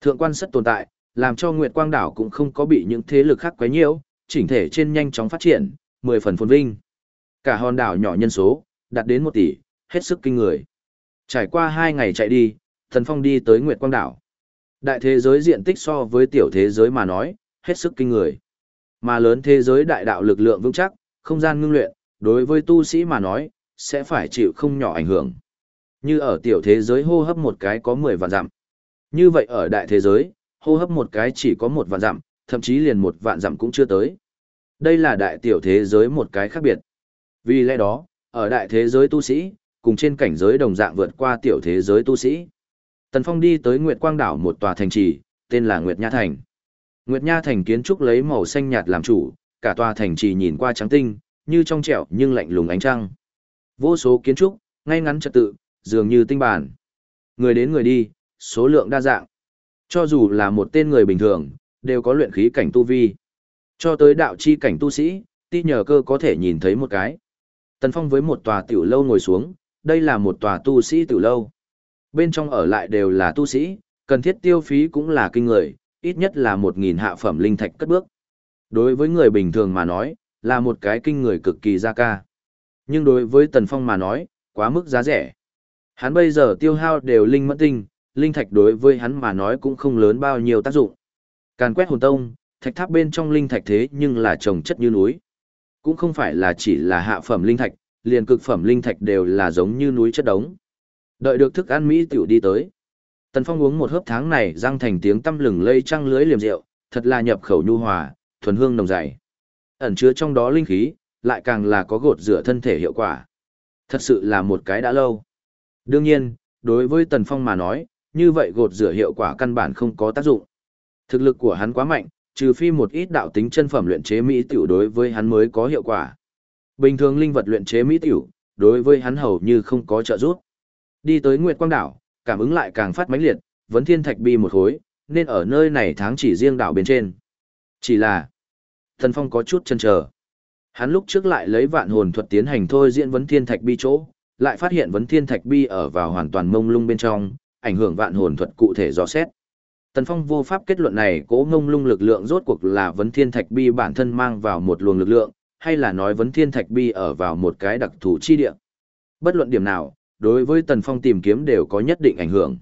Thượng quan sất tồn tại, làm cho Nguyệt Quang đảo cũng không có bị những thế lực khác quấy nhiễu, chỉnh thể trên nhanh chóng phát triển, 10 phần phồn vinh. Cả hòn đảo nhỏ nhân số, đạt đến 1 tỷ, hết sức kinh người. Trải qua 2 ngày chạy đi, Thần Phong đi tới Nguyệt Quang đảo. Đại thế giới diện tích so với tiểu thế giới mà nói, hết sức kinh người. Mà lớn thế giới đại đạo lực lượng vững chắc, không gian ngưng luyện, đối với tu sĩ mà nói, sẽ phải chịu không nhỏ ảnh hưởng. Như ở tiểu thế giới hô hấp một cái có 10 vạn dặm. Như vậy ở đại thế giới, hô hấp một cái chỉ có một vạn dặm, thậm chí liền một vạn dặm cũng chưa tới. Đây là đại tiểu thế giới một cái khác biệt. Vì lẽ đó, ở đại thế giới tu sĩ, cùng trên cảnh giới đồng dạng vượt qua tiểu thế giới tu sĩ. Tần Phong đi tới Nguyệt Quang đảo một tòa thành trì, tên là Nguyệt Nha Thành. Nguyệt Nha Thành kiến trúc lấy màu xanh nhạt làm chủ, cả tòa thành trì nhìn qua trắng tinh, như trong trẻo nhưng lạnh lùng ánh trăng. Vô số kiến trúc, ngay ngắn trật tự, dường như tinh bản. Người đến người đi, số lượng đa dạng. Cho dù là một tên người bình thường, đều có luyện khí cảnh tu vi. Cho tới đạo chi cảnh tu sĩ, ti nhờ cơ có thể nhìn thấy một cái. Tần Phong với một tòa tiểu lâu ngồi xuống, đây là một tòa tu sĩ tiểu lâu. Bên trong ở lại đều là tu sĩ, cần thiết tiêu phí cũng là kinh người, ít nhất là một nghìn hạ phẩm linh thạch cất bước. Đối với người bình thường mà nói, là một cái kinh người cực kỳ gia ca. Nhưng đối với Tần Phong mà nói, quá mức giá rẻ. Hắn bây giờ tiêu hao đều linh mẫn tinh, linh thạch đối với hắn mà nói cũng không lớn bao nhiêu tác dụng. Càn quét hồn tông, thạch tháp bên trong linh thạch thế nhưng là trồng chất như núi. Cũng không phải là chỉ là hạ phẩm linh thạch, liền cực phẩm linh thạch đều là giống như núi chất đống. Đợi được thức ăn Mỹ tiểu đi tới. Tần Phong uống một hớp tháng này răng thành tiếng tâm lừng lây trăng lưới liềm rượu, thật là nhập khẩu nhu hòa, thuần hương nồng dày. Ẩn chứa trong đó linh khí, lại càng là có gột rửa thân thể hiệu quả. Thật sự là một cái đã lâu. Đương nhiên, đối với Tần Phong mà nói, như vậy gột rửa hiệu quả căn bản không có tác dụng. Thực lực của hắn quá mạnh, trừ phi một ít đạo tính chân phẩm luyện chế mỹ tiểu đối với hắn mới có hiệu quả. Bình thường linh vật luyện chế mỹ tiểu, đối với hắn hầu như không có trợ giúp. Đi tới Nguyệt Quang đảo, cảm ứng lại càng phát mãnh liệt, vấn thiên thạch bi một khối, nên ở nơi này tháng chỉ riêng đảo bên trên. Chỉ là, Thần Phong có chút chần chờ. Hắn lúc trước lại lấy vạn hồn thuật tiến hành thôi diễn vấn thiên thạch bi chỗ, lại phát hiện vấn thiên thạch bi ở vào hoàn toàn mông lung bên trong, ảnh hưởng vạn hồn thuật cụ thể rõ xét. Tần Phong vô pháp kết luận này cố ngông lung lực lượng rốt cuộc là vấn thiên thạch bi bản thân mang vào một luồng lực lượng, hay là nói vấn thiên thạch bi ở vào một cái đặc thù chi địa. Bất luận điểm nào, đối với Tần Phong tìm kiếm đều có nhất định ảnh hưởng.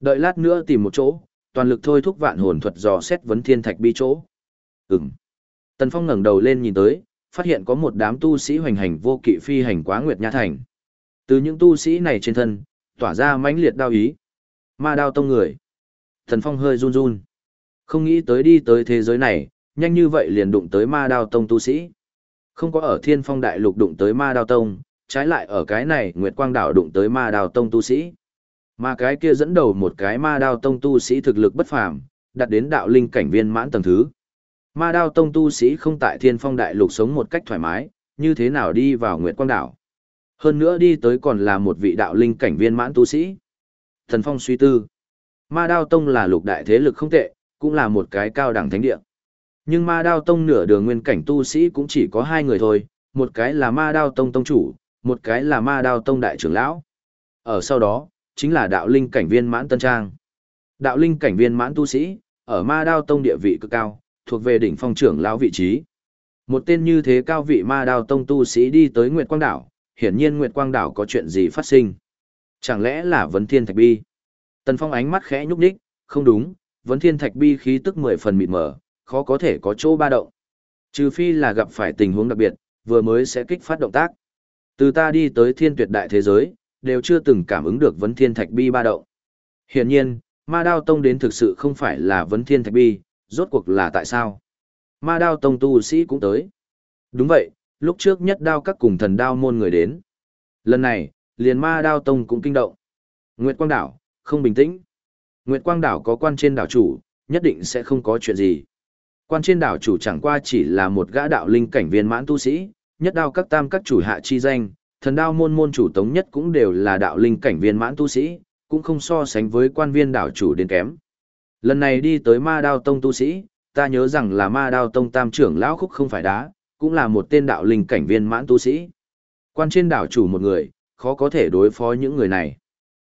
Đợi lát nữa tìm một chỗ, toàn lực thôi thúc vạn hồn thuật dò xét vấn thiên thạch bi chỗ. Ừm. Tần Phong ngẩng đầu lên nhìn tới, phát hiện có một đám tu sĩ hoành hành vô kỵ phi hành quá Nguyệt Nha Thành. Từ những tu sĩ này trên thân, tỏa ra mãnh liệt đao ý. Ma đao tông người. Thần Phong hơi run run. Không nghĩ tới đi tới thế giới này, nhanh như vậy liền đụng tới ma đao tông tu sĩ. Không có ở thiên phong đại lục đụng tới ma đao tông, trái lại ở cái này Nguyệt Quang đảo đụng tới ma đao tông tu sĩ. Mà cái kia dẫn đầu một cái ma đao tông tu sĩ thực lực bất phàm, đạt đến đạo linh cảnh viên mãn tầng thứ. Ma đao tông tu sĩ không tại thiên phong đại lục sống một cách thoải mái, như thế nào đi vào Nguyệt Quang đảo. Hơn nữa đi tới còn là một vị đạo linh cảnh viên mãn tu sĩ. Thần Phong suy tư. Ma Đao Tông là lục đại thế lực không tệ, cũng là một cái cao đẳng thánh địa. Nhưng Ma Đao Tông nửa đường nguyên cảnh tu sĩ cũng chỉ có hai người thôi, một cái là Ma Đao Tông Tông chủ, một cái là Ma Đao Tông Đại trưởng Lão. Ở sau đó, chính là đạo linh cảnh viên mãn tân trang. Đạo linh cảnh viên mãn tu sĩ, ở Ma Đao Tông địa vị cực cao, thuộc về đỉnh phong trưởng lão vị trí. Một tên như thế cao vị Ma Đao Tông tu sĩ đi tới Nguyệt Quang Đảo, hiển nhiên Nguyệt Quang Đảo có chuyện gì phát sinh. Chẳng lẽ là Vấn Thiên Thạch Bi? Tần Phong ánh mắt khẽ nhúc nhích, không đúng, Vấn Thiên Thạch Bi khí tức mười phần mịt mờ, khó có thể có chỗ ba động. Trừ phi là gặp phải tình huống đặc biệt, vừa mới sẽ kích phát động tác. Từ ta đi tới thiên tuyệt đại thế giới, đều chưa từng cảm ứng được Vấn Thiên Thạch Bi ba động. Hiển nhiên, Ma Đao Tông đến thực sự không phải là Vấn Thiên Thạch Bi, rốt cuộc là tại sao? Ma Đao Tông tu sĩ cũng tới. Đúng vậy, lúc trước nhất đao các cùng thần đao môn người đến. Lần này, liền ma đao tông cũng kinh động. Nguyệt Quang Đảo, không bình tĩnh. Nguyệt Quang Đảo có quan trên đảo chủ, nhất định sẽ không có chuyện gì. Quan trên đảo chủ chẳng qua chỉ là một gã đạo linh cảnh viên mãn tu sĩ, nhất đao các tam các chủ hạ chi danh, thần đao môn môn chủ tống nhất cũng đều là đạo linh cảnh viên mãn tu sĩ, cũng không so sánh với quan viên đảo chủ đến kém. Lần này đi tới ma đao tông tu sĩ, ta nhớ rằng là ma đao tông tam trưởng lão khúc không phải đá, cũng là một tên đạo linh cảnh viên mãn tu sĩ. Quan trên đảo chủ một người, khó có thể đối phó những người này.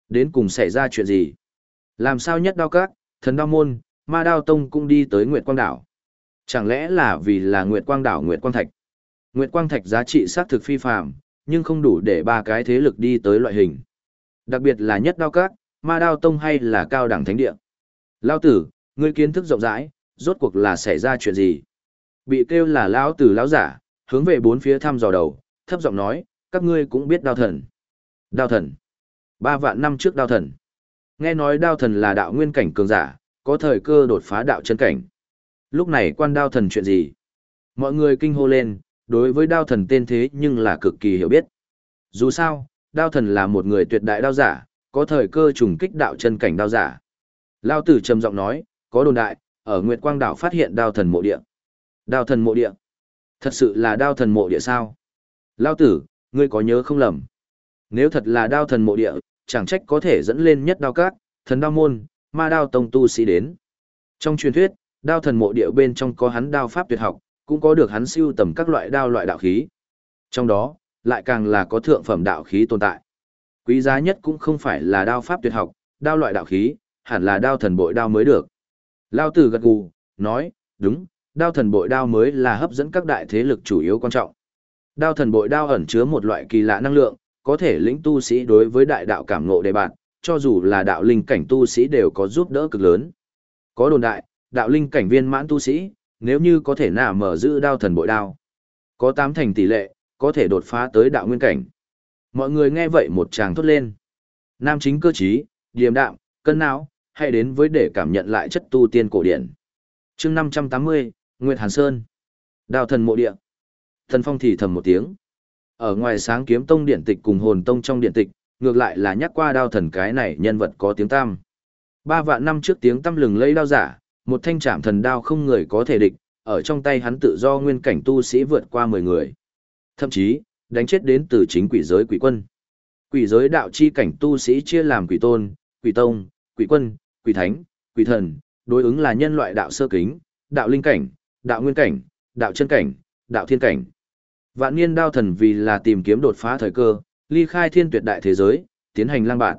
Đến cùng xảy ra chuyện gì? Làm sao nhất đao các, thần đao môn, ma đao tông cũng đi tới Nguyệt Quang Đảo. Chẳng lẽ là vì là Nguyệt Quang Đảo Nguyệt Quang Thạch? Nguyệt Quang Thạch giá trị xác thực phi phàm, nhưng không đủ để ba cái thế lực đi tới loại hình. Đặc biệt là nhất đao các, ma đao tông hay là cao đẳng thánh địa. Lao tử, ngươi kiến thức rộng rãi, rốt cuộc là xảy ra chuyện gì? Bị kêu là lão tử lão giả, hướng về bốn phía thăm dò đầu, thấp giọng nói, các ngươi cũng biết đao thần. Đao thần. Ba vạn năm trước đao thần. Nghe nói đao thần là đạo nguyên cảnh cường giả, có thời cơ đột phá đạo chân cảnh. Lúc này quan đao thần chuyện gì? Mọi người kinh hô lên, đối với đao thần tên thế nhưng là cực kỳ hiểu biết. Dù sao, đao thần là một người tuyệt đại đao giả, có thời cơ trùng kích đạo chân cảnh đao giả. Lao tử trầm giọng nói, có đồn đại, ở Nguyệt Quang đảo phát hiện đao thần mộ địa. Đao thần mộ địa? Thật sự là đao thần mộ địa sao? Lao tử, ngươi có nhớ không lầm? Nếu thật là đao thần mộ địa, chẳng trách có thể dẫn lên nhất đao cát, thần đao môn, ma đao tông tu sĩ đến. Trong truyền thuyết, đao thần mộ địa bên trong có hắn đao pháp tuyệt học, cũng có được hắn siêu tầm các loại đao loại đạo khí. Trong đó, lại càng là có thượng phẩm đạo khí tồn tại. Quý giá nhất cũng không phải là đao pháp tuyệt học, đao loại đạo khí, hẳn là đao thần bội đao mới được. Lao tử gật gù, nói, đúng, đao thần bội đao mới là hấp dẫn các đại thế lực chủ yếu quan trọng. Đao thần bội đao ẩn chứa một loại kỳ lạ năng lượng, có thể lĩnh tu sĩ đối với đại đạo cảm ngộ đề bạn, cho dù là đạo linh cảnh tu sĩ đều có giúp đỡ cực lớn. Có đồn đại, đạo linh cảnh viên mãn tu sĩ, nếu như có thể nả mở giữ đao thần bội đao. Có tám thành tỷ lệ, có thể đột phá tới đạo nguyên cảnh. Mọi người nghe vậy một tràng thốt lên. Nam chính cơ trí, điềm đạm, cân não, hay đến với để cảm nhận lại chất tu tiên cổ điển. chương 580, Nguyệt Hàn Sơn. Đào thần mộ địa. Thần phong thì thầm một tiếng. Ở ngoài sáng kiếm tông điện tịch cùng hồn tông trong điện tịch, ngược lại là nhắc qua đao thần cái này nhân vật có tiếng tam. Ba vạn năm trước tiếng tăm lừng lấy đao giả, một thanh trảm thần đao không người có thể địch, ở trong tay hắn tự do nguyên cảnh tu sĩ vượt qua 10 người. Thậm chí, đánh chết đến từ chính quỷ giới quỷ quân. Quỷ giới đạo chi cảnh tu sĩ chia làm quỷ tôn, quỷ tông, quỷ quân, quỷ thánh, quỷ thần, đối ứng là nhân loại đạo sơ kính, đạo linh cảnh, đạo nguyên cảnh, đạo chân cảnh, đạo thiên cảnh. Vạn niên đao thần vì là tìm kiếm đột phá thời cơ, ly khai thiên tuyệt đại thế giới, tiến hành lang bạn.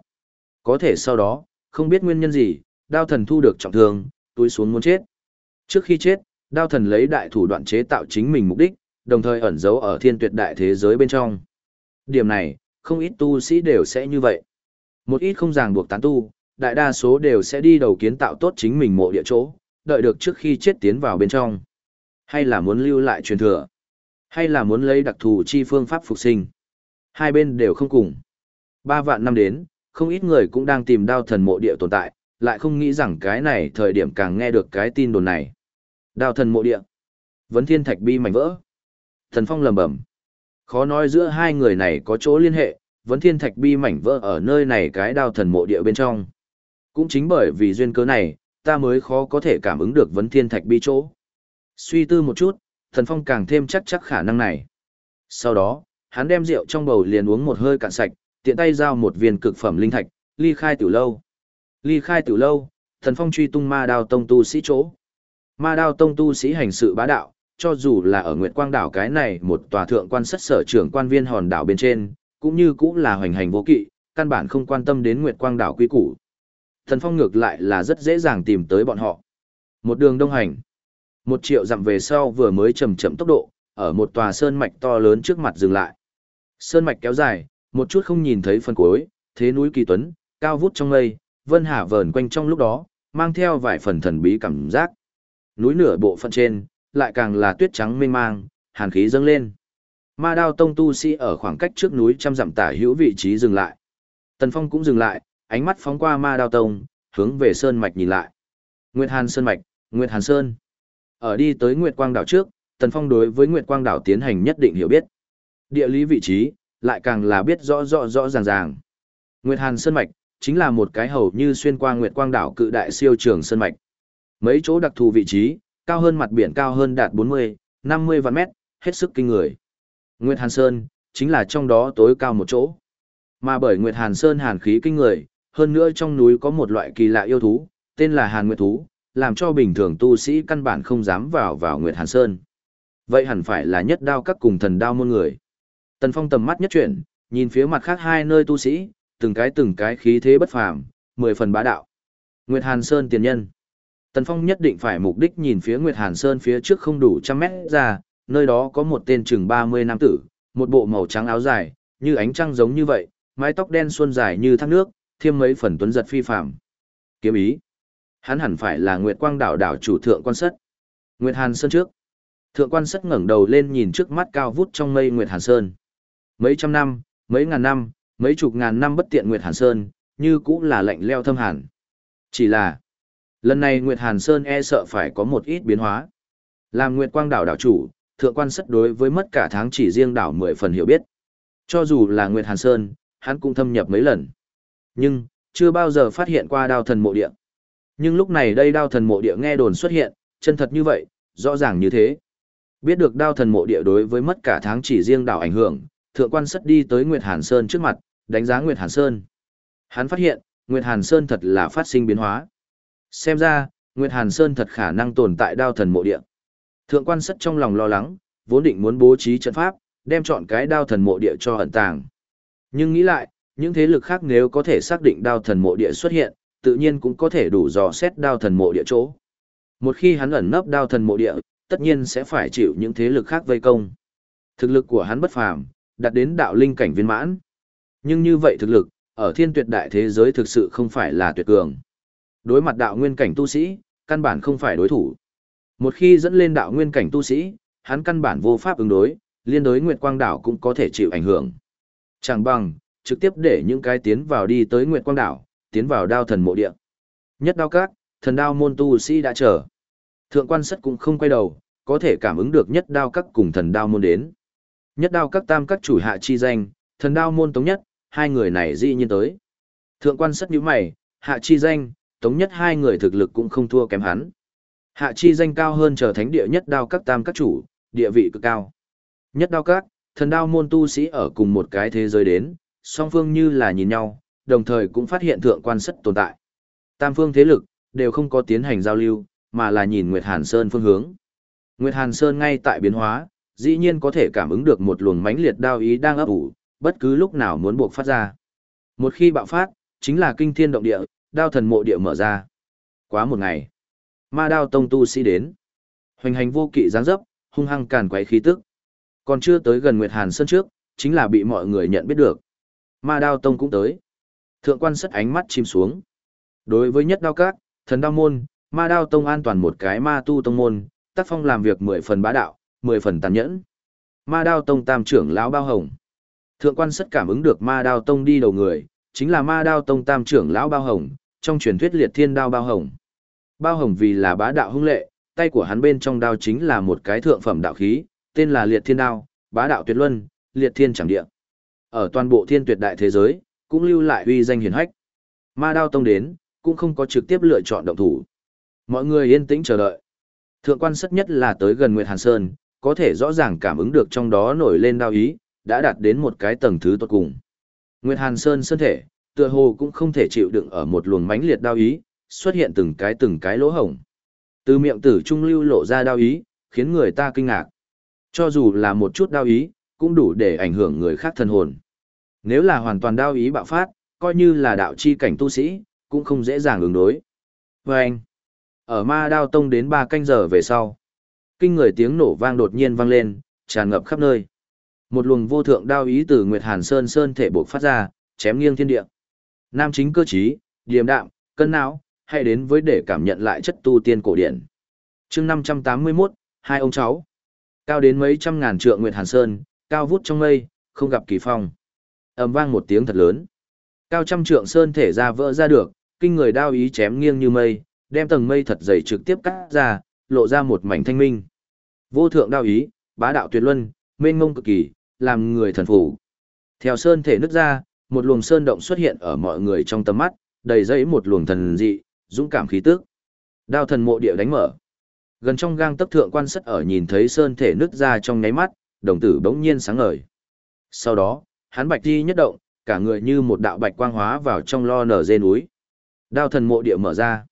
Có thể sau đó, không biết nguyên nhân gì, đao thần thu được trọng thương, túi xuống muốn chết. Trước khi chết, đao thần lấy đại thủ đoạn chế tạo chính mình mục đích, đồng thời ẩn giấu ở thiên tuyệt đại thế giới bên trong. Điểm này, không ít tu sĩ đều sẽ như vậy. Một ít không ràng buộc tán tu, đại đa số đều sẽ đi đầu kiến tạo tốt chính mình mộ địa chỗ, đợi được trước khi chết tiến vào bên trong. Hay là muốn lưu lại truyền thừa, hay là muốn lấy đặc thù chi phương pháp phục sinh. Hai bên đều không cùng. Ba vạn năm đến, không ít người cũng đang tìm đao thần mộ địa tồn tại, lại không nghĩ rằng cái này thời điểm càng nghe được cái tin đồn này. Đao thần mộ địa. Vấn thiên thạch bi mảnh vỡ. Thần phong lầm bẩm. Khó nói giữa hai người này có chỗ liên hệ, vấn thiên thạch bi mảnh vỡ ở nơi này cái đao thần mộ địa bên trong. Cũng chính bởi vì duyên cớ này, ta mới khó có thể cảm ứng được vấn thiên thạch bi chỗ. Suy tư một chút, thần phong càng thêm chắc chắc khả năng này. Sau đó, hắn đem rượu trong bầu liền uống một hơi cạn sạch, tiện tay giao một viên cực phẩm linh thạch, ly khai tiểu lâu. Ly khai tiểu lâu, thần phong truy tung ma đao tông tu sĩ chỗ. Ma đao tông tu sĩ hành sự bá đạo, cho dù là ở Nguyệt Quang đảo cái này một tòa thượng quan sất sở trưởng quan viên hòn đảo bên trên, cũng như cũng là hoành hành vô kỵ, căn bản không quan tâm đến Nguyệt Quang đảo quy củ. Thần phong ngược lại là rất dễ dàng tìm tới bọn họ. Một đường đông hành. Một triệu dặm về sau vừa mới chậm chậm tốc độ, ở một tòa sơn mạch to lớn trước mặt dừng lại. Sơn mạch kéo dài, một chút không nhìn thấy phần cuối, thế núi kỳ tuấn, cao vút trong mây, vân hà vờn quanh trong lúc đó, mang theo vài phần thần bí cảm giác. Núi nửa bộ phận trên, lại càng là tuyết trắng mênh mang, hàn khí dâng lên. Ma đao tông tu sĩ ở khoảng cách trước núi trăm dặm tả hữu vị trí dừng lại. Tần Phong cũng dừng lại, ánh mắt phóng qua ma đao tông, hướng về sơn mạch nhìn lại. Nguyệt Hàn Sơn mạch, Nguyệt Hàn Sơn. Ở đi tới Nguyệt Quang đảo trước, Tần Phong đối với Nguyệt Quang đảo tiến hành nhất định hiểu biết. Địa lý vị trí, lại càng là biết rõ rõ rõ ràng ràng. Nguyệt Hàn Sơn Mạch, chính là một cái hầu như xuyên qua Nguyệt Quang đảo cự đại siêu trường Sơn Mạch. Mấy chỗ đặc thù vị trí, cao hơn mặt biển cao hơn đạt 40, 50 vạn mét, hết sức kinh người. Nguyệt Hàn Sơn, chính là trong đó tối cao một chỗ. Mà bởi Nguyệt Hàn Sơn hàn khí kinh người, hơn nữa trong núi có một loại kỳ lạ yêu thú, tên là Hàn Nguyệt Thú, làm cho bình thường tu sĩ căn bản không dám vào vào Nguyệt Hàn Sơn. Vậy hẳn phải là nhất đao các cùng thần đao môn người. Tần Phong tầm mắt nhất chuyển, nhìn phía mặt khác hai nơi tu sĩ, từng cái từng cái khí thế bất phàm, mười phần bá đạo. Nguyệt Hàn Sơn tiền nhân. Tần Phong nhất định phải mục đích nhìn phía Nguyệt Hàn Sơn phía trước không đủ trăm mét ra, nơi đó có một tên chừng 30 nam tử, một bộ màu trắng áo dài, như ánh trăng giống như vậy, mái tóc đen xuân dài như thác nước, thêm mấy phần tuấn giật phi phàm. Kiếm ý. Hắn hẳn phải là Nguyệt Quang đảo đảo chủ thượng quan sất. Nguyệt Hàn Sơn trước. Thượng quan sất ngẩng đầu lên nhìn trước mắt cao vút trong mây Nguyệt Hàn Sơn. Mấy trăm năm, mấy ngàn năm, mấy chục ngàn năm bất tiện Nguyệt Hàn Sơn, như cũng là lạnh leo thâm hàn. Chỉ là, lần này Nguyệt Hàn Sơn e sợ phải có một ít biến hóa. Làm Nguyệt Quang đảo đảo chủ, thượng quan sất đối với mất cả tháng chỉ riêng đảo mười phần hiểu biết. Cho dù là Nguyệt Hàn Sơn, hắn cũng thâm nhập mấy lần. Nhưng, chưa bao giờ phát hiện qua đao thần mộ địa. Nhưng lúc này đây đao thần mộ địa nghe đồn xuất hiện, chân thật như vậy, rõ ràng như thế. Biết được đao thần mộ địa đối với mất cả tháng chỉ riêng đảo ảnh hưởng, thượng quan sất đi tới Nguyệt Hàn Sơn trước mặt, đánh giá Nguyệt Hàn Sơn. Hắn phát hiện, Nguyệt Hàn Sơn thật là phát sinh biến hóa. Xem ra, Nguyệt Hàn Sơn thật khả năng tồn tại đao thần mộ địa. Thượng quan sất trong lòng lo lắng, vốn định muốn bố trí trận pháp, đem chọn cái đao thần mộ địa cho ẩn tàng. Nhưng nghĩ lại, những thế lực khác nếu có thể xác định đao thần mộ địa xuất hiện, tự nhiên cũng có thể đủ dò xét đao thần mộ địa chỗ. Một khi hắn ẩn nấp đao thần mộ địa, tất nhiên sẽ phải chịu những thế lực khác vây công. Thực lực của hắn bất phàm, đạt đến đạo linh cảnh viên mãn. Nhưng như vậy thực lực, ở thiên tuyệt đại thế giới thực sự không phải là tuyệt cường. Đối mặt đạo nguyên cảnh tu sĩ, căn bản không phải đối thủ. Một khi dẫn lên đạo nguyên cảnh tu sĩ, hắn căn bản vô pháp ứng đối, liên đối Nguyệt Quang đảo cũng có thể chịu ảnh hưởng. Chẳng bằng, trực tiếp để những cái tiến vào đi tới Nguyệt Quang đảo, tiến vào đao thần mộ địa. Nhất đao các, thần đao môn tu sĩ đã chờ. Thượng quan sất cũng không quay đầu, có thể cảm ứng được nhất đao các cùng thần đao môn đến. Nhất đao các tam các chủ hạ chi danh, thần đao môn tống nhất, hai người này dĩ nhiên tới. Thượng quan sất nhíu mày, hạ chi danh, tống nhất hai người thực lực cũng không thua kém hắn. Hạ chi danh cao hơn trở thánh địa nhất đao các tam các chủ, địa vị cực cao. Nhất đao các, thần đao môn tu sĩ ở cùng một cái thế giới đến, song phương như là nhìn nhau, đồng thời cũng phát hiện thượng quan sất tồn tại. Tam phương thế lực, đều không có tiến hành giao lưu, mà là nhìn Nguyệt Hàn Sơn phương hướng. Nguyệt Hàn Sơn ngay tại biến hóa, dĩ nhiên có thể cảm ứng được một luồng mãnh liệt đao ý đang ấp ủ, bất cứ lúc nào muốn buộc phát ra. Một khi bạo phát, chính là kinh thiên động địa, đao thần mộ địa mở ra. Quá một ngày, ma đao tông tu sĩ đến. Hoành hành vô kỵ giáng dấp, hung hăng càn quấy khí tức. Còn chưa tới gần Nguyệt Hàn Sơn trước, chính là bị mọi người nhận biết được. Ma đao tông cũng tới. Thượng quan sất ánh mắt chìm xuống. Đối với nhất đao các, thần đao môn, ma đao tông an toàn một cái ma tu tông môn, tác phong làm việc mười phần bá đạo, mười phần tàn nhẫn. Ma đao tông tam trưởng lão bao hồng. Thượng quan sất cảm ứng được ma đao tông đi đầu người, chính là ma đao tông tam trưởng lão bao hồng, trong truyền thuyết liệt thiên đao bao hồng. Bao hồng vì là bá đạo hung lệ, tay của hắn bên trong đao chính là một cái thượng phẩm đạo khí, tên là liệt thiên đao, bá đạo tuyệt luân, liệt thiên chẳng địa. Ở toàn bộ thiên tuyệt đại thế giới, cũng lưu lại uy danh hiển hách. Ma đao tông đến, cũng không có trực tiếp lựa chọn động thủ. Mọi người yên tĩnh chờ đợi. Thượng quan sất nhất là tới gần Nguyệt Hàn Sơn, có thể rõ ràng cảm ứng được trong đó nổi lên đao ý, đã đạt đến một cái tầng thứ tốt cùng. Nguyệt Hàn Sơn sơn thể, tựa hồ cũng không thể chịu đựng ở một luồng mãnh liệt đao ý, xuất hiện từng cái từng cái lỗ hổng. Từ miệng tử trung lưu lộ ra đao ý, khiến người ta kinh ngạc. Cho dù là một chút đao ý, cũng đủ để ảnh hưởng người khác thân hồn. Nếu là hoàn toàn đao ý bạo phát, coi như là đạo chi cảnh tu sĩ, cũng không dễ dàng ứng đối. Và anh, ở ma đao tông đến 3 canh giờ về sau, kinh người tiếng nổ vang đột nhiên vang lên, tràn ngập khắp nơi. Một luồng vô thượng đao ý từ Nguyệt Hàn Sơn Sơn thể bộc phát ra, chém nghiêng thiên địa. Nam chính cơ trí, điềm đạm, cân não, hay đến với để cảm nhận lại chất tu tiên cổ điển. chương 581, hai ông cháu. Cao đến mấy trăm ngàn trượng Nguyệt Hàn Sơn, cao vút trong mây, không gặp kỳ phong ầm vang một tiếng thật lớn. Cao trăm trượng sơn thể ra vỡ ra được, kinh người đao ý chém nghiêng như mây, đem tầng mây thật dày trực tiếp cắt ra, lộ ra một mảnh thanh minh. Vô thượng đao ý, bá đạo tuyệt luân, mênh mông cực kỳ, làm người thần phủ. Theo sơn thể nứt ra, một luồng sơn động xuất hiện ở mọi người trong tầm mắt, đầy dẫy một luồng thần dị, dũng cảm khí tức. Đao thần mộ địa đánh mở. Gần trong gang tấc thượng quan sát ở nhìn thấy sơn thể nứt ra trong nháy mắt, đồng tử bỗng nhiên sáng ngời. Sau đó, hắn bạch đi nhất động, cả người như một đạo bạch quang hóa vào trong lo nở dê núi. Đao thần mộ địa mở ra.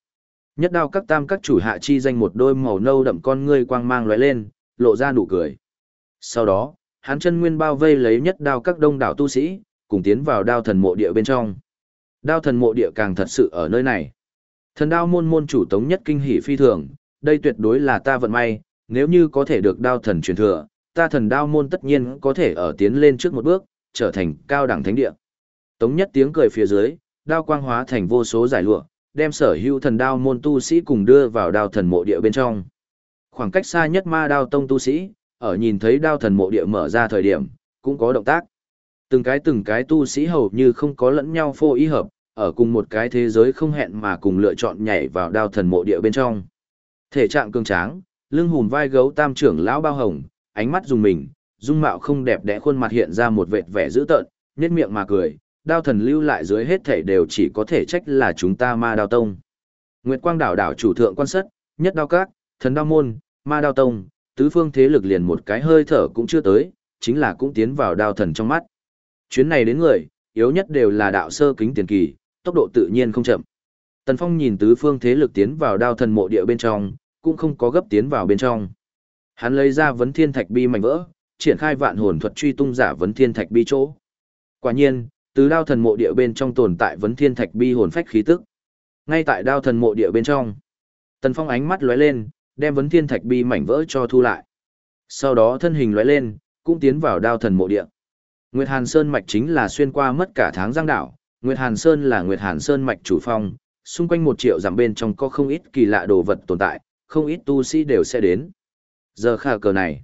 Nhất đao các tam các chủ hạ chi danh một đôi màu nâu đậm con ngươi quang mang lóe lên, lộ ra nụ cười. Sau đó, hắn chân nguyên bao vây lấy nhất đao các đông đảo tu sĩ, cùng tiến vào đao thần mộ địa bên trong. Đao thần mộ địa càng thật sự ở nơi này. Thần đao môn môn chủ tống nhất kinh hỉ phi thường, đây tuyệt đối là ta vận may, nếu như có thể được đao thần truyền thừa, ta thần đao môn tất nhiên có thể ở tiến lên trước một bước, trở thành cao đẳng thánh địa. Tống nhất tiếng cười phía dưới, đao quang hóa thành vô số giải lụa, đem sở hữu thần đao môn tu sĩ cùng đưa vào đao thần mộ địa bên trong. Khoảng cách xa nhất ma đao tông tu sĩ, ở nhìn thấy đao thần mộ địa mở ra thời điểm, cũng có động tác. Từng cái từng cái tu sĩ hầu như không có lẫn nhau phô ý hợp, ở cùng một cái thế giới không hẹn mà cùng lựa chọn nhảy vào đao thần mộ địa bên trong. Thể trạng cường tráng, lưng hùm vai gấu tam trưởng lão bao hồng, ánh mắt dùng mình, dung mạo không đẹp đẽ khuôn mặt hiện ra một vệt vẻ dữ tợn, nhếch miệng mà cười, đao thần lưu lại dưới hết thảy đều chỉ có thể trách là chúng ta ma đao tông. Nguyệt Quang đảo đảo chủ thượng quan sát, nhất đao các, thần đao môn, ma đao tông, tứ phương thế lực liền một cái hơi thở cũng chưa tới, chính là cũng tiến vào đao thần trong mắt. Chuyến này đến người, yếu nhất đều là đạo sơ kính tiền kỳ, tốc độ tự nhiên không chậm. Tần Phong nhìn tứ phương thế lực tiến vào đao thần mộ địa bên trong, cũng không có gấp tiến vào bên trong. Hắn lấy ra vấn thiên thạch bi mảnh vỡ, triển khai vạn hồn thuật truy tung giả vấn thiên thạch bi chỗ. Quả nhiên, từ đao thần mộ địa bên trong tồn tại vấn thiên thạch bi hồn phách khí tức. Ngay tại đao thần mộ địa bên trong, Tần Phong ánh mắt lóe lên, đem vấn thiên thạch bi mảnh vỡ cho thu lại. Sau đó thân hình lóe lên, cũng tiến vào đao thần mộ địa. Nguyệt Hàn Sơn mạch chính là xuyên qua mất cả tháng giang đảo, Nguyệt Hàn Sơn là Nguyệt Hàn Sơn mạch chủ phong, xung quanh một triệu dặm bên trong có không ít kỳ lạ đồ vật tồn tại, không ít tu sĩ đều sẽ đến. Giờ khả cờ này,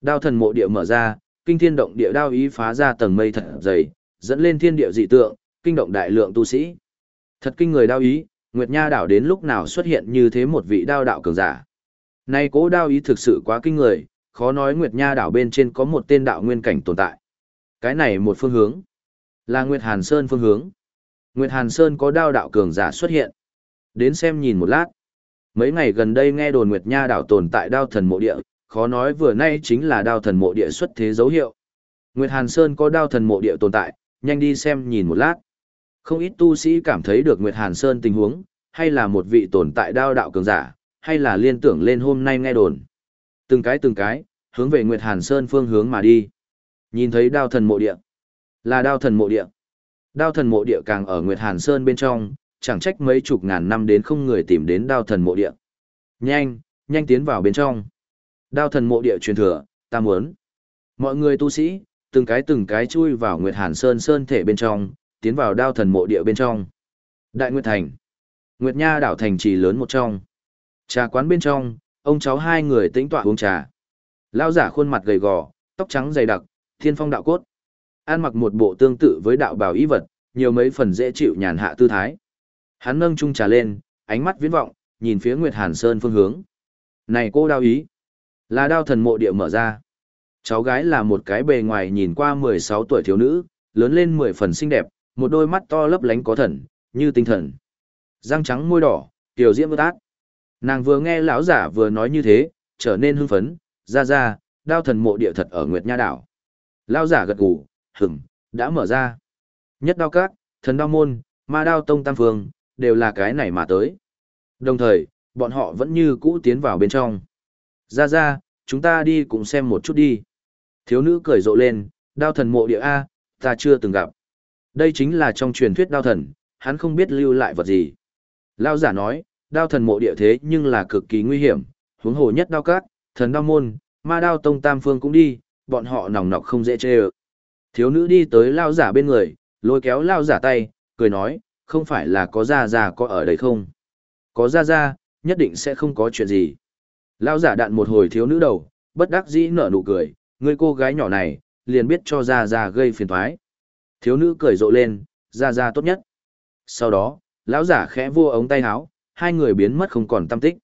đao thần mộ địa mở ra, kinh thiên động địa đao ý phá ra tầng mây thật dày, dẫn lên thiên địa dị tượng, kinh động đại lượng tu sĩ. Thật kinh người đao ý, Nguyệt Nha đảo đến lúc nào xuất hiện như thế một vị đao đạo cường giả. Nay cố đao ý thực sự quá kinh người, khó nói Nguyệt Nha đảo bên trên có một tên đạo nguyên cảnh tồn tại. Cái này một phương hướng, là Nguyệt Hàn Sơn phương hướng. Nguyệt Hàn Sơn có đao đạo cường giả xuất hiện. Đến xem nhìn một lát. Mấy ngày gần đây nghe đồn Nguyệt Nha đảo tồn tại đao thần mộ địa, khó nói vừa nay chính là đao thần mộ địa xuất thế dấu hiệu. Nguyệt Hàn Sơn có đao thần mộ địa tồn tại, nhanh đi xem nhìn một lát. Không ít tu sĩ cảm thấy được Nguyệt Hàn Sơn tình huống, hay là một vị tồn tại đao đạo cường giả, hay là liên tưởng lên hôm nay nghe đồn. Từng cái từng cái, hướng về Nguyệt Hàn Sơn phương hướng mà đi. Nhìn thấy đao thần mộ địa. Là đao thần mộ địa. Đao thần mộ địa càng ở Nguyệt Hàn Sơn bên trong, chẳng trách mấy chục ngàn năm đến không người tìm đến đao thần mộ địa. Nhanh, nhanh tiến vào bên trong. Đao thần mộ địa truyền thừa, ta muốn. Mọi người tu sĩ, từng cái từng cái chui vào Nguyệt Hàn Sơn Sơn thể bên trong, tiến vào đao thần mộ địa bên trong. Đại Nguyệt Thành. Nguyệt Nha đảo thành trì lớn một trong. Trà quán bên trong, ông cháu hai người tĩnh tọa uống trà. Lao giả khuôn mặt gầy gò, tóc trắng dày đặc, thiên phong đạo cốt. An mặc một bộ tương tự với đạo bào y vật, nhiều mấy phần dễ chịu nhàn hạ tư thái. Hắn nâng chung trà lên, ánh mắt viễn vọng, nhìn phía Nguyệt Hàn Sơn phương hướng. Này cô đao ý, là đao thần mộ địa mở ra. Cháu gái là một cái bề ngoài nhìn qua 16 tuổi thiếu nữ, lớn lên 10 phần xinh đẹp, một đôi mắt to lấp lánh có thần, như tinh thần. Răng trắng môi đỏ, tiểu diễm bất ác. Nàng vừa nghe lão giả vừa nói như thế, trở nên hưng phấn, ra ra, đao thần mộ địa thật ở Nguyệt Nha đảo. Lão giả gật gù, hửm, đã mở ra. Nhất đao các, thần đao môn, ma đao tông tam phương, đều là cái này mà tới. Đồng thời, bọn họ vẫn như cũ tiến vào bên trong. Ra ra, chúng ta đi cùng xem một chút đi. Thiếu nữ cười rộ lên, đao thần mộ địa A, ta chưa từng gặp. Đây chính là trong truyền thuyết đao thần, hắn không biết lưu lại vật gì. Lao giả nói, đao thần mộ địa thế nhưng là cực kỳ nguy hiểm, huống hồ nhất đao cát, thần đao môn, ma đao tông tam phương cũng đi, bọn họ nòng nọc không dễ chê ơ. Thiếu nữ đi tới lao giả bên người, lôi kéo lao giả tay, cười nói, không phải là có ra ra có ở đây không? Có ra ra, nhất định sẽ không có chuyện gì. Lao giả đạn một hồi thiếu nữ đầu, bất đắc dĩ nở nụ cười, người cô gái nhỏ này, liền biết cho ra ra gây phiền thoái. Thiếu nữ cười rộ lên, ra ra tốt nhất. Sau đó, lão giả khẽ vua ống tay háo hai người biến mất không còn tâm tích.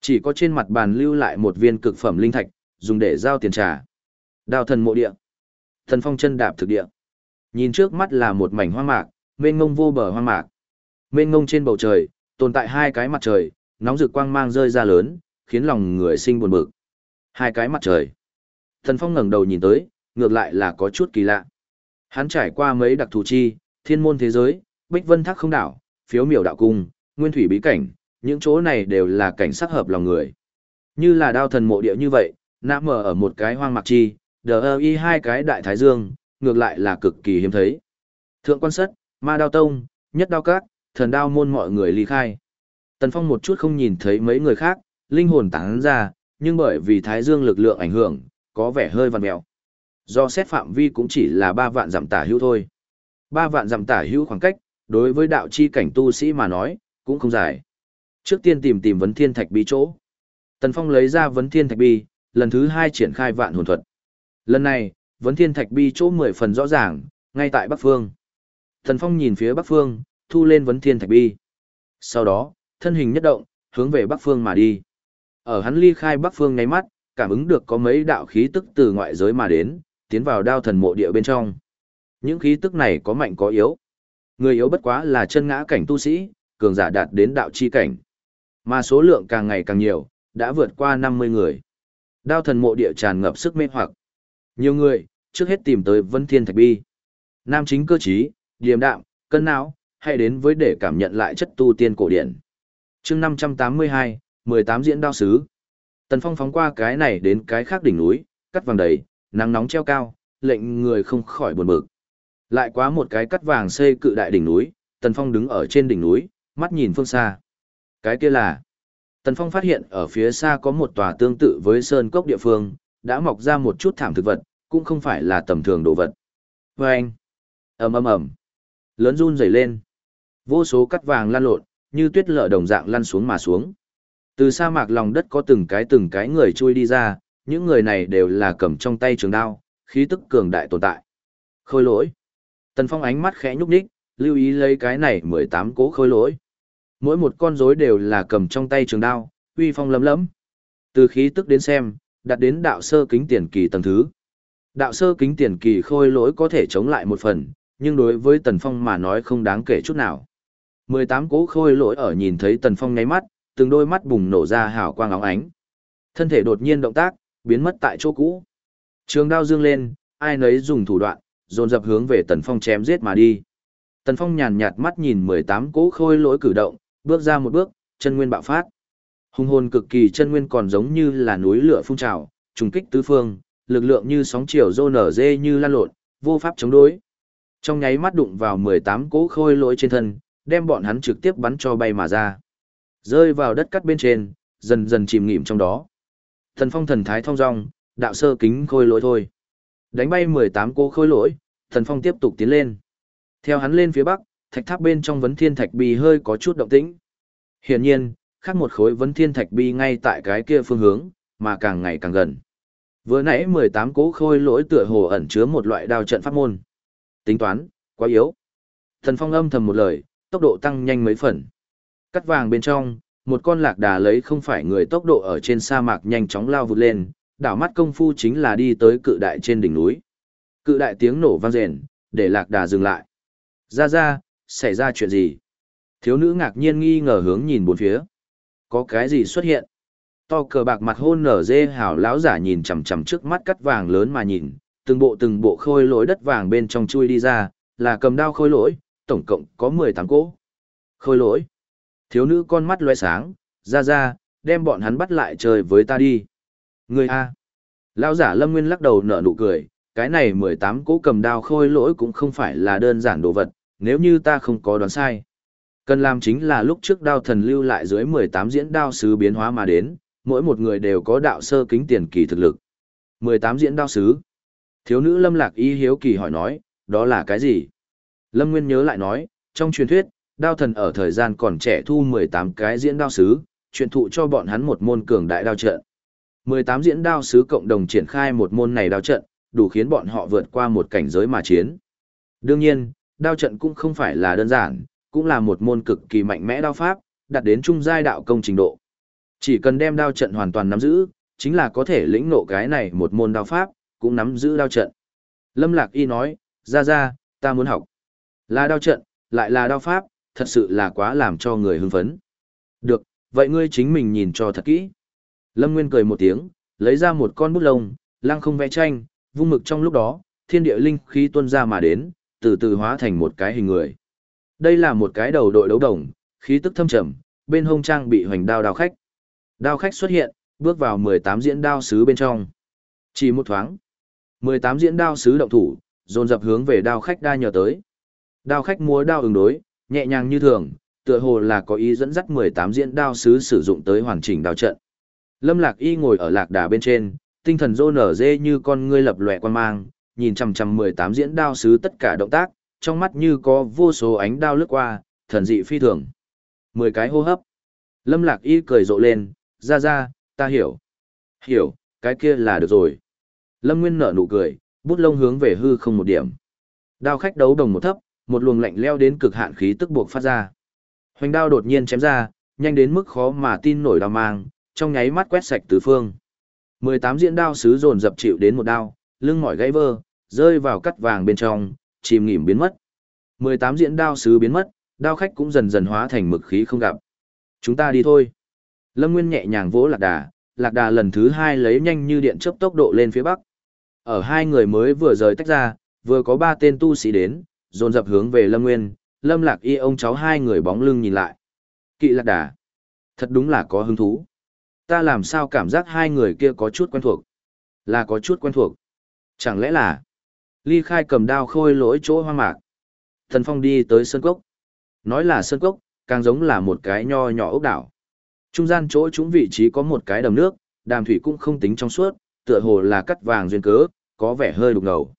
Chỉ có trên mặt bàn lưu lại một viên cực phẩm linh thạch, dùng để giao tiền trả. Đào thần mộ địa. Thần phong chân đạp thực địa. Nhìn trước mắt là một mảnh hoang mạc, mênh ngông vô bờ hoang mạc. Mênh ngông trên bầu trời, tồn tại hai cái mặt trời, nóng rực quang mang rơi ra lớn, khiến lòng người sinh buồn bực. Hai cái mặt trời. Thần phong ngẩng đầu nhìn tới, ngược lại là có chút kỳ lạ. Hắn trải qua mấy đặc thù chi, thiên môn thế giới, bích vân thác không đảo, phiếu miểu đạo cung, nguyên thủy bí cảnh, những chỗ này đều là cảnh sắc hợp lòng người. Như là đao thần mộ địa như vậy, nạm mở ở một cái hoang mạc chi, đờ y hai cái đại thái dương, ngược lại là cực kỳ hiếm thấy. Thượng quan sất, ma đao tông, nhất đao các, thần đao môn mọi người ly khai. Tần Phong một chút không nhìn thấy mấy người khác, linh hồn tán ra, nhưng bởi vì thái dương lực lượng ảnh hưởng, có vẻ hơi vằn mèo. Do xét phạm vi cũng chỉ là 3 vạn dặm tả hữu thôi. 3 vạn dặm tả hữu khoảng cách, đối với đạo chi cảnh tu sĩ mà nói, cũng không dài. Trước tiên tìm tìm vấn thiên thạch bi chỗ. Tần Phong lấy ra vấn thiên thạch bi, lần thứ hai triển khai vạn hồn thuật. Lần này, vấn thiên thạch bi chỗ 10 phần rõ ràng, ngay tại Bắc Phương. Tần Phong nhìn phía Bắc Phương, thu lên vấn thiên thạch bi. Sau đó, thân hình nhất động, hướng về Bắc Phương mà đi. Ở hắn ly khai Bắc Phương ngay mắt, cảm ứng được có mấy đạo khí tức từ ngoại giới mà đến, tiến vào đao thần mộ địa bên trong. Những khí tức này có mạnh có yếu. Người yếu bất quá là chân ngã cảnh tu sĩ, cường giả đạt đến đạo chi cảnh. Mà số lượng càng ngày càng nhiều, đã vượt qua 50 người. Đao thần mộ địa tràn ngập sức mê hoặc. Nhiều người, trước hết tìm tới Vân Thiên Thạch Bi. Nam chính cơ trí, điềm đạm, cân não, hay đến với để cảm nhận lại chất tu tiên cổ điển. chương 582, 18 diễn đao sứ. Tần Phong phóng qua cái này đến cái khác đỉnh núi, cắt vàng đầy, nắng nóng treo cao, lệnh người không khỏi buồn bực. Lại quá một cái cắt vàng xây cự đại đỉnh núi, Tần Phong đứng ở trên đỉnh núi, mắt nhìn phương xa. Cái kia là Tần Phong phát hiện ở phía xa có một tòa tương tự với sơn cốc địa phương, đã mọc ra một chút thảm thực vật, cũng không phải là tầm thường đồ vật. Và anh, ầm ầm ầm, lớn run rẩy lên, vô số cắt vàng lan lộn, như tuyết lở đồng dạng lăn xuống mà xuống. Từ sa mạc lòng đất có từng cái từng cái người chui đi ra, những người này đều là cầm trong tay trường đao, khí tức cường đại tồn tại. Khôi lỗi. Tần Phong ánh mắt khẽ nhúc nhích, lưu ý lấy cái này 18 cố khôi lỗi. Mỗi một con rối đều là cầm trong tay trường đao, uy phong lấm lấm. Từ khí tức đến xem, đặt đến đạo sơ kính tiền kỳ tầng thứ. Đạo sơ kính tiền kỳ khôi lỗi có thể chống lại một phần, nhưng đối với Tần Phong mà nói không đáng kể chút nào. 18 cố khôi lỗi ở nhìn thấy Tần Phong ngáy mắt, từng đôi mắt bùng nổ ra hào quang óng ánh. Thân thể đột nhiên động tác, biến mất tại chỗ cũ. Trường đao dương lên, ai nấy dùng thủ đoạn, dồn dập hướng về Tần Phong chém giết mà đi. Tần Phong nhàn nhạt mắt nhìn 18 cỗ khôi lỗi cử động, bước ra một bước, chân nguyên bạo phát. Hùng hồn cực kỳ chân nguyên còn giống như là núi lửa phun trào, trùng kích tứ phương, lực lượng như sóng chiều rô nở dê như lan lộn, vô pháp chống đối. Trong nháy mắt đụng vào 18 cỗ khôi lỗi trên thân, đem bọn hắn trực tiếp bắn cho bay mà ra. Rơi vào đất cắt bên trên, dần dần chìm nghỉm trong đó. Thần phong thần thái thong dong, đạo sơ kính khôi lỗi thôi. Đánh bay 18 cô khôi lỗi, thần phong tiếp tục tiến lên. Theo hắn lên phía bắc, thạch tháp bên trong vấn thiên thạch bi hơi có chút động tĩnh. Hiển nhiên, khác một khối vấn thiên thạch bi ngay tại cái kia phương hướng, mà càng ngày càng gần. Vừa nãy 18 cố khôi lỗi tựa hồ ẩn chứa một loại đao trận pháp môn. Tính toán, quá yếu. Thần phong âm thầm một lời, tốc độ tăng nhanh mấy phần. Cắt vàng bên trong, một con lạc đà lấy không phải người tốc độ ở trên sa mạc nhanh chóng lao vụt lên, đảo mắt công phu chính là đi tới cự đại trên đỉnh núi. Cự đại tiếng nổ vang rền, để lạc đà dừng lại. Ra ra, xảy ra chuyện gì? Thiếu nữ ngạc nhiên nghi ngờ hướng nhìn bốn phía. Có cái gì xuất hiện? To cờ bạc mặt hôn nở dê hảo lão giả nhìn chằm chằm trước mắt cắt vàng lớn mà nhìn, từng bộ từng bộ khôi lỗi đất vàng bên trong chui đi ra, là cầm đao khôi lỗi, tổng cộng có 18 cỗ. Khôi lỗi. Thiếu nữ con mắt loe sáng, ra ra, đem bọn hắn bắt lại chơi với ta đi. Người A. Lão giả lâm nguyên lắc đầu nở nụ cười, cái này 18 cỗ cầm đao khôi lỗi cũng không phải là đơn giản đồ vật, nếu như ta không có đoán sai. Cần làm chính là lúc trước đao thần lưu lại dưới 18 diễn đao sứ biến hóa mà đến, mỗi một người đều có đạo sơ kính tiền kỳ thực lực. 18 diễn đao sứ. Thiếu nữ lâm lạc y hiếu kỳ hỏi nói, đó là cái gì? Lâm Nguyên nhớ lại nói, trong truyền thuyết, đao thần ở thời gian còn trẻ thu 18 cái diễn đao sứ, truyền thụ cho bọn hắn một môn cường đại đao trận. 18 diễn đao sứ cộng đồng triển khai một môn này đao trận, đủ khiến bọn họ vượt qua một cảnh giới mà chiến. Đương nhiên, đao trận cũng không phải là đơn giản, cũng là một môn cực kỳ mạnh mẽ đao pháp, đạt đến trung giai đạo công trình độ. Chỉ cần đem đao trận hoàn toàn nắm giữ, chính là có thể lĩnh ngộ cái này một môn đao pháp, cũng nắm giữ đao trận. Lâm Lạc Y nói, ra ra, ta muốn học. Là đao trận, lại là đao pháp, thật sự là quá làm cho người hưng phấn. Được, vậy ngươi chính mình nhìn cho thật kỹ. Lâm Nguyên cười một tiếng, lấy ra một con bút lông, lăng không vẽ tranh, vung mực trong lúc đó, thiên địa linh khí tuôn ra mà đến, từ từ hóa thành một cái hình người. Đây là một cái đầu đội đấu đồng, khí tức thâm trầm, bên hông trang bị hoành đao đao khách. Đao khách xuất hiện, bước vào 18 diễn đao sứ bên trong. Chỉ một thoáng, 18 diễn đao sứ động thủ, dồn dập hướng về đao khách đa nhờ tới. Đao khách múa đao ứng đối, nhẹ nhàng như thường, Tựa hồ là có ý dẫn dắt 18 diễn đao sứ sử dụng tới hoàn chỉnh đao trận. Lâm Lạc Y ngồi ở lạc đà bên trên, tinh thần rô nở dê như con ngươi lập lòe quan mang, nhìn chằm chằm 18 diễn đao sứ tất cả động tác, trong mắt như có vô số ánh đao lướt qua, thần dị phi thường. 10 cái hô hấp. Lâm Lạc Y cười rộ lên, ra ra, ta hiểu. Hiểu, cái kia là được rồi. Lâm Nguyên nở nụ cười, bút lông hướng về hư không một điểm. Đao khách đấu đồng một thấp, một luồng lạnh leo đến cực hạn khí tức buộc phát ra. Hoành đao đột nhiên chém ra, nhanh đến mức khó mà tin nổi đao mang, trong nháy mắt quét sạch tứ phương. 18 diễn đao sứ dồn dập chịu đến một đao, lưng mỏi gãy vơ, rơi vào cắt vàng bên trong, chìm nghỉm biến mất. 18 diễn đao sứ biến mất, đao khách cũng dần dần hóa thành mực khí không gặp. Chúng ta đi thôi. Lâm Nguyên nhẹ nhàng vỗ lạc đà, lạc đà lần thứ hai lấy nhanh như điện chớp tốc độ lên phía bắc. Ở hai người mới vừa rời tách ra, vừa có ba tên tu sĩ đến, dồn dập hướng về Lâm Nguyên, Lâm Lạc Y ông cháu hai người bóng lưng nhìn lại. Kỵ lạc đà. Thật đúng là có hứng thú. Ta làm sao cảm giác hai người kia có chút quen thuộc. Là có chút quen thuộc. Chẳng lẽ là... Ly khai cầm đao khôi lỗi chỗ hoang mạc. Thần Phong đi tới Sơn Cốc. Nói là Sơn Cốc, càng giống là một cái nho nhỏ ốc đảo. Trung gian chỗ chúng vị trí có một cái đầm nước, đàm thủy cũng không tính trong suốt, tựa hồ là cắt vàng duyên cớ, có vẻ hơi đục ngầu.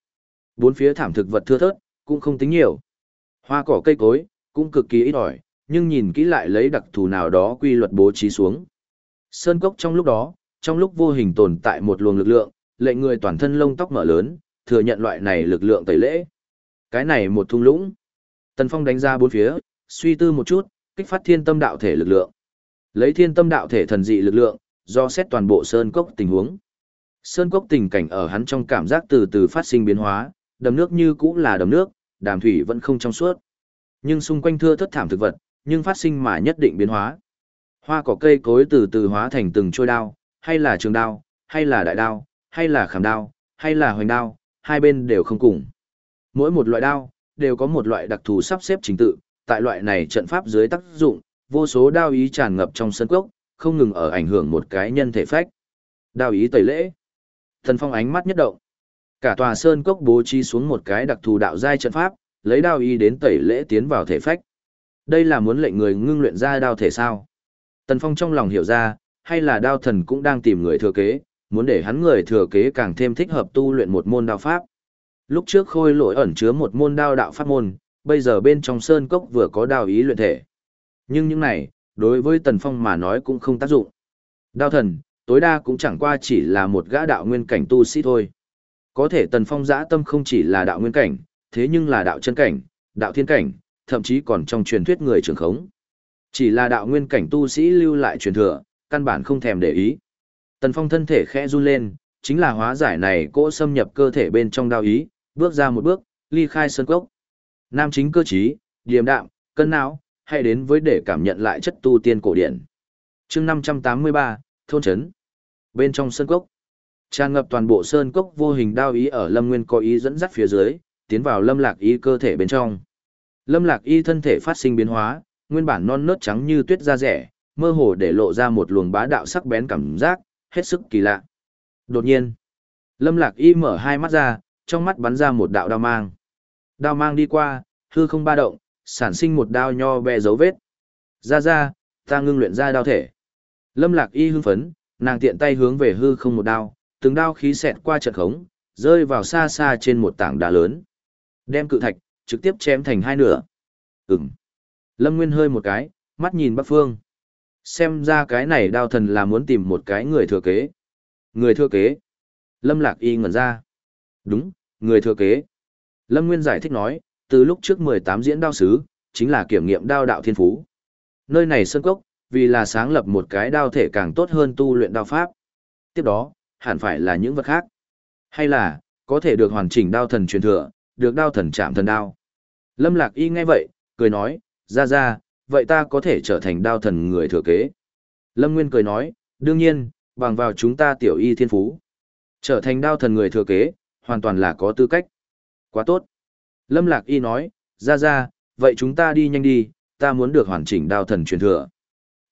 Bốn phía thảm thực vật thưa thớt, cũng không tính nhiều. Hoa cỏ cây cối, cũng cực kỳ ít ỏi, nhưng nhìn kỹ lại lấy đặc thù nào đó quy luật bố trí xuống. Sơn cốc trong lúc đó, trong lúc vô hình tồn tại một luồng lực lượng, lệnh người toàn thân lông tóc mở lớn, thừa nhận loại này lực lượng tẩy lễ. Cái này một thung lũng. Tần Phong đánh ra bốn phía, suy tư một chút, kích phát thiên tâm đạo thể lực lượng. Lấy thiên tâm đạo thể thần dị lực lượng, do xét toàn bộ sơn cốc tình huống. Sơn cốc tình cảnh ở hắn trong cảm giác từ từ phát sinh biến hóa, đầm nước như cũ là đầm nước, đàm thủy vẫn không trong suốt. Nhưng xung quanh thưa thất thảm thực vật, nhưng phát sinh mà nhất định biến hóa. Hoa cỏ cây cối từ từ hóa thành từng trôi đao, hay là trường đao, hay là đại đao, hay là khảm đao, hay là hoành đao, hai bên đều không cùng. Mỗi một loại đao, đều có một loại đặc thù sắp xếp trình tự, tại loại này trận pháp dưới tác dụng, vô số đao ý tràn ngập trong sân cốc, không ngừng ở ảnh hưởng một cái nhân thể phách. Đao ý tẩy lễ. Thần Phong ánh mắt nhất động. Cả tòa sơn cốc bố trí xuống một cái đặc thù đạo giai trận pháp, lấy đao Y đến tẩy lễ tiến vào thể phách. Đây là muốn lệnh người ngưng luyện ra đao thể sao? Tần Phong trong lòng hiểu ra, hay là đao thần cũng đang tìm người thừa kế, muốn để hắn người thừa kế càng thêm thích hợp tu luyện một môn đao pháp. Lúc trước khôi lỗi ẩn chứa một môn đao đạo pháp môn, bây giờ bên trong sơn cốc vừa có đao ý luyện thể. Nhưng những này, đối với Tần Phong mà nói cũng không tác dụng. Đao thần, tối đa cũng chẳng qua chỉ là một gã đạo nguyên cảnh tu sĩ thôi. Có thể Tần Phong giã tâm không chỉ là đạo nguyên cảnh, thế nhưng là đạo chân cảnh, đạo thiên cảnh, thậm chí còn trong truyền thuyết người trưởng khống. Chỉ là đạo nguyên cảnh tu sĩ lưu lại truyền thừa, căn bản không thèm để ý. Tần Phong thân thể khẽ run lên, chính là hóa giải này cỗ xâm nhập cơ thể bên trong đao ý, bước ra một bước, ly khai sơn cốc. Nam chính cơ trí, điềm đạm, cân não, hay đến với để cảm nhận lại chất tu tiên cổ điển. chương 583, thôn trấn. Bên trong sơn cốc, tràn ngập toàn bộ sơn cốc vô hình đao ý ở lâm nguyên có ý dẫn dắt phía dưới, tiến vào lâm lạc y cơ thể bên trong. Lâm lạc y thân thể phát sinh biến hóa, nguyên bản non nớt trắng như tuyết da rẻ, mơ hồ để lộ ra một luồng bá đạo sắc bén cảm giác, hết sức kỳ lạ. Đột nhiên, Lâm Lạc Y mở hai mắt ra, trong mắt bắn ra một đạo đao mang. Đao mang đi qua, hư không ba động, sản sinh một đao nho bè dấu vết. Ra ra, ta ngưng luyện ra đao thể. Lâm Lạc Y hưng phấn, nàng tiện tay hướng về hư không một đao, từng đao khí xẹt qua trận khống, rơi vào xa xa trên một tảng đá lớn. Đem cự thạch, trực tiếp chém thành hai nửa. Ừm. Lâm Nguyên hơi một cái, mắt nhìn bắc phương. Xem ra cái này đao thần là muốn tìm một cái người thừa kế. Người thừa kế. Lâm Lạc Y ngẩn ra. Đúng, người thừa kế. Lâm Nguyên giải thích nói, từ lúc trước 18 diễn đao sứ, chính là kiểm nghiệm đao đạo thiên phú. Nơi này sơn cốc, vì là sáng lập một cái đao thể càng tốt hơn tu luyện đao pháp. Tiếp đó, hẳn phải là những vật khác. Hay là, có thể được hoàn chỉnh đao thần truyền thừa, được đao thần chạm thần đao. Lâm Lạc Y nghe vậy, cười nói, ra ra, vậy ta có thể trở thành đao thần người thừa kế. Lâm Nguyên cười nói, đương nhiên, bằng vào chúng ta tiểu y thiên phú. Trở thành đao thần người thừa kế, hoàn toàn là có tư cách. Quá tốt. Lâm Lạc Y nói, ra ra, vậy chúng ta đi nhanh đi, ta muốn được hoàn chỉnh đao thần truyền thừa.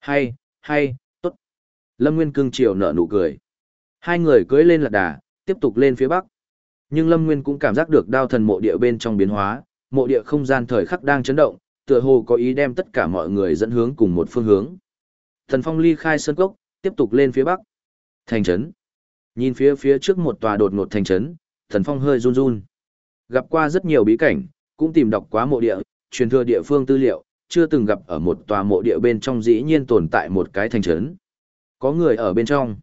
Hay, hay, tốt. Lâm Nguyên cưng chiều nở nụ cười. Hai người cưỡi lên lạc đà, tiếp tục lên phía bắc. Nhưng Lâm Nguyên cũng cảm giác được đao thần mộ địa bên trong biến hóa, mộ địa không gian thời khắc đang chấn động, tựa hồ có ý đem tất cả mọi người dẫn hướng cùng một phương hướng. Thần Phong ly khai sơn cốc, tiếp tục lên phía bắc. Thành trấn. Nhìn phía phía trước một tòa đột ngột thành trấn, Thần Phong hơi run run. Gặp qua rất nhiều bí cảnh, cũng tìm đọc quá mộ địa, truyền thừa địa phương tư liệu, chưa từng gặp ở một tòa mộ địa bên trong dĩ nhiên tồn tại một cái thành trấn. Có người ở bên trong.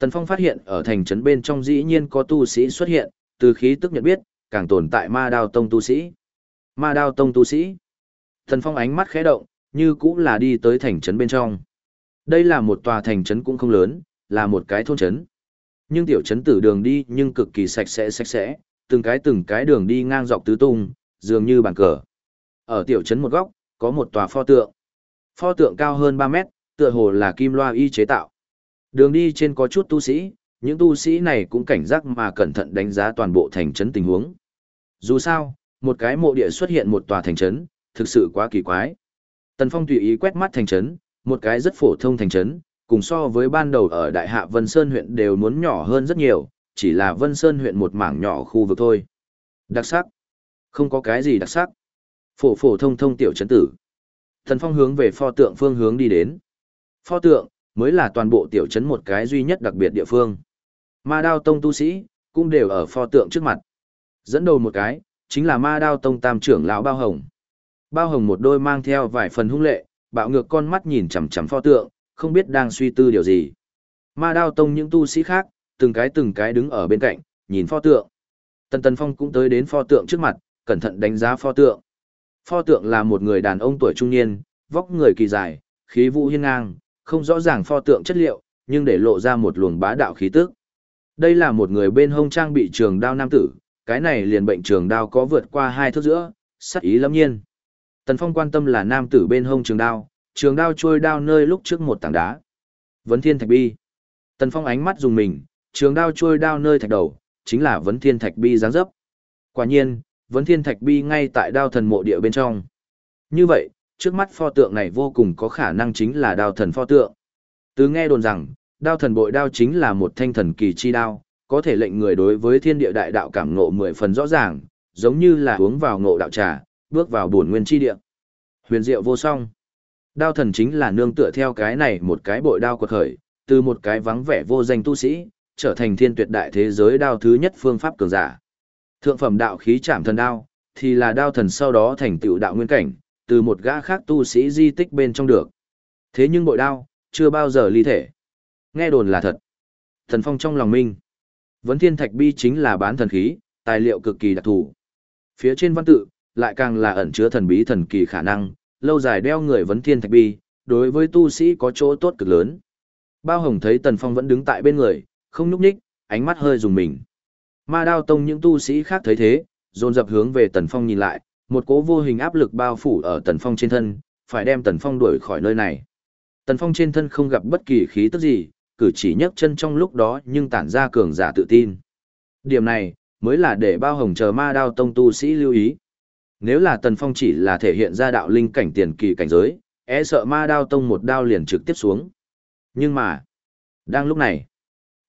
Tần Phong phát hiện ở thành trấn bên trong dĩ nhiên có tu sĩ xuất hiện, từ khí tức nhận biết, càng tồn tại ma đao tông tu sĩ. Ma đao tông tu sĩ. Tần Phong ánh mắt khẽ động, như cũng là đi tới thành trấn bên trong. Đây là một tòa thành trấn cũng không lớn, là một cái thôn trấn. Nhưng tiểu trấn tử đường đi nhưng cực kỳ sạch sẽ sạch sẽ, từng cái từng cái đường đi ngang dọc tứ tung, dường như bàn cờ. Ở tiểu trấn một góc, có một tòa pho tượng. Pho tượng cao hơn 3 mét, tựa hồ là kim loa y chế tạo. Đường đi trên có chút tu sĩ, những tu sĩ này cũng cảnh giác mà cẩn thận đánh giá toàn bộ thành trấn tình huống. Dù sao, một cái mộ địa xuất hiện một tòa thành trấn, thực sự quá kỳ quái. Tần Phong tùy ý quét mắt thành trấn, một cái rất phổ thông thành trấn, cùng so với ban đầu ở Đại Hạ Vân Sơn huyện đều muốn nhỏ hơn rất nhiều, chỉ là Vân Sơn huyện một mảng nhỏ khu vực thôi. Đặc sắc? Không có cái gì đặc sắc. Phổ phổ thông thông tiểu trấn tử. Tần Phong hướng về pho tượng phương hướng đi đến. Pho tượng, mới là toàn bộ tiểu trấn một cái duy nhất đặc biệt địa phương. Ma đao tông tu sĩ, cũng đều ở pho tượng trước mặt. Dẫn đầu một cái, chính là ma đao tông tam trưởng lão Bao Hồng. Bao Hồng một đôi mang theo vài phần hung lệ, bạo ngược con mắt nhìn chằm chằm pho tượng, không biết đang suy tư điều gì. Ma đao tông những tu sĩ khác, từng cái từng cái đứng ở bên cạnh, nhìn pho tượng. Tần Tần Phong cũng tới đến pho tượng trước mặt, cẩn thận đánh giá pho tượng. Pho tượng là một người đàn ông tuổi trung niên, vóc người kỳ dài, khí vũ hiên ngang, không rõ ràng pho tượng chất liệu, nhưng để lộ ra một luồng bá đạo khí tức. Đây là một người bên hông trang bị trường đao nam tử, cái này liền bệnh trường đao có vượt qua hai thước giữa, sắc ý lâm nhiên. Tần Phong quan tâm là nam tử bên hông trường đao, trường đao trôi đao nơi lúc trước một tảng đá. Vấn Thiên Thạch Bi. Tần Phong ánh mắt dùng mình, trường đao trôi đao nơi thạch đầu, chính là Vấn Thiên Thạch Bi dáng dấp. Quả nhiên, Vấn Thiên Thạch Bi ngay tại đao thần mộ địa bên trong. Như vậy, trước mắt pho tượng này vô cùng có khả năng chính là đao thần pho tượng. Từ nghe đồn rằng, đao thần bội đao chính là một thanh thần kỳ chi đao, có thể lệnh người đối với thiên địa đại đạo cảm ngộ mười phần rõ ràng, giống như là uống vào ngộ đạo trà, bước vào bổn nguyên chi địa. Huyền diệu vô song. Đao thần chính là nương tựa theo cái này một cái bội đao quật khởi, từ một cái vắng vẻ vô danh tu sĩ, trở thành thiên tuyệt đại thế giới đao thứ nhất phương pháp cường giả. Thượng phẩm đạo khí chạm thần đao, thì là đao thần sau đó thành tựu đạo nguyên cảnh, từ một gã khác tu sĩ di tích bên trong được. Thế nhưng bội đao, chưa bao giờ ly thể. Nghe đồn là thật. Thần Phong trong lòng minh. Vấn thiên thạch bi chính là bán thần khí, tài liệu cực kỳ đặc thù. Phía trên văn tự, lại càng là ẩn chứa thần bí thần kỳ khả năng, lâu dài đeo người vấn thiên thạch bi, đối với tu sĩ có chỗ tốt cực lớn. Bao Hồng thấy Tần Phong vẫn đứng tại bên người, không nhúc nhích, ánh mắt hơi dùng mình. Ma đao tông những tu sĩ khác thấy thế, dồn dập hướng về Tần Phong nhìn lại, một cỗ vô hình áp lực bao phủ ở Tần Phong trên thân, phải đem Tần Phong đuổi khỏi nơi này. Tần Phong trên thân không gặp bất kỳ khí tức gì, cử chỉ nhấc chân trong lúc đó nhưng tản ra cường giả tự tin. Điểm này, mới là để bao hồng chờ ma đao tông tu sĩ lưu ý. Nếu là Tần Phong chỉ là thể hiện ra đạo linh cảnh tiền kỳ cảnh giới, e sợ ma đao tông một đao liền trực tiếp xuống. Nhưng mà, đang lúc này,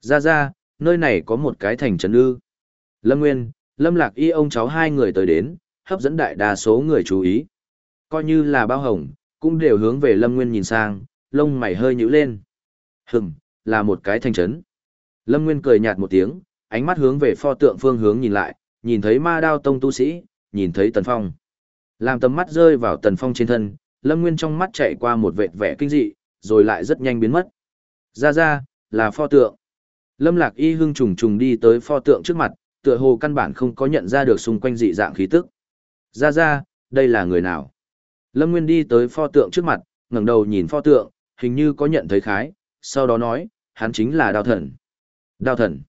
ra ra, nơi này có một cái thành trấn ư. Lâm Nguyên, Lâm Lạc Y ông cháu hai người tới đến, hấp dẫn đại đa số người chú ý. Coi như là bao hồng, cũng đều hướng về Lâm Nguyên nhìn sang, lông mày hơi nhíu lên. Hừm, là một cái thành trấn. Lâm Nguyên cười nhạt một tiếng, ánh mắt hướng về pho tượng phương hướng nhìn lại, nhìn thấy ma đao tông tu sĩ, nhìn thấy Tần Phong. Làm tầm mắt rơi vào Tần Phong trên thân, Lâm Nguyên trong mắt chạy qua một vệt vẻ kinh dị, rồi lại rất nhanh biến mất. Ra ra, là pho tượng. Lâm Lạc Y hưng trùng trùng đi tới pho tượng trước mặt, tựa hồ căn bản không có nhận ra được xung quanh dị dạng khí tức. Ra ra, đây là người nào? Lâm Nguyên đi tới pho tượng trước mặt, ngẩng đầu nhìn pho tượng, hình như có nhận thấy khái, sau đó nói, hắn chính là đao thần. Đao thần.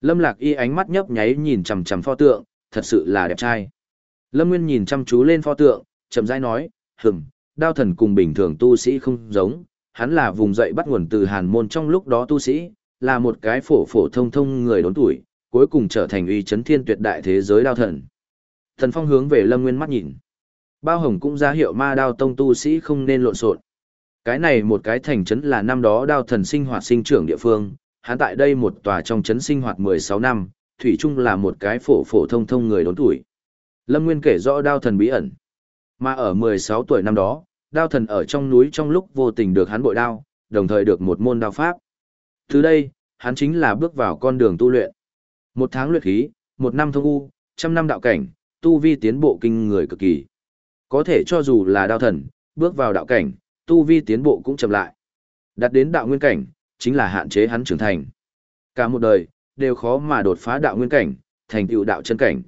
Lâm Lạc Y ánh mắt nhấp nháy nhìn chằm chằm pho tượng, thật sự là đẹp trai. Lâm Nguyên nhìn chăm chú lên pho tượng, chậm rãi nói, hừm, đao thần cùng bình thường tu sĩ không giống, hắn là vùng dậy bắt nguồn từ hàn môn trong lúc đó tu sĩ, là một cái phổ phổ thông thông người đốn tuổi, cuối cùng trở thành uy chấn thiên tuyệt đại thế giới đao thần. Thần Phong hướng về Lâm Nguyên mắt nhìn. Bao Hồng cũng ra hiệu ma đao tông tu sĩ không nên lộn xộn. Cái này một cái thành trấn là năm đó đao thần sinh hoạt sinh trưởng địa phương, hắn tại đây một tòa trong trấn sinh hoạt 16 năm, thủy chung là một cái phổ phổ thông thông người đốn tuổi. Lâm Nguyên kể rõ đao thần bí ẩn. Mà ở 16 tuổi năm đó, đao thần ở trong núi trong lúc vô tình được hắn bội đao, đồng thời được một môn đao pháp. Từ đây, hắn chính là bước vào con đường tu luyện. Một tháng luyện khí, một năm thông u, trăm năm đạo cảnh, tu vi tiến bộ kinh người cực kỳ. Có thể cho dù là đao thần, bước vào đạo cảnh, tu vi tiến bộ cũng chậm lại. Đạt đến đạo nguyên cảnh, chính là hạn chế hắn trưởng thành. Cả một đời, đều khó mà đột phá đạo nguyên cảnh, thành tựu đạo chân cảnh.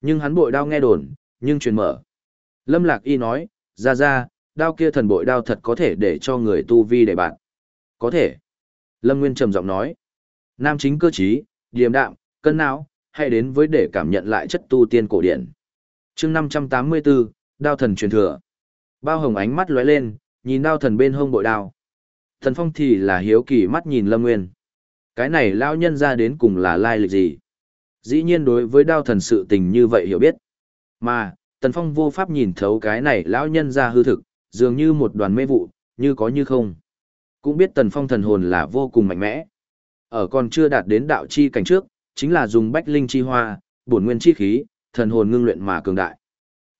Nhưng hắn bội đao nghe đồn, nhưng truyền mở. Lâm Lạc Y nói, ra ra, đao kia thần bội đao thật có thể để cho người tu vi để bạn. Có thể. Lâm Nguyên trầm giọng nói. Nam chính cơ trí, điềm đạm, cân não, hãy đến với để cảm nhận lại chất tu tiên cổ điển. chương 584, đao thần truyền thừa. Bao hồng ánh mắt lóe lên, nhìn đao thần bên hông bội đao. Thần phong thì là hiếu kỳ mắt nhìn Lâm Nguyên. Cái này Lão nhân ra đến cùng là lai lịch gì? Dĩ nhiên đối với đao thần sự tình như vậy hiểu biết. Mà, Tần Phong vô pháp nhìn thấu cái này lão nhân ra hư thực, dường như một đoàn mê vụ, như có như không. Cũng biết Tần Phong thần hồn là vô cùng mạnh mẽ. Ở còn chưa đạt đến đạo chi cảnh trước, chính là dùng bách linh chi hoa, bổn nguyên chi khí, thần hồn ngưng luyện mà cường đại.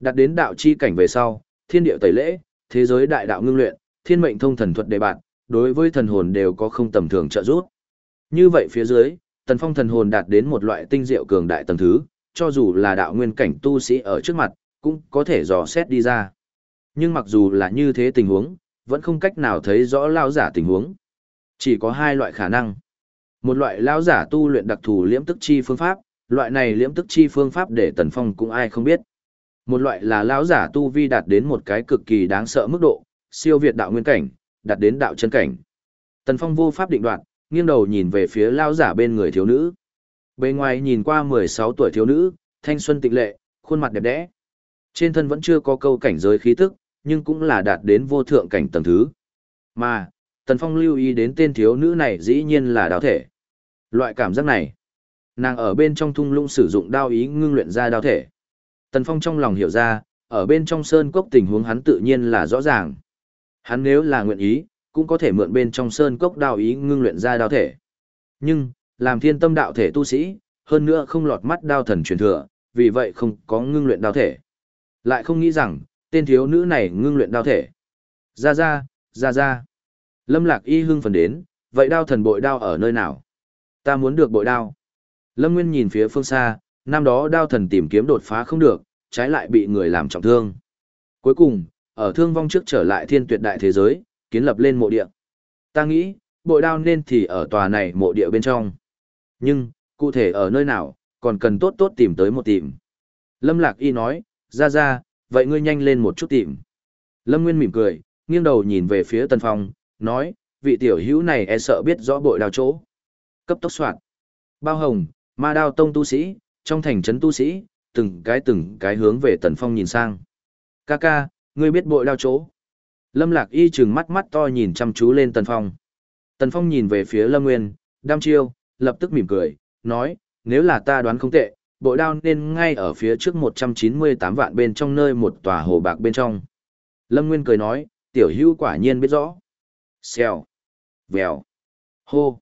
Đạt đến đạo chi cảnh về sau, thiên địa tẩy lễ, thế giới đại đạo ngưng luyện, thiên mệnh thông thần thuật đề bạn, đối với thần hồn đều có không tầm thường trợ giúp. Như vậy phía dưới, Tần Phong thần hồn đạt đến một loại tinh diệu cường đại tầng thứ, cho dù là đạo nguyên cảnh tu sĩ ở trước mặt, cũng có thể dò xét đi ra. Nhưng mặc dù là như thế tình huống, vẫn không cách nào thấy rõ lao giả tình huống. Chỉ có hai loại khả năng. Một loại lao giả tu luyện đặc thù liễm tức chi phương pháp, loại này liễm tức chi phương pháp để Tần Phong cũng ai không biết. Một loại là lão giả tu vi đạt đến một cái cực kỳ đáng sợ mức độ, siêu việt đạo nguyên cảnh, đạt đến đạo chân cảnh. Tần Phong vô pháp định đoạt, nghiêng đầu nhìn về phía lão giả bên người thiếu nữ. Bên ngoài nhìn qua 16 tuổi thiếu nữ, thanh xuân tịnh lệ, khuôn mặt đẹp đẽ. Trên thân vẫn chưa có câu cảnh giới khí tức, nhưng cũng là đạt đến vô thượng cảnh tầng thứ. Mà, Tần Phong lưu ý đến tên thiếu nữ này dĩ nhiên là đáo thể. Loại cảm giác này, nàng ở bên trong thung lũng sử dụng đao ý ngưng luyện ra đao thể. Tần Phong trong lòng hiểu ra, ở bên trong sơn cốc tình huống hắn tự nhiên là rõ ràng. Hắn nếu là nguyện ý, cũng có thể mượn bên trong sơn cốc đao ý ngưng luyện ra đao thể. Nhưng, làm thiên tâm đạo thể tu sĩ, hơn nữa không lọt mắt đao thần truyền thừa, vì vậy không có ngưng luyện đao thể. Lại không nghĩ rằng, tên thiếu nữ này ngưng luyện đao thể. Ra ra, ra ra. Lâm lạc y hưng phần đến, vậy đao thần bội đao ở nơi nào? Ta muốn được bội đao. Lâm Nguyên nhìn phía phương xa, năm đó đao thần tìm kiếm đột phá không được, trái lại bị người làm trọng thương. Cuối cùng, ở thương vong trước trở lại thiên tuyệt đại thế giới, kiến lập lên mộ địa. Ta nghĩ, bội đao nên thì ở tòa này mộ địa bên trong. Nhưng, cụ thể ở nơi nào, còn cần tốt tốt tìm tới một tìm. Lâm Lạc Y nói, ra ra, vậy ngươi nhanh lên một chút tìm. Lâm Nguyên mỉm cười, nghiêng đầu nhìn về phía Tần Phong, nói, vị tiểu hữu này e sợ biết rõ bội đao chỗ. Cấp tốc soạn. Bao hồng, ma đao tông tu sĩ, trong thành trấn tu sĩ, từng cái từng cái hướng về Tần Phong nhìn sang. Ca ca, ngươi biết bội đao chỗ. Lâm Lạc Y trừng mắt mắt to nhìn chăm chú lên Tần Phong. Tần Phong nhìn về phía Lâm Nguyên, đam chiêu, lập tức mỉm cười, nói, nếu là ta đoán không tệ, bội đao nên ngay ở phía trước 198 vạn bên trong nơi một tòa hồ bạc bên trong. Lâm Nguyên cười nói, tiểu hữu quả nhiên biết rõ. Xèo, vèo, hô.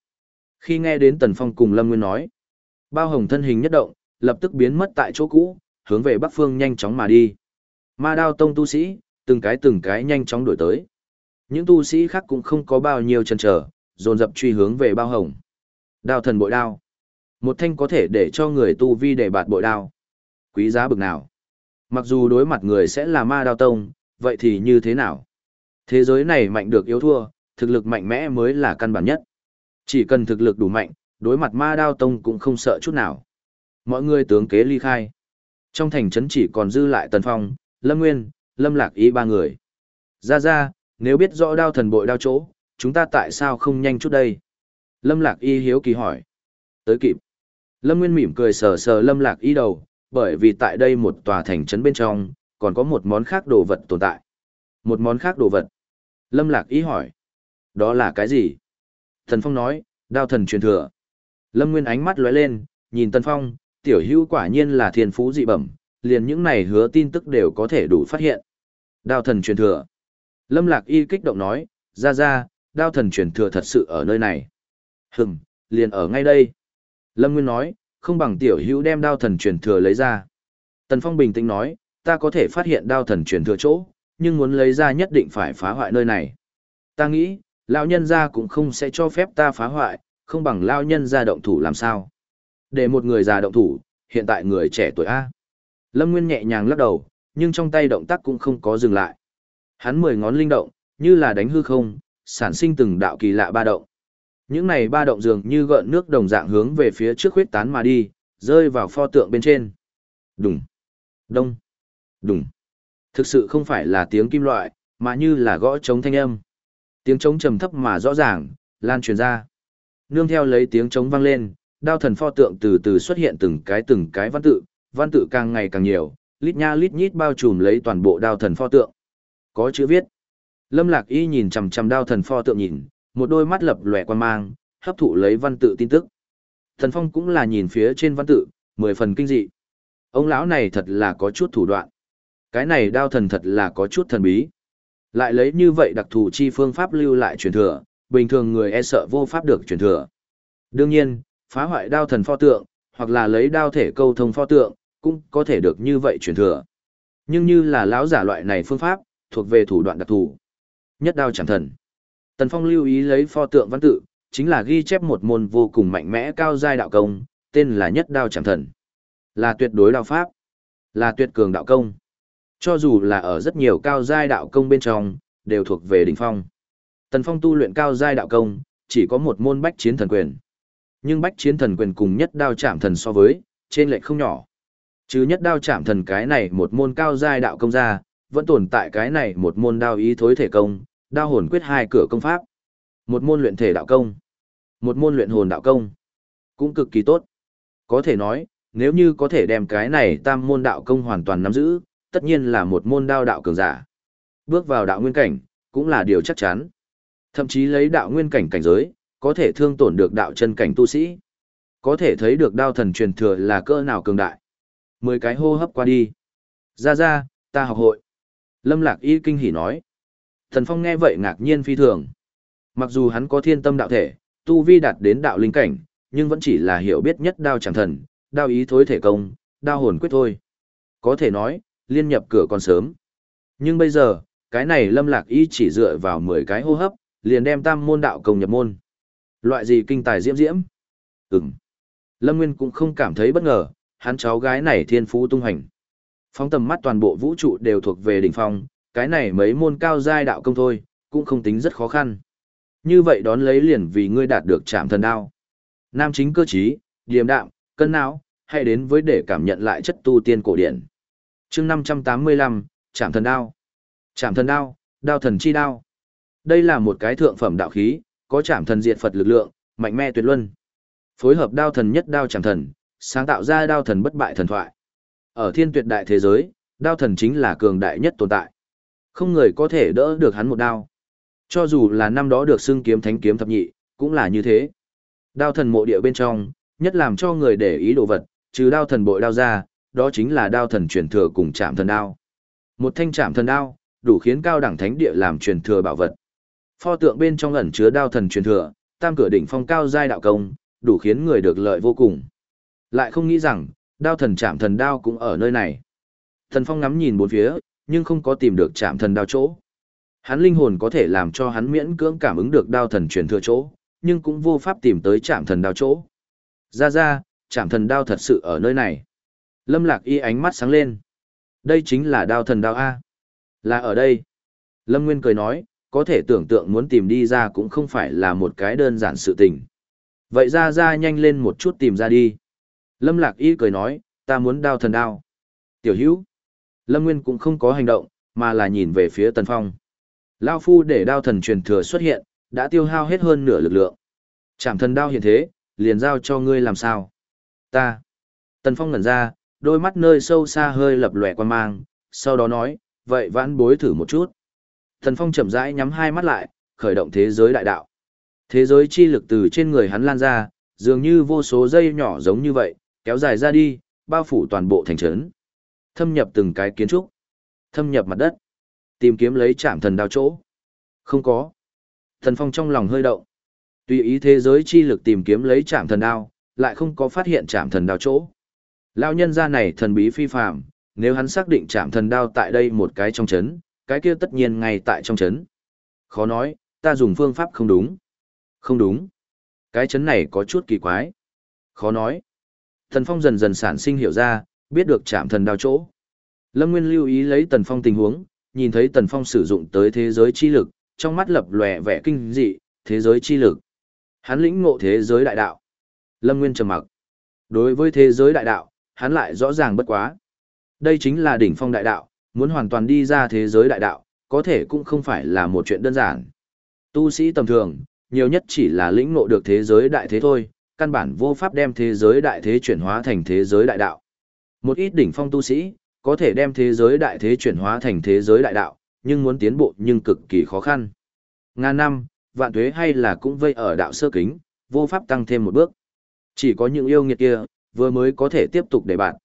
Khi nghe đến Tần Phong cùng Lâm Nguyên nói, bao hồng thân hình nhất động, lập tức biến mất tại chỗ cũ, hướng về bắc phương nhanh chóng mà đi. Ma đao tông tu sĩ, từng cái từng cái nhanh chóng đuổi tới. Những tu sĩ khác cũng không có bao nhiêu chần chờ, dồn dập truy hướng về bao hồng. Đao thần bội đao. Một thanh có thể để cho người tu vi để bạt bội đao. Quý giá bực nào? Mặc dù đối mặt người sẽ là ma đao tông, vậy thì như thế nào? Thế giới này mạnh được yếu thua, thực lực mạnh mẽ mới là căn bản nhất. Chỉ cần thực lực đủ mạnh, đối mặt ma đao tông cũng không sợ chút nào. Mọi người tướng kế ly khai. Trong thành trấn chỉ còn dư lại Tần Phong, Lâm Nguyên, Lâm Lạc Ý ba người. Ra ra, nếu biết rõ đao thần bội đao chỗ, chúng ta tại sao không nhanh chút đây? Lâm Lạc Y hiếu kỳ hỏi. Tới kịp. Lâm Nguyên mỉm cười sờ sờ Lâm Lạc Y đầu, bởi vì tại đây một tòa thành trấn bên trong, còn có một món khác đồ vật tồn tại. Một món khác đồ vật. Lâm Lạc Y hỏi. Đó là cái gì? Thần Phong nói, đao thần truyền thừa. Lâm Nguyên ánh mắt lóe lên, nhìn Tần Phong, tiểu hữu quả nhiên là thiên phú dị bẩm, liền những này hứa tin tức đều có thể đủ phát hiện. Đao thần truyền thừa. Lâm Lạc Y kích động nói, ra ra, đao thần truyền thừa thật sự ở nơi này. Hừm, liền ở ngay đây. Lâm Nguyên nói, không bằng tiểu hữu đem đao thần truyền thừa lấy ra. Tần Phong bình tĩnh nói, ta có thể phát hiện đao thần truyền thừa chỗ, nhưng muốn lấy ra nhất định phải phá hoại nơi này. Ta nghĩ, lão nhân gia cũng không sẽ cho phép ta phá hoại, không bằng lão nhân gia động thủ làm sao. Để một người già động thủ, hiện tại người trẻ tuổi A. Lâm Nguyên nhẹ nhàng lắc đầu, nhưng trong tay động tác cũng không có dừng lại. Hắn mười ngón linh động, như là đánh hư không, sản sinh từng đạo kỳ lạ ba động. Những này ba động dường như gợn nước đồng dạng hướng về phía trước huyết tán mà đi, rơi vào pho tượng bên trên. Đùng, đông, đùng. Thực sự không phải là tiếng kim loại, mà như là gõ trống thanh âm. Tiếng trống trầm thấp mà rõ ràng, lan truyền ra. Nương theo lấy tiếng trống vang lên, đao thần pho tượng từ từ xuất hiện từng cái từng cái văn tự, văn tự càng ngày càng nhiều, lít nha lít nhít bao trùm lấy toàn bộ đao thần pho tượng. Có chữ viết. Lâm Lạc Y nhìn chằm chằm đao thần pho tượng nhìn, một đôi mắt lập lòe quan mang, hấp thụ lấy văn tự tin tức. Thần Phong cũng là nhìn phía trên văn tự, mười phần kinh dị. Ông lão này thật là có chút thủ đoạn. Cái này đao thần thật là có chút thần bí. Lại lấy như vậy đặc thù chi phương pháp lưu lại truyền thừa, bình thường người e sợ vô pháp được truyền thừa. Đương nhiên, phá hoại đao thần pho tượng, hoặc là lấy đao thể câu thông pho tượng, cũng có thể được như vậy truyền thừa. Nhưng như là lão giả loại này phương pháp, thuộc về thủ đoạn đặc thù. Nhất đao chẳng thần. Tần Phong lưu ý lấy pho tượng văn tự, chính là ghi chép một môn vô cùng mạnh mẽ cao giai đạo công, tên là Nhất đao chẳng thần. Là tuyệt đối đạo pháp, là tuyệt cường đạo công. Cho dù là ở rất nhiều cao giai đạo công bên trong, đều thuộc về đỉnh phong. Tần Phong tu luyện cao giai đạo công, chỉ có một môn bách chiến thần quyền. Nhưng bách chiến thần quyền cùng nhất đao chạm thần so với, trên lệch không nhỏ. Chứ nhất đao chạm thần cái này một môn cao giai đạo công ra, vẫn tồn tại cái này một môn đao ý thối thể công, đao hồn quyết hai cửa công pháp. Một môn luyện thể đạo công, một môn luyện hồn đạo công. Cũng cực kỳ tốt. Có thể nói, nếu như có thể đem cái này tam môn đạo công hoàn toàn nắm giữ, tất nhiên là một môn đao đạo cường giả. Bước vào đạo nguyên cảnh, cũng là điều chắc chắn. Thậm chí lấy đạo nguyên cảnh cảnh giới, có thể thương tổn được đạo chân cảnh tu sĩ. Có thể thấy được đao thần truyền thừa là cỡ nào cường đại. Mười cái hô hấp qua đi. Ra ra, ta học hội. Lâm Lạc Y kinh hỉ nói. Thần Phong nghe vậy ngạc nhiên phi thường. Mặc dù hắn có thiên tâm đạo thể, tu vi đạt đến đạo linh cảnh, nhưng vẫn chỉ là hiểu biết nhất đao chẳng thần, đao ý thối thể công, đao hồn quyết thôi. Có thể nói, liên nhập cửa còn sớm. Nhưng bây giờ, cái này lâm lạc y chỉ dựa vào 10 cái hô hấp, liền đem tam môn đạo công nhập môn. Loại gì kinh tài diễm diễm? Ừm. Lâm Nguyên cũng không cảm thấy bất ngờ, hắn cháu gái này thiên phú tung hành. Phóng tầm mắt toàn bộ vũ trụ đều thuộc về đỉnh phong, cái này mấy môn cao giai đạo công thôi, cũng không tính rất khó khăn. Như vậy đón lấy liền vì ngươi đạt được trạm thần đao. Nam chính cơ trí, điềm đạm, cân não, hãy đến với để cảm nhận lại chất tu tiên cổ điển chương năm trăm tám mươi lăm trạm thần đao. Trạm thần đao đao thần chi đao. Đây là một cái thượng phẩm đạo khí, có trạm thần diệt phật lực lượng, mạnh mẽ tuyệt luân. Phối hợp đao thần nhất đao trạm thần, sáng tạo ra đao thần bất bại thần thoại. Ở thiên tuyệt đại thế giới, đao thần chính là cường đại nhất tồn tại. Không người có thể đỡ được hắn một đao. Cho dù là năm đó được xưng kiếm thánh kiếm thập nhị, cũng là như thế. Đao thần mộ địa bên trong, nhất làm cho người để ý đồ vật, trừ đao thần bội đao ra đó chính là đao thần truyền thừa cùng chạm thần đao. Một thanh chạm thần đao, đủ khiến cao đẳng thánh địa làm truyền thừa bảo vật. Pho tượng bên trong ẩn chứa đao thần truyền thừa, tam cửa đỉnh phong cao giai đạo công, đủ khiến người được lợi vô cùng. Lại không nghĩ rằng, đao thần chạm thần đao cũng ở nơi này. Thần phong ngắm nhìn bốn phía, nhưng không có tìm được chạm thần đao chỗ. Hắn linh hồn có thể làm cho hắn miễn cưỡng cảm ứng được đao thần truyền thừa chỗ, nhưng cũng vô pháp tìm tới chạm thần đao chỗ. Ra ra, chạm thần đao thật sự ở nơi này. Lâm Lạc Y ánh mắt sáng lên. Đây chính là đao thần đao A. Là ở đây. Lâm Nguyên cười nói, có thể tưởng tượng muốn tìm đi ra cũng không phải là một cái đơn giản sự tình. Vậy ra ra nhanh lên một chút tìm ra đi. Lâm Lạc Y cười nói, ta muốn đao thần đao. Tiểu hữu. Lâm Nguyên cũng không có hành động, mà là nhìn về phía Tần Phong. Lao Phu để đao thần truyền thừa xuất hiện, đã tiêu hao hết hơn nửa lực lượng. Chạm thần đao hiện thế, liền giao cho ngươi làm sao. Ta. Tần Phong ngẩn ra, đôi mắt nơi sâu xa hơi lập lòe quan mang, sau đó nói, vậy vãn bối thử một chút. Thần Phong chậm rãi nhắm hai mắt lại, khởi động thế giới đại đạo. Thế giới chi lực từ trên người hắn lan ra, dường như vô số dây nhỏ giống như vậy, kéo dài ra đi, bao phủ toàn bộ thành trấn. Thâm nhập từng cái kiến trúc, thâm nhập mặt đất, tìm kiếm lấy chạm thần đao chỗ. Không có. Thần Phong trong lòng hơi động. Tùy ý thế giới chi lực tìm kiếm lấy chạm thần đao, lại không có phát hiện chạm thần đao chỗ. Lão nhân gia này thần bí phi phàm, nếu hắn xác định chạm thần đao tại đây một cái trong chấn, cái kia tất nhiên ngay tại trong chấn. Khó nói, ta dùng phương pháp không đúng. Không đúng. Cái chấn này có chút kỳ quái. Khó nói. Thần Phong dần dần sản sinh hiểu ra, biết được chạm thần đao chỗ. Lâm Nguyên lưu ý lấy Tần Phong tình huống, nhìn thấy Tần Phong sử dụng tới thế giới chi lực, trong mắt lập lòe vẻ kinh dị, thế giới chi lực. Hắn lĩnh ngộ thế giới đại đạo. Lâm Nguyên trầm mặc. Đối với thế giới đại đạo, hắn lại rõ ràng bất quá. Đây chính là đỉnh phong đại đạo, muốn hoàn toàn đi ra thế giới đại đạo, có thể cũng không phải là một chuyện đơn giản. Tu sĩ tầm thường, nhiều nhất chỉ là lĩnh ngộ được thế giới đại thế thôi, căn bản vô pháp đem thế giới đại thế chuyển hóa thành thế giới đại đạo. Một ít đỉnh phong tu sĩ, có thể đem thế giới đại thế chuyển hóa thành thế giới đại đạo, nhưng muốn tiến bộ nhưng cực kỳ khó khăn. Ngàn năm, vạn tuế hay là cũng vây ở đạo sơ kính, vô pháp tăng thêm một bước. Chỉ có những yêu nghiệt kia, vừa mới có thể tiếp tục để bạn.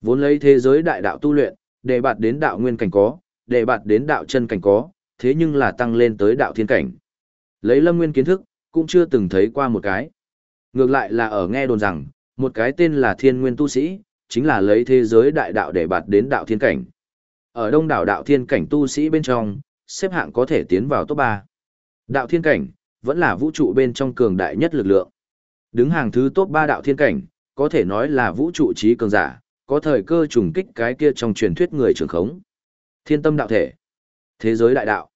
Vốn lấy thế giới đại đạo tu luyện, để bạn đến đạo nguyên cảnh có, để bạn đến đạo chân cảnh có, thế nhưng là tăng lên tới đạo thiên cảnh. Lấy lâm nguyên kiến thức, cũng chưa từng thấy qua một cái. Ngược lại là ở nghe đồn rằng, một cái tên là thiên nguyên tu sĩ, chính là lấy thế giới đại đạo để bạt đến đạo thiên cảnh. Ở đông đảo đạo thiên cảnh tu sĩ bên trong, xếp hạng có thể tiến vào top 3. Đạo thiên cảnh, vẫn là vũ trụ bên trong cường đại nhất lực lượng. Đứng hàng thứ top 3 đạo thiên cảnh, có thể nói là vũ trụ trí cường giả, có thời cơ trùng kích cái kia trong truyền thuyết người trưởng khống. Thiên tâm đạo thể, thế giới đại đạo,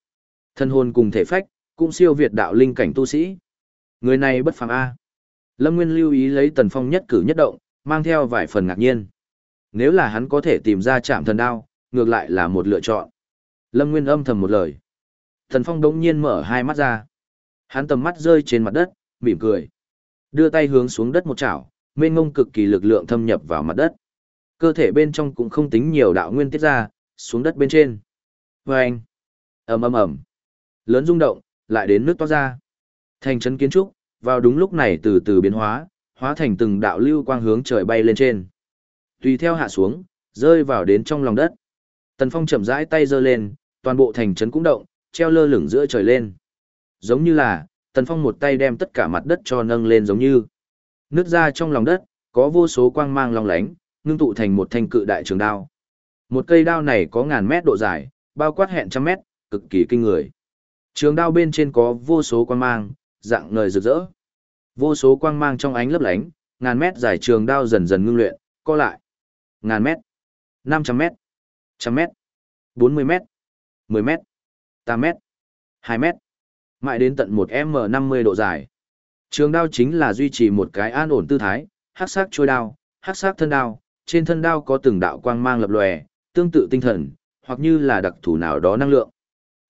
thân hồn cùng thể phách, cũng siêu việt đạo linh cảnh tu sĩ. Người này bất phàm A. Lâm Nguyên lưu ý lấy Tần Phong nhất cử nhất động, mang theo vài phần ngạc nhiên. Nếu là hắn có thể tìm ra chạm thần đao, ngược lại là một lựa chọn. Lâm Nguyên âm thầm một lời. Tần Phong đống nhiên mở hai mắt ra. Hắn tầm mắt rơi trên mặt đất, mỉm cười. Đưa tay hướng xuống đất một chảo, mênh ngông cực kỳ lực lượng thâm nhập vào mặt đất. Cơ thể bên trong cũng không tính nhiều đạo nguyên tiết ra, xuống đất bên trên. Vâng! ầm ầm ầm Lớn rung động, lại đến nước toát ra. Thành trấn kiến trúc, vào đúng lúc này từ từ biến hóa, hóa thành từng đạo lưu quang hướng trời bay lên trên. Tùy theo hạ xuống, rơi vào đến trong lòng đất. Tần Phong chậm rãi tay giơ lên, toàn bộ thành trấn cũng động, treo lơ lửng giữa trời lên. Giống như là, Tần Phong một tay đem tất cả mặt đất cho nâng lên giống như. Nước ra trong lòng đất, có vô số quang mang long lánh, ngưng tụ thành một thanh cự đại trường đao. Một cây đao này có ngàn mét độ dài, bao quát hẹn trăm mét, cực kỳ kinh người. Trường đao bên trên có vô số quang mang, dạng ngời rực rỡ. Vô số quang mang trong ánh lấp lánh, ngàn mét dài trường đao dần dần ngưng luyện, co lại. Ngàn mét, năm trăm mét, trăm mét, bốn mươi mét, mười mét, tám mét, hai mét, mãi đến tận một m năm mươi độ dài. Trường đao chính là duy trì một cái an ổn tư thái, hắc sắc trôi đao, hắc sắc thân đao, trên thân đao có từng đạo quang mang lập lòe, tương tự tinh thần, hoặc như là đặc thù nào đó năng lượng.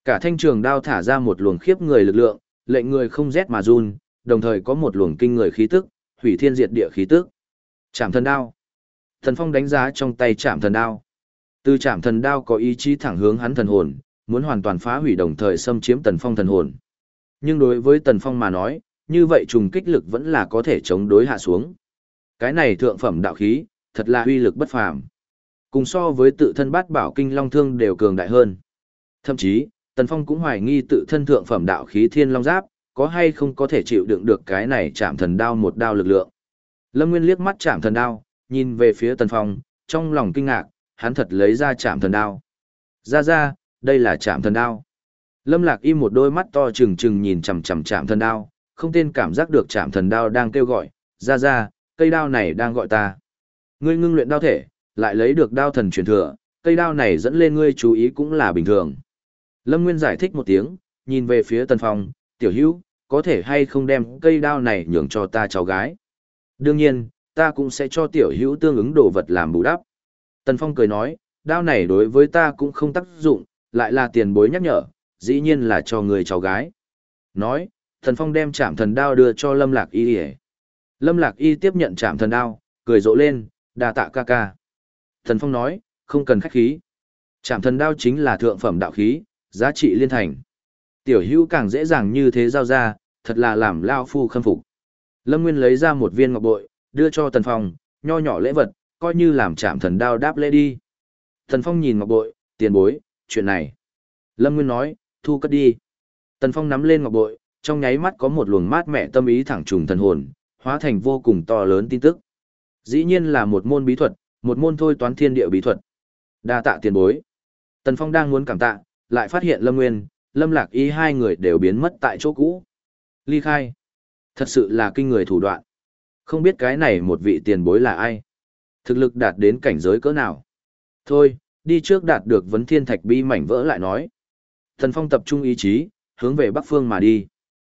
Cả thanh trường đao thả ra một luồng khiếp người lực lượng, lệnh người không rét mà run, đồng thời có một luồng kinh người khí tức, hủy thiên diệt địa khí tức. chạm thần đao. Thần Phong đánh giá trong tay chạm thần đao. Từ chạm thần đao có ý chí thẳng hướng hắn thần hồn, muốn hoàn toàn phá hủy đồng thời xâm chiếm Tần Phong thần hồn. Nhưng đối với Tần Phong mà nói, như vậy trùng kích lực vẫn là có thể chống đối hạ xuống. Cái này thượng phẩm đạo khí, thật là uy lực bất phàm. Cùng so với tự thân bát bảo kinh long thương đều cường đại hơn. Thậm chí, Tần Phong cũng hoài nghi tự thân thượng phẩm đạo khí thiên long giáp, có hay không có thể chịu đựng được cái này chạm thần đao một đao lực lượng. Lâm Nguyên liếc mắt chạm thần đao, nhìn về phía Tần Phong, trong lòng kinh ngạc, hắn thật lấy ra chạm thần đao. Ra ra, đây là chạm thần đao. Lâm Lạc im một đôi mắt to trừng trừng nhìn chằm chằm chạm thần đao, không tên cảm giác được chạm thần đao đang kêu gọi, ra ra, cây đao này đang gọi ta. Ngươi ngưng luyện đao thể, lại lấy được đao thần truyền thừa, cây đao này dẫn lên ngươi chú ý cũng là bình thường. Lâm Nguyên giải thích một tiếng, nhìn về phía Tần Phong, tiểu hữu, có thể hay không đem cây đao này nhường cho ta cháu gái. Đương nhiên, ta cũng sẽ cho tiểu hữu tương ứng đồ vật làm bù đắp. Tần Phong cười nói, đao này đối với ta cũng không tác dụng, lại là tiền bối nhắc nhở, dĩ nhiên là cho người cháu gái. Nói, Thần Phong đem chạm thần đao đưa cho Lâm Lạc Y. Lâm Lạc Y tiếp nhận chạm thần đao, cười rộ lên, đa tạ ca ca. Thần Phong nói, không cần khách khí. Chạm thần đao chính là thượng phẩm đạo khí, giá trị liên thành. Tiểu hữu càng dễ dàng như thế giao ra, thật là làm lao phu khâm phục. Lâm Nguyên lấy ra một viên ngọc bội, đưa cho Tần Phong, nho nhỏ lễ vật, coi như làm chạm thần đao đáp lễ đi. Tần Phong nhìn ngọc bội, tiền bối, chuyện này. Lâm Nguyên nói, thu cất đi. Tần Phong nắm lên ngọc bội, trong nháy mắt có một luồng mát mẻ tâm ý thẳng trùng thần hồn, hóa thành vô cùng to lớn tin tức. Dĩ nhiên là một môn bí thuật, một môn thôi toán thiên địa bí thuật. Đa tạ tiền bối. Tần Phong đang muốn cảm tạ, lại phát hiện Lâm Nguyên, Lâm Lạc Y hai người đều biến mất tại chỗ cũ. Ly khai. Thật sự là kinh người thủ đoạn. Không biết cái này một vị tiền bối là ai. Thực lực đạt đến cảnh giới cỡ nào. Thôi, đi trước đạt được vấn thiên thạch bi mảnh vỡ lại nói. Tần Phong tập trung ý chí, hướng về bắc phương mà đi.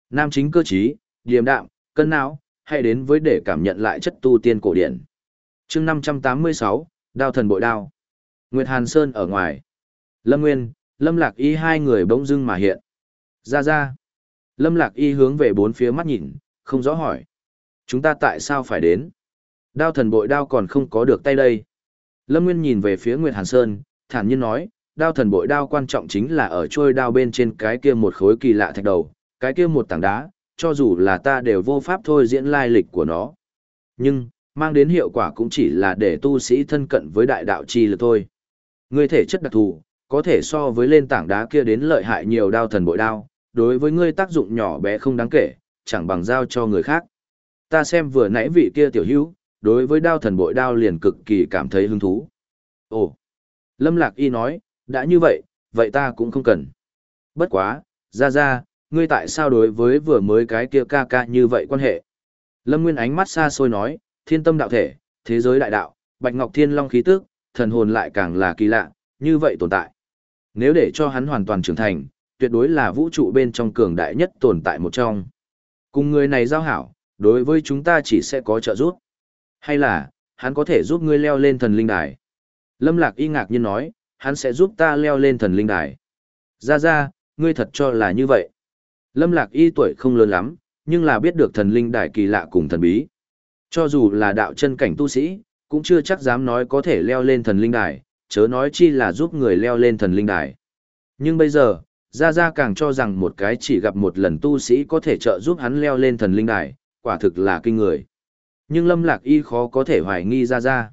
Nam chính cơ trí, điềm đạm, cân não, hãy đến với để cảm nhận lại chất tu tiên cổ điển. chương 586, Đao thần bội đao. Nguyệt Hàn Sơn ở ngoài. Lâm Nguyên, Lâm Lạc Y hai người bỗng dưng mà hiện. Ra ra. Lâm Lạc Y hướng về bốn phía mắt nhìn, không rõ hỏi. Chúng ta tại sao phải đến? Đao thần bội đao còn không có được tay đây. Lâm Nguyên nhìn về phía Nguyệt Hàn Sơn, thản nhiên nói, đao thần bội đao quan trọng chính là ở trôi đao bên trên cái kia một khối kỳ lạ thạch đầu, cái kia một tảng đá, cho dù là ta đều vô pháp thôi diễn lai lịch của nó. Nhưng, mang đến hiệu quả cũng chỉ là để tu sĩ thân cận với đại đạo chi lực thôi. Ngươi thể chất đặc thù, có thể so với lên tảng đá kia đến lợi hại nhiều đao thần bội đao, đối với ngươi tác dụng nhỏ bé không đáng kể, chẳng bằng giao cho người khác. Ta xem vừa nãy vị kia tiểu hữu, đối với đao thần bội đao liền cực kỳ cảm thấy hứng thú. Ồ! Lâm Lạc Y nói, đã như vậy, vậy ta cũng không cần. Bất quá, ra ra, ngươi tại sao đối với vừa mới cái kia ca ca như vậy quan hệ? Lâm Nguyên ánh mắt xa xôi nói, thiên tâm đạo thể, thế giới đại đạo, bạch ngọc thiên long khí tức, thần hồn lại càng là kỳ lạ, như vậy tồn tại. Nếu để cho hắn hoàn toàn trưởng thành, tuyệt đối là vũ trụ bên trong cường đại nhất tồn tại một trong. Cùng người này giao hảo, đối với chúng ta chỉ sẽ có trợ giúp. Hay là, hắn có thể giúp ngươi leo lên thần linh đài. Lâm Lạc y ngạc nhiên nói, hắn sẽ giúp ta leo lên thần linh đài. Ra ra, ngươi thật cho là như vậy. Lâm Lạc y tuổi không lớn lắm, nhưng là biết được thần linh đài kỳ lạ cùng thần bí. Cho dù là đạo chân cảnh tu sĩ, cũng chưa chắc dám nói có thể leo lên thần linh đài, chớ nói chi là giúp người leo lên thần linh đài. Nhưng bây giờ, Gia Gia càng cho rằng một cái chỉ gặp một lần tu sĩ có thể trợ giúp hắn leo lên thần linh đài, quả thực là kinh người. Nhưng Lâm Lạc Y khó có thể hoài nghi Gia Gia.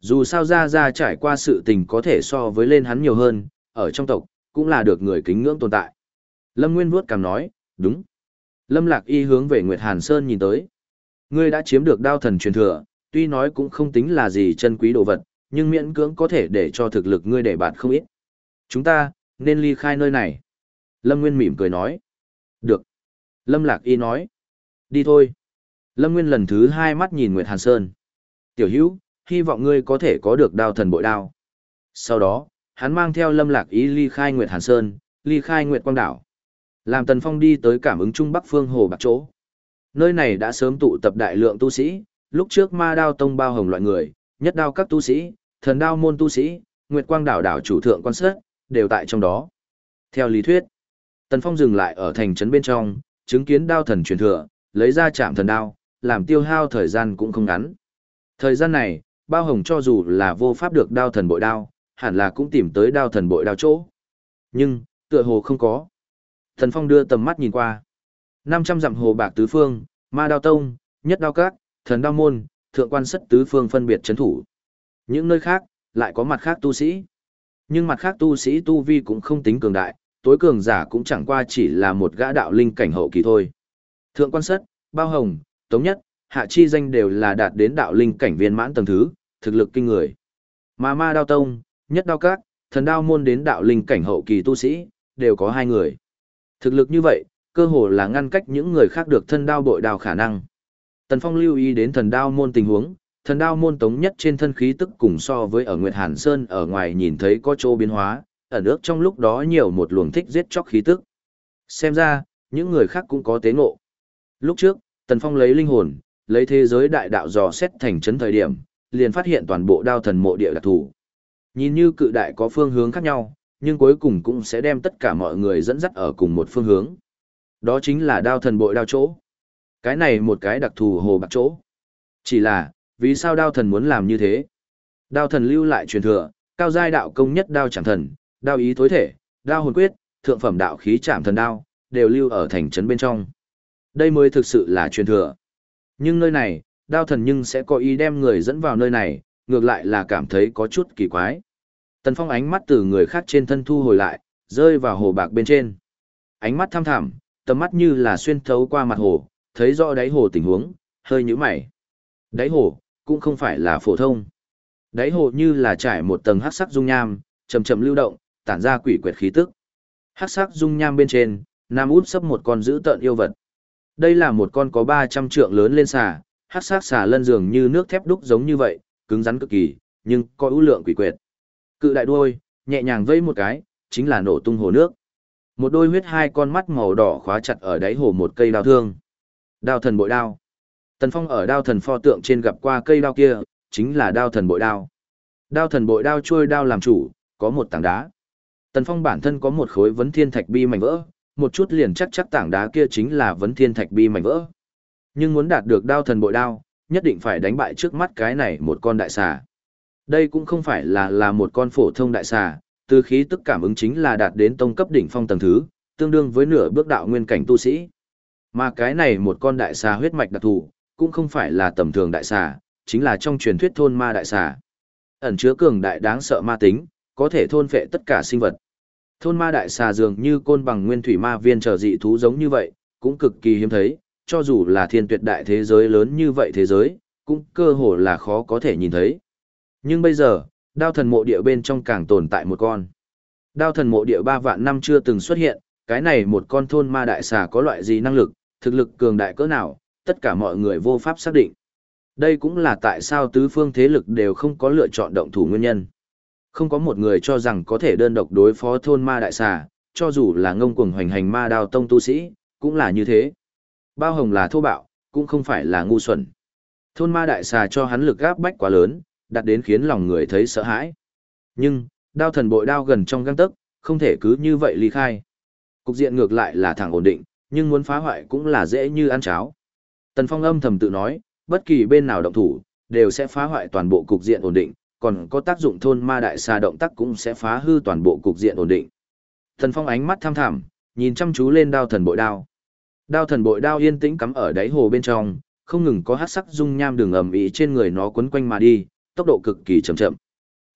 Dù sao Gia Gia trải qua sự tình có thể so với lên hắn nhiều hơn, ở trong tộc, cũng là được người kính ngưỡng tồn tại. Lâm Nguyên vuốt cằm nói, đúng. Lâm Lạc Y hướng về Nguyệt Hàn Sơn nhìn tới. Ngươi đã chiếm được đao thần truyền thừa, tuy nói cũng không tính là gì chân quý đồ vật, nhưng miễn cưỡng có thể để cho thực lực ngươi để bạn không ít. Chúng ta, nên ly khai nơi này. Lâm Nguyên mỉm cười nói. Được. Lâm Lạc Y nói. Đi thôi. Lâm Nguyên lần thứ hai mắt nhìn Nguyệt Hàn Sơn. Tiểu hữu, hy vọng ngươi có thể có được đao thần bội đao. Sau đó, hắn mang theo Lâm Lạc Y ly khai Nguyệt Hàn Sơn, ly khai Nguyệt Quang Đảo. Làm Tần Phong đi tới cảm ứng Trung Bắc Phương Hồ Bạc Chỗ. Nơi này đã sớm tụ tập đại lượng tu sĩ, lúc trước ma đao tông bao hồng loại người, nhất đao các tu sĩ, thần đao môn tu sĩ, Nguyệt Quang đảo đảo chủ thượng quan sát, đều tại trong đó. Theo lý thuyết, Tần Phong dừng lại ở thành trấn bên trong, chứng kiến đao thần truyền thừa, lấy ra chạm thần đao, làm tiêu hao thời gian cũng không ngắn. Thời gian này, bao hồng cho dù là vô pháp được đao thần bội đao, hẳn là cũng tìm tới đao thần bội đao chỗ. Nhưng, tựa hồ không có. Thần Phong đưa tầm mắt nhìn qua. 500 dặm hồ bạc tứ phương, ma đao tông, nhất đao các, thần đao môn, thượng quan sất tứ phương phân biệt chấn thủ. Những nơi khác, lại có mặt khác tu sĩ. Nhưng mặt khác tu sĩ tu vi cũng không tính cường đại, tối cường giả cũng chẳng qua chỉ là một gã đạo linh cảnh hậu kỳ thôi. Thượng quan sất, bao hồng, tống nhất, hạ chi danh đều là đạt đến đạo linh cảnh viên mãn tầng thứ, thực lực kinh người. Mà ma đao tông, nhất đao các, thần đao môn đến đạo linh cảnh hậu kỳ tu sĩ, đều có hai người. Thực lực như vậy, cơ hồ là ngăn cách những người khác được thân đao bội đào khả năng. Tần Phong lưu ý đến thần đao môn tình huống, thần đao môn tống nhất trên thân khí tức cùng so với ở Nguyệt Hàn Sơn ở ngoài nhìn thấy có chỗ biến hóa, ở nước trong lúc đó nhiều một luồng thích giết chóc khí tức. Xem ra, những người khác cũng có tế ngộ. Lúc trước, Tần Phong lấy linh hồn, lấy thế giới đại đạo dò xét thành chấn thời điểm, liền phát hiện toàn bộ đao thần mộ địa đặc thủ. Nhìn như cự đại có phương hướng khác nhau, nhưng cuối cùng cũng sẽ đem tất cả mọi người dẫn dắt ở cùng một phương hướng. Đó chính là đao thần bội đao chỗ. Cái này một cái đặc thù hồ bạc chỗ. Chỉ là, vì sao đao thần muốn làm như thế? Đao thần lưu lại truyền thừa, cao giai đạo công nhất đao chẳng thần, đao ý tối thể, đao hồn quyết, thượng phẩm đạo khí chạm thần đao, đều lưu ở thành trấn bên trong. Đây mới thực sự là truyền thừa. Nhưng nơi này, đao thần nhưng sẽ có ý đem người dẫn vào nơi này, ngược lại là cảm thấy có chút kỳ quái. Tần Phong ánh mắt từ người khác trên thân thu hồi lại, rơi vào hồ bạc bên trên. Ánh mắt tham thẳm, tầm mắt như là xuyên thấu qua mặt hồ, thấy rõ đáy hồ tình huống, hơi nhíu mày. Đáy hồ, cũng không phải là phổ thông. Đáy hồ như là trải một tầng hắc sắc dung nham, chậm chậm lưu động, tản ra quỷ quyệt khí tức. Hắc sắc dung nham bên trên, nam út sấp một con dữ tợn yêu vật. Đây là một con có 300 trượng lớn lên xà, hắc sắc xà lân dường như nước thép đúc giống như vậy, cứng rắn cực kỳ, nhưng có ưu lượng quỷ quyệt. Cự đại đuôi, nhẹ nhàng vây một cái, chính là nổ tung hồ nước. Một đôi huyết hai con mắt màu đỏ khóa chặt ở đáy hồ một cây đao thương. Đao thần bội đao. Tần Phong ở đao thần pho tượng trên gặp qua cây đao kia, chính là đao thần bội đao. Đao thần bội đao trôi đao làm chủ, có một tảng đá. Tần Phong bản thân có một khối vấn thiên thạch bi mảnh vỡ, một chút liền chắc chắc tảng đá kia chính là vấn thiên thạch bi mảnh vỡ. Nhưng muốn đạt được đao thần bội đao, nhất định phải đánh bại trước mắt cái này một con đại xà. Đây cũng không phải là là một con phổ thông đại xà, từ khí tức cảm ứng chính là đạt đến tông cấp đỉnh phong tầng thứ, tương đương với nửa bước đạo nguyên cảnh tu sĩ. Mà cái này một con đại xà huyết mạch đặc thù, cũng không phải là tầm thường đại xà, chính là trong truyền thuyết thôn ma đại xà. Ẩn chứa cường đại đáng sợ ma tính, có thể thôn phệ tất cả sinh vật. Thôn ma đại xà dường như côn bằng nguyên thủy ma viên trở dị thú giống như vậy, cũng cực kỳ hiếm thấy, cho dù là thiên tuyệt đại thế giới lớn như vậy thế giới, cũng cơ hồ là khó có thể nhìn thấy. Nhưng bây giờ, đao thần mộ địa bên trong càng tồn tại một con. Đao thần mộ địa ba vạn năm chưa từng xuất hiện, cái này một con thôn ma đại xà có loại gì năng lực, thực lực cường đại cỡ nào, tất cả mọi người vô pháp xác định. Đây cũng là tại sao tứ phương thế lực đều không có lựa chọn động thủ nguyên nhân. Không có một người cho rằng có thể đơn độc đối phó thôn ma đại xà, cho dù là ngông cuồng hoành hành ma đao tông tu sĩ, cũng là như thế. Bao hồng là thô bạo, cũng không phải là ngu xuẩn. Thôn ma đại xà cho hắn lực gáp bách quá lớn, đạt đến khiến lòng người thấy sợ hãi. Nhưng, đao thần bội đao gần trong găng tấc, không thể cứ như vậy ly khai. Cục diện ngược lại là thẳng ổn định, nhưng muốn phá hoại cũng là dễ như ăn cháo. Tần Phong âm thầm tự nói, bất kỳ bên nào động thủ, đều sẽ phá hoại toàn bộ cục diện ổn định, còn có tác dụng thôn ma đại xà động tác cũng sẽ phá hư toàn bộ cục diện ổn định. Tần Phong ánh mắt tham thẳm, nhìn chăm chú lên đao thần bội đao. Đao thần bội đao yên tĩnh cắm ở đáy hồ bên trong, không ngừng có hắc sắc dung nham đường ầm ĩ trên người nó quấn quanh mà đi, tốc độ cực kỳ chậm chậm.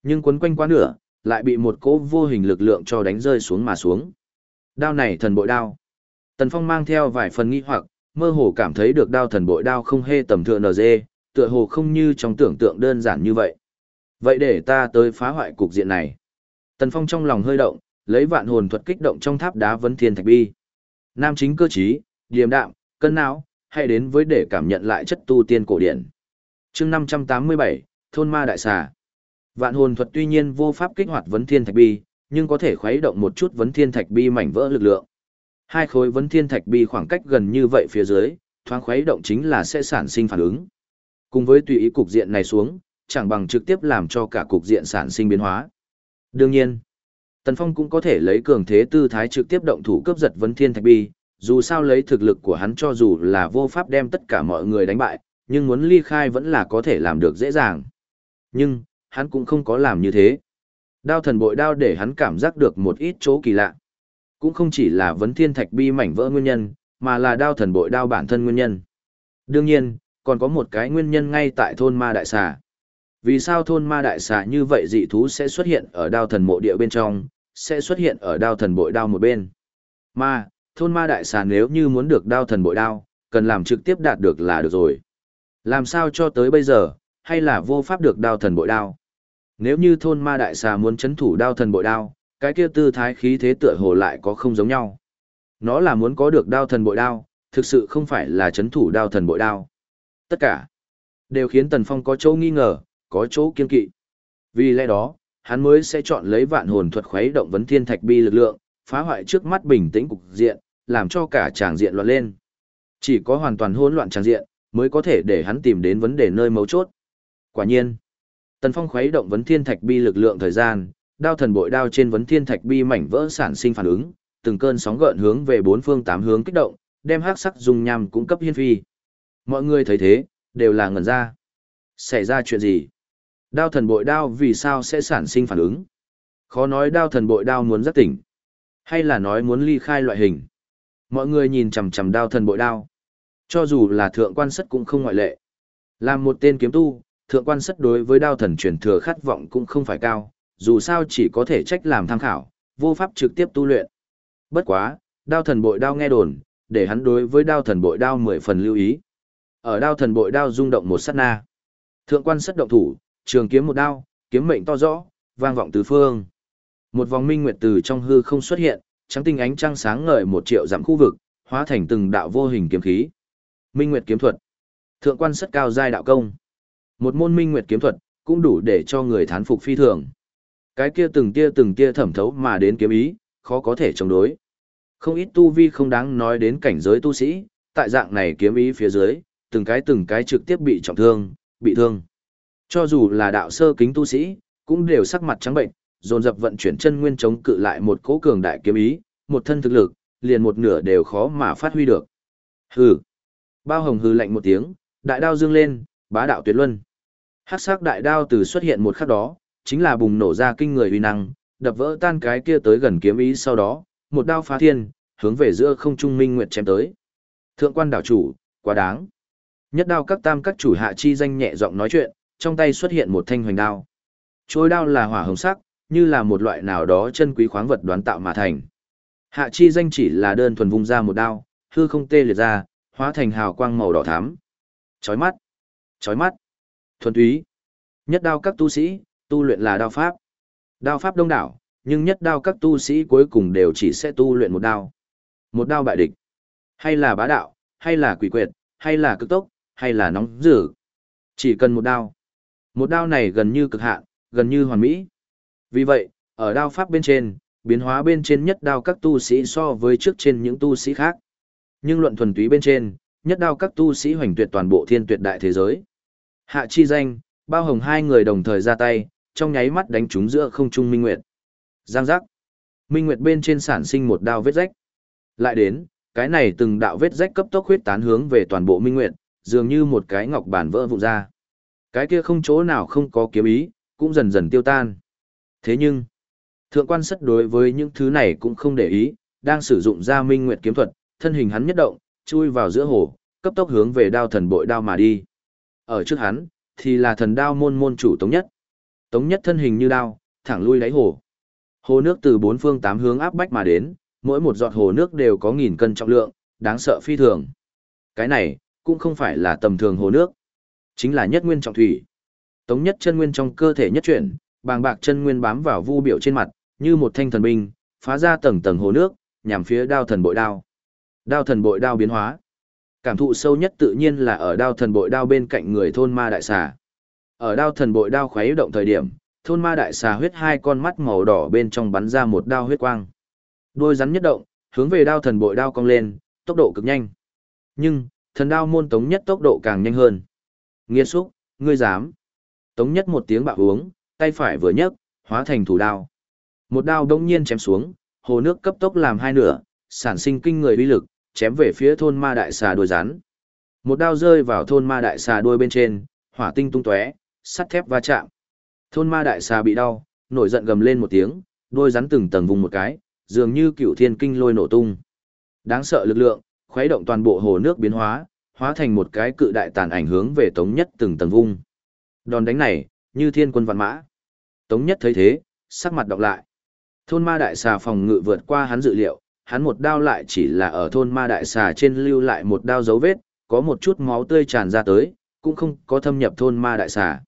Nhưng quấn quanh quá nửa, lại bị một cỗ vô hình lực lượng cho đánh rơi xuống mà xuống. Đao này thần bội đao. Tần Phong mang theo vài phần nghi hoặc, mơ hồ cảm thấy được đao thần bội đao không hề tầm thường NG, tựa hồ không như trong tưởng tượng đơn giản như vậy. Vậy để ta tới phá hoại cục diện này. Tần Phong trong lòng hơi động, lấy vạn hồn thuật kích động trong tháp đá vấn thiên thạch bi. Nam chính cơ trí, điềm đạm, cân não, hay đến với để cảm nhận lại chất tu tiên cổ điển. Chương 587, thôn ma đại xà. Vạn hồn thuật tuy nhiên vô pháp kích hoạt vấn thiên thạch bi, nhưng có thể khuấy động một chút vấn thiên thạch bi mảnh vỡ lực lượng. Hai khối vấn thiên thạch bi khoảng cách gần như vậy phía dưới, thoáng khuấy động chính là sẽ sản sinh phản ứng. Cùng với tùy ý cục diện này xuống, chẳng bằng trực tiếp làm cho cả cục diện sản sinh biến hóa. Đương nhiên, Tần Phong cũng có thể lấy cường thế tư thái trực tiếp động thủ cướp giật vấn thiên thạch bi, dù sao lấy thực lực của hắn cho dù là vô pháp đem tất cả mọi người đánh bại, nhưng muốn ly khai vẫn là có thể làm được dễ dàng. Nhưng, hắn cũng không có làm như thế. Đao thần bội đao để hắn cảm giác được một ít chỗ kỳ lạ. Cũng không chỉ là vấn thiên thạch bi mảnh vỡ nguyên nhân, mà là đao thần bội đao bản thân nguyên nhân. Đương nhiên, còn có một cái nguyên nhân ngay tại thôn ma đại xà. Vì sao thôn ma đại xà như vậy dị thú sẽ xuất hiện ở đao thần mộ địa bên trong, sẽ xuất hiện ở đao thần bội đao một bên. Mà thôn ma đại xà nếu như muốn được đao thần bội đao, cần làm trực tiếp đạt được là được rồi. Làm sao cho tới bây giờ, hay là vô pháp được đao thần bội đao. Nếu như thôn ma đại xà muốn chấn thủ đao thần bội đao, cái kia tư thái khí thế tựa hồ lại có không giống nhau. Nó là muốn có được đao thần bội đao, thực sự không phải là chấn thủ đao thần bội đao. Tất cả đều khiến Tần Phong có chỗ nghi ngờ, có chỗ kiên kỵ. Vì lẽ đó, hắn mới sẽ chọn lấy vạn hồn thuật khuấy động vấn thiên thạch bi lực lượng, phá hoại trước mắt bình tĩnh cục diện, làm cho cả tràng diện loạn lên. Chỉ có hoàn toàn hỗn loạn tràng diện, mới có thể để hắn tìm đến vấn đề nơi mấu chốt. Quả nhiên, Tần Phong khuấy động vấn thiên thạch bi lực lượng thời gian, đao thần bội đao trên vấn thiên thạch bi mảnh vỡ sản sinh phản ứng, từng cơn sóng gợn hướng về bốn phương tám hướng kích động, đem hắc sắc dung nham cung cấp hiên phi. Mọi người thấy thế, đều là ngẩn ra. Xảy ra chuyện gì? Đao thần bội đao vì sao sẽ sản sinh phản ứng? Khó nói đao thần bội đao muốn giác tỉnh, hay là nói muốn ly khai loại hình. Mọi người nhìn chằm chằm đao thần bội đao. Cho dù là thượng quan sất cũng không ngoại lệ. Làm một tên kiếm tu, thượng quan sất đối với đao thần truyền thừa khát vọng cũng không phải cao, dù sao chỉ có thể trách làm tham khảo, vô pháp trực tiếp tu luyện. Bất quá, đao thần bội đao nghe đồn, để hắn đối với đao thần bội đao mười phần lưu ý. Ở đao thần bội đao rung động một sát na. Thượng quan sất động thủ, trường kiếm một đao, kiếm mệnh to rõ, vang vọng tứ phương. Một vòng minh nguyệt từ trong hư không xuất hiện, trắng tinh ánh trăng sáng ngời một triệu dặm khu vực, hóa thành từng đạo vô hình kiếm khí. Minh nguyệt kiếm thuật. Thượng quan sất cao giai đạo công. Một môn minh nguyệt kiếm thuật, cũng đủ để cho người thán phục phi thường. Cái kia từng tia từng tia thẩm thấu mà đến kiếm ý, khó có thể chống đối. Không ít tu vi không đáng nói đến cảnh giới tu sĩ, tại dạng này kiếm ý phía dưới, từng cái từng cái trực tiếp bị trọng thương, bị thương. Cho dù là đạo sơ kính tu sĩ, cũng đều sắc mặt trắng bệnh, dồn dập vận chuyển chân nguyên chống cự lại một cố cường đại kiếm ý, một thân thực lực, liền một nửa đều khó mà phát huy được. Hừ. Bao hồng hừ lạnh một tiếng, đại đao dương lên, bá đạo tuyệt luân. Hắc sắc đại đao từ xuất hiện một khắc đó, chính là bùng nổ ra kinh người uy năng, đập vỡ tan cái kia tới gần kiếm ý sau đó, một đao phá thiên, hướng về giữa không trung minh nguyệt chém tới. Thượng quan đảo chủ, quá đáng. Nhất đao các tam các chủ hạ chi danh nhẹ giọng nói chuyện, trong tay xuất hiện một thanh hoành đao. Chôi đao là hỏa hồng sắc, như là một loại nào đó chân quý khoáng vật đoán tạo mà thành. Hạ chi danh chỉ là đơn thuần vung ra một đao, hư không tê liệt ra, hóa thành hào quang màu đỏ thắm. Chói mắt, chói mắt, thuần túy. Nhất đao các tu sĩ, tu luyện là đao pháp. Đao pháp đông đảo, nhưng nhất đao các tu sĩ cuối cùng đều chỉ sẽ tu luyện một đao. Một đao bại địch, hay là bá đạo, hay là quỷ quyệt, hay là cực tốc, hay là nóng dữ. Chỉ cần một đao. Một đao này gần như cực hạn, gần như hoàn mỹ. Vì vậy, ở đao pháp bên trên, biến hóa bên trên nhất đao các tu sĩ so với trước trên những tu sĩ khác. Nhưng luận thuần túy bên trên, nhất đao các tu sĩ hoành tuyệt toàn bộ thiên tuyệt đại thế giới. Hạ chi danh, bao hồng hai người đồng thời ra tay, trong nháy mắt đánh trúng giữa không trung minh nguyệt. Giang giác. Minh nguyệt bên trên sản sinh một đao vết rách. Lại đến, cái này từng đạo vết rách cấp tốc huyết tán hướng về toàn bộ minh nguyệt, dường như một cái ngọc bản vỡ vụn ra. Cái kia không chỗ nào không có kiếm ý, cũng dần dần tiêu tan. Thế nhưng, thượng quan sất đối với những thứ này cũng không để ý, đang sử dụng ra minh nguyệt kiếm thuật, thân hình hắn nhất động, chui vào giữa hồ, cấp tốc hướng về đao thần bội đao mà đi. Ở trước hắn, thì là thần đao môn môn chủ Tống Nhất. Tống Nhất thân hình như đao, thẳng lui đáy hồ. Hồ nước từ bốn phương tám hướng áp bách mà đến, mỗi một giọt hồ nước đều có nghìn cân trọng lượng, đáng sợ phi thường. Cái này, cũng không phải là tầm thường hồ nước, chính là nhất nguyên trọng thủy. Tống Nhất chân nguyên trong cơ thể nhất chuyển, bàng bạc chân nguyên bám vào vu biểu trên mặt, như một thanh thần binh, phá ra tầng tầng hồ nước, nhằm phía đao thần bội đao. Đao thần bội đao biến hóa. Cảm thụ sâu nhất tự nhiên là ở đao thần bội đao bên cạnh người thôn ma đại xà. Ở đao thần bội đao khuấy động thời điểm, thôn ma đại xà huyết hai con mắt màu đỏ bên trong bắn ra một đao huyết quang. Đôi rắn nhất động, hướng về đao thần bội đao cong lên, tốc độ cực nhanh. Nhưng, thần đao môn tống nhất tốc độ càng nhanh hơn. Nghiên xúc, ngươi dám. Tống nhất một tiếng bạo uống, tay phải vừa nhấc, hóa thành thủ đao. Một đao đông nhiên chém xuống, hồ nước cấp tốc làm hai nửa, sản sinh kinh người uy lực, chém về phía thôn ma đại xà đuôi rắn. Một đao rơi vào thôn ma đại xà đuôi bên trên, hỏa tinh tung tóe, sắt thép va chạm. Thôn ma đại xà bị đau, nổi giận gầm lên một tiếng, đuôi rắn từng tầng vùng một cái, dường như cựu thiên kinh lôi nổ tung. Đáng sợ lực lượng, khuấy động toàn bộ hồ nước biến hóa, hóa thành một cái cự đại tàn ảnh hướng về Tống Nhất từng tầng vung. Đòn đánh này, như thiên quân vạn mã. Tống Nhất thấy thế, sắc mặt đọc lại. Thôn ma đại xà phòng ngự vượt qua hắn dự liệu, hắn một đao lại chỉ là ở thôn ma đại xà trên lưu lại một đao dấu vết, có một chút máu tươi tràn ra tới, cũng không có thâm nhập thôn ma đại xà.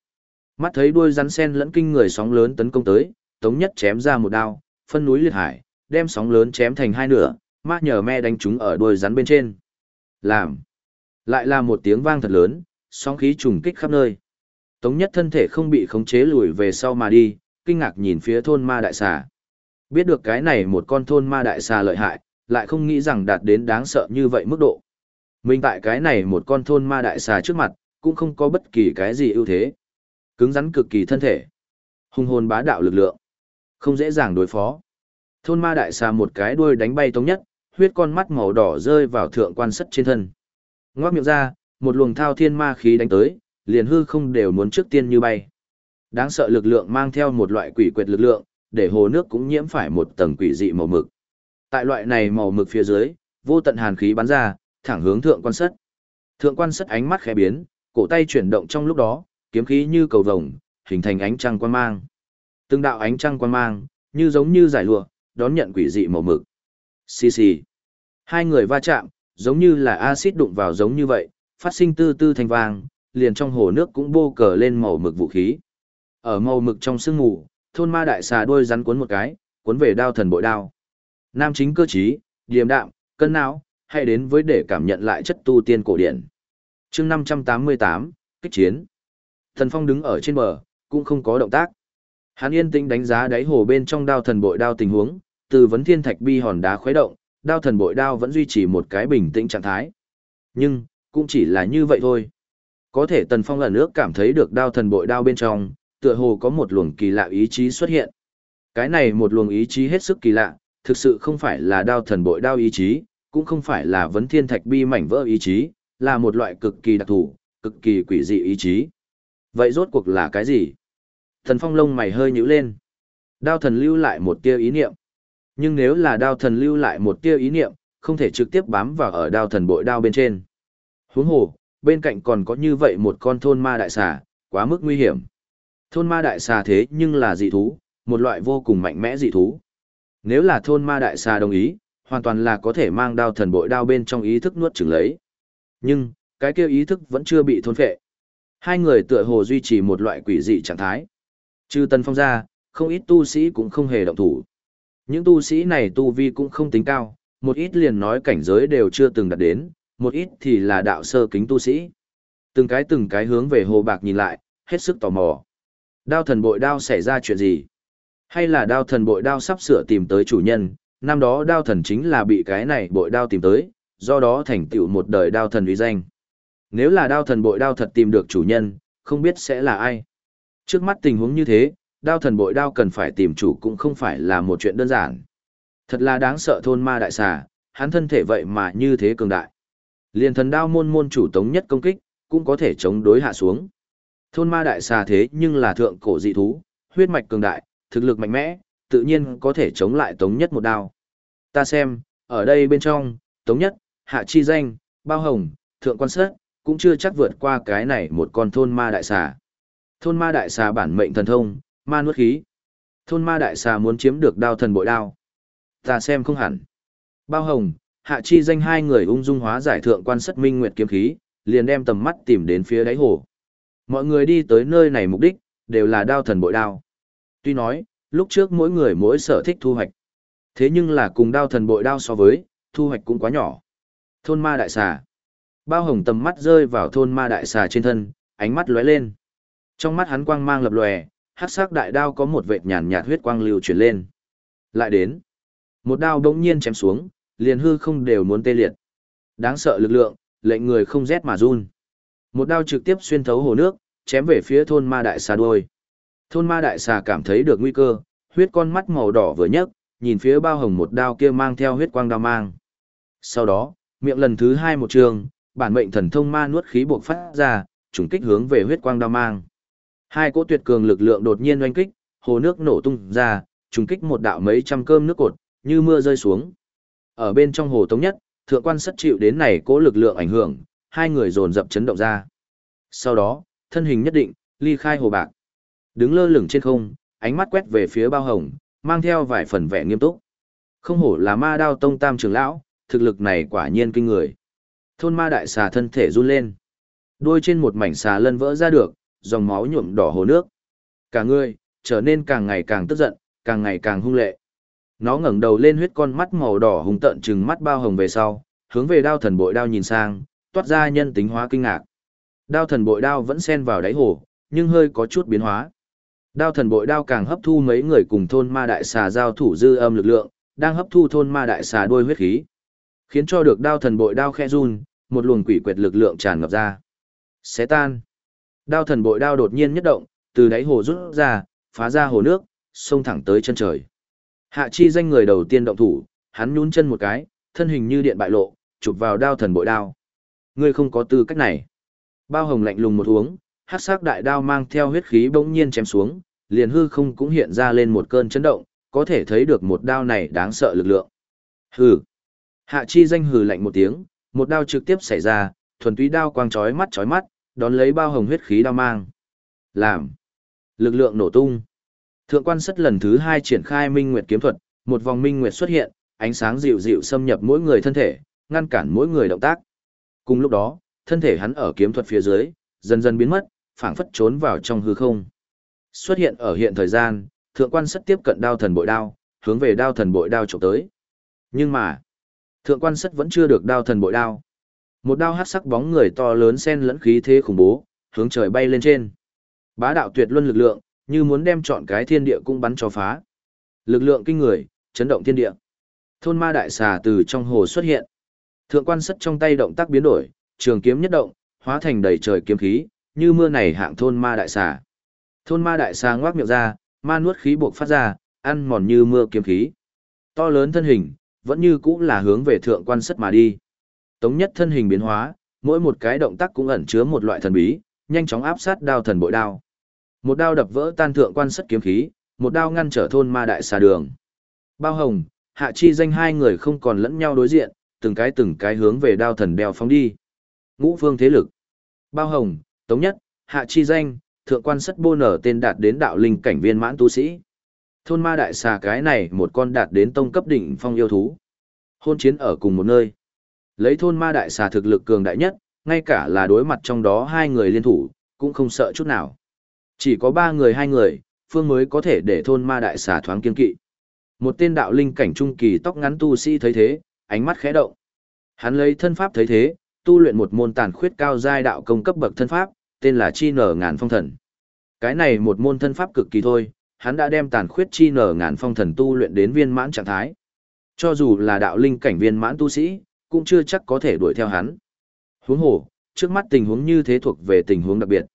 Mắt thấy đuôi rắn sen lẫn kinh người sóng lớn tấn công tới, Tống Nhất chém ra một đao, phân núi liệt hải, đem sóng lớn chém thành hai nửa, ma nhờ me đánh chúng ở đuôi rắn bên trên. Làm. Lại là một tiếng vang thật lớn, sóng khí trùng kích khắp nơi. Tống nhất thân thể không bị khống chế lùi về sau mà đi, kinh ngạc nhìn phía thôn ma đại xà. Biết được cái này một con thôn ma đại xà lợi hại, lại không nghĩ rằng đạt đến đáng sợ như vậy mức độ. Mình tại cái này một con thôn ma đại xà trước mặt, cũng không có bất kỳ cái gì ưu thế. Cứng rắn cực kỳ thân thể. Hung hồn bá đạo lực lượng. Không dễ dàng đối phó. Thôn ma đại xà một cái đuôi đánh bay tống nhất, huyết con mắt màu đỏ rơi vào thượng quan sất trên thân. Ngoác miệng ra, một luồng thao thiên ma khí đánh tới, liền hư không đều muốn trước tiên như bay. Đáng sợ lực lượng mang theo một loại quỷ quyệt lực lượng, để hồ nước cũng nhiễm phải một tầng quỷ dị màu mực. Tại loại này màu mực phía dưới, vô tận hàn khí bắn ra, thẳng hướng thượng quan sắt. Thượng quan sắt ánh mắt khẽ biến, cổ tay chuyển động trong lúc đó, kiếm khí như cầu vồng, hình thành ánh trăng quan mang. Từng đạo ánh trăng quan mang, như giống như giải lụa, đón nhận quỷ dị màu mực. Xì xì. Hai người va chạm, giống như là axit đụng vào giống như vậy, phát sinh tư tư thành vang, liền trong hồ nước cũng bô cờ lên màu mực vũ khí. Ở màu mực trong sương mù, thôn ma đại xà đuôi rắn cuốn một cái, cuốn về đao thần bội đao. Nam chính cơ trí, điềm đạm, cân não, hãy đến với để cảm nhận lại chất tu tiên cổ điển. chương 588, kích chiến. Thần Phong đứng ở trên bờ, cũng không có động tác. Hắn yên tĩnh đánh giá đáy hồ bên trong đao thần bội đao tình huống, từ vấn thiên thạch bi hòn đá khuấy động, đao thần bội đao vẫn duy trì một cái bình tĩnh trạng thái. Nhưng, cũng chỉ là như vậy thôi. Có thể Tần Phong lần nước cảm thấy được đao thần bội đao bên trong, tựa hồ có một luồng kỳ lạ ý chí xuất hiện. Cái này một luồng ý chí hết sức kỳ lạ, thực sự không phải là đao thần bội đao ý chí, cũng không phải là vấn thiên thạch bi mảnh vỡ ý chí, là một loại cực kỳ đặc thù, cực kỳ quỷ dị ý chí. Vậy rốt cuộc là cái gì? Thần phong lông mày hơi nhíu lên. Đao thần lưu lại một tia ý niệm. Nhưng nếu là đao thần lưu lại một tia ý niệm, không thể trực tiếp bám vào ở đao thần bội đao bên trên. Huống hồ, bên cạnh còn có như vậy một con thôn ma đại xà, quá mức nguy hiểm. Thôn ma đại xà thế nhưng là dị thú, một loại vô cùng mạnh mẽ dị thú. Nếu là thôn ma đại xà đồng ý, hoàn toàn là có thể mang đao thần bội đao bên trong ý thức nuốt chửng lấy. Nhưng, cái kia ý thức vẫn chưa bị thôn phệ. Hai người tựa hồ duy trì một loại quỷ dị trạng thái. Trừ Tần Phong ra, không ít tu sĩ cũng không hề động thủ. Những tu sĩ này tu vi cũng không tính cao, một ít liền nói cảnh giới đều chưa từng đạt đến, một ít thì là đạo sơ kính tu sĩ. Từng cái từng cái hướng về hồ bạc nhìn lại, hết sức tò mò. Đao thần bội đao xảy ra chuyện gì? Hay là đao thần bội đao sắp sửa tìm tới chủ nhân, năm đó đao thần chính là bị cái này bội đao tìm tới, do đó thành tựu một đời đao thần uy danh. Nếu là đao thần bội đao thật tìm được chủ nhân, không biết sẽ là ai. Trước mắt tình huống như thế, đao thần bội đao cần phải tìm chủ cũng không phải là một chuyện đơn giản. Thật là đáng sợ thôn ma đại xà, hắn thân thể vậy mà như thế cường đại. liền thần đao môn môn chủ tống nhất công kích, cũng có thể chống đối hạ xuống. Thôn ma đại xà thế nhưng là thượng cổ dị thú, huyết mạch cường đại, thực lực mạnh mẽ, tự nhiên có thể chống lại tống nhất một đao. Ta xem, ở đây bên trong, tống nhất, hạ chi danh, bao hồng, thượng quan sát, cũng chưa chắc vượt qua cái này một con thôn ma đại xà. Thôn ma đại xà bản mệnh thần thông, ma nuốt khí. Thôn ma đại xà muốn chiếm được đao thần bội đao. Ta xem không hẳn. Bao hồng, hạ chi danh hai người ung dung hóa giải thượng quan sát minh nguyệt kiếm khí, liền đem tầm mắt tìm đến phía đáy hồ. Mọi người đi tới nơi này mục đích, đều là đao thần bội đao. Tuy nói, lúc trước mỗi người mỗi sở thích thu hoạch. Thế nhưng là cùng đao thần bội đao so với, thu hoạch cũng quá nhỏ. Thôn ma đại xà. Bao hồng tầm mắt rơi vào thôn ma đại xà trên thân, ánh mắt lóe lên. Trong mắt hắn quang mang lập lòe, hắc sắc đại đao có một vệt nhàn nhạt huyết quang lưu chuyển lên. Lại đến. Một đao đống nhiên chém xuống, liền hư không đều muốn tê liệt. Đáng sợ lực lượng, lệnh người không rét mà run. Một đao trực tiếp xuyên thấu hồ nước, chém về phía thôn ma đại xà đuôi. Thôn ma đại xà cảm thấy được nguy cơ, huyết con mắt màu đỏ vừa nhấc, nhìn phía bao hồng một đao kia mang theo huyết quang đao mang. Sau đó, miệng lần thứ hai một trường, bản mệnh thần thông ma nuốt khí buộc phát ra, trùng kích hướng về huyết quang đao mang. Hai cỗ tuyệt cường lực lượng đột nhiên oanh kích, hồ nước nổ tung ra, trùng kích một đạo mấy trăm cơm nước cột, như mưa rơi xuống. Ở bên trong hồ tống nhất, thượng quan sất chịu đến này cỗ lực lượng ảnh hưởng, hai người dồn dập chấn động ra. Sau đó, thân hình nhất định, ly khai hồ bạc. Đứng lơ lửng trên không, ánh mắt quét về phía bao hồng, mang theo vài phần vẻ nghiêm túc. Không hổ là ma đao tông tam trưởng lão, thực lực này quả nhiên kinh người. Thôn ma đại xà thân thể run lên. Đuôi trên một mảnh xà lân vỡ ra được, dòng máu nhuộm đỏ hồ nước. Cả người, trở nên càng ngày càng tức giận, càng ngày càng hung lệ. Nó ngẩng đầu lên huyết con mắt màu đỏ hung tận trừng mắt bao hồng về sau, hướng về đao thần bội đao nhìn sang, toát ra nhân tính hóa kinh ngạc. Đao thần bội đao vẫn xen vào đáy hồ, nhưng hơi có chút biến hóa. Đao thần bội đao càng hấp thu mấy người cùng thôn ma đại xà giao thủ dư âm lực lượng, đang hấp thu thôn ma đại xà đuôi huyết khí. Khiến cho được đao thần bội đao khe run, một luồng quỷ quyệt lực lượng tràn ngập ra. Xé tan. Đao thần bội đao đột nhiên nhất động, từ đáy hồ rút ra, phá ra hồ nước, xông thẳng tới chân trời. Hạ chi danh người đầu tiên động thủ, hắn nhún chân một cái, thân hình như điện bại lộ, chụp vào đao thần bội đao. Ngươi không có tư cách này. Bao hồng lạnh lùng một uống, hát sắc đại đao mang theo huyết khí bỗng nhiên chém xuống, liền hư không cũng hiện ra lên một cơn chấn động, có thể thấy được một đao này đáng sợ lực lượng. Hừ. Hạ chi danh hừ lạnh một tiếng, một đao trực tiếp xảy ra, thuần túy đao quang chói mắt chói mắt, đón lấy bao hồng huyết khí đao mang. Làm. Lực lượng nổ tung. Thượng quan sất lần thứ hai triển khai minh nguyệt kiếm thuật, một vòng minh nguyệt xuất hiện, ánh sáng dịu dịu xâm nhập mỗi người thân thể, ngăn cản mỗi người động tác. Cùng lúc đó, thân thể hắn ở kiếm thuật phía dưới, dần dần biến mất, phảng phất trốn vào trong hư không. Xuất hiện ở hiện thời gian, thượng quan sất tiếp cận đao thần bội đao, hướng về đao thần bội đao chụp tới. Nhưng mà, thượng quan sất vẫn chưa được đao thần bội đao. Một đao hắc sắc bóng người to lớn xen lẫn khí thế khủng bố, hướng trời bay lên trên. Bá đạo tuyệt luân lực lượng, như muốn đem chọn cái thiên địa cũng bắn cho phá. Lực lượng kinh người, chấn động thiên địa. Thôn ma đại xà từ trong hồ xuất hiện. Thượng quan sất trong tay động tác biến đổi, trường kiếm nhất động, hóa thành đầy trời kiếm khí, như mưa này hạng thôn ma đại xà. Thôn ma đại xà ngoác miệng ra, ma nuốt khí buộc phát ra, ăn mòn như mưa kiếm khí. To lớn thân hình, vẫn như cũ là hướng về thượng quan sất mà đi. Tống nhất thân hình biến hóa, mỗi một cái động tác cũng ẩn chứa một loại thần bí, nhanh chóng áp sát đao thần bội đao. Một đao đập vỡ tan thượng quan sất kiếm khí, một đao ngăn trở thôn ma đại xà đường. Bao hồng, hạ chi danh hai người không còn lẫn nhau đối diện, từng cái từng cái hướng về đao thần đeo phóng đi. Ngũ phương thế lực. Bao hồng, tống nhất, hạ chi danh, thượng quan sất bô nở tên đạt đến đạo linh cảnh viên mãn tu sĩ. Thôn ma đại xà cái này một con đạt đến tông cấp đỉnh phong yêu thú. Hôn chiến ở cùng một nơi. Lấy thôn ma đại xà thực lực cường đại nhất, ngay cả là đối mặt trong đó hai người liên thủ, cũng không sợ chút nào. Chỉ có ba người hai người, phương mới có thể để thôn ma đại xà thoáng kiên kỵ. Một tên đạo linh cảnh trung kỳ tóc ngắn tu sĩ thấy thế, ánh mắt khẽ động. Hắn lấy thân pháp thấy thế, tu luyện một môn tàn khuyết cao giai đạo công cấp bậc thân pháp, tên là chi nở ngàn phong thần. Cái này một môn thân pháp cực kỳ thôi, hắn đã đem tàn khuyết chi nở ngàn phong thần tu luyện đến viên mãn trạng thái. Cho dù là đạo linh cảnh viên mãn tu sĩ, cũng chưa chắc có thể đuổi theo hắn. Huống hồ, trước mắt tình huống như thế thuộc về tình huống đặc biệt.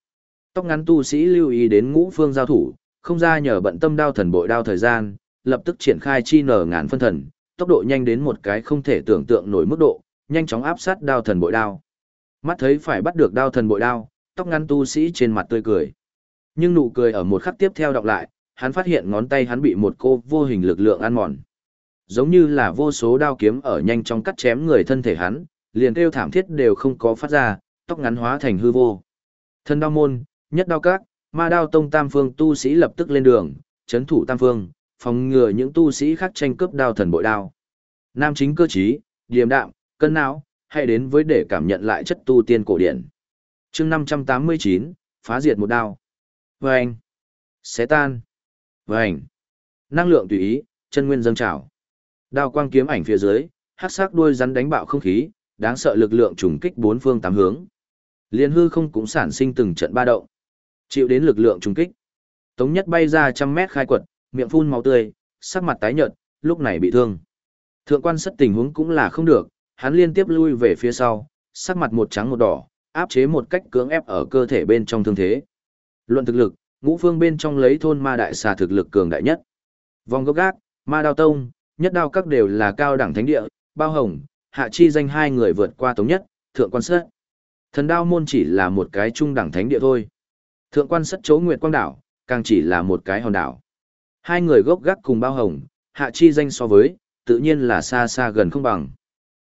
Tóc ngắn tu sĩ lưu ý đến ngũ phương giao thủ, không ra nhờ bận tâm đao thần bội đao thời gian, lập tức triển khai chi nở ngàn phân thần, tốc độ nhanh đến một cái không thể tưởng tượng nổi mức độ, nhanh chóng áp sát đao thần bội đao. Mắt thấy phải bắt được đao thần bội đao, tóc ngắn tu sĩ trên mặt tươi cười. Nhưng nụ cười ở một khắc tiếp theo đọc lại, hắn phát hiện ngón tay hắn bị một cô vô hình lực lượng ăn mòn. Giống như là vô số đao kiếm ở nhanh chóng cắt chém người thân thể hắn, liền kêu thảm thiết đều không có phát ra, tóc ngắn hóa thành hư vô. Thân đao môn, nhất đao các, ma đao tông tam phương tu sĩ lập tức lên đường, chấn thủ tam phương, phòng ngừa những tu sĩ khác tranh cướp đao thần bội đao. Nam chính cơ trí, điềm đạm, cân não, hãy đến với để cảm nhận lại chất tu tiên cổ điển. chương 589, phá diệt một đao. Vâng! Xé tan! Vâng! Năng lượng tùy ý, chân nguyên dâng trào. Đao quang kiếm ảnh phía dưới, hắc sắc đuôi rắn đánh bạo không khí, đáng sợ lực lượng trùng kích bốn phương tám hướng. Liên hư không cũng sản sinh từng trận ba động. Chịu đến lực lượng trùng kích. Tống nhất bay ra trăm mét khai quật, miệng phun máu tươi, sắc mặt tái nhợt, lúc này bị thương. Thượng quan sất tình huống cũng là không được, hắn liên tiếp lui về phía sau, sắc mặt một trắng một đỏ, áp chế một cách cưỡng ép ở cơ thể bên trong thương thế. Luận thực lực, ngũ phương bên trong lấy thôn ma đại xà thực lực cường đại nhất. Vòng gốc gác, ma đao tông, nhất đao các đều là cao đẳng thánh địa, bao hồng, hạ chi danh hai người vượt qua tống nhất, thượng quan sất. Thần đao môn chỉ là một cái trung đẳng thánh địa thôi. Thượng quan sất chỗ nguyệt quang đảo, càng chỉ là một cái hòn đảo. Hai người gốc gác cùng bao hồng, hạ chi danh so với, tự nhiên là xa xa gần không bằng.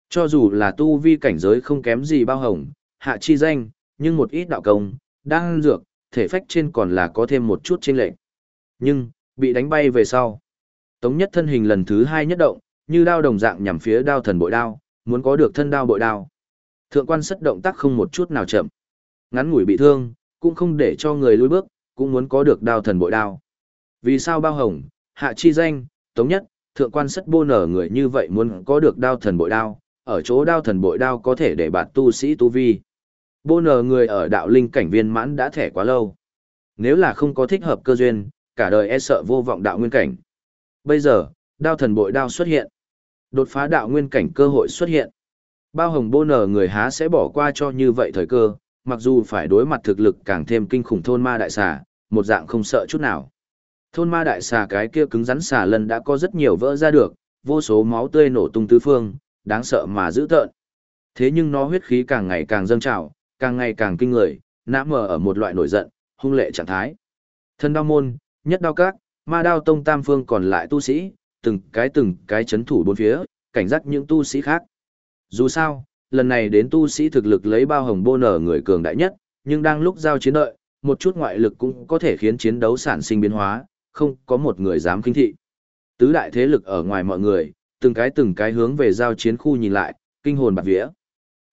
Cho dù là tu vi cảnh giới không kém gì bao hồng, hạ chi danh, nhưng một ít đạo công, đang dược, thể phách trên còn là có thêm một chút chênh lệch. Nhưng, bị đánh bay về sau. Tống nhất thân hình lần thứ hai nhất động, như đao đồng dạng nhằm phía đao thần bội đao, muốn có được thân đao bội đao. Thượng quan sất động tác không một chút nào chậm. Ngắn ngủi bị thương, cũng không để cho người lùi bước, cũng muốn có được đao thần bội đao. Vì sao bao hồng, hạ chi danh, tống nhất, thượng quan sất bô nở người như vậy muốn có được đao thần bội đao, ở chỗ đao thần bội đao có thể để bạt tu sĩ tu vi. Bô nở người ở đạo linh cảnh viên mãn đã thẻ quá lâu. Nếu là không có thích hợp cơ duyên, cả đời e sợ vô vọng đạo nguyên cảnh. Bây giờ, đao thần bội đao xuất hiện. Đột phá đạo nguyên cảnh cơ hội xuất hiện. Bao hồng bô nở người há sẽ bỏ qua cho như vậy thời cơ, mặc dù phải đối mặt thực lực càng thêm kinh khủng thôn ma đại xà, một dạng không sợ chút nào. Thôn ma đại xà cái kia cứng rắn xà lần đã có rất nhiều vỡ ra được, vô số máu tươi nổ tung tứ phương, đáng sợ mà dữ tợn. Thế nhưng nó huyết khí càng ngày càng dâng trào, càng ngày càng kinh người, nã mờ ở một loại nổi giận, hung lệ trạng thái. Thân đao môn, nhất đao các, ma đao tông tam phương còn lại tu sĩ, từng cái từng cái chấn thủ bốn phía, cảnh giác những tu sĩ khác. Dù sao, lần này đến tu sĩ thực lực lấy bao hồng bô nở người cường đại nhất, nhưng đang lúc giao chiến đợi, một chút ngoại lực cũng có thể khiến chiến đấu sản sinh biến hóa, không có một người dám kinh thị. Tứ đại thế lực ở ngoài mọi người, từng cái từng cái hướng về giao chiến khu nhìn lại, kinh hồn bạc vía.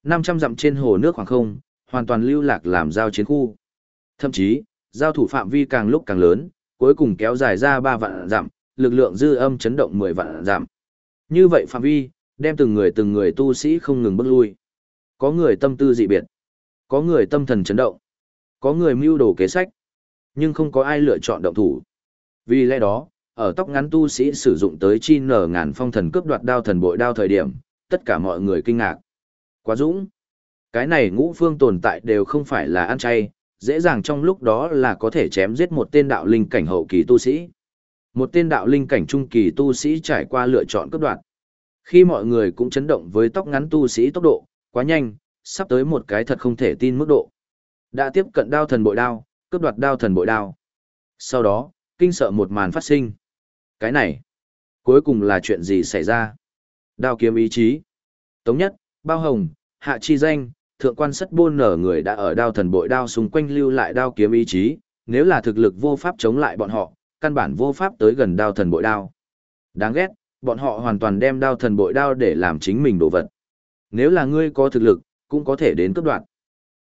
500 dặm trên hồ nước khoảng không, hoàn toàn lưu lạc làm giao chiến khu. Thậm chí, giao thủ phạm vi càng lúc càng lớn, cuối cùng kéo dài ra 3 vạn dặm lực lượng dư âm chấn động 10 vạn dặm Như vậy phạm vi, đem từng người từng người tu sĩ không ngừng bước lui. Có người tâm tư dị biệt, có người tâm thần chấn động, có người mưu đồ kế sách, nhưng không có ai lựa chọn động thủ. Vì lẽ đó, ở tóc ngắn tu sĩ sử dụng tới chi nở ngàn phong thần cướp đoạt đao thần bội đao thời điểm, tất cả mọi người kinh ngạc. Quá dũng. Cái này ngũ phương tồn tại đều không phải là ăn chay, dễ dàng trong lúc đó là có thể chém giết một tên đạo linh cảnh hậu kỳ tu sĩ. Một tên đạo linh cảnh trung kỳ tu sĩ trải qua lựa chọn cấp đoạt Khi mọi người cũng chấn động với tóc ngắn tu sĩ tốc độ, quá nhanh, sắp tới một cái thật không thể tin mức độ. Đã tiếp cận đao thần bội đao, cướp đoạt đao thần bội đao. Sau đó, kinh sợ một màn phát sinh. Cái này, cuối cùng là chuyện gì xảy ra? Đao kiếm ý chí. Tống nhất, bao hồng, hạ chi danh, thượng quan sất bôn nở người đã ở đao thần bội đao xung quanh lưu lại đao kiếm ý chí, nếu là thực lực vô pháp chống lại bọn họ, căn bản vô pháp tới gần đao thần bội đao. Đáng ghét, bọn họ hoàn toàn đem đao thần bội đao để làm chính mình đồ vật. Nếu là ngươi có thực lực, cũng có thể đến cấp đoạn.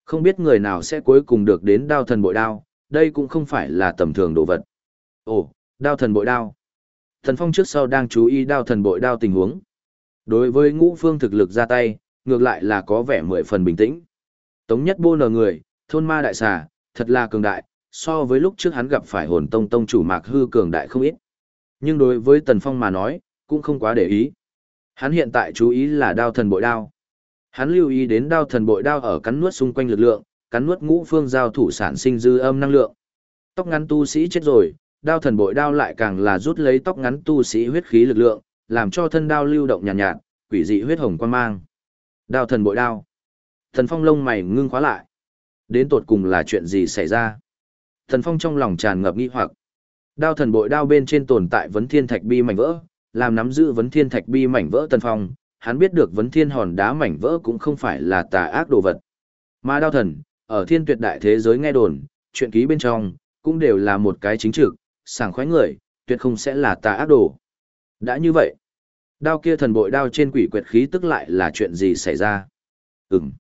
Không biết người nào sẽ cuối cùng được đến đao thần bội đao, đây cũng không phải là tầm thường đồ vật. Ồ, đao thần bội đao. Thần Phong trước sau đang chú ý đao thần bội đao tình huống. Đối với ngũ phương thực lực ra tay, ngược lại là có vẻ mười phần bình tĩnh. Tống nhất bô nờ người, thôn ma đại xà, thật là cường đại, so với lúc trước hắn gặp phải hồn tông tông chủ mạc hư cường đại không ít. Nhưng đối với Tần Phong mà nói, cũng không quá để ý. Hắn hiện tại chú ý là đao thần bội đao. Hắn lưu ý đến đao thần bội đao ở cắn nuốt xung quanh lực lượng, cắn nuốt ngũ phương giao thủ sản sinh dư âm năng lượng. Tóc ngắn tu sĩ chết rồi, đao thần bội đao lại càng là rút lấy tóc ngắn tu sĩ huyết khí lực lượng, làm cho thân đao lưu động nhàn nhạt, nhạt, quỷ dị huyết hồng quan mang. Đao thần bội đao. Thần Phong lông mày ngưng khóa lại. Đến tột cùng là chuyện gì xảy ra? Thần Phong trong lòng tràn ngập nghi hoặc. Đao thần bội đao bên trên tồn tại vấn thiên thạch bi mảnh vỡ, làm nắm giữ vấn thiên thạch bi mảnh vỡ Thần Phong, hắn biết được vấn thiên hòn đá mảnh vỡ cũng không phải là tà ác đồ vật. Mà đao thần, ở thiên tuyệt đại thế giới nghe đồn, chuyện ký bên trong, cũng đều là một cái chính trực, sảng khoái người, tuyệt không sẽ là tà ác đồ. Đã như vậy, đao kia thần bội đao trên quỷ quyệt khí tức lại là chuyện gì xảy ra? Ừm,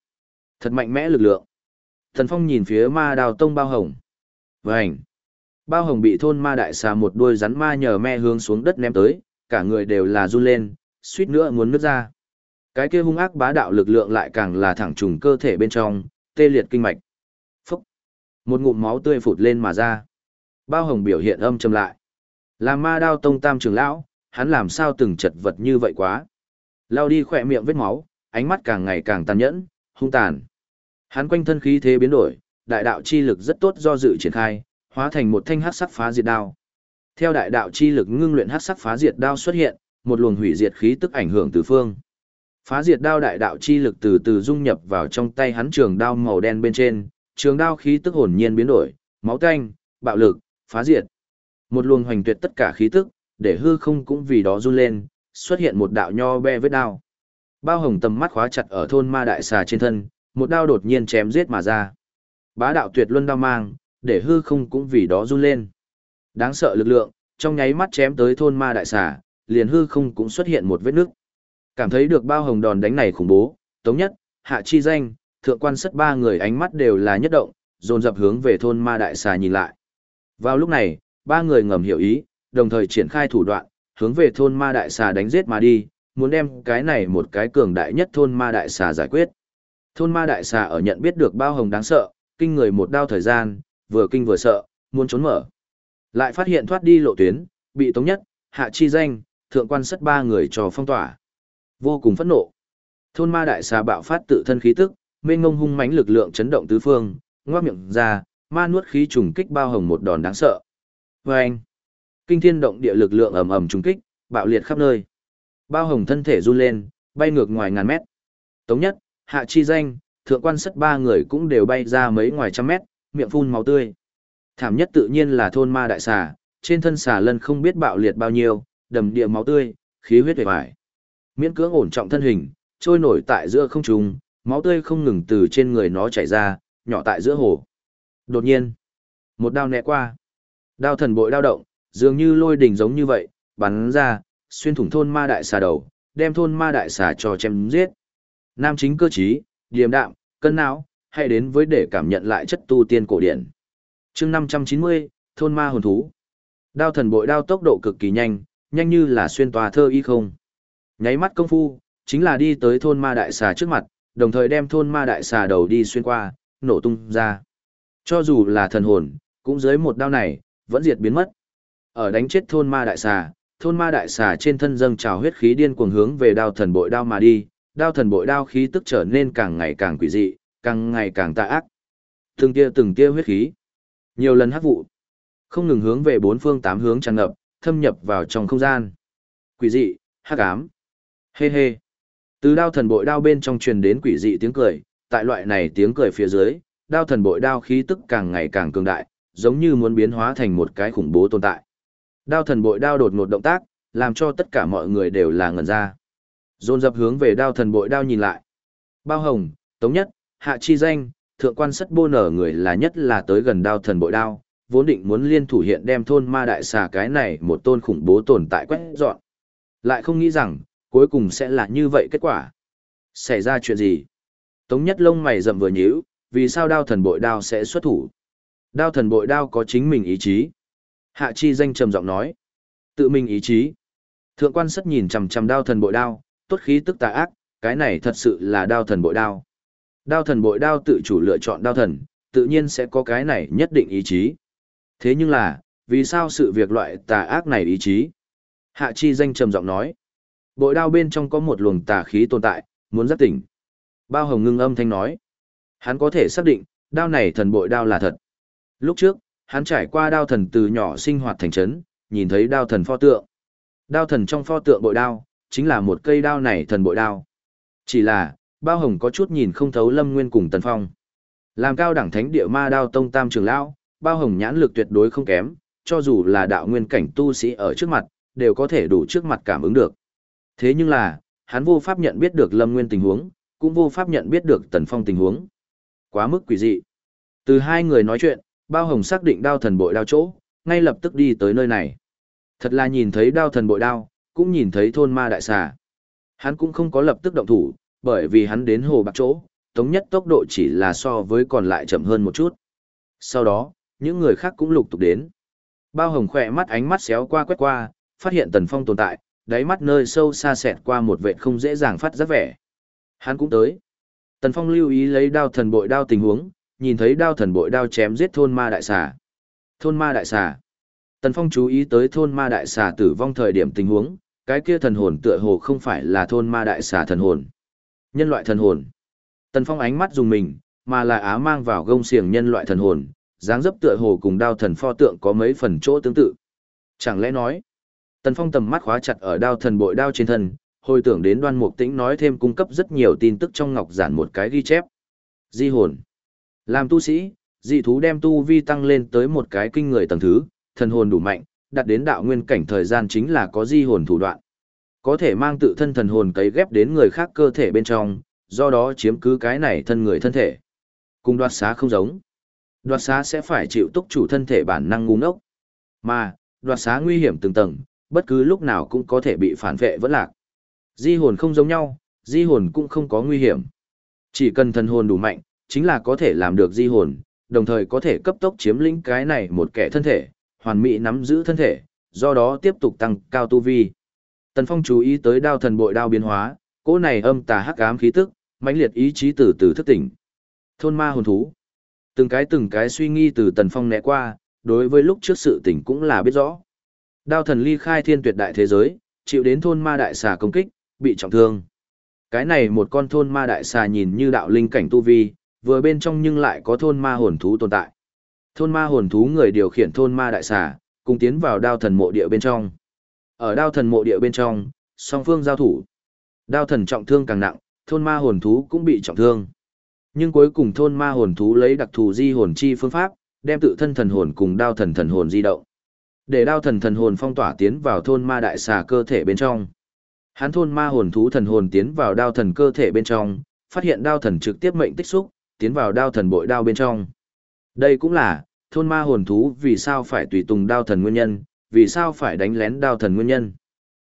thật mạnh mẽ lực lượng. Thần Phong nhìn phía ma đào tông bao hồng. Vânh! Bao hồng bị thôn ma đại xà một đuôi rắn ma nhờ me hướng xuống đất ném tới, cả người đều là run lên, suýt nữa muốn nứt ra. Cái kia hung ác bá đạo lực lượng lại càng là thẳng trùng cơ thể bên trong, tê liệt kinh mạch. Phúc! Một ngụm máu tươi phụt lên mà ra. Bao hồng biểu hiện âm trầm lại. Là ma đao tông tam trưởng lão, hắn làm sao từng chật vật như vậy quá. Lao đi khỏe miệng vết máu, ánh mắt càng ngày càng tàn nhẫn, hung tàn. Hắn quanh thân khí thế biến đổi, đại đạo chi lực rất tốt do dự triển khai, hóa thành một thanh hắc sắc phá diệt đao. Theo đại đạo chi lực ngưng luyện hắc sắc phá diệt đao xuất hiện, một luồng hủy diệt khí tức ảnh hưởng từ phương. Phá diệt đao đại đạo chi lực từ từ dung nhập vào trong tay hắn trường đao màu đen bên trên, trường đao khí tức hồn nhiên biến đổi, máu tanh, bạo lực, phá diệt. Một luồng hoành tuyệt tất cả khí tức, để hư không cũng vì đó run lên, xuất hiện một đạo nho be vết đao. Bao hồng tầm mắt khóa chặt ở thôn ma đại xà trên thân, một đao đột nhiên chém giết mà ra. Bá đạo tuyệt luân đao mang, để hư không cũng vì đó run lên. Đáng sợ lực lượng, trong nháy mắt chém tới thôn ma đại xà, liền hư không cũng xuất hiện một vết nước. Cảm thấy được bao hồng đòn đánh này khủng bố, tống nhất, hạ chi danh, thượng quan sất ba người ánh mắt đều là nhất động, dồn dập hướng về thôn ma đại xà nhìn lại. Vào lúc này, ba người ngầm hiểu ý, đồng thời triển khai thủ đoạn, hướng về thôn ma đại xà đánh giết mà đi, muốn đem cái này một cái cường đại nhất thôn ma đại xà giải quyết. Thôn ma đại xà ở nhận biết được bao hồng đáng sợ, kinh người một đao thời gian, vừa kinh vừa sợ, muốn trốn mở. Lại phát hiện thoát đi lộ tuyến, bị tống nhất, hạ chi danh, thượng quan sất ba người cho phong tỏa. Vô cùng phẫn nộ. Thôn ma đại xà bạo phát tự thân khí tức, mênh ngông hung mãnh lực lượng chấn động tứ phương, ngoác miệng ra, ma nuốt khí trùng kích bao hồng một đòn đáng sợ. Và anh, kinh thiên động địa lực lượng ầm ầm trùng kích, bạo liệt khắp nơi. Bao hồng thân thể run lên, bay ngược ngoài ngàn mét. Tống nhất, hạ chi danh, thượng quan sất ba người cũng đều bay ra mấy ngoài trăm mét, miệng phun máu tươi. Thảm nhất tự nhiên là thôn ma đại xà, trên thân xà lân không biết bạo liệt bao nhiêu, đầm địa máu tươi, khí huyết vẻ vải. Miễn cưỡng ổn trọng thân hình, trôi nổi tại giữa không trung, máu tươi không ngừng từ trên người nó chảy ra, nhỏ tại giữa hồ. Đột nhiên, một đao né qua. Đao thần bội đao động, dường như lôi đỉnh giống như vậy, bắn ra, xuyên thủng thôn ma đại xà đầu, đem thôn ma đại xà cho chém giết. Nam chính cơ trí, điềm đạm, cân não, hãy đến với để cảm nhận lại chất tu tiên cổ điển. chương 590, thôn ma hồn thú. Đao thần bội đao tốc độ cực kỳ nhanh, nhanh như là xuyên tòa thơ y không. Nháy mắt công phu, chính là đi tới thôn ma đại xà trước mặt, đồng thời đem thôn ma đại xà đầu đi xuyên qua, nổ tung ra. Cho dù là thần hồn, cũng dưới một đao này, vẫn diệt biến mất. Ở đánh chết thôn ma đại xà, thôn ma đại xà trên thân dâng trào huyết khí điên cuồng hướng về đao thần bội đao mà đi, đao thần bội đao khí tức trở nên càng ngày càng quỷ dị, càng ngày càng tà ác. Từng tia từng tia huyết khí, nhiều lần hắc vụ, không ngừng hướng về bốn phương tám hướng tràn ngập, thâm nhập vào trong không gian. Quỷ dị, hắc ám. Hê hê. Từ đao thần bội đao bên trong truyền đến quỷ dị tiếng cười, tại loại này tiếng cười phía dưới, đao thần bội đao khí tức càng ngày càng cường đại, giống như muốn biến hóa thành một cái khủng bố tồn tại. Đao thần bội đao đột ngột động tác, làm cho tất cả mọi người đều là ngẩn ra. Dồn dập hướng về đao thần bội đao nhìn lại. Bao hồng, tống nhất, hạ chi danh, thượng quan sất bô nở người là nhất là tới gần đao thần bội đao, vốn định muốn liên thủ hiện đem thôn ma đại xà cái này một tôn khủng bố tồn tại quét dọn. Lại không nghĩ rằng, cuối cùng sẽ là như vậy kết quả. Xảy ra chuyện gì? Tống nhất lông mày rậm vừa nhíu, vì sao đao thần bội đao sẽ xuất thủ? Đao thần bội đao có chính mình ý chí. Hạ chi danh trầm giọng nói. Tự mình ý chí. Thượng quan sất nhìn chằm chằm đao thần bội đao, tốt khí tức tà ác, cái này thật sự là đao thần bội đao. Đao thần bội đao tự chủ lựa chọn đao thần, tự nhiên sẽ có cái này nhất định ý chí. Thế nhưng là, vì sao sự việc loại tà ác này ý chí? Hạ chi danh trầm giọng nói. Bội đao bên trong có một luồng tà khí tồn tại, muốn giác tỉnh. Bao hồng ngưng âm thanh nói. Hắn có thể xác định, đao này thần bội đao là thật. Lúc trước, hắn trải qua đao thần từ nhỏ sinh hoạt thành trấn, nhìn thấy đao thần pho tượng. Đao thần trong pho tượng bội đao, chính là một cây đao này thần bội đao. Chỉ là, bao hồng có chút nhìn không thấu lâm nguyên cùng tần phong. Làm cao đẳng thánh địa ma đao tông tam trường lão, bao hồng nhãn lực tuyệt đối không kém, cho dù là đạo nguyên cảnh tu sĩ ở trước mặt, đều có thể đủ trước mặt cảm ứng được. Thế nhưng là, hắn vô pháp nhận biết được lâm nguyên tình huống, cũng vô pháp nhận biết được tần phong tình huống. Quá mức quỷ dị. Từ hai người nói chuyện, bao hồng xác định đao thần bội đao chỗ, ngay lập tức đi tới nơi này. Thật là nhìn thấy đao thần bội đao, cũng nhìn thấy thôn ma đại xà. Hắn cũng không có lập tức động thủ, bởi vì hắn đến hồ bạc chỗ, tống nhất tốc độ chỉ là so với còn lại chậm hơn một chút. Sau đó, những người khác cũng lục tục đến. Bao hồng khỏe mắt ánh mắt xéo qua quét qua, phát hiện tần phong tồn tại, đáy mắt nơi sâu xa xẹt qua một vệ không dễ dàng phát giác vẻ. Hắn cũng tới. Tần phong lưu ý lấy đao thần bội đao tình huống, nhìn thấy đao thần bội đao chém giết thôn ma đại xà. Thôn ma đại xà. Tần phong chú ý tới thôn ma đại xà tử vong thời điểm tình huống, cái kia thần hồn tựa hồ không phải là thôn ma đại xà thần hồn. Nhân loại thần hồn. Tần phong ánh mắt dùng mình, mà là á mang vào gông xiềng nhân loại thần hồn, dáng dấp tựa hồ cùng đao thần pho tượng có mấy phần chỗ tương tự. Chẳng lẽ nói, Tần Phong tầm mắt khóa chặt ở đao thần bội đao trên thân, hồi tưởng đến đoan mục tĩnh nói thêm cung cấp rất nhiều tin tức trong ngọc giản một cái ghi chép. Di hồn. Làm tu sĩ, dị thú đem tu vi tăng lên tới một cái kinh người tầng thứ, thần hồn đủ mạnh, đạt đến đạo nguyên cảnh thời gian chính là có di hồn thủ đoạn. Có thể mang tự thân thần hồn cấy ghép đến người khác cơ thể bên trong, do đó chiếm cứ cái này thân người thân thể. Cùng đoạt xá không giống. Đoạt xá sẽ phải chịu túc chủ thân thể bản năng ngu ngốc. Mà, đoạt xá nguy hiểm từng tầng, bất cứ lúc nào cũng có thể bị phản vệ vẫn lạc. Di hồn không giống nhau, di hồn cũng không có nguy hiểm. Chỉ cần thần hồn đủ mạnh, chính là có thể làm được di hồn, đồng thời có thể cấp tốc chiếm lĩnh cái này một kẻ thân thể, hoàn mỹ nắm giữ thân thể, do đó tiếp tục tăng cao tu vi. Tần Phong chú ý tới đao thần bội đao biến hóa, cỗ này âm tà hắc ám khí tức, mãnh liệt ý chí từ từ thức tỉnh. Thôn ma hồn thú. Từng cái từng cái suy nghi từ Tần Phong né qua, đối với lúc trước sự tỉnh cũng là biết rõ. Đao thần ly khai thiên tuyệt đại thế giới, chịu đến thôn ma đại xà công kích, bị trọng thương. Cái này một con thôn ma đại xà nhìn như đạo linh cảnh tu vi, vừa bên trong nhưng lại có thôn ma hồn thú tồn tại. Thôn ma hồn thú người điều khiển thôn ma đại xà, cùng tiến vào đao thần mộ địa bên trong. Ở đao thần mộ địa bên trong, song phương giao thủ. Đao thần trọng thương càng nặng, thôn ma hồn thú cũng bị trọng thương. Nhưng cuối cùng thôn ma hồn thú lấy đặc thù di hồn chi phương pháp, đem tự thân thần hồn cùng đao thần thần hồn di động. Để đao thần thần hồn phong tỏa tiến vào thôn ma đại xà cơ thể bên trong. Hắn thôn ma hồn thú thần hồn tiến vào đao thần cơ thể bên trong, phát hiện đao thần trực tiếp mệnh tích xúc, tiến vào đao thần bội đao bên trong. Đây cũng là, thôn ma hồn thú vì sao phải tùy tùng đao thần nguyên nhân, vì sao phải đánh lén đao thần nguyên nhân.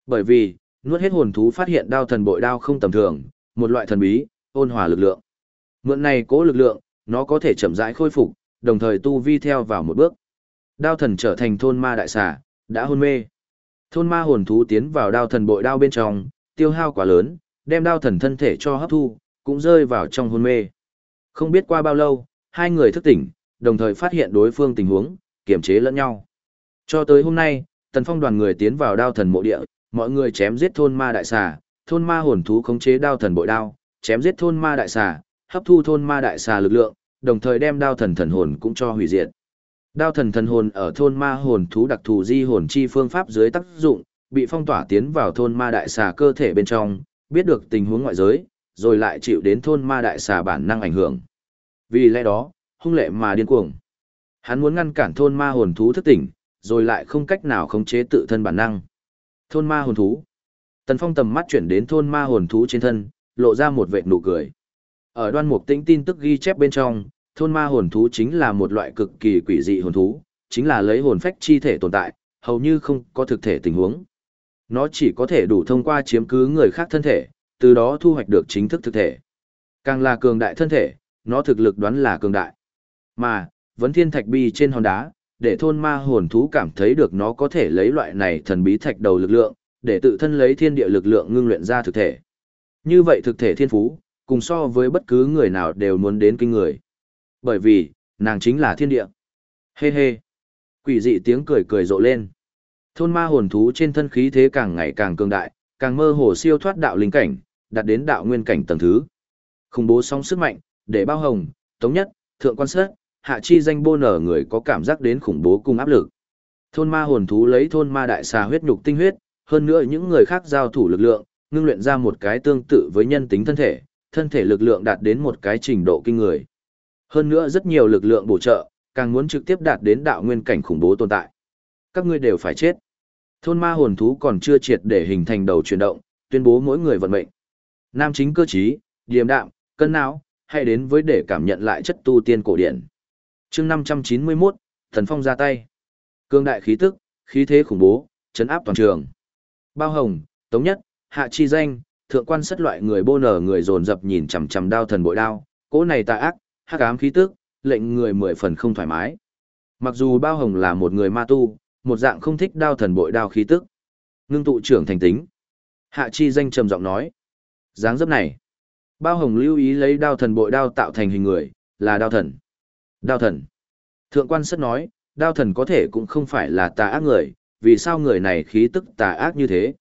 Bởi vì, nuốt hết hồn thú phát hiện đao thần bội đao không tầm thường, một loại thần bí, ôn hòa lực lượng. Mượn này cố lực lượng, nó có thể chậm rãi khôi phục, đồng thời tu vi theo vào một bước. Đao thần trở thành thôn ma đại xà, đã hôn mê. Thôn ma hồn thú tiến vào đao thần bội đao bên trong, tiêu hao quá lớn, đem đao thần thân thể cho hấp thu, cũng rơi vào trong hôn mê. Không biết qua bao lâu, hai người thức tỉnh, đồng thời phát hiện đối phương tình huống, kiềm chế lẫn nhau. Cho tới hôm nay, tần phong đoàn người tiến vào đao thần mộ địa, mọi người chém giết thôn ma đại xà, thôn ma hồn thú khống chế đao thần bội đao, chém giết thôn ma đại xà, hấp thu thôn ma đại xà lực lượng, đồng thời đem đao thần thần hồn cũng cho hủy diệt. Đao thần thần hồn ở thôn ma hồn thú đặc thù di hồn chi phương pháp dưới tác dụng, bị phong tỏa tiến vào thôn ma đại xà cơ thể bên trong, biết được tình huống ngoại giới, rồi lại chịu đến thôn ma đại xà bản năng ảnh hưởng. Vì lẽ đó, hung lệ mà điên cuồng. Hắn muốn ngăn cản thôn ma hồn thú thức tỉnh, rồi lại không cách nào khống chế tự thân bản năng. Thôn ma hồn thú. Tần Phong tầm mắt chuyển đến thôn ma hồn thú trên thân, lộ ra một vệt nụ cười. Ở đoan mục tĩnh tin tức ghi chép bên trong, thôn ma hồn thú chính là một loại cực kỳ quỷ dị hồn thú, chính là lấy hồn phách chi thể tồn tại, hầu như không có thực thể tình huống. Nó chỉ có thể đủ thông qua chiếm cứ người khác thân thể, từ đó thu hoạch được chính thức thực thể. Càng là cường đại thân thể, nó thực lực đoán là cường đại. Mà, vấn thiên thạch bi trên hòn đá, để thôn ma hồn thú cảm thấy được nó có thể lấy loại này thần bí thạch đầu lực lượng, để tự thân lấy thiên địa lực lượng ngưng luyện ra thực thể. Như vậy thực thể thiên phú, cùng so với bất cứ người nào đều muốn đến kinh người. Bởi vì, nàng chính là thiên địa. Hê hê. Quỷ dị tiếng cười cười rộ lên. Thôn ma hồn thú trên thân khí thế càng ngày càng cường đại, càng mơ hồ siêu thoát đạo linh cảnh, đạt đến đạo nguyên cảnh tầng thứ. Khủng bố song sức mạnh, để bao hồng, tống nhất, thượng quan sát, hạ chi danh bô nở người có cảm giác đến khủng bố cùng áp lực. Thôn ma hồn thú lấy thôn ma đại xà huyết nhục tinh huyết, hơn nữa những người khác giao thủ lực lượng, ngưng luyện ra một cái tương tự với nhân tính thân thể, thân thể lực lượng đạt đến một cái trình độ kinh người. Hơn nữa rất nhiều lực lượng bổ trợ, càng muốn trực tiếp đạt đến đạo nguyên cảnh khủng bố tồn tại. Các ngươi đều phải chết. Thôn ma hồn thú còn chưa triệt để hình thành đầu chuyển động, tuyên bố mỗi người vận mệnh. Nam chính cơ trí, điềm đạm, cân não, hay đến với để cảm nhận lại chất tu tiên cổ điển. chương 591, Thần Phong ra tay. Cương đại khí tức, khí thế khủng bố, chấn áp toàn trường. Bao hồng, tống nhất, hạ chi danh, thượng quan sất loại người bô nở người dồn dập nhìn chằm chằm đao thần bội đao, cỗ này tà ác, hắc ám khí tức, lệnh người mười phần không thoải mái. Mặc dù bao hồng là một người ma tu, một dạng không thích đao thần bội đao khí tức. Ngưng tụ trưởng thành tính. Hạ chi danh trầm giọng nói. dáng dấp này. Bao hồng lưu ý lấy đao thần bội đao tạo thành hình người, là đao thần. Đao thần. Thượng quan sất nói, đao thần có thể cũng không phải là tà ác người, vì sao người này khí tức tà ác như thế.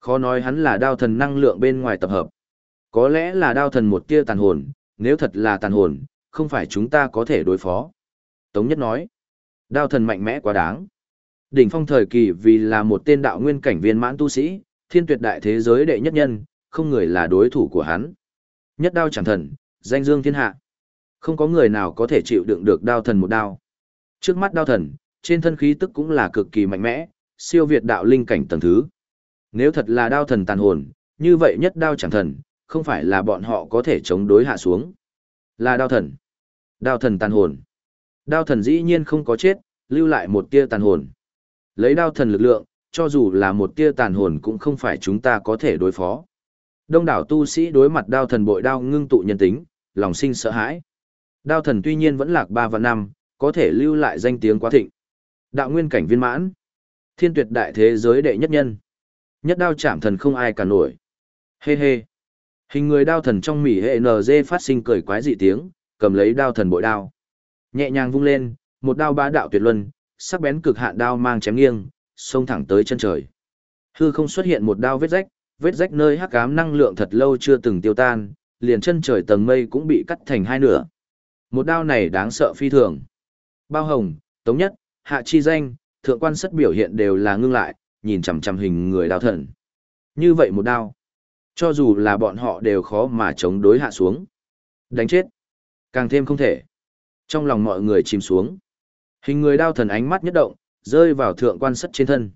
Khó nói hắn là đao thần năng lượng bên ngoài tập hợp. Có lẽ là đao thần một tia tàn hồn, nếu thật là tàn hồn, không phải chúng ta có thể đối phó. Tống Nhất nói, đao thần mạnh mẽ quá đáng. Đỉnh phong thời kỳ vì là một tên đạo nguyên cảnh viên mãn tu sĩ, thiên tuyệt đại thế giới đệ nhất nhân, không người là đối thủ của hắn. Nhất đao chẳng thần, danh dương thiên hạ. Không có người nào có thể chịu đựng được đao thần một đao. Trước mắt đao thần, trên thân khí tức cũng là cực kỳ mạnh mẽ, siêu việt đạo linh cảnh tầng thứ. Nếu thật là đao thần tàn hồn, như vậy nhất đao chẳng thần, không phải là bọn họ có thể chống đối hạ xuống. Là đao thần. Đao thần tàn hồn. Đao thần dĩ nhiên không có chết, lưu lại một tia tàn hồn. Lấy đao thần lực lượng, cho dù là một tia tàn hồn cũng không phải chúng ta có thể đối phó. Đông đảo tu sĩ đối mặt đao thần bội đao ngưng tụ nhân tính, lòng sinh sợ hãi. Đao thần tuy nhiên vẫn lạc ba và năm, có thể lưu lại danh tiếng quá thịnh. Đạo nguyên cảnh viên mãn. Thiên tuyệt đại thế giới đệ nhất nhân. Nhất đao chạm thần không ai cả nổi. Hê hê. Hình người đao thần trong mỉ hệ NG phát sinh cười quái dị tiếng, cầm lấy đao thần bội đao. Nhẹ nhàng vung lên, một đao bá đạo tuyệt luân, sắc bén cực hạn đao mang chém nghiêng, xông thẳng tới chân trời. Hư không xuất hiện một đao vết rách, vết rách nơi hắc ám năng lượng thật lâu chưa từng tiêu tan, liền chân trời tầng mây cũng bị cắt thành hai nửa. Một đao này đáng sợ phi thường. Bao hồng, tống nhất, hạ chi danh, thượng quan sất biểu hiện đều là ngưng lại, nhìn chằm chằm hình người đao thần. Như vậy một đao, cho dù là bọn họ đều khó mà chống đối hạ xuống. Đánh chết, càng thêm không thể. Trong lòng mọi người chìm xuống. Hình người đao thần ánh mắt nhất động, rơi vào thượng quan sắt trên thân.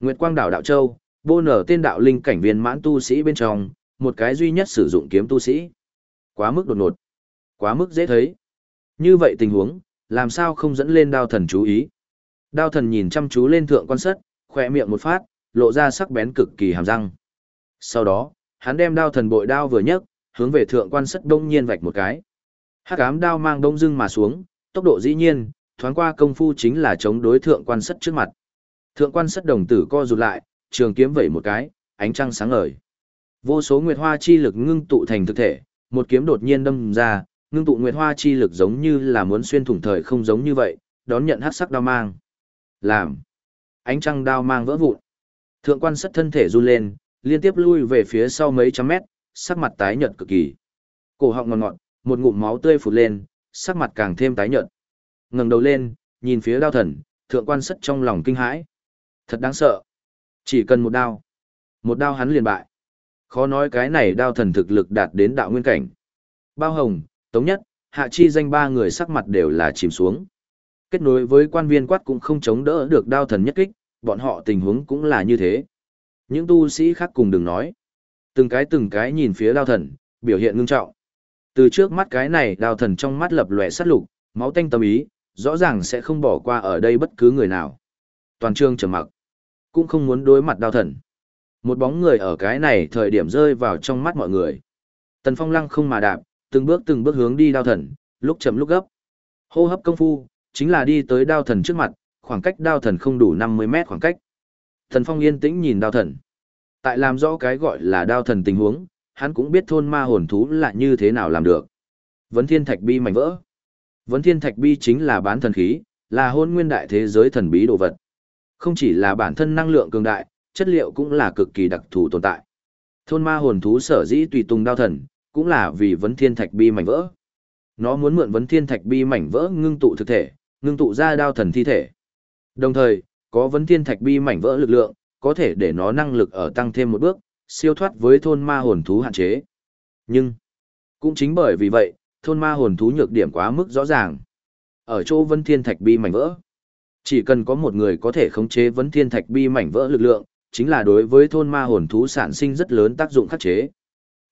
Nguyệt Quang đảo đạo châu, bô nở tên đạo linh cảnh viên mãn tu sĩ bên trong, một cái duy nhất sử dụng kiếm tu sĩ. Quá mức đột ngột, quá mức dễ thấy. Như vậy tình huống, làm sao không dẫn lên đao thần chú ý. Đao thần nhìn chăm chú lên thượng quan sắt, khỏe miệng một phát, lộ ra sắc bén cực kỳ hàm răng. Sau đó, hắn đem đao thần bội đao vừa nhấc, hướng về thượng quan sất đông nhiên vạch một cái. Hắc ám đao mang đông dưng mà xuống, tốc độ dĩ nhiên, thoáng qua công phu chính là chống đối thượng quan sất trước mặt. Thượng quan sất đồng tử co rụt lại, trường kiếm vẩy một cái, ánh trăng sáng ngời. Vô số nguyệt hoa chi lực ngưng tụ thành thực thể, một kiếm đột nhiên đâm ra, ngưng tụ nguyệt hoa chi lực giống như là muốn xuyên thủng thời không giống như vậy, đón nhận hắc sắc đao mang. Làm. Ánh trăng đao mang vỡ vụn. Thượng quan sất thân thể run lên, liên tiếp lui về phía sau mấy trăm mét, sắc mặt tái nhợt cực kỳ. Cổ họng ngọt ngọt, một ngụm máu tươi phụt lên, sắc mặt càng thêm tái nhợt. Ngẩng đầu lên, nhìn phía đao thần, thượng quan sất trong lòng kinh hãi. Thật đáng sợ. Chỉ cần một đao. Một đao hắn liền bại. Khó nói cái này đao thần thực lực đạt đến đạo nguyên cảnh. Bao hồng, tống nhất, hạ chi danh ba người sắc mặt đều là chìm xuống. Kết nối với quan viên quát cũng không chống đỡ được đao thần nhất kích, bọn họ tình huống cũng là như thế. Những tu sĩ khác cùng đừng nói. Từng cái từng cái nhìn phía đao thần, biểu hiện ngưng trọng. Từ trước mắt cái này đao thần trong mắt lập lòe sát lục, máu tanh tâm ý, rõ ràng sẽ không bỏ qua ở đây bất cứ người nào. Toàn trường trầm mặc, cũng không muốn đối mặt đao thần. Một bóng người ở cái này thời điểm rơi vào trong mắt mọi người. Tần Phong lăng không mà đạp, từng bước từng bước hướng đi đao thần, lúc chậm lúc gấp. Hô hấp công phu, chính là đi tới đao thần trước mặt, khoảng cách đao thần không đủ 50 mét khoảng cách. Tần Phong yên tĩnh nhìn đao thần. Tại làm rõ cái gọi là đao thần tình huống, hắn cũng biết thôn ma hồn thú là như thế nào làm được. Vấn thiên thạch bi mảnh vỡ. Vấn thiên thạch bi chính là bán thần khí, là hôn nguyên đại thế giới thần bí đồ vật. Không chỉ là bản thân năng lượng cường đại, chất liệu cũng là cực kỳ đặc thù tồn tại. Thôn ma hồn thú sở dĩ tùy tùng đao thần, cũng là vì vấn thiên thạch bi mảnh vỡ. Nó muốn mượn vấn thiên thạch bi mảnh vỡ ngưng tụ thực thể, ngưng tụ ra đao thần thi thể. Đồng thời, có vấn thiên thạch bi mảnh vỡ lực lượng, có thể để nó năng lực ở tăng thêm một bước, siêu thoát với thôn ma hồn thú hạn chế. Nhưng, cũng chính bởi vì vậy, thôn ma hồn thú nhược điểm quá mức rõ ràng. Ở chỗ vấn thiên thạch bi mảnh vỡ, chỉ cần có một người có thể khống chế vấn thiên thạch bi mảnh vỡ lực lượng, chính là đối với thôn ma hồn thú sản sinh rất lớn tác dụng khắc chế.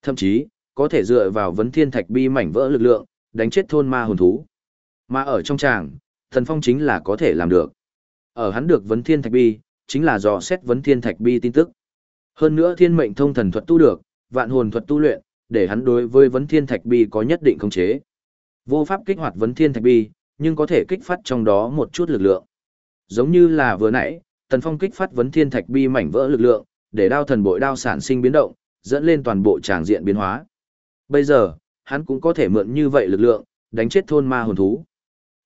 Thậm chí, có thể dựa vào vấn thiên thạch bi mảnh vỡ lực lượng, đánh chết thôn ma hồn thú. Mà ở trong tràng, thần phong chính là có thể làm được. Ở hắn được vấn thiên thạch bi, chính là dò xét vấn thiên thạch bi tin tức. Hơn nữa thiên mệnh thông thần thuật tu được, vạn hồn thuật tu luyện, để hắn đối với vấn thiên thạch bi có nhất định khống chế. Vô pháp kích hoạt vấn thiên thạch bi, nhưng có thể kích phát trong đó một chút lực lượng. Giống như là vừa nãy, Tần Phong kích phát vấn thiên thạch bi mảnh vỡ lực lượng, để đao thần bội đao sản sinh biến động, dẫn lên toàn bộ tràng diện biến hóa. Bây giờ, hắn cũng có thể mượn như vậy lực lượng, đánh chết thôn ma hồn thú.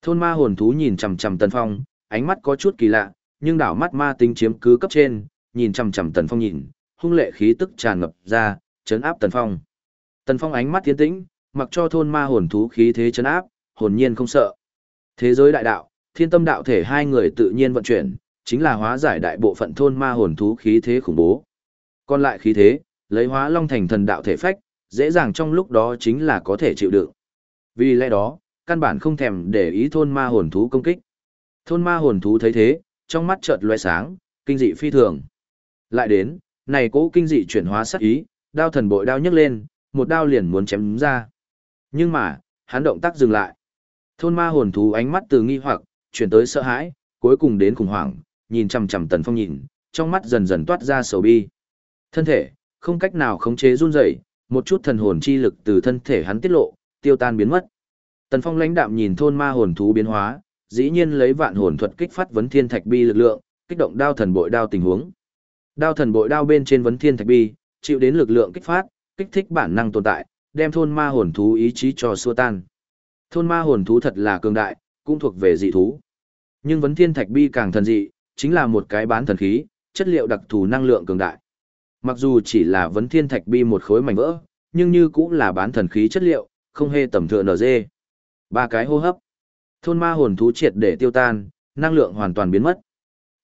Thôn ma hồn thú nhìn chằm chằm Tần Phong, ánh mắt có chút kỳ lạ, nhưng đảo mắt ma tính chiếm cứ cấp trên, nhìn chằm chằm Tần Phong nhìn, hung lệ khí tức tràn ngập ra, chấn áp Tần Phong. Tần Phong ánh mắt tiến tĩnh, mặc cho thôn ma hồn thú khí thế chấn áp, hồn nhiên không sợ. Thế giới đại đạo, thiên tâm đạo thể hai người tự nhiên vận chuyển, chính là hóa giải đại bộ phận thôn ma hồn thú khí thế khủng bố. Còn lại khí thế, lấy hóa long thành thần đạo thể phách, dễ dàng trong lúc đó chính là có thể chịu đựng. Vì lẽ đó, căn bản không thèm để ý thôn ma hồn thú công kích. Thôn ma hồn thú thấy thế, trong mắt chợt lóe sáng, kinh dị phi thường. Lại đến, này cố kinh dị chuyển hóa sắc ý, đao thần bội đao nhấc lên, một đao liền muốn chém ra. Nhưng mà, hắn động tác dừng lại. Thôn ma hồn thú ánh mắt từ nghi hoặc, chuyển tới sợ hãi, cuối cùng đến khủng hoảng, nhìn chằm chằm Tần Phong nhìn, trong mắt dần dần toát ra sầu bi. Thân thể, không cách nào khống chế run rẩy, một chút thần hồn chi lực từ thân thể hắn tiết lộ, tiêu tan biến mất. Tần Phong lãnh đạm nhìn thôn ma hồn thú biến hóa, dĩ nhiên lấy vạn hồn thuật kích phát vấn thiên thạch bi lực lượng, kích động đao thần bội đao tình huống. Đao thần bội đao bên trên vấn thiên thạch bi, chịu đến lực lượng kích phát, kích thích bản năng tồn tại, đem thôn ma hồn thú ý chí cho xua tan. Thôn ma hồn thú thật là cường đại, cũng thuộc về dị thú. Nhưng vấn thiên thạch bi càng thần dị, chính là một cái bán thần khí, chất liệu đặc thù năng lượng cường đại. Mặc dù chỉ là vấn thiên thạch bi một khối mảnh vỡ, nhưng như cũng là bán thần khí chất liệu, không hề tầm thường NG. Ba cái hô hấp. Thôn ma hồn thú triệt để tiêu tan, năng lượng hoàn toàn biến mất.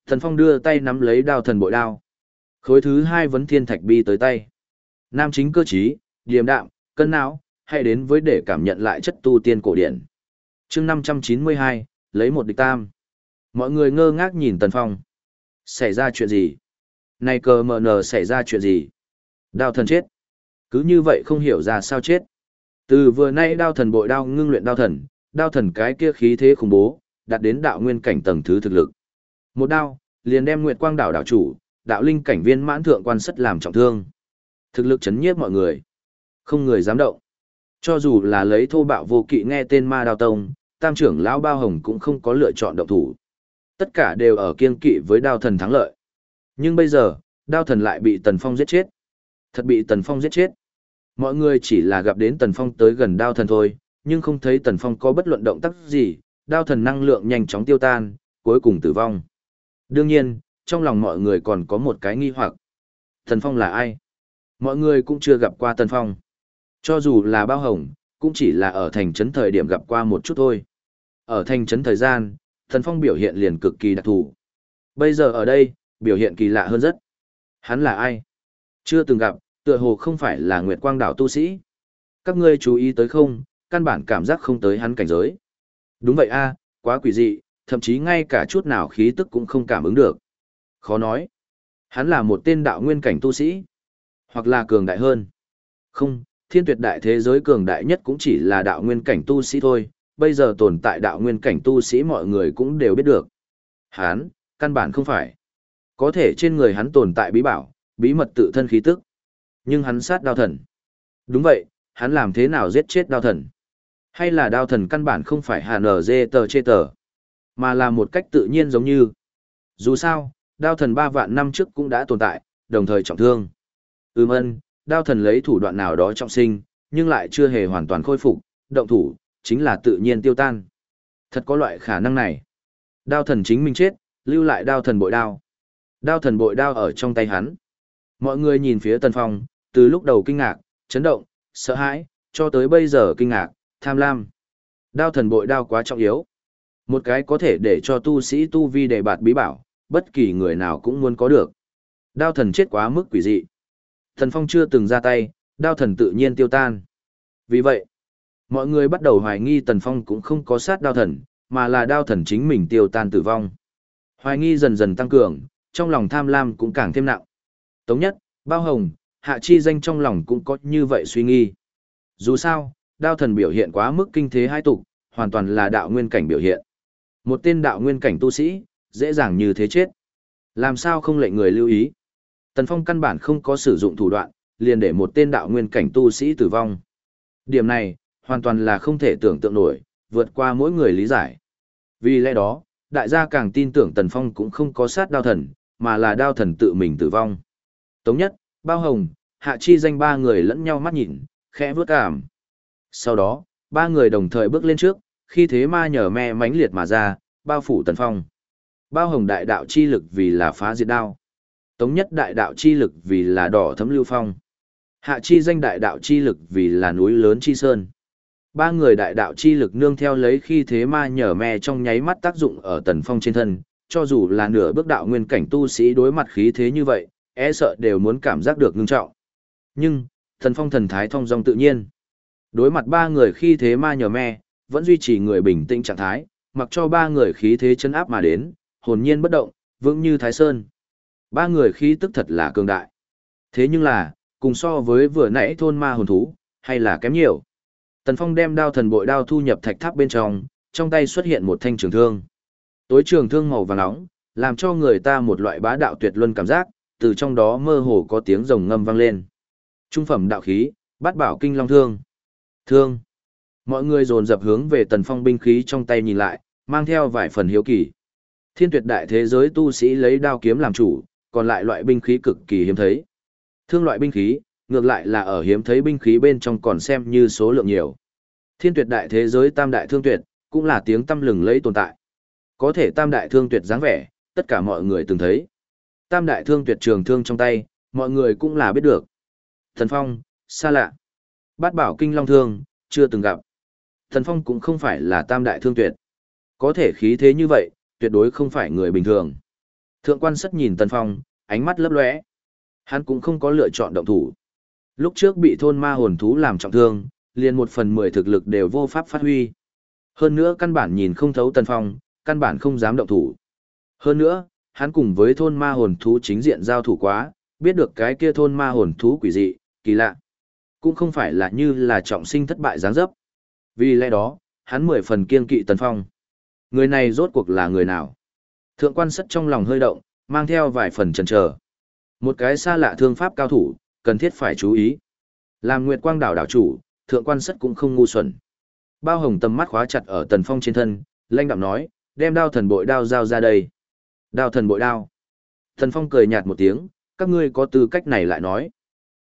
Thần Phong đưa tay nắm lấy đao thần bội đao. Khối thứ hai vấn thiên thạch bi tới tay. Nam chính cơ trí, điềm đạm, cân não, hãy đến với để cảm nhận lại chất tu tiên cổ điển. chương 592, lấy một địch tam. Mọi người ngơ ngác nhìn Tần Phong. Xảy ra chuyện gì? Này cờ mờ nờ xảy ra chuyện gì? Đao thần chết. Cứ như vậy không hiểu ra sao chết. Từ vừa nay đao thần bội đao ngưng luyện đao thần, đao thần cái kia khí thế khủng bố, đạt đến đạo nguyên cảnh tầng thứ thực lực. Một đao, liền đem Nguyệt Quang đảo đảo chủ, đạo linh cảnh viên mãn thượng quan sất làm trọng thương. Thực lực chấn nhiếp mọi người. Không người dám động. Cho dù là lấy thô bạo vô kỵ nghe tên ma đao tông, tam trưởng lão bao hồng cũng không có lựa chọn động thủ. Tất cả đều ở kiên kỵ với đao thần thắng lợi. Nhưng bây giờ, đao thần lại bị Tần Phong giết chết. Thật bị Tần Phong giết chết. Mọi người chỉ là gặp đến Tần Phong tới gần đao thần thôi, nhưng không thấy Tần Phong có bất luận động tác gì, đao thần năng lượng nhanh chóng tiêu tan, cuối cùng tử vong. Đương nhiên, trong lòng mọi người còn có một cái nghi hoặc. Tần Phong là ai? Mọi người cũng chưa gặp qua Tần Phong. Cho dù là bao hồng, cũng chỉ là ở thành trấn thời điểm gặp qua một chút thôi. Ở thành trấn thời gian, Tần Phong biểu hiện liền cực kỳ đặc thù. Bây giờ ở đây, biểu hiện kỳ lạ hơn rất. Hắn là ai? Chưa từng gặp, tựa hồ không phải là Nguyệt Quang đảo tu sĩ. Các ngươi chú ý tới không, căn bản cảm giác không tới hắn cảnh giới. Đúng vậy a, quá quỷ dị, thậm chí ngay cả chút nào khí tức cũng không cảm ứng được. Khó nói. Hắn là một tên đạo nguyên cảnh tu sĩ. Hoặc là cường đại hơn. Không, thiên tuyệt đại thế giới cường đại nhất cũng chỉ là đạo nguyên cảnh tu sĩ thôi. Bây giờ tồn tại đạo nguyên cảnh tu sĩ mọi người cũng đều biết được. Hắn, căn bản không phải. Có thể trên người hắn tồn tại bí bảo, bí mật tự thân khí tức. Nhưng hắn sát đao thần. Đúng vậy, hắn làm thế nào giết chết đao thần? Hay là đao thần căn bản không phải hà nở dê tờ chê tờ, mà là một cách tự nhiên giống như. Dù sao, đao thần ba vạn năm trước cũng đã tồn tại, đồng thời trọng thương. Ừm ân, đao thần lấy thủ đoạn nào đó trọng sinh, nhưng lại chưa hề hoàn toàn khôi phục, động thủ, chính là tự nhiên tiêu tan. Thật có loại khả năng này. Đao thần chính mình chết, lưu lại đao thần bội đao. Đao thần bội đao ở trong tay hắn. Mọi người nhìn phía Tần Phong, từ lúc đầu kinh ngạc, chấn động, sợ hãi, cho tới bây giờ kinh ngạc, tham lam. Đao thần bội đao quá trọng yếu. Một cái có thể để cho tu sĩ tu vi đề bạt bí bảo, bất kỳ người nào cũng muốn có được. Đao thần chết quá mức quỷ dị. Thần Phong chưa từng ra tay, đao thần tự nhiên tiêu tan. Vì vậy, mọi người bắt đầu hoài nghi Tần Phong cũng không có sát đao thần, mà là đao thần chính mình tiêu tan tử vong. Hoài nghi dần dần tăng cường, trong lòng tham lam cũng càng thêm nặng. Tống nhất, bao hồng, hạ chi danh trong lòng cũng có như vậy suy nghi. Dù sao, đao thần biểu hiện quá mức kinh thế hai tục, hoàn toàn là đạo nguyên cảnh biểu hiện. Một tên đạo nguyên cảnh tu sĩ, dễ dàng như thế chết. Làm sao không lệnh người lưu ý? Tần Phong căn bản không có sử dụng thủ đoạn, liền để một tên đạo nguyên cảnh tu sĩ tử vong. Điểm này, hoàn toàn là không thể tưởng tượng nổi, vượt qua mỗi người lý giải. Vì lẽ đó, đại gia càng tin tưởng Tần Phong cũng không có sát đao thần, mà là đao thần tự mình tử vong. Tống nhất, bao hồng, hạ chi danh ba người lẫn nhau mắt nhìn, khẽ vước cảm. Sau đó, ba người đồng thời bước lên trước, khi thế ma nhờ me mãnh liệt mà ra, bao phủ tần phong. Bao hồng đại đạo chi lực vì là phá diệt đao. Tống nhất đại đạo chi lực vì là đỏ thấm lưu phong. Hạ chi danh đại đạo chi lực vì là núi lớn chi sơn. Ba người đại đạo chi lực nương theo lấy khi thế ma nhờ me trong nháy mắt tác dụng ở tần phong trên thân, cho dù là nửa bước đạo nguyên cảnh tu sĩ đối mặt khí thế như vậy, e sợ đều muốn cảm giác được ngưng trọng. Nhưng, thần phong thần thái thông dong tự nhiên. Đối mặt ba người khi thế ma nhờ me, vẫn duy trì người bình tĩnh trạng thái, mặc cho ba người khí thế chân áp mà đến, hồn nhiên bất động, vững như thái sơn. Ba người khí tức thật là cường đại. Thế nhưng là, cùng so với vừa nãy thôn ma hồn thú, hay là kém nhiều. Tần Phong đem đao thần bội đao thu nhập thạch tháp bên trong, trong tay xuất hiện một thanh trường thương. Tối trường thương màu vàng nóng, làm cho người ta một loại bá đạo tuyệt luân cảm giác, từ trong đó mơ hồ có tiếng rồng ngâm vang lên. Trung phẩm đạo khí, bát bảo kinh long thương. Thương. Mọi người dồn dập hướng về tần phong binh khí trong tay nhìn lại, mang theo vài phần hiếu kỳ. Thiên tuyệt đại thế giới tu sĩ lấy đao kiếm làm chủ, còn lại loại binh khí cực kỳ hiếm thấy. Thương loại binh khí, ngược lại là ở hiếm thấy binh khí bên trong còn xem như số lượng nhiều. Thiên tuyệt đại thế giới tam đại thương tuyệt, cũng là tiếng tâm lừng lấy tồn tại. Có thể tam đại thương tuyệt dáng vẻ, tất cả mọi người từng thấy. Tam đại thương tuyệt trường thương trong tay, mọi người cũng là biết được. Thần Phong, xa lạ. Bát bảo kinh long thương, chưa từng gặp. Thần Phong cũng không phải là tam đại thương tuyệt. Có thể khí thế như vậy, tuyệt đối không phải người bình thường. Thượng quan sất nhìn Tần Phong, ánh mắt lấp lóe. Hắn cũng không có lựa chọn động thủ. Lúc trước bị thôn ma hồn thú làm trọng thương, liền một phần mười thực lực đều vô pháp phát huy. Hơn nữa căn bản nhìn không thấu Tần Phong, căn bản không dám động thủ. Hơn nữa, hắn cùng với thôn ma hồn thú chính diện giao thủ quá, biết được cái kia thôn ma hồn thú quỷ dị, kỳ lạ. Cũng không phải là như là trọng sinh thất bại giáng dấp. Vì lẽ đó, hắn mười phần kiên kỵ Tần Phong. Người này rốt cuộc là người nào? Thượng quan sất trong lòng hơi động, mang theo vài phần chần chờ. Một cái xa lạ thương pháp cao thủ, cần thiết phải chú ý. Làm Nguyệt Quang đảo đảo chủ, thượng quan sất cũng không ngu xuẩn. Bao hồng tầm mắt khóa chặt ở tần phong trên thân, lanh đạm nói, đem đao thần bội đao giao ra đây. Đao thần bội đao. Tần phong cười nhạt một tiếng, các ngươi có tư cách này lại nói.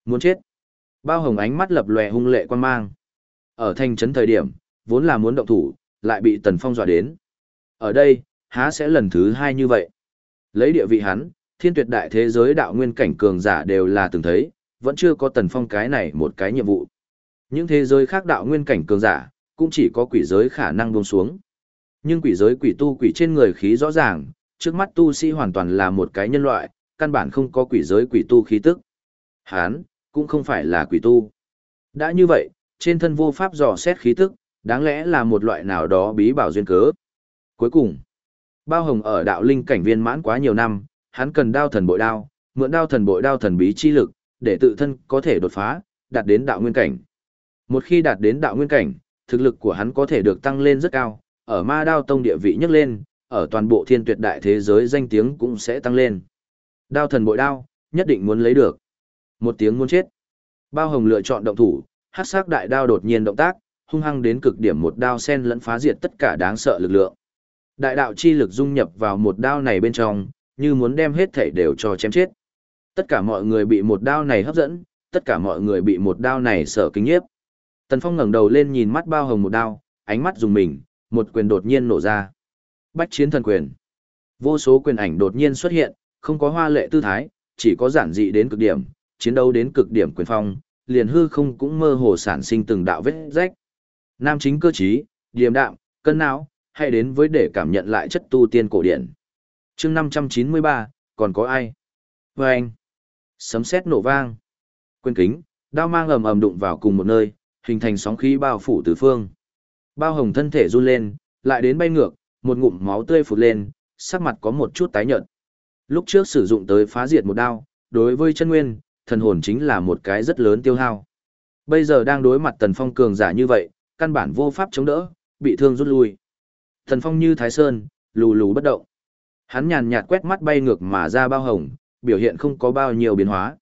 Muốn chết. Bao hồng ánh mắt lập lòe hung lệ quan mang. Ở thành trấn thời điểm, vốn là muốn động thủ, lại bị tần phong dọa đến. Ở đây, há sẽ lần thứ hai như vậy. Lấy địa vị hắn, thiên tuyệt đại thế giới đạo nguyên cảnh cường giả đều là từng thấy, vẫn chưa có tần phong cái này một cái nhiệm vụ. Những thế giới khác đạo nguyên cảnh cường giả, cũng chỉ có quỷ giới khả năng buông xuống. Nhưng quỷ giới quỷ tu quỷ trên người khí rõ ràng, trước mắt tu sĩ hoàn toàn là một cái nhân loại, căn bản không có quỷ giới quỷ tu khí tức. Hán, cũng không phải là quỷ tu. Đã như vậy, trên thân vô pháp dò xét khí tức, đáng lẽ là một loại nào đó bí bảo duyên cớ. Cuối cùng, bao hồng ở đạo linh cảnh viên mãn quá nhiều năm, hắn cần đao thần bội đao, mượn đao thần bội đao thần bí chi lực, để tự thân có thể đột phá, đạt đến đạo nguyên cảnh. Một khi đạt đến đạo nguyên cảnh, thực lực của hắn có thể được tăng lên rất cao, ở ma đao tông địa vị nhấc lên, ở toàn bộ thiên tuyệt đại thế giới danh tiếng cũng sẽ tăng lên. Đao thần bội đao, nhất định muốn lấy được. Một tiếng muốn chết. Bao hồng lựa chọn động thủ, hắc sắc đại đao đột nhiên động tác, hung hăng đến cực điểm một đao sen lẫn phá diệt tất cả đáng sợ lực lượng. Đại đạo chi lực dung nhập vào một đao này bên trong, như muốn đem hết thể đều cho chém chết. Tất cả mọi người bị một đao này hấp dẫn, tất cả mọi người bị một đao này sợ kinh nhiếp. Tần Phong ngẩng đầu lên nhìn mắt bao hồng một đao, ánh mắt dùng mình, một quyền đột nhiên nổ ra. Bách chiến thần quyền. Vô số quyền ảnh đột nhiên xuất hiện, không có hoa lệ tư thái, chỉ có giản dị đến cực điểm, chiến đấu đến cực điểm quyền phong, liền hư không cũng mơ hồ sản sinh từng đạo vết rách. Nam chính cơ trí, điềm đạm, cân não, hay đến với để cảm nhận lại chất tu tiên cổ điển. chương 593, còn có ai? Và anh, sấm sét nổ vang. Quên kính, đao mang ầm ầm đụng vào cùng một nơi, hình thành sóng khí bao phủ tứ phương. Bao hồng thân thể run lên, lại đến bay ngược, một ngụm máu tươi phụt lên, sắc mặt có một chút tái nhợt. Lúc trước sử dụng tới phá diệt một đao, đối với chân nguyên, thần hồn chính là một cái rất lớn tiêu hao. Bây giờ đang đối mặt tần phong cường giả như vậy, căn bản vô pháp chống đỡ, bị thương rút lui. Tần phong như thái sơn, lù lù bất động. Hắn nhàn nhạt quét mắt bay ngược mà ra bao hồng, biểu hiện không có bao nhiêu biến hóa.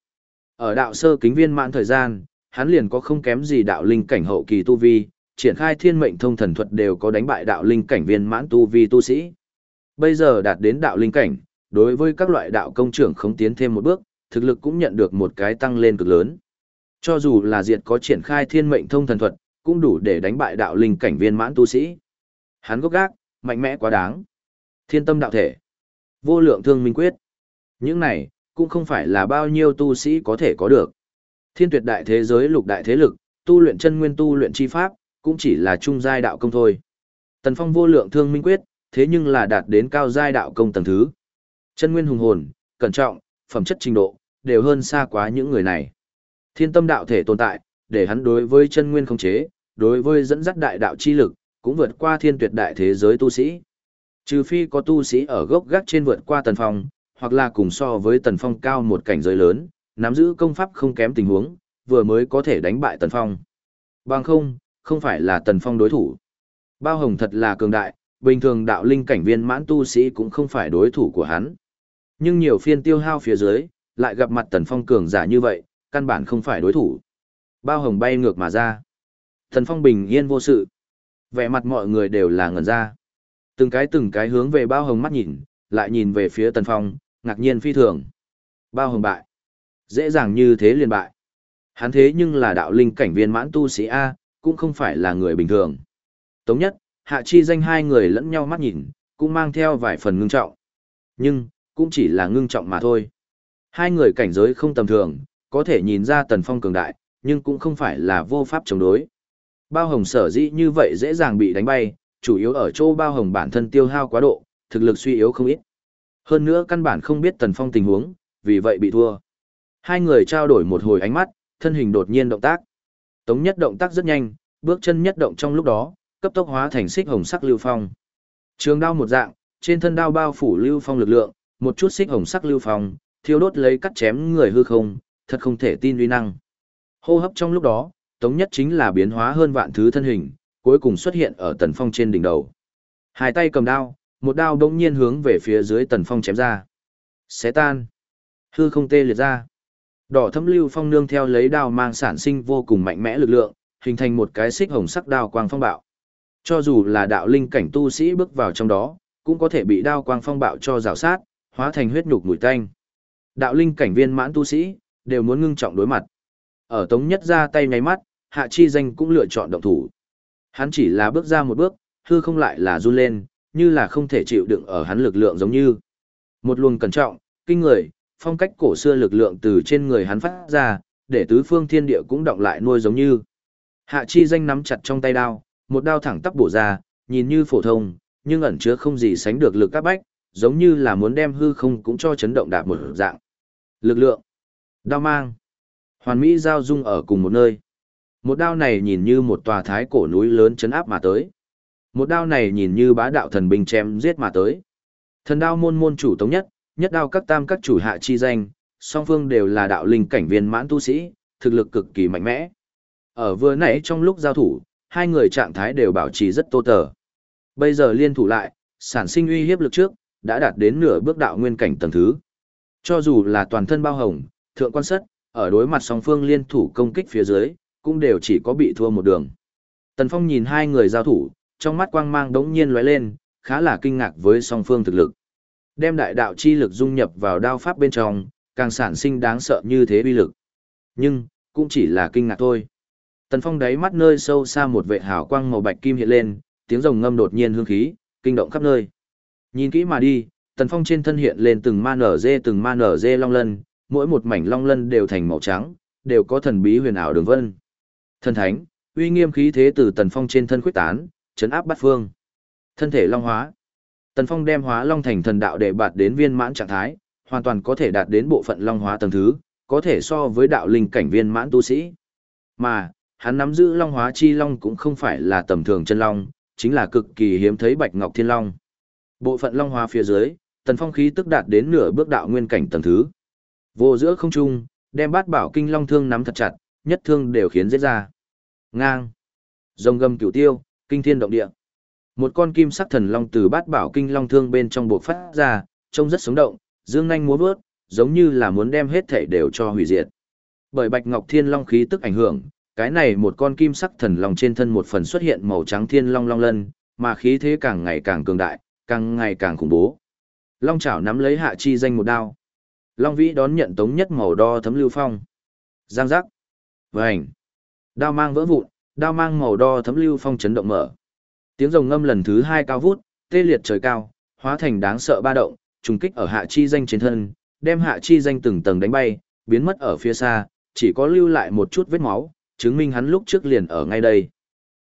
Ở đạo sơ kính viên mãn thời gian, hắn liền có không kém gì đạo linh cảnh hậu kỳ tu vi, triển khai thiên mệnh thông thần thuật đều có đánh bại đạo linh cảnh viên mãn tu vi tu sĩ. Bây giờ đạt đến đạo linh cảnh, đối với các loại đạo công trưởng không tiến thêm một bước, thực lực cũng nhận được một cái tăng lên cực lớn. Cho dù là diệt có triển khai thiên mệnh thông thần thuật, cũng đủ để đánh bại đạo linh cảnh viên mãn tu sĩ. Hắn gốc gác, mạnh mẽ quá đáng. Thiên tâm đạo thể, vô lượng thương minh quyết. Những này, cũng không phải là bao nhiêu tu sĩ có thể có được. Thiên tuyệt đại thế giới lục đại thế lực, tu luyện chân nguyên tu luyện chi pháp, cũng chỉ là trung giai đạo công thôi. Tần Phong vô lượng thương minh quyết, thế nhưng là đạt đến cao giai đạo công tầng thứ. Chân nguyên hùng hồn, cẩn trọng, phẩm chất trình độ, đều hơn xa quá những người này. Thiên tâm đạo thể tồn tại, để hắn đối với chân nguyên không chế, đối với dẫn dắt đại đạo chi lực, cũng vượt qua thiên tuyệt đại thế giới tu sĩ. Trừ phi có tu sĩ ở gốc gác trên vượt qua tần phong, hoặc là cùng so với tần phong cao một cảnh giới lớn, nắm giữ công pháp không kém tình huống, vừa mới có thể đánh bại tần phong. Bằng không, không phải là tần phong đối thủ. Bao hồng thật là cường đại, bình thường đạo linh cảnh viên mãn tu sĩ cũng không phải đối thủ của hắn. Nhưng nhiều phiên tiêu hao phía dưới, lại gặp mặt tần phong cường giả như vậy, căn bản không phải đối thủ. Bao hồng bay ngược mà ra. Tần phong bình yên vô sự. Vẻ mặt mọi người đều là ngẩn ra. Từng cái từng cái hướng về bao hồng mắt nhìn, lại nhìn về phía tần phong, ngạc nhiên phi thường. Bao hồng bại. Dễ dàng như thế liền bại. Hắn thế nhưng là đạo linh cảnh viên mãn tu sĩ A, cũng không phải là người bình thường. Tống nhất, hạ chi danh hai người lẫn nhau mắt nhìn, cũng mang theo vài phần ngưng trọng. Nhưng, cũng chỉ là ngưng trọng mà thôi. Hai người cảnh giới không tầm thường, có thể nhìn ra tần phong cường đại, nhưng cũng không phải là vô pháp chống đối. Bao hồng sở dĩ như vậy dễ dàng bị đánh bay, chủ yếu ở chỗ bao hồng bản thân tiêu hao quá độ, thực lực suy yếu không ít. Hơn nữa căn bản không biết tần phong tình huống, vì vậy bị thua. Hai người trao đổi một hồi ánh mắt, thân hình đột nhiên động tác. Tống nhất động tác rất nhanh, bước chân nhất động trong lúc đó, cấp tốc hóa thành xích hồng sắc lưu phong. Trường đao một dạng, trên thân đao bao phủ lưu phong lực lượng, một chút xích hồng sắc lưu phong, thiêu đốt lấy cắt chém người hư không, thật không thể tin uy năng. Hô hấp trong lúc đó, Tống Nhất chính là biến hóa hơn vạn thứ thân hình, cuối cùng xuất hiện ở Tần Phong trên đỉnh đầu. Hai tay cầm đao, một đao đông nhiên hướng về phía dưới Tần Phong chém ra. Xé tan. Hư không tê liệt ra. Đỏ thâm lưu phong nương theo lấy đao mang sản sinh vô cùng mạnh mẽ lực lượng, hình thành một cái xích hồng sắc đao quang phong bạo. Cho dù là đạo linh cảnh tu sĩ bước vào trong đó, cũng có thể bị đao quang phong bạo cho rào sát, hóa thành huyết nhục mùi tanh. Đạo linh cảnh viên mãn tu sĩ, đều muốn ngưng trọng đối mặt. Ở tống nhất ra tay nháy mắt, hạ chi danh cũng lựa chọn động thủ. Hắn chỉ là bước ra một bước, hư không lại là run lên, như là không thể chịu đựng ở hắn lực lượng giống như. Một luồng cẩn trọng, kinh người, phong cách cổ xưa lực lượng từ trên người hắn phát ra, để tứ phương thiên địa cũng động lại nuôi giống như. Hạ chi danh nắm chặt trong tay đao, một đao thẳng tắp bổ ra, nhìn như phổ thông, nhưng ẩn chứa không gì sánh được lực các bách, giống như là muốn đem hư không cũng cho chấn động đạp một dạng. Lực lượng, đao mang, hoàn mỹ giao dung ở cùng một nơi. Một đao này nhìn như một tòa thái cổ núi lớn chấn áp mà tới. Một đao này nhìn như bá đạo thần binh chém giết mà tới. Thần đao môn môn chủ tống nhất, nhất đao các tam các chủ hạ chi danh, song phương đều là đạo linh cảnh viên mãn tu sĩ, thực lực cực kỳ mạnh mẽ. Ở vừa nãy trong lúc giao thủ, hai người trạng thái đều bảo trì rất tô tờ. Bây giờ liên thủ lại, sản sinh uy hiếp lực trước, đã đạt đến nửa bước đạo nguyên cảnh tầng thứ. Cho dù là toàn thân bao hồng, thượng quan sất, ở đối mặt song phương liên thủ công kích phía dưới, cũng đều chỉ có bị thua một đường. Tần Phong nhìn hai người giao thủ, trong mắt quang mang đống nhiên lóe lên, khá là kinh ngạc với song phương thực lực. Đem đại đạo chi lực dung nhập vào đao pháp bên trong, càng sản sinh đáng sợ như thế uy lực. Nhưng, cũng chỉ là kinh ngạc thôi. Tần Phong đáy mắt nơi sâu xa một vệ hào quang màu bạch kim hiện lên, tiếng rồng ngâm đột nhiên hương khí, kinh động khắp nơi. Nhìn kỹ mà đi, Tần Phong trên thân hiện lên từng ma nở dê từng ma nở dê long lân, mỗi một mảnh long lân đều thành màu trắng, đều có thần bí huyền ảo đường vân. Thần thánh, uy nghiêm khí thế từ Tần Phong trên thân khuyết tán, chấn áp bát phương. Thân thể long hóa. Tần Phong đem hóa long thành thần đạo để bạt đến viên mãn trạng thái, hoàn toàn có thể đạt đến bộ phận long hóa tầng thứ, có thể so với đạo linh cảnh viên mãn tu sĩ. Mà, hắn nắm giữ long hóa chi long cũng không phải là tầm thường chân long, chính là cực kỳ hiếm thấy bạch ngọc thiên long. Bộ phận long hóa phía dưới, tần phong khí tức đạt đến nửa bước đạo nguyên cảnh tầng thứ. Vô giữa không trung, đem bát bảo kinh long thương nắm thật chặt, nhất thương đều khiến giết ra. Ngang. Rồng gầm cửu tiêu, kinh thiên động địa. Một con kim sắc thần long từ bát bảo kinh long thương bên trong buộc phát ra, trông rất sống động, dương nhanh múa vớt, giống như là muốn đem hết thể đều cho hủy diệt. Bởi bạch ngọc thiên long khí tức ảnh hưởng, cái này một con kim sắc thần long trên thân một phần xuất hiện màu trắng thiên long long lân, mà khí thế càng ngày càng cường đại, càng ngày càng khủng bố. Long chảo nắm lấy hạ chi danh một đao. Long vĩ đón nhận tống nhất màu đo thấm lưu phong. Giang giác. Vành. Đao mang vỡ vụn, đao mang màu đo thấm lưu phong chấn động mở. Tiếng rồng ngâm lần thứ hai cao vút, tê liệt trời cao, hóa thành đáng sợ ba động, trùng kích ở hạ chi danh trên thân, đem hạ chi danh từng tầng đánh bay, biến mất ở phía xa, chỉ có lưu lại một chút vết máu, chứng minh hắn lúc trước liền ở ngay đây.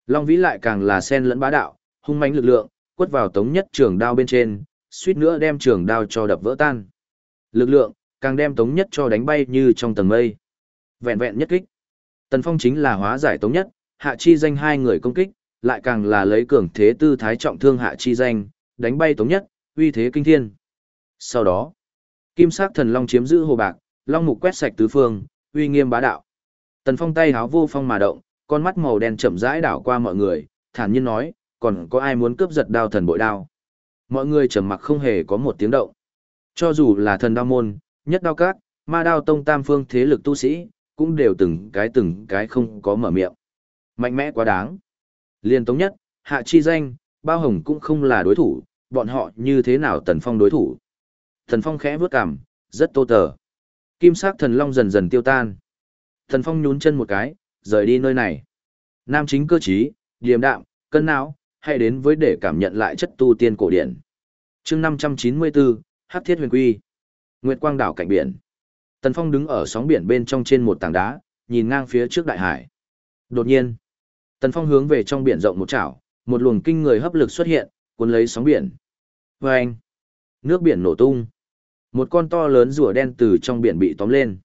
Long vĩ lại càng là sen lẫn bá đạo, hung mãnh lực lượng, quất vào tống nhất trường đao bên trên, suýt nữa đem trường đao cho đập vỡ tan. Lực lượng, càng đem tống nhất cho đánh bay như trong tầng mây. Vẹn vẹn nhất kích. Tần Phong chính là hóa giải tống nhất, hạ chi danh hai người công kích, lại càng là lấy cường thế tư thái trọng thương hạ chi danh, đánh bay tống nhất, uy thế kinh thiên. Sau đó, kim sắc thần long chiếm giữ hồ bạc, long mục quét sạch tứ phương, uy nghiêm bá đạo. Tần Phong tay háo vô phong mà động, con mắt màu đen chậm rãi đảo qua mọi người, thản nhiên nói, còn có ai muốn cướp giật đao thần bội đao. Mọi người trầm mặc không hề có một tiếng động. Cho dù là thần đao môn, nhất đao cát, ma đao tông tam phương thế lực tu sĩ, cũng đều từng cái từng cái không có mở miệng. Mạnh mẽ quá đáng. Liên tống nhất, hạ chi danh, bao hồng cũng không là đối thủ, bọn họ như thế nào tần phong đối thủ. Thần phong khẽ vướt cằm, rất tô tờ. Kim sắc thần long dần dần tiêu tan. Thần phong nhún chân một cái, rời đi nơi này. Nam chính cơ trí, điềm đạm, cân não, hãy đến với để cảm nhận lại chất tu tiên cổ điển. chương 594, Hắc Thiết Huyền Quy. Nguyệt Quang đảo cạnh biển. Tần Phong đứng ở sóng biển bên trong trên một tảng đá, nhìn ngang phía trước đại hải. Đột nhiên, Tần Phong hướng về trong biển rộng một chảo, một luồng kinh người hấp lực xuất hiện, cuốn lấy sóng biển. Và anh, nước biển nổ tung. Một con to lớn rùa đen từ trong biển bị tóm lên.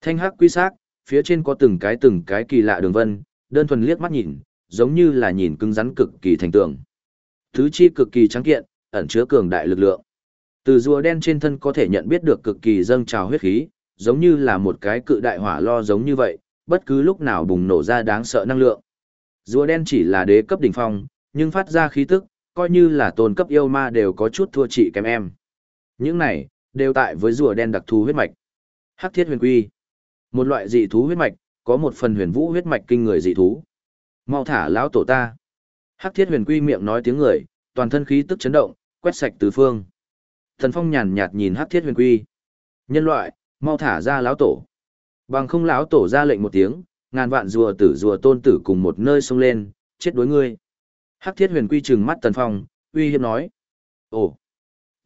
Thanh hắc quy xác, phía trên có từng cái từng cái kỳ lạ đường vân, đơn thuần liếc mắt nhìn, giống như là nhìn cứng rắn cực kỳ thành tường. Thứ chi cực kỳ trắng kiện, ẩn chứa cường đại lực lượng. Từ rùa đen trên thân có thể nhận biết được cực kỳ dâng trào huyết khí, giống như là một cái cự đại hỏa lo giống như vậy, bất cứ lúc nào bùng nổ ra đáng sợ năng lượng. Rùa đen chỉ là đế cấp đỉnh phong, nhưng phát ra khí tức, coi như là tôn cấp yêu ma đều có chút thua chị kém em. Những này, đều tại với rùa đen đặc thù huyết mạch. Hắc thiết huyền quy. Một loại dị thú huyết mạch, có một phần huyền vũ huyết mạch kinh người dị thú. Mau thả lão tổ ta. Hắc Thiết Huyền Quy miệng nói tiếng người, toàn thân khí tức chấn động, quét sạch tứ phương. Thần Phong nhàn nhạt nhìn Hắc Thiết Huyền Quy. Nhân loại, mau thả ra lão tổ. Bằng không lão tổ ra lệnh một tiếng, ngàn vạn rùa tử rùa tôn tử cùng một nơi xông lên, chết đối ngươi. Hắc Thiết Huyền Quy trừng mắt Tần Phong, uy hiếp nói. Ồ.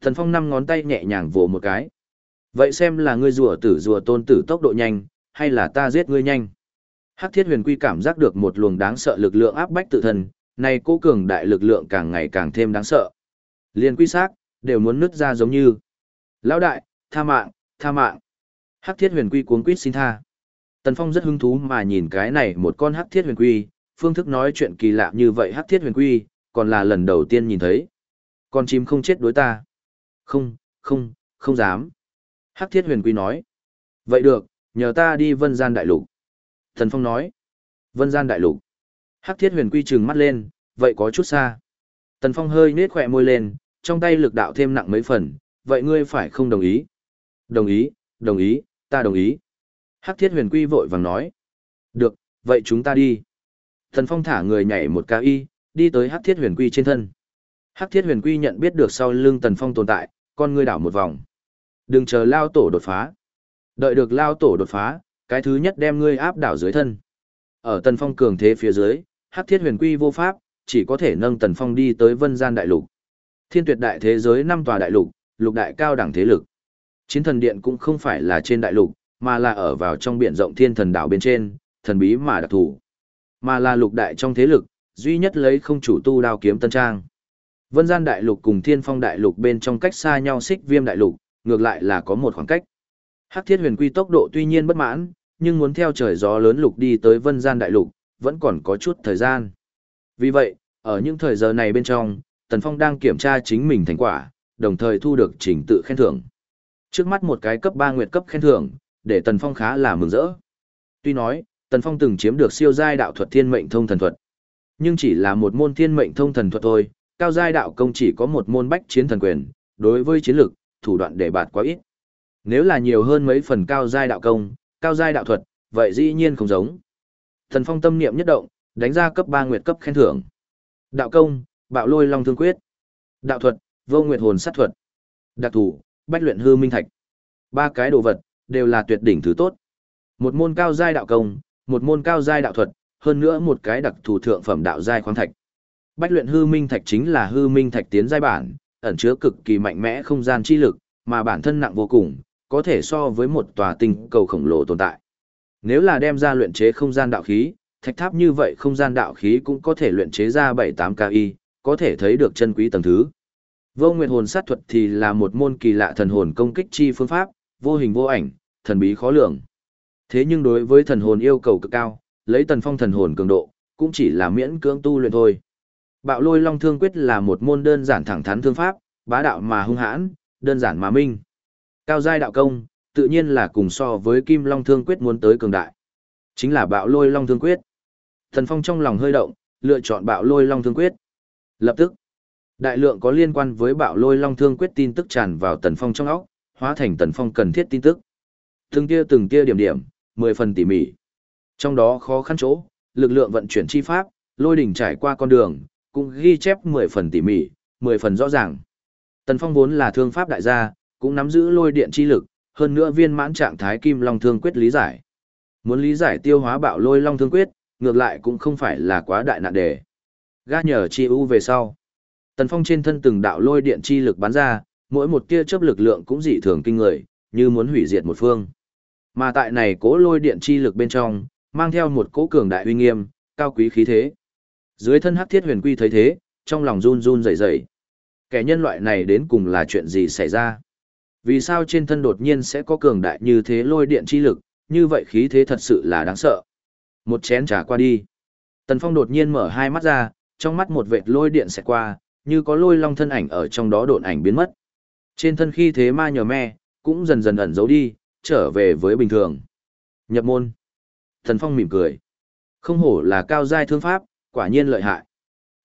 Thần Phong năm ngón tay nhẹ nhàng vỗ một cái. Vậy xem là ngươi rùa tử rùa tôn tử tốc độ nhanh, hay là ta giết ngươi nhanh? Hắc Thiết Huyền Quy cảm giác được một luồng đáng sợ lực lượng áp bách tự thân, này cố cường đại lực lượng càng ngày càng thêm đáng sợ. Liên quy xác, đều muốn nứt ra giống như. Lão đại, tha mạng, tha mạng. Hắc Thiết Huyền Quy cuống quýt xin tha. Tần Phong rất hứng thú mà nhìn cái này một con Hắc Thiết Huyền Quy, phương thức nói chuyện kỳ lạ như vậy Hắc Thiết Huyền Quy, còn là lần đầu tiên nhìn thấy. Con chim không chết đối ta. Không, không, không dám. Hắc Thiết Huyền Quy nói. Vậy được, nhờ ta đi Vân Gian Đại Lục. Tần Phong nói. Vân Gian Đại Lục. Hắc Thiết Huyền Quy trừng mắt lên, vậy có chút xa. Tần Phong hơi nết khỏe môi lên, trong tay lực đạo thêm nặng mấy phần, vậy ngươi phải không đồng ý? Đồng ý, đồng ý, ta đồng ý. Hắc thiết huyền quy vội vàng nói. Được, vậy chúng ta đi. Tần phong thả người nhảy một ca y, đi tới hắc thiết huyền quy trên thân. Hắc thiết huyền quy nhận biết được sau lưng tần phong tồn tại, con ngươi đảo một vòng. Đừng chờ lao tổ đột phá. Đợi được lao tổ đột phá, cái thứ nhất đem ngươi áp đảo dưới thân. Ở tần phong cường thế phía dưới, hắc thiết huyền quy vô pháp, chỉ có thể nâng tần phong đi tới vân gian đại lục. Thiên tuyệt đại thế giới năm tòa đại lục, lục đại cao đẳng thế lực. Chiến thần điện cũng không phải là trên đại lục, mà là ở vào trong biển rộng thiên thần đảo bên trên, thần bí mà đặc thù. Mà là lục đại trong thế lực, duy nhất lấy không chủ tu đao kiếm tân trang. Vân gian đại lục cùng thiên phong đại lục bên trong cách xa nhau xích viêm đại lục, ngược lại là có một khoảng cách. Hắc thiết huyền quy tốc độ tuy nhiên bất mãn, nhưng muốn theo trời gió lớn lục đi tới vân gian đại lục, vẫn còn có chút thời gian. Vì vậy, ở những thời giờ này bên trong, Tần Phong đang kiểm tra chính mình thành quả, đồng thời thu được trình tự khen thưởng. Trước mắt một cái cấp 3 nguyệt cấp khen thưởng, để Tần Phong khá là mừng rỡ. Tuy nói, Tần Phong từng chiếm được siêu giai đạo thuật thiên mệnh thông thần thuật, nhưng chỉ là một môn thiên mệnh thông thần thuật thôi, cao giai đạo công chỉ có một môn bách chiến thần quyền, đối với chiến lực, thủ đoạn để bạt quá ít. Nếu là nhiều hơn mấy phần cao giai đạo công, cao giai đạo thuật, vậy dĩ nhiên không giống. Thần Phong tâm niệm nhất động, đánh ra cấp 3 nguyệt cấp khen thưởng. Đạo công, Bạo Lôi Long Thương Quyết. Đạo thuật, Vô Nguyệt Hồn Sát Thuật. Đặc thủ, Bách Luyện Hư Minh Thạch. Ba cái đồ vật, đều là tuyệt đỉnh thứ tốt. Một môn cao giai đạo công, một môn cao giai đạo thuật, hơn nữa một cái đặc thù thượng phẩm đạo giai khoáng thạch. Bách luyện hư minh thạch chính là hư minh thạch tiến giai bản, ẩn chứa cực kỳ mạnh mẽ không gian chi lực, mà bản thân nặng vô cùng, có thể so với một tòa tinh cầu khổng lồ tồn tại. Nếu là đem ra luyện chế không gian đạo khí, thạch tháp như vậy không gian đạo khí cũng có thể luyện chế ra 7-8 KI, có thể thấy được chân quý tầng thứ. Vô Nguyệt hồn sát thuật thì là một môn kỳ lạ thần hồn công kích chi phương pháp, vô hình vô ảnh, thần bí khó lường. Thế nhưng đối với thần hồn yêu cầu cực cao, lấy tần phong thần hồn cường độ, cũng chỉ là miễn cưỡng tu luyện thôi. Bạo lôi long thương quyết là một môn đơn giản thẳng thắn thương pháp, bá đạo mà hung hãn, đơn giản mà minh. Cao giai đạo công, tự nhiên là cùng so với kim long thương quyết muốn tới cường đại. Chính là bạo lôi long thương quyết. Thần phong trong lòng hơi động, lựa chọn bạo lôi long thương quyết. Lập tức, đại lượng có liên quan với bạo lôi long thương quyết tin tức tràn vào tần phong trong óc, hóa thành tần phong cần thiết tin tức. Từng tia từng tia điểm điểm, mười phần tỉ mỉ. Trong đó khó khăn chỗ, lực lượng vận chuyển chi pháp, lôi đỉnh trải qua con đường, cũng ghi chép mười phần tỉ mỉ, mười phần rõ ràng. Tần Phong vốn là thương pháp đại gia, cũng nắm giữ lôi điện chi lực, hơn nữa viên mãn trạng thái kim long thương quyết lý giải. Muốn lý giải tiêu hóa bạo lôi long thương quyết, ngược lại cũng không phải là quá đại nạn đề. Ga nhờ chi u về sau. Tần Phong trên thân từng đạo lôi điện chi lực bắn ra, mỗi một tia chớp lực lượng cũng dị thường kinh người, như muốn hủy diệt một phương. Mà tại này cố lôi điện chi lực bên trong, mang theo một cố cường đại uy nghiêm, cao quý khí thế. Dưới thân hắc thiết huyền quy thấy thế, trong lòng run run rẩy rẩy. Kẻ nhân loại này đến cùng là chuyện gì xảy ra? Vì sao trên thân đột nhiên sẽ có cường đại như thế lôi điện chi lực, như vậy khí thế thật sự là đáng sợ. Một chén trà qua đi. Tần Phong đột nhiên mở hai mắt ra, trong mắt một vệt lôi điện sẽ qua, như có lôi long thân ảnh ở trong đó độn ảnh biến mất. Trên thân khi thế ma nhờ me, cũng dần dần ẩn giấu đi, trở về với bình thường. Nhập môn. Tần Phong mỉm cười. Không hổ là cao giai thương pháp, quả nhiên lợi hại.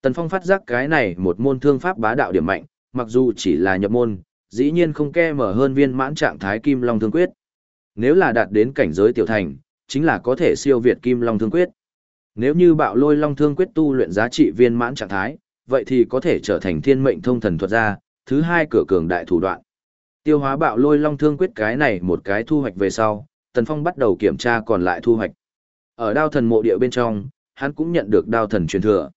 Tần Phong phát giác cái này một môn thương pháp bá đạo điểm mạnh, mặc dù chỉ là nhập môn, dĩ nhiên không ke mở hơn viên mãn trạng thái Kim Long Thương Quyết. Nếu là đạt đến cảnh giới tiểu thành, chính là có thể siêu việt Kim Long Thương Quyết. Nếu như bạo lôi long thương quyết tu luyện giá trị viên mãn trạng thái, vậy thì có thể trở thành thiên mệnh thông thần thuật gia, thứ hai cửa cường đại thủ đoạn. Tiêu hóa bạo lôi long thương quyết cái này một cái thu hoạch về sau, Tần Phong bắt đầu kiểm tra còn lại thu hoạch. Ở đao thần mộ địa bên trong, hắn cũng nhận được đao thần truyền thừa.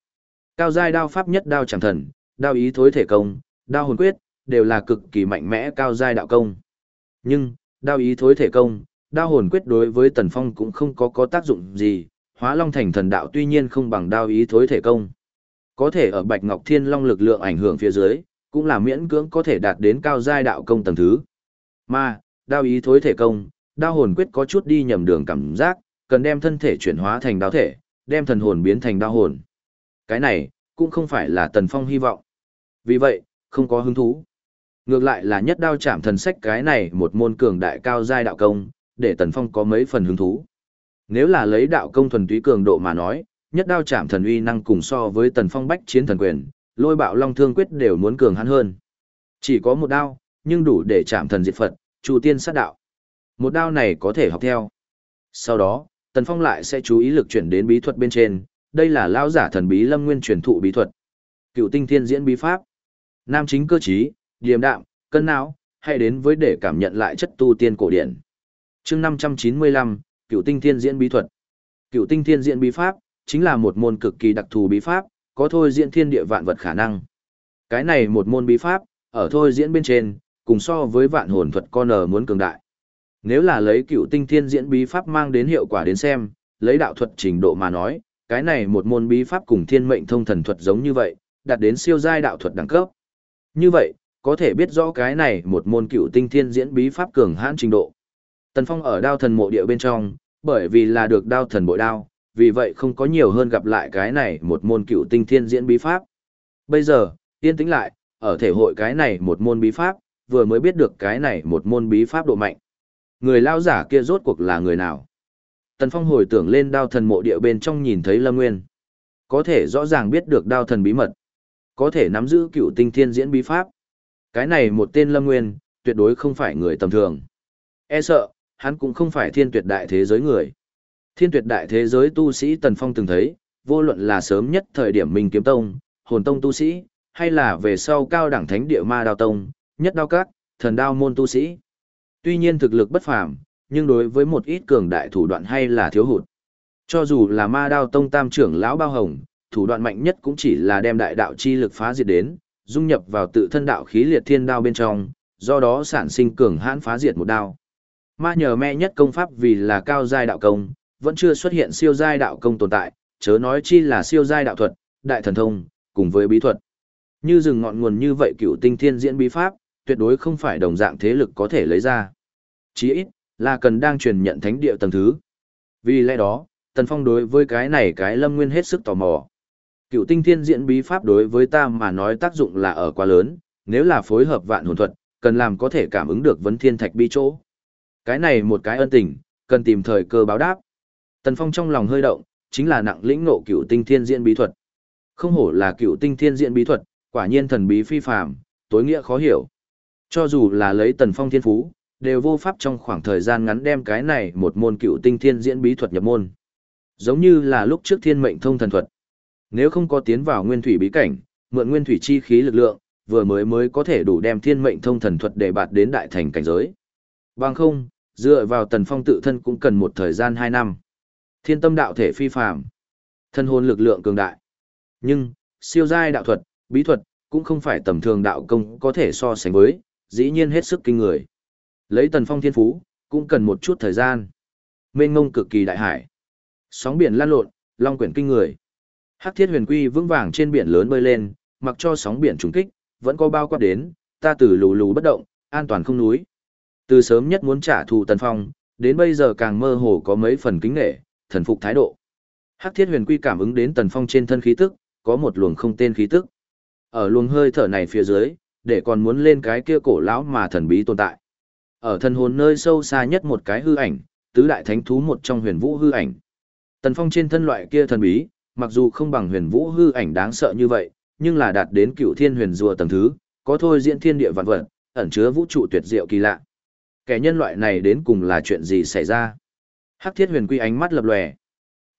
Cao giai đao pháp nhất đao chẳng thần, đao ý thối thể công, đao hồn quyết, đều là cực kỳ mạnh mẽ cao giai đạo công. Nhưng, đao ý thối thể công, đao hồn quyết đối với Tần Phong cũng không có có tác dụng gì, hóa long thành thần đạo tuy nhiên không bằng đao ý thối thể công. Có thể ở Bạch Ngọc Thiên Long lực lượng ảnh hưởng phía dưới, cũng là miễn cưỡng có thể đạt đến cao giai đạo công tầng thứ. Mà, đao ý thối thể công, đao hồn quyết có chút đi nhầm đường cảm giác, cần đem thân thể chuyển hóa thành đao thể, đem thần hồn biến thành đao hồn. Cái này, cũng không phải là Tần Phong hy vọng. Vì vậy, không có hứng thú. Ngược lại là nhất đao chạm thần sách cái này một môn cường đại cao giai đạo công, để Tần Phong có mấy phần hứng thú. Nếu là lấy đạo công thuần túy cường độ mà nói, nhất đao chạm thần uy năng cùng so với Tần Phong bách chiến thần quyền, lôi bạo long thương quyết đều muốn cường hắn hơn. Chỉ có một đao, nhưng đủ để chạm thần diệt Phật, chủ tiên sát đạo. Một đao này có thể học theo. Sau đó, Tần Phong lại sẽ chú ý lực chuyển đến bí thuật bên trên, đây là lao giả thần bí lâm nguyên truyền thụ bí thuật. Cựu tinh thiên diễn bí pháp. Nam chính cơ trí, điềm đạm, cân não, hay đến với để cảm nhận lại chất tu tiên cổ điển. chương 595, Cựu tinh thiên diễn bí thuật. Cựu tinh thiên diễn bí pháp, chính là một môn cực kỳ đặc thù bí pháp, có thôi diễn thiên địa vạn vật khả năng. Cái này một môn bí pháp, ở thôi diễn bên trên, cùng so với vạn hồn thuật con ở muốn cường đại. Nếu là lấy cựu tinh thiên diễn bí pháp mang đến hiệu quả đến xem, lấy đạo thuật trình độ mà nói, cái này một môn bí pháp cùng thiên mệnh thông thần thuật giống như vậy, đạt đến siêu giai đạo thuật đẳng cấp. Như vậy, có thể biết rõ cái này một môn cựu tinh thiên diễn bí pháp cường hãn trình độ. Tần Phong ở đao thần mộ địa bên trong, bởi vì là được đao thần bội đao, vì vậy không có nhiều hơn gặp lại cái này một môn cựu tinh thiên diễn bí pháp. Bây giờ, yên tĩnh lại, ở thể hội cái này một môn bí pháp, vừa mới biết được cái này một môn bí pháp độ mạnh. Người lao giả kia rốt cuộc là người nào? Tần Phong hồi tưởng lên đao thần mộ địa bên trong nhìn thấy Lâm Nguyên. Có thể rõ ràng biết được đao thần bí mật. Có thể nắm giữ cựu tinh thiên diễn bí pháp. Cái này một tên Lâm Nguyên, tuyệt đối không phải người tầm thường. E sợ, hắn cũng không phải thiên tuyệt đại thế giới người. Thiên tuyệt đại thế giới tu sĩ Tần Phong từng thấy, vô luận là sớm nhất thời điểm Minh Kiếm Tông, Hồn Tông tu sĩ, hay là về sau cao đẳng thánh địa ma đao tông, nhất đao các, thần đao môn tu sĩ. Tuy nhiên thực lực bất phàm, nhưng đối với một ít cường đại thủ đoạn hay là thiếu hụt. Cho dù là ma đao tông tam trưởng lão bao hồng, thủ đoạn mạnh nhất cũng chỉ là đem đại đạo chi lực phá diệt đến, dung nhập vào tự thân đạo khí liệt thiên đao bên trong, do đó sản sinh cường hãn phá diệt một đao. Ma nhờ mẹ nhất công pháp vì là cao giai đạo công, vẫn chưa xuất hiện siêu giai đạo công tồn tại, chớ nói chi là siêu giai đạo thuật, đại thần thông, cùng với bí thuật. Như rừng ngọn nguồn như vậy cựu tinh thiên diễn bí pháp, tuyệt đối không phải đồng dạng thế lực có thể lấy ra. Chí ít, là cần đang truyền nhận thánh địa tầng thứ. Vì lẽ đó, Tần Phong đối với cái này cái lâm nguyên hết sức tò mò. Cựu tinh thiên diễn bí pháp đối với ta mà nói tác dụng là ở quá lớn, nếu là phối hợp vạn hồn thuật, cần làm có thể cảm ứng được vấn thiên thạch bi chỗ. Cái này một cái ân tình, cần tìm thời cơ báo đáp. Tần Phong trong lòng hơi động, chính là nặng lĩnh ngộ cựu tinh thiên diễn bí thuật. Không hổ là cựu tinh thiên diễn bí thuật, quả nhiên thần bí phi phàm, tối nghĩa khó hiểu. Cho dù là lấy Tần Phong thiên phú, đều vô pháp trong khoảng thời gian ngắn đem cái này một môn cựu tinh thiên diễn bí thuật nhập môn. Giống như là lúc trước thiên mệnh thông thần thuật. Nếu không có tiến vào nguyên thủy bí cảnh, mượn nguyên thủy chi khí lực lượng, vừa mới mới có thể đủ đem thiên mệnh thông thần thuật để bạt đến đại thành cảnh giới. Bằng không, dựa vào tần phong tự thân cũng cần một thời gian 2 năm. Thiên tâm đạo thể phi phàm, thân hồn lực lượng cường đại. Nhưng, siêu giai đạo thuật, bí thuật, cũng không phải tầm thường đạo công có thể so sánh với, dĩ nhiên hết sức kinh người. Lấy tần phong thiên phú, cũng cần một chút thời gian. Mênh ngông cực kỳ đại hải. Sóng biển lan lộn, long quyển kinh người. Hắc thiết huyền quy vững vàng trên biển lớn bơi lên, mặc cho sóng biển trùng kích, vẫn có bao quát đến, ta từ lù lù bất động, an toàn không núi. Từ sớm nhất muốn trả thù tần phong, đến bây giờ càng mơ hồ có mấy phần kính nghệ, thần phục thái độ. Hắc thiết huyền quy cảm ứng đến tần phong trên thân khí tức, có một luồng không tên khí tức. Ở luồng hơi thở này phía dưới, để còn muốn lên cái kia cổ lão mà thần bí tồn tại. Ở thần hồn nơi sâu xa nhất một cái hư ảnh, tứ đại thánh thú một trong huyền vũ hư ảnh. Tần Phong trên thân loại kia thần bí, mặc dù không bằng huyền vũ hư ảnh đáng sợ như vậy, nhưng là đạt đến cựu thiên huyền rùa tầng thứ, có thôi diễn thiên địa vạn vật, ẩn chứa vũ trụ tuyệt diệu kỳ lạ. Kẻ nhân loại này đến cùng là chuyện gì xảy ra? Hắc Thiết Huyền Quy ánh mắt lập lòe.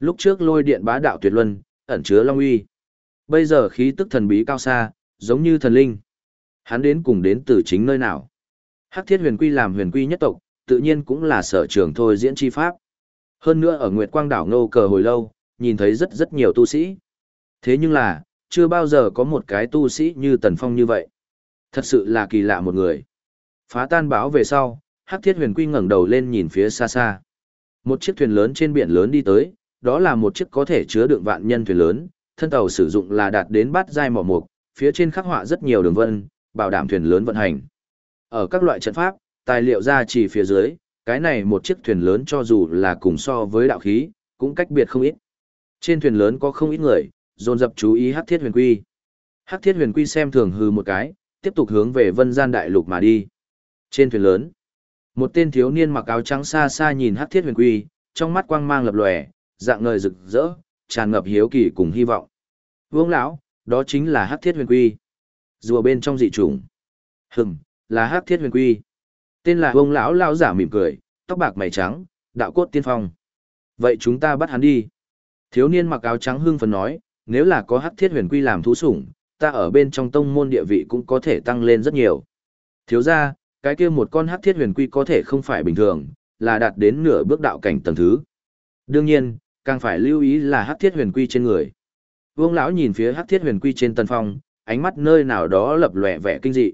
Lúc trước lôi điện bá đạo tuyệt luân, ẩn chứa long uy. Bây giờ khí tức thần bí cao xa, giống như thần linh. Hắn đến cùng đến từ chính nơi nào? Hắc Thiết Huyền Quy làm Huyền Quy nhất tộc, tự nhiên cũng là sở trường thôi diễn chi pháp. Hơn nữa ở Nguyệt Quang đảo nô cờ hồi lâu, nhìn thấy rất rất nhiều tu sĩ. Thế nhưng là, chưa bao giờ có một cái tu sĩ như Tần Phong như vậy. Thật sự là kỳ lạ một người. Phá tan báo về sau, Hắc Thiết Huyền Quy ngẩng đầu lên nhìn phía xa xa. Một chiếc thuyền lớn trên biển lớn đi tới, đó là một chiếc có thể chứa đựng vạn nhân thuyền lớn, thân tàu sử dụng là đạt đến bát giai mỏ mục, phía trên khắc họa rất nhiều đường vân, bảo đảm thuyền lớn vận hành. Ở các loại trận pháp, tài liệu ra chỉ phía dưới, cái này một chiếc thuyền lớn cho dù là cùng so với đạo khí, cũng cách biệt không ít. Trên thuyền lớn có không ít người, dồn dập chú ý Hắc Thiết Huyền Quy. Hắc Thiết Huyền Quy xem thường hư một cái, tiếp tục hướng về Vân Gian Đại Lục mà đi. Trên thuyền lớn, một tên thiếu niên mặc áo trắng xa xa nhìn Hắc Thiết Huyền Quy, trong mắt quang mang lập lòe, dạng ngời rực rỡ, tràn ngập hiếu kỳ cùng hy vọng. Vương lão, đó chính là Hắc Thiết Huyền Quy. Rùa bên trong dị trùng. Hừm, là Hắc Thiết Huyền Quy. Tên là Vương lão lão giả mỉm cười, tóc bạc mày trắng, đạo cốt tiên phong. Vậy chúng ta bắt hắn đi. Thiếu niên mặc áo trắng hưng phấn nói, nếu là có Hắc Thiết Huyền Quy làm thú sủng, ta ở bên trong tông môn địa vị cũng có thể tăng lên rất nhiều. Thiếu ra, cái kia một con Hắc Thiết Huyền Quy có thể không phải bình thường, là đạt đến nửa bước đạo cảnh tầng thứ. Đương nhiên, càng phải lưu ý là Hắc Thiết Huyền Quy trên người. Vương lão nhìn phía Hắc Thiết Huyền Quy trên tần phong, ánh mắt nơi nào đó lập lòe vẻ kinh dị.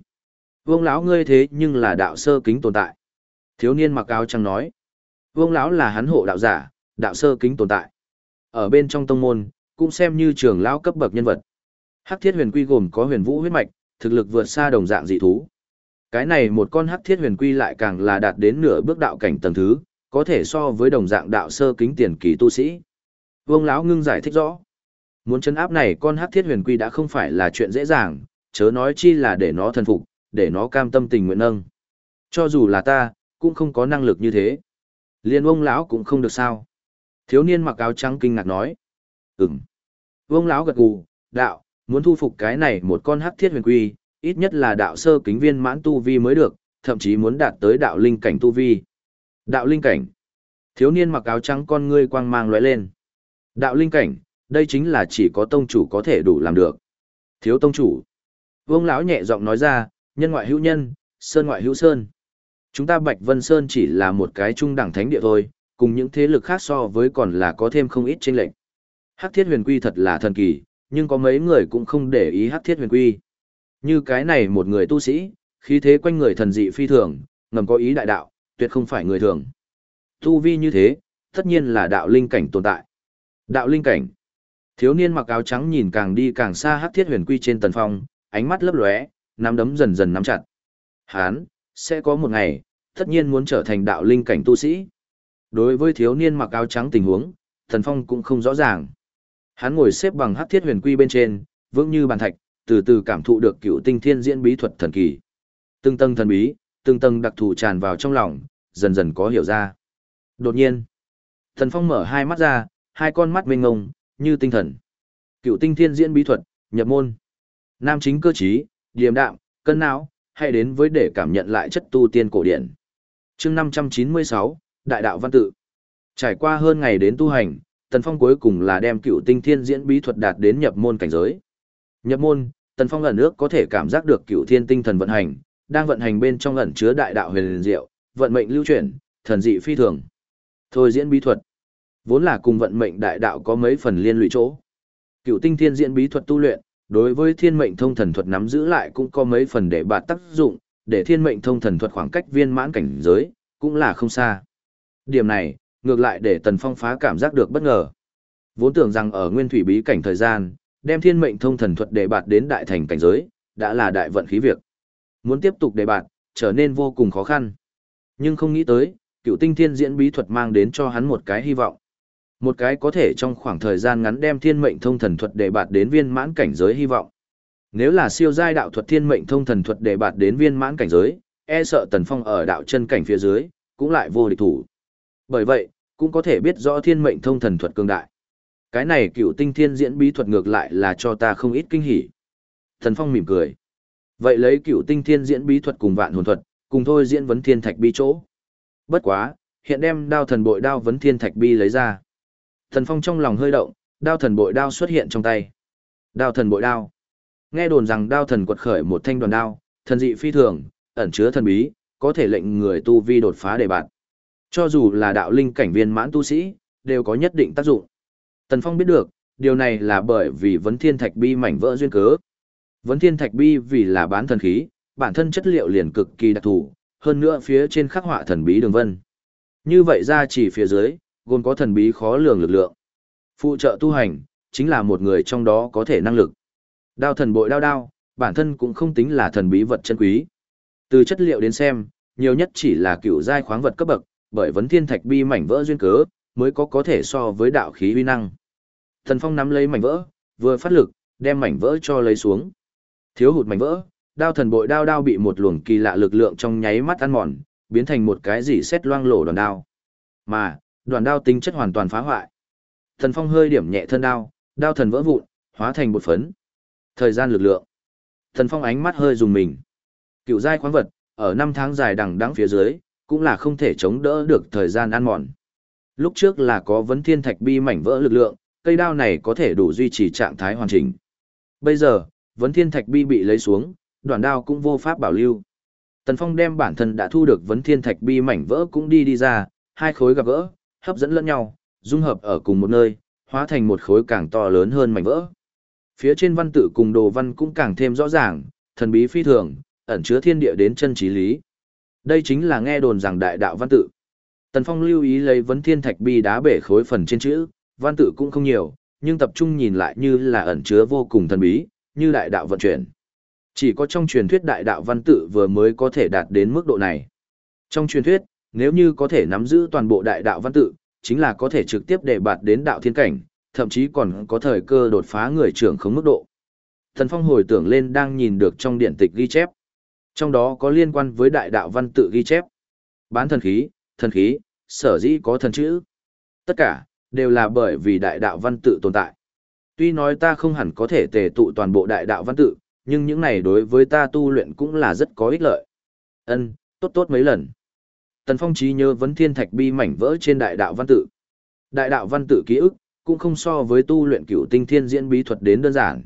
Vương lão ngươi thế nhưng là đạo sơ kính tồn tại. Thiếu niên mặc áo trắng nói. Vương lão là hắn hộ đạo giả, đạo sơ kính tồn tại. Ở bên trong tông môn, cũng xem như trường lão cấp bậc nhân vật. Hắc Thiết Huyền Quy gồm có huyền vũ huyết mạch, thực lực vượt xa đồng dạng dị thú. Cái này một con Hắc Thiết Huyền Quy lại càng là đạt đến nửa bước đạo cảnh tầng thứ, có thể so với đồng dạng đạo sơ kính tiền kỳ tu sĩ. Vương lão ngưng giải thích rõ. Muốn chấn áp này con Hắc Thiết Huyền Quy đã không phải là chuyện dễ dàng, chớ nói chi là để nó thần phục, để nó cam tâm tình nguyện nâng. Cho dù là ta, cũng không có năng lực như thế. Liên ông lão cũng không được sao. Thiếu niên mặc áo trắng kinh ngạc nói. Ừm. Vương lão gật gù, đạo, muốn thu phục cái này một con hắc thiết huyền quy, ít nhất là đạo sơ kính viên mãn tu vi mới được, thậm chí muốn đạt tới đạo linh cảnh tu vi. Đạo linh cảnh. Thiếu niên mặc áo trắng con ngươi quang mang lóe lên. Đạo linh cảnh, đây chính là chỉ có tông chủ có thể đủ làm được. Thiếu tông chủ. Vương lão nhẹ giọng nói ra, nhân ngoại hữu nhân, sơn ngoại hữu sơn. Chúng ta Bạch Vân Sơn chỉ là một cái trung đẳng thánh địa thôi, cùng những thế lực khác so với còn là có thêm không ít chênh lệch. Hắc Thiết Huyền Quy thật là thần kỳ, nhưng có mấy người cũng không để ý Hắc Thiết Huyền Quy. Như cái này một người tu sĩ, khí thế quanh người thần dị phi thường, ngầm có ý đại đạo, tuyệt không phải người thường. Tu vi như thế, tất nhiên là đạo linh cảnh tồn tại. Đạo linh cảnh. Thiếu niên mặc áo trắng nhìn càng đi càng xa Hắc Thiết Huyền Quy trên tần phong, ánh mắt lấp lóe, nắm đấm dần dần nắm chặt. Hán, sẽ có một ngày, tất nhiên muốn trở thành đạo linh cảnh tu sĩ. Đối với thiếu niên mặc áo trắng tình huống, Thần Phong cũng không rõ ràng. Hắn ngồi xếp bằng hắc thiết huyền quy bên trên, vững như bàn thạch, từ từ cảm thụ được cựu tinh thiên diễn bí thuật thần kỳ. Từng tầng thần bí, từng tầng đặc thù tràn vào trong lòng, dần dần có hiểu ra. Đột nhiên, Thần Phong mở hai mắt ra, hai con mắt mênh ngông, như tinh thần. Cựu tinh thiên diễn bí thuật, nhập môn. Nam chính cơ trí, điềm đạm, cân não, hay đến với để cảm nhận lại chất tu tiên cổ điển. chương 596, Đại đạo văn tự. Trải qua hơn ngày đến tu hành, Tần Phong cuối cùng là đem cựu tinh thiên diễn bí thuật đạt đến nhập môn cảnh giới. Nhập môn, Tần Phong ẩn ước có thể cảm giác được cựu thiên tinh thần vận hành, đang vận hành bên trong ẩn chứa đại đạo huyền diệu, vận mệnh lưu chuyển, thần dị phi thường. Thôi diễn bí thuật, vốn là cùng vận mệnh đại đạo có mấy phần liên lụy chỗ. Cựu tinh thiên diễn bí thuật tu luyện, đối với thiên mệnh thông thần thuật nắm giữ lại cũng có mấy phần để bạt tác dụng, để thiên mệnh thông thần thuật khoảng cách viên mãn cảnh giới, cũng là không xa. Điểm này, ngược lại để Tần Phong phá cảm giác được bất ngờ. Vốn tưởng rằng ở nguyên thủy bí cảnh thời gian, đem thiên mệnh thông thần thuật đề bạt đến đại thành cảnh giới, đã là đại vận khí việc. Muốn tiếp tục đề bạt, trở nên vô cùng khó khăn. Nhưng không nghĩ tới, cựu tinh thiên diễn bí thuật mang đến cho hắn một cái hy vọng. Một cái có thể trong khoảng thời gian ngắn đem thiên mệnh thông thần thuật đề bạt đến viên mãn cảnh giới hy vọng. Nếu là siêu giai đạo thuật thiên mệnh thông thần thuật đề bạt đến viên mãn cảnh giới, e sợ Tần Phong ở đạo chân cảnh phía dưới, cũng lại vô địch thủ. Bởi vậy, cũng có thể biết rõ thiên mệnh thông thần thuật cường đại. Cái này cựu tinh thiên diễn bí thuật ngược lại là cho ta không ít kinh hỉ. Thần Phong mỉm cười. Vậy lấy cựu tinh thiên diễn bí thuật cùng vạn hồn thuật, cùng thôi diễn vấn thiên thạch bi chỗ. Bất quá, hiện đem đao thần bội đao vấn thiên thạch bi lấy ra. Thần Phong trong lòng hơi động, đao thần bội đao xuất hiện trong tay. Đao thần bội đao. Nghe đồn rằng đao thần quật khởi một thanh đoàn đao, thần dị phi thường, ẩn chứa thần bí, có thể lệnh người tu vi đột phá đề bạt. Cho dù là đạo linh cảnh viên mãn tu sĩ, đều có nhất định tác dụng. Tần Phong biết được, điều này là bởi vì vấn thiên thạch bi mảnh vỡ duyên cớ. Vấn thiên thạch bi vì là bán thần khí, bản thân chất liệu liền cực kỳ đặc thù, hơn nữa phía trên khắc họa thần bí đường vân. Như vậy ra chỉ phía dưới, gồm có thần bí khó lường lực lượng. Phụ trợ tu hành, chính là một người trong đó có thể năng lực. Đao thần bội đao đao, bản thân cũng không tính là thần bí vật chân quý. Từ chất liệu đến xem, nhiều nhất chỉ là cựu giai khoáng vật cấp bậc, bởi vấn thiên thạch bi mảnh vỡ duyên cớ, mới có có thể so với đạo khí uy năng. Thần Phong nắm lấy mảnh vỡ, vừa phát lực, đem mảnh vỡ cho lấy xuống. Thiếu hụt mảnh vỡ, đao thần bội đao đao bị một luồng kỳ lạ lực lượng trong nháy mắt ăn mòn, biến thành một cái gì xét loang lổ đoàn đao. Mà, đoàn đao tính chất hoàn toàn phá hoại. Thần Phong hơi điểm nhẹ thân đao, đao thần vỡ vụn, hóa thành bột phấn. Thời gian lực lượng. Thần Phong ánh mắt hơi dùng mình. Cựu giai khoáng vật, ở năm tháng dài đằng đẵng phía dưới, cũng là không thể chống đỡ được thời gian ăn mòn. Lúc trước là có vấn thiên thạch bi mảnh vỡ lực lượng, cây đao này có thể đủ duy trì trạng thái hoàn chỉnh. Bây giờ, vấn thiên thạch bi bị lấy xuống, đoạn đao cũng vô pháp bảo lưu. Tần Phong đem bản thân đã thu được vấn thiên thạch bi mảnh vỡ cũng đi đi ra, hai khối gặp gỡ, hấp dẫn lẫn nhau, dung hợp ở cùng một nơi, hóa thành một khối càng to lớn hơn mảnh vỡ. Phía trên văn tự cùng đồ văn cũng càng thêm rõ ràng, thần bí phi thường, ẩn chứa thiên địa đến chân trí lý. Đây chính là nghe đồn rằng đại đạo văn tự. Tần Phong lưu ý lấy vấn thiên thạch bi đá bể khối phần trên chữ, văn tự cũng không nhiều, nhưng tập trung nhìn lại như là ẩn chứa vô cùng thần bí, như đại đạo vận chuyển. Chỉ có trong truyền thuyết đại đạo văn tự vừa mới có thể đạt đến mức độ này. Trong truyền thuyết, nếu như có thể nắm giữ toàn bộ đại đạo văn tự, chính là có thể trực tiếp để bạt đến đạo thiên cảnh, thậm chí còn có thời cơ đột phá người trưởng không mức độ. Thần Phong hồi tưởng lên đang nhìn được trong điện tịch ghi chép. Trong đó có liên quan với đại đạo văn tự ghi chép. Bán thần khí, thần khí, sở dĩ có thần chữ. Tất cả, đều là bởi vì đại đạo văn tự tồn tại. Tuy nói ta không hẳn có thể tề tụ toàn bộ đại đạo văn tự, nhưng những này đối với ta tu luyện cũng là rất có ích lợi. Ân, tốt tốt mấy lần. Tần Phong trí nhớ vấn thiên thạch bi mảnh vỡ trên đại đạo văn tự. Đại đạo văn tự ký ức, cũng không so với tu luyện cửu tinh thiên diễn bí thuật đến đơn giản.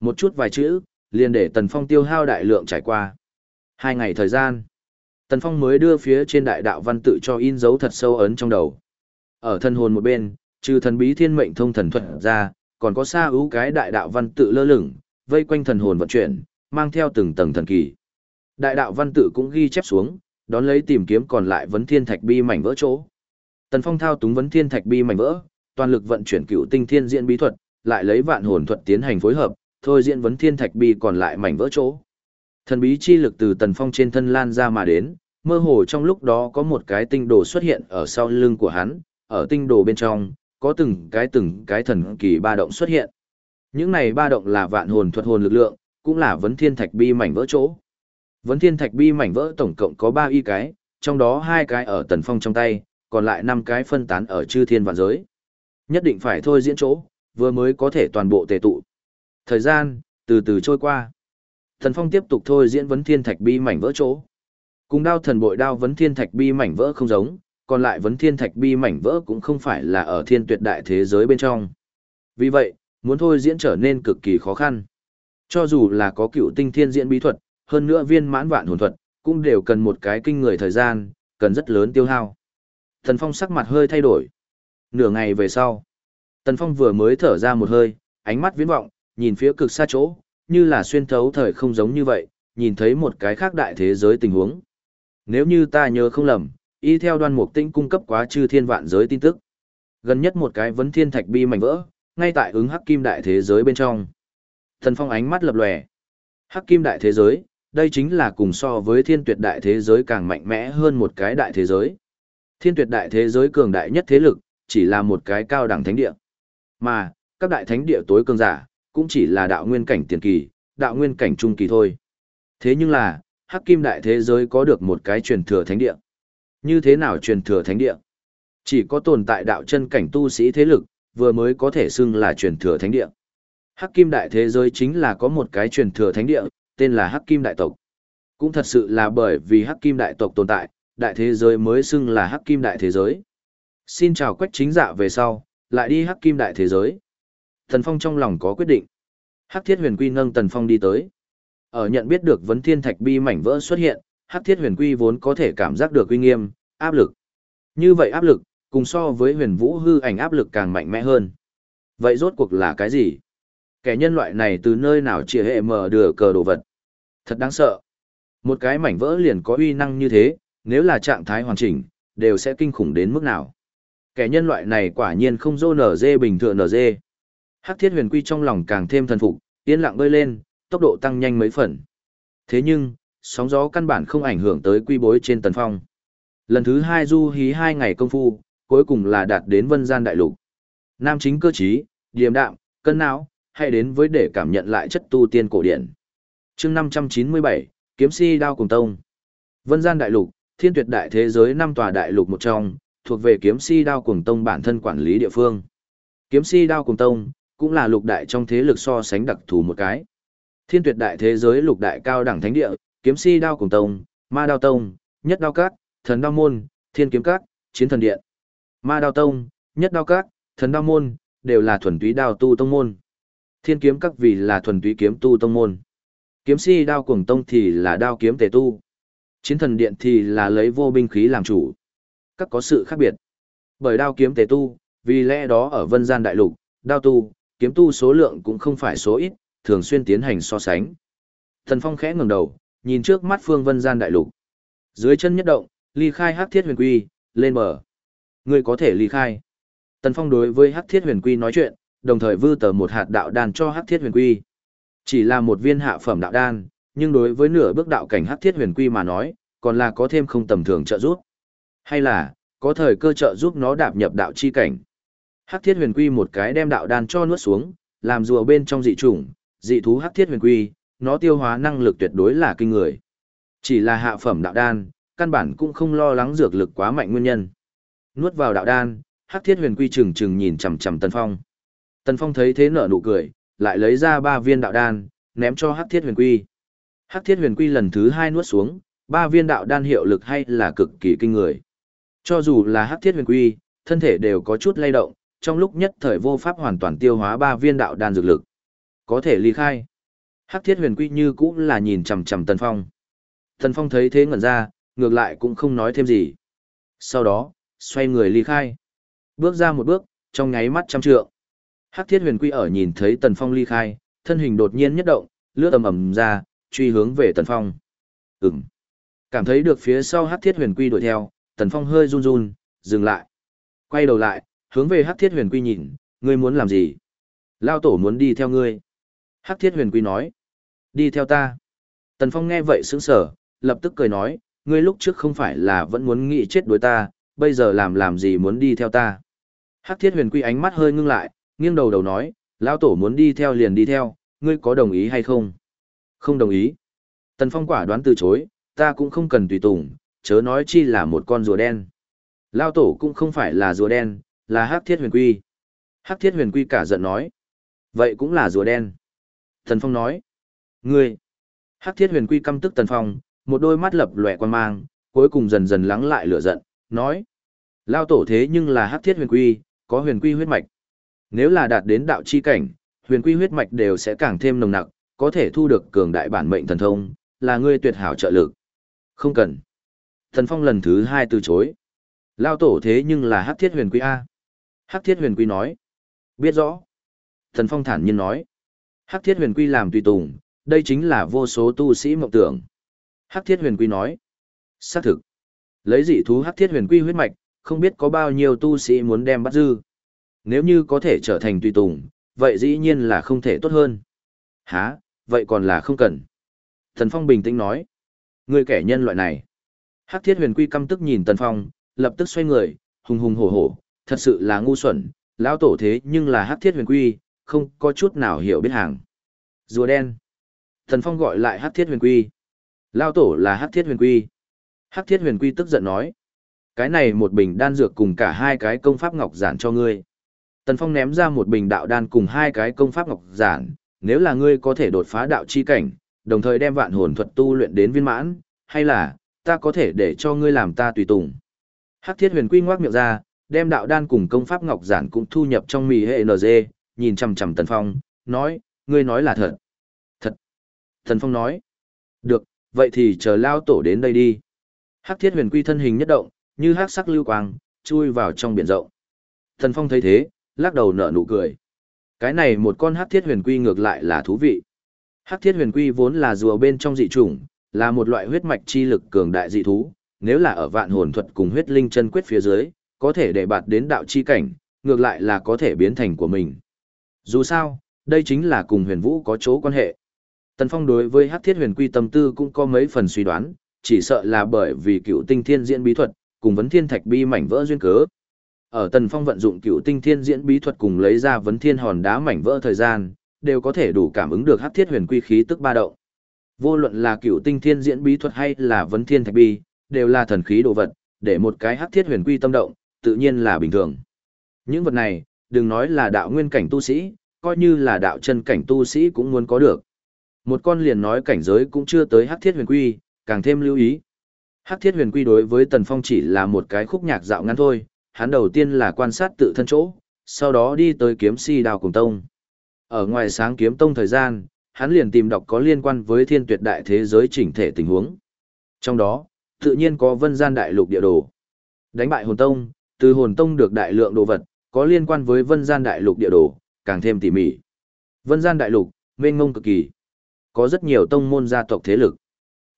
Một chút vài chữ, liền để Tần Phong tiêu hao đại lượng trải qua. Hai ngày thời gian, Tần Phong mới đưa phía trên đại đạo văn tự cho in dấu thật sâu ấn trong đầu. Ở thân hồn một bên, trừ thần bí thiên mệnh thông thần thuật ra, còn có xa ưu cái đại đạo văn tự lơ lửng, vây quanh thần hồn vận chuyển, mang theo từng tầng thần kỳ. Đại đạo văn tự cũng ghi chép xuống, đón lấy tìm kiếm còn lại vấn thiên thạch bi mảnh vỡ chỗ. Tần Phong thao túng vấn thiên thạch bi mảnh vỡ, toàn lực vận chuyển cựu tinh thiên diễn bí thuật, lại lấy vạn hồn thuật tiến hành phối hợp, thôi diễn vấn thiên thạch bi còn lại mảnh vỡ chỗ. Thần bí chi lực từ Tần Phong trên thân lan ra mà đến, mơ hồ trong lúc đó có một cái tinh đồ xuất hiện ở sau lưng của hắn, ở tinh đồ bên trong, có từng cái từng cái thần kỳ ba động xuất hiện. Những này ba động là vạn hồn thuật hồn lực lượng, cũng là vấn thiên thạch bi mảnh vỡ chỗ. Vấn thiên thạch bi mảnh vỡ tổng cộng có 3 y cái, trong đó hai cái ở tần phong trong tay, còn lại 5 cái phân tán ở chư thiên vạn giới. Nhất định phải thôi diễn chỗ, vừa mới có thể toàn bộ tề tụ. Thời gian, từ từ trôi qua. Thần phong tiếp tục thôi diễn vấn thiên thạch bi mảnh vỡ chỗ. Cùng đao thần bội đao vấn thiên thạch bi mảnh vỡ không giống, còn lại vấn thiên thạch bi mảnh vỡ cũng không phải là ở thiên tuyệt đại thế giới bên trong. Vì vậy, muốn thôi diễn trở nên cực kỳ khó khăn. Cho dù là có cựu tinh thiên diễn bí thuật, hơn nữa viên mãn vạn hồn thuật, cũng đều cần một cái kinh người thời gian, cần rất lớn tiêu hao. Thần Phong sắc mặt hơi thay đổi. Nửa ngày về sau, Tần Phong vừa mới thở ra một hơi, ánh mắt viễn vọng, nhìn phía cực xa chỗ, như là xuyên thấu thời không giống như vậy, nhìn thấy một cái khác đại thế giới tình huống. Nếu như ta nhớ không lầm, y theo đoan mục Tĩnh cung cấp quá chư thiên vạn giới tin tức. Gần nhất một cái vấn thiên thạch bi mảnh vỡ, ngay tại ứng hắc kim đại thế giới bên trong. Thần Phong ánh mắt lập lòe. Hắc kim đại thế giới, đây chính là cùng so với thiên tuyệt đại thế giới càng mạnh mẽ hơn một cái đại thế giới. Thiên tuyệt đại thế giới cường đại nhất thế lực, chỉ là một cái cao đẳng thánh địa. Mà, các đại thánh địa tối cường giả, cũng chỉ là đạo nguyên cảnh tiền kỳ, đạo nguyên cảnh trung kỳ thôi. Thế nhưng là, hắc kim đại thế giới có được một cái truyền thừa thánh địa. Như thế nào truyền thừa thánh địa? Chỉ có tồn tại đạo chân cảnh tu sĩ thế lực, vừa mới có thể xưng là truyền thừa thánh địa. Hắc kim đại thế giới chính là có một cái truyền thừa thánh địa, tên là Hắc kim đại tộc. Cũng thật sự là bởi vì Hắc kim đại tộc tồn tại, đại thế giới mới xưng là Hắc kim đại thế giới. Xin chào quách chính dạ về sau, lại đi hắc kim đại thế giới. Tần Phong trong lòng có quyết định. Hắc thiết huyền quy nâng Tần Phong đi tới. Ở nhận biết được vấn thiên thạch bi mảnh vỡ xuất hiện, Hắc thiết huyền quy vốn có thể cảm giác được uy nghiêm, áp lực. Như vậy áp lực, cùng so với huyền vũ hư ảnh áp lực càng mạnh mẽ hơn. Vậy rốt cuộc là cái gì? Kẻ nhân loại này từ nơi nào chia hệ mở đưa cờ đồ vật? Thật đáng sợ. Một cái mảnh vỡ liền có uy năng như thế, nếu là trạng thái hoàn chỉnh, đều sẽ kinh khủng đến mức nào. Kẻ nhân loại này quả nhiên không dô nở dê bình thường nở dê. Hắc thiết huyền quy trong lòng càng thêm thần phục, yên lặng bơi lên, tốc độ tăng nhanh mấy phần. Thế nhưng, sóng gió căn bản không ảnh hưởng tới quy bối trên tần phong. Lần thứ hai du hí hai ngày công phu, cuối cùng là đạt đến vân gian đại lục. Nam chính cơ trí, điềm đạm, cân não, hay đến với để cảm nhận lại chất tu tiên cổ điển. chương 597, Kiếm si đao cùng tông. Vân gian đại lục, thiên tuyệt đại thế giới năm tòa đại lục một trong, thuộc về kiếm si đao cùng tông bản thân quản lý địa phương. Kiếm si đao cùng tông, cũng là lục đại trong thế lực so sánh đặc thù một cái. Thiên tuyệt đại thế giới lục đại cao đẳng thánh địa, kiếm si đao cùng tông, ma đao tông, nhất đao các, thần đao môn, thiên kiếm các, chiến thần điện. Ma đao tông, nhất đao các, thần đao môn, đều là thuần túy đao tu tông môn. Thiên kiếm các vì là thuần túy kiếm tu tông môn. Kiếm si đao cuồng tông thì là đao kiếm tề tu. Chiến thần điện thì là lấy vô binh khí làm chủ. Các có sự khác biệt. Bởi đao kiếm tề tu, vì lẽ đó ở vân gian đại lục, đao tu, kiếm tu số lượng cũng không phải số ít, thường xuyên tiến hành so sánh. Thần Phong khẽ ngẩng đầu, nhìn trước mắt phương vân gian đại lục. Dưới chân nhất động, ly khai hắc thiết huyền quy, lên bờ. Ngươi có thể ly khai. Tần Phong đối với hắc thiết huyền quy nói chuyện, đồng thời vư tờ một hạt đạo đan cho hắc thiết huyền quy. Chỉ là một viên hạ phẩm đạo đan, nhưng đối với nửa bước đạo cảnh hắc thiết huyền quy mà nói, còn là có thêm không tầm thường trợ giúp. Hay là, có thời cơ trợ giúp nó đạp nhập đạo chi cảnh. Hắc thiết huyền quy một cái đem đạo đan cho nuốt xuống, làm rùa bên trong dị chủng, dị thú hắc thiết huyền quy, nó tiêu hóa năng lực tuyệt đối là kinh người. Chỉ là hạ phẩm đạo đan, căn bản cũng không lo lắng dược lực quá mạnh nguyên nhân. Nuốt vào đạo đan, hắc thiết huyền quy chừng chừng nhìn chằm chằm Tần Phong. Tần Phong thấy thế nở nụ cười, lại lấy ra ba viên đạo đan, ném cho hắc thiết huyền quy. Hắc thiết huyền quy lần thứ hai nuốt xuống, ba viên đạo đan hiệu lực hay là cực kỳ kinh người. Cho dù là hắc thiết huyền quy, thân thể đều có chút lay động, trong lúc nhất thời vô pháp hoàn toàn tiêu hóa ba viên đạo đan dược lực. Có thể ly khai. Hắc thiết huyền quy như cũng là nhìn chằm chằm Tần Phong. Tần Phong thấy thế ngẩn ra, ngược lại cũng không nói thêm gì. Sau đó, xoay người ly khai. Bước ra một bước, trong nháy mắt trăm trượng. Hắc thiết huyền quy ở nhìn thấy Tần Phong ly khai, thân hình đột nhiên nhất động, lướt ầm ầm ra, truy hướng về Tần Phong. Ừm. Cảm thấy được phía sau Hắc thiết huyền quy đuổi theo, Tần Phong hơi run run, dừng lại. Quay đầu lại, hướng về Hắc thiết huyền quy nhìn, ngươi muốn làm gì? Lao tổ muốn đi theo ngươi. Hắc thiết huyền quy nói. Đi theo ta. Tần Phong nghe vậy sững sờ, lập tức cười nói, ngươi lúc trước không phải là vẫn muốn nghĩ chết đối ta, bây giờ làm làm gì muốn đi theo ta. Hắc thiết huyền quy ánh mắt hơi ngưng lại, nghiêng đầu đầu nói, lão tổ muốn đi theo liền đi theo, ngươi có đồng ý hay không? Không đồng ý. Tần Phong quả đoán từ chối, ta cũng không cần tùy tùng, chớ nói chi là một con rùa đen. Lão tổ cũng không phải là rùa đen, là Hắc Thiết Huyền Quy. Hắc Thiết Huyền Quy cả giận nói, vậy cũng là rùa đen. Thần Phong nói, ngươi. Hắc Thiết Huyền Quy căm tức Tần Phong, một đôi mắt lập lòe quan mang, cuối cùng dần dần lắng lại lửa giận, nói, lao tổ thế nhưng là Hắc Thiết Huyền Quy, có huyền quy huyết mạch. Nếu là đạt đến đạo chi cảnh, huyền quy huyết mạch đều sẽ càng thêm nồng nặc, có thể thu được cường đại bản mệnh thần thông, là ngươi tuyệt hảo trợ lực. Không cần. Thần Phong lần thứ hai từ chối. Lao tổ thế nhưng là Hắc Thiết Huyền Quy A. Hắc Thiết Huyền Quy nói. Biết rõ. Thần Phong thản nhiên nói. Hắc Thiết Huyền Quy làm tùy tùng, đây chính là vô số tu sĩ mộng tưởng. Hắc Thiết Huyền Quy nói. Xác thực. Lấy dị thú Hắc Thiết Huyền Quy huyết mạch, không biết có bao nhiêu tu sĩ muốn đem bắt dư. Nếu như có thể trở thành tùy tùng, vậy dĩ nhiên là không thể tốt hơn. Hả, vậy còn là không cần. Thần Phong bình tĩnh nói. Người kẻ nhân loại này. Hắc thiết huyền quy căm tức nhìn Tần Phong, lập tức xoay người, hùng hùng hổ hổ, thật sự là ngu xuẩn, lão tổ thế nhưng là hắc thiết huyền quy, không có chút nào hiểu biết hàng. Rùa đen. Thần Phong gọi lại hắc thiết huyền quy. Lão tổ là hắc thiết huyền quy. Hắc thiết huyền quy tức giận nói. Cái này một bình đan dược cùng cả hai cái công pháp ngọc giản cho ngươi. Tần Phong ném ra một bình đạo đan cùng hai cái công pháp ngọc giản, nếu là ngươi có thể đột phá đạo chi cảnh, đồng thời đem vạn hồn thuật tu luyện đến viên mãn, hay là ta có thể để cho ngươi làm ta tùy tùng. Hắc Thiết Huyền Quy ngoác miệng ra, đem đạo đan cùng công pháp ngọc giản cũng thu nhập trong mì hệ NG, nhìn chằm chằm Tần Phong, nói, ngươi nói là thật. Thật. Tần Phong nói, được, vậy thì chờ lao tổ đến đây đi. Hắc thiết huyền quy thân hình nhất động, như hắc sắc lưu quang, chui vào trong biển rộng. Tần Phong thấy thế, lắc đầu nở nụ cười. Cái này một con hắc thiết huyền quy ngược lại là thú vị. Hắc thiết huyền quy vốn là rùa bên trong dị chủng, là một loại huyết mạch chi lực cường đại dị thú, nếu là ở vạn hồn thuật cùng huyết linh chân quyết phía dưới, có thể để bạt đến đạo chi cảnh, ngược lại là có thể biến thành của mình. Dù sao, đây chính là cùng huyền vũ có chỗ quan hệ. Tần Phong đối với hắc thiết huyền quy tâm tư cũng có mấy phần suy đoán, chỉ sợ là bởi vì cựu tinh thiên diễn bí thuật, cùng vấn thiên thạch bi mảnh vỡ duyên cớ. Ở Tần Phong vận dụng cựu tinh thiên diễn bí thuật cùng lấy ra vấn thiên hòn đá mảnh vỡ thời gian, đều có thể đủ cảm ứng được hắc thiết huyền quy khí tức ba động. Vô luận là cựu tinh thiên diễn bí thuật hay là vấn thiên thạch bi, đều là thần khí đồ vật, để một cái hắc thiết huyền quy tâm động, tự nhiên là bình thường. Những vật này, đừng nói là đạo nguyên cảnh tu sĩ, coi như là đạo chân cảnh tu sĩ cũng muốn có được. Một con liền nói cảnh giới cũng chưa tới hắc thiết huyền quy, càng thêm lưu ý. Hắc thiết huyền quy đối với Tần Phong chỉ là một cái khúc nhạc dạo ngắn thôi, hắn đầu tiên là quan sát tự thân chỗ, sau đó đi tới kiếm si đào cùng tông. Ở ngoài sáng kiếm tông thời gian, hắn liền tìm đọc có liên quan với thiên tuyệt đại thế giới chỉnh thể tình huống. Trong đó, tự nhiên có vân gian đại lục địa đồ. Đánh bại hồn tông, từ hồn tông được đại lượng đồ vật, có liên quan với vân gian đại lục địa đồ, càng thêm tỉ mỉ. Vân gian đại lục, mênh mông cực kỳ. Có rất nhiều tông môn gia tộc thế lực.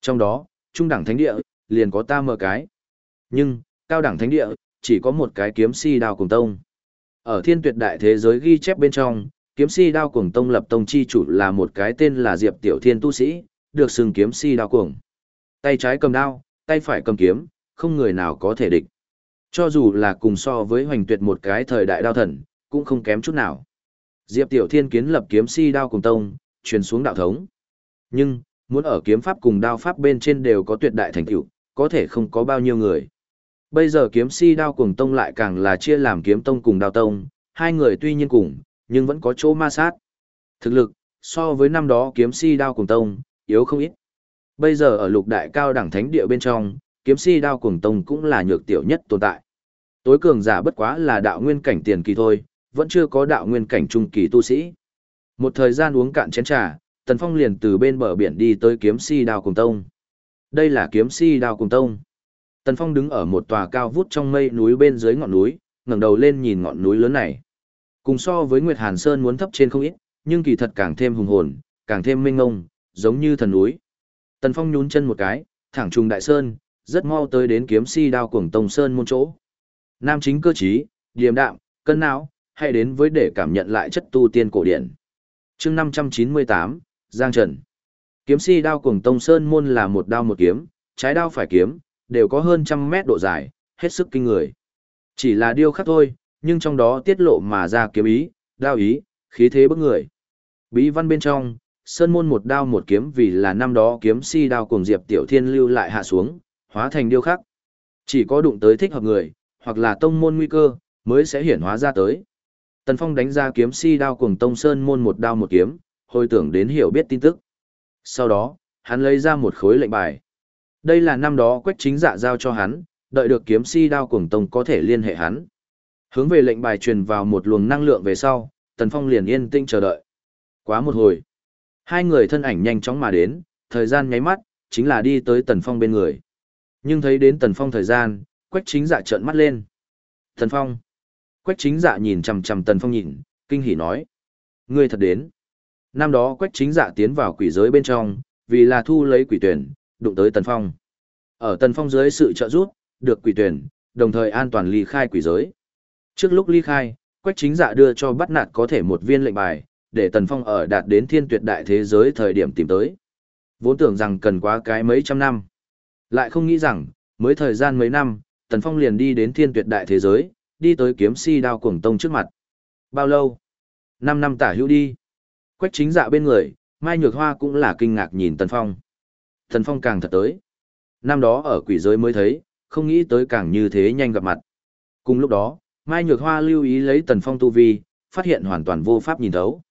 Trong đó, trung đẳng thánh địa, liền có ta mờ cái. Nhưng, cao đẳng thánh địa, chỉ có một cái kiếm si đao cùng tông. Ở thiên tuyệt đại thế giới ghi chép bên trong, kiếm si đao cuồng tông lập tông chi chủ là một cái tên là Diệp Tiểu Thiên tu sĩ, được xưng kiếm si đao cuồng. Tay trái cầm đao, tay phải cầm kiếm, không người nào có thể địch. Cho dù là cùng so với hoành tuyệt một cái thời đại đao thần, cũng không kém chút nào. Diệp Tiểu Thiên kiến lập kiếm si đao cùng tông, truyền xuống đạo thống. Nhưng, muốn ở kiếm pháp cùng đao pháp bên trên đều có tuyệt đại thành tựu, có thể không có bao nhiêu người. Bây giờ kiếm si đao cùng tông lại càng là chia làm kiếm tông cùng đao tông, hai người tuy nhiên cùng, nhưng vẫn có chỗ ma sát. Thực lực, so với năm đó kiếm si đao cùng tông, yếu không ít. Bây giờ ở lục đại cao đẳng thánh địa bên trong, kiếm si đao cùng tông cũng là nhược tiểu nhất tồn tại. Tối cường giả bất quá là đạo nguyên cảnh tiền kỳ thôi, vẫn chưa có đạo nguyên cảnh trung kỳ tu sĩ. Một thời gian uống cạn chén trà, Tần Phong liền từ bên bờ biển đi tới kiếm si đao cùng tông. Đây là kiếm si đao cùng tông. Tần Phong đứng ở một tòa cao vút trong mây núi bên dưới ngọn núi, ngẩng đầu lên nhìn ngọn núi lớn này. Cùng so với Nguyệt Hàn Sơn muốn thấp trên không ít, nhưng kỳ thật càng thêm hùng hồn, càng thêm minh ngông, giống như thần núi. Tần Phong nhún chân một cái, thẳng trùng đại sơn, rất mau tới đến kiếm si đao cuồng tông sơn môn chỗ. Nam chính cơ trí, điềm đạm, cân não, hãy đến với để cảm nhận lại chất tu tiên cổ điển. chương 598, Giang Trần. Kiếm si đao cuồng tông sơn môn là một đao một kiếm, trái đao phải kiếm, đều có hơn trăm mét độ dài, hết sức kinh người. Chỉ là điêu khắc thôi, nhưng trong đó tiết lộ mà ra kiếm ý, đao ý, khí thế bức người. Bí văn bên trong, sơn môn một đao một kiếm vì là năm đó kiếm si đao cùng diệp tiểu thiên lưu lại hạ xuống, hóa thành điêu khắc. Chỉ có đụng tới thích hợp người, hoặc là tông môn nguy cơ, mới sẽ hiển hóa ra tới. Tần Phong đánh ra kiếm si đao cùng tông sơn môn một đao một kiếm, hồi tưởng đến hiểu biết tin tức. Sau đó, hắn lấy ra một khối lệnh bài. Đây là năm đó quách chính dạ giao cho hắn, đợi được kiếm si đao cùng tông có thể liên hệ hắn. Hướng về lệnh bài truyền vào một luồng năng lượng về sau, Tần Phong liền yên tĩnh chờ đợi. Quá một hồi, hai người thân ảnh nhanh chóng mà đến, thời gian nháy mắt, chính là đi tới Tần Phong bên người. Nhưng thấy đến Tần Phong thời gian, Quách chính dạ trợn mắt lên. Tần Phong. Quách chính dạ nhìn chằm chằm Tần Phong nhìn, kinh hỉ nói. Ngươi thật đến. Năm đó Quách chính dạ tiến vào quỷ giới bên trong, vì là thu lấy quỷ tuyển, đụng tới Tần Phong. Ở Tần Phong dưới sự trợ giúp, được quỷ tuyển, đồng thời an toàn ly khai quỷ giới. Trước lúc ly khai, Quách chính dạ đưa cho bắt nạt có thể một viên lệnh bài, để Tần Phong ở đạt đến thiên tuyệt đại thế giới thời điểm tìm tới. Vốn tưởng rằng cần quá cái mấy trăm năm. Lại không nghĩ rằng, mới thời gian mấy năm, Tần Phong liền đi đến thiên tuyệt đại thế giới, đi tới kiếm si đao cuồng tông trước mặt. Bao lâu? Năm năm tả hữu đi. Quách chính dạ bên người, Mai Nhược Hoa cũng là kinh ngạc nhìn Tần Phong. Tần Phong càng thật tới. Năm đó ở quỷ giới mới thấy, không nghĩ tới càng như thế nhanh gặp mặt. Cùng lúc đó, Mai Nhược Hoa lưu ý lấy Tần Phong tu vi, phát hiện hoàn toàn vô pháp nhìn thấu.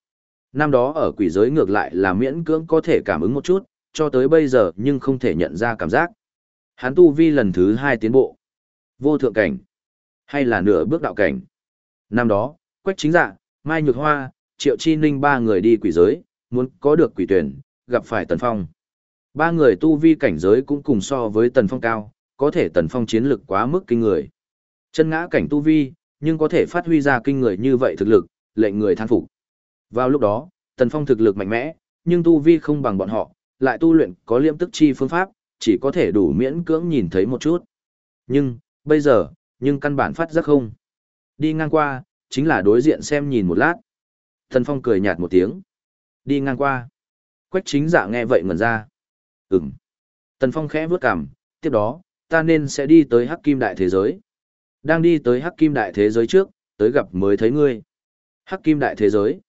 Năm đó ở quỷ giới ngược lại là miễn cưỡng có thể cảm ứng một chút, cho tới bây giờ nhưng không thể nhận ra cảm giác. Hắn tu vi lần thứ hai tiến bộ. Vô thượng cảnh. Hay là nửa bước đạo cảnh? Năm đó, Quách Chính Dạ, Mai Nhược Hoa, Triệu Chi Ninh ba người đi quỷ giới, muốn có được quỷ tuyển, gặp phải Tần Phong. Ba người tu vi cảnh giới cũng cùng so với Tần Phong cao, có thể Tần Phong chiến lực quá mức kinh người. Chân ngã cảnh tu vi, nhưng có thể phát huy ra kinh người như vậy thực lực, lệnh người than phục. Vào lúc đó, Tần Phong thực lực mạnh mẽ, nhưng tu vi không bằng bọn họ, lại tu luyện có liêm tức chi phương pháp, chỉ có thể đủ miễn cưỡng nhìn thấy một chút. Nhưng, bây giờ, nhưng căn bản phát giác không. Đi ngang qua, chính là đối diện xem nhìn một lát. Tần Phong cười nhạt một tiếng. Đi ngang qua. Quách chính dạ nghe vậy ngẩn ra. Ừm. Tần Phong khẽ vướt cằm, tiếp đó, ta nên sẽ đi tới Hắc Kim Đại Thế Giới. Đang đi tới Hắc Kim Đại Thế Giới trước, tới gặp mới thấy ngươi. Hắc Kim Đại Thế Giới.